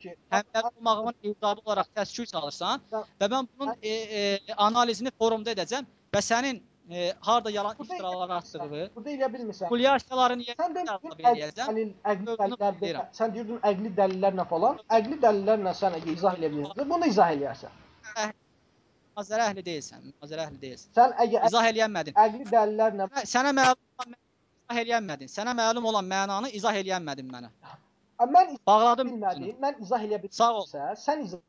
Speaker 2: Ki,
Speaker 1: tənbəl olmağımın icabı olaraq səs-küy salırsan və mən bunun e, e, analizini forumda edəcəm və sənin e, harda yalan iftiralar atdığı,
Speaker 2: Burada elə bilmirsən.
Speaker 1: cavab
Speaker 2: əqli,
Speaker 1: eləyəcəm.
Speaker 2: əqli, dəlillər, sən deyirdin əqli dəlillərlə falan. Əqli dəlillərlə sən əgər izah eləyə bilirsən, bunu izah eləyərsən.
Speaker 1: Azərə əhli deyilsən, Azərə əhli deyilsən.
Speaker 2: Sən əgər
Speaker 1: İzah eləyənmədin.
Speaker 2: əqli dəlillərlə
Speaker 1: Sənə- Sənə məlum izah eləyənmədin. Sənə məlum olan mənanı izah eləyənmədin mənə.
Speaker 2: mən izah
Speaker 1: Bağladım.
Speaker 2: bilmədim, mən izah eləyə
Speaker 1: Sağ ol.
Speaker 2: bilmirsə, sən izah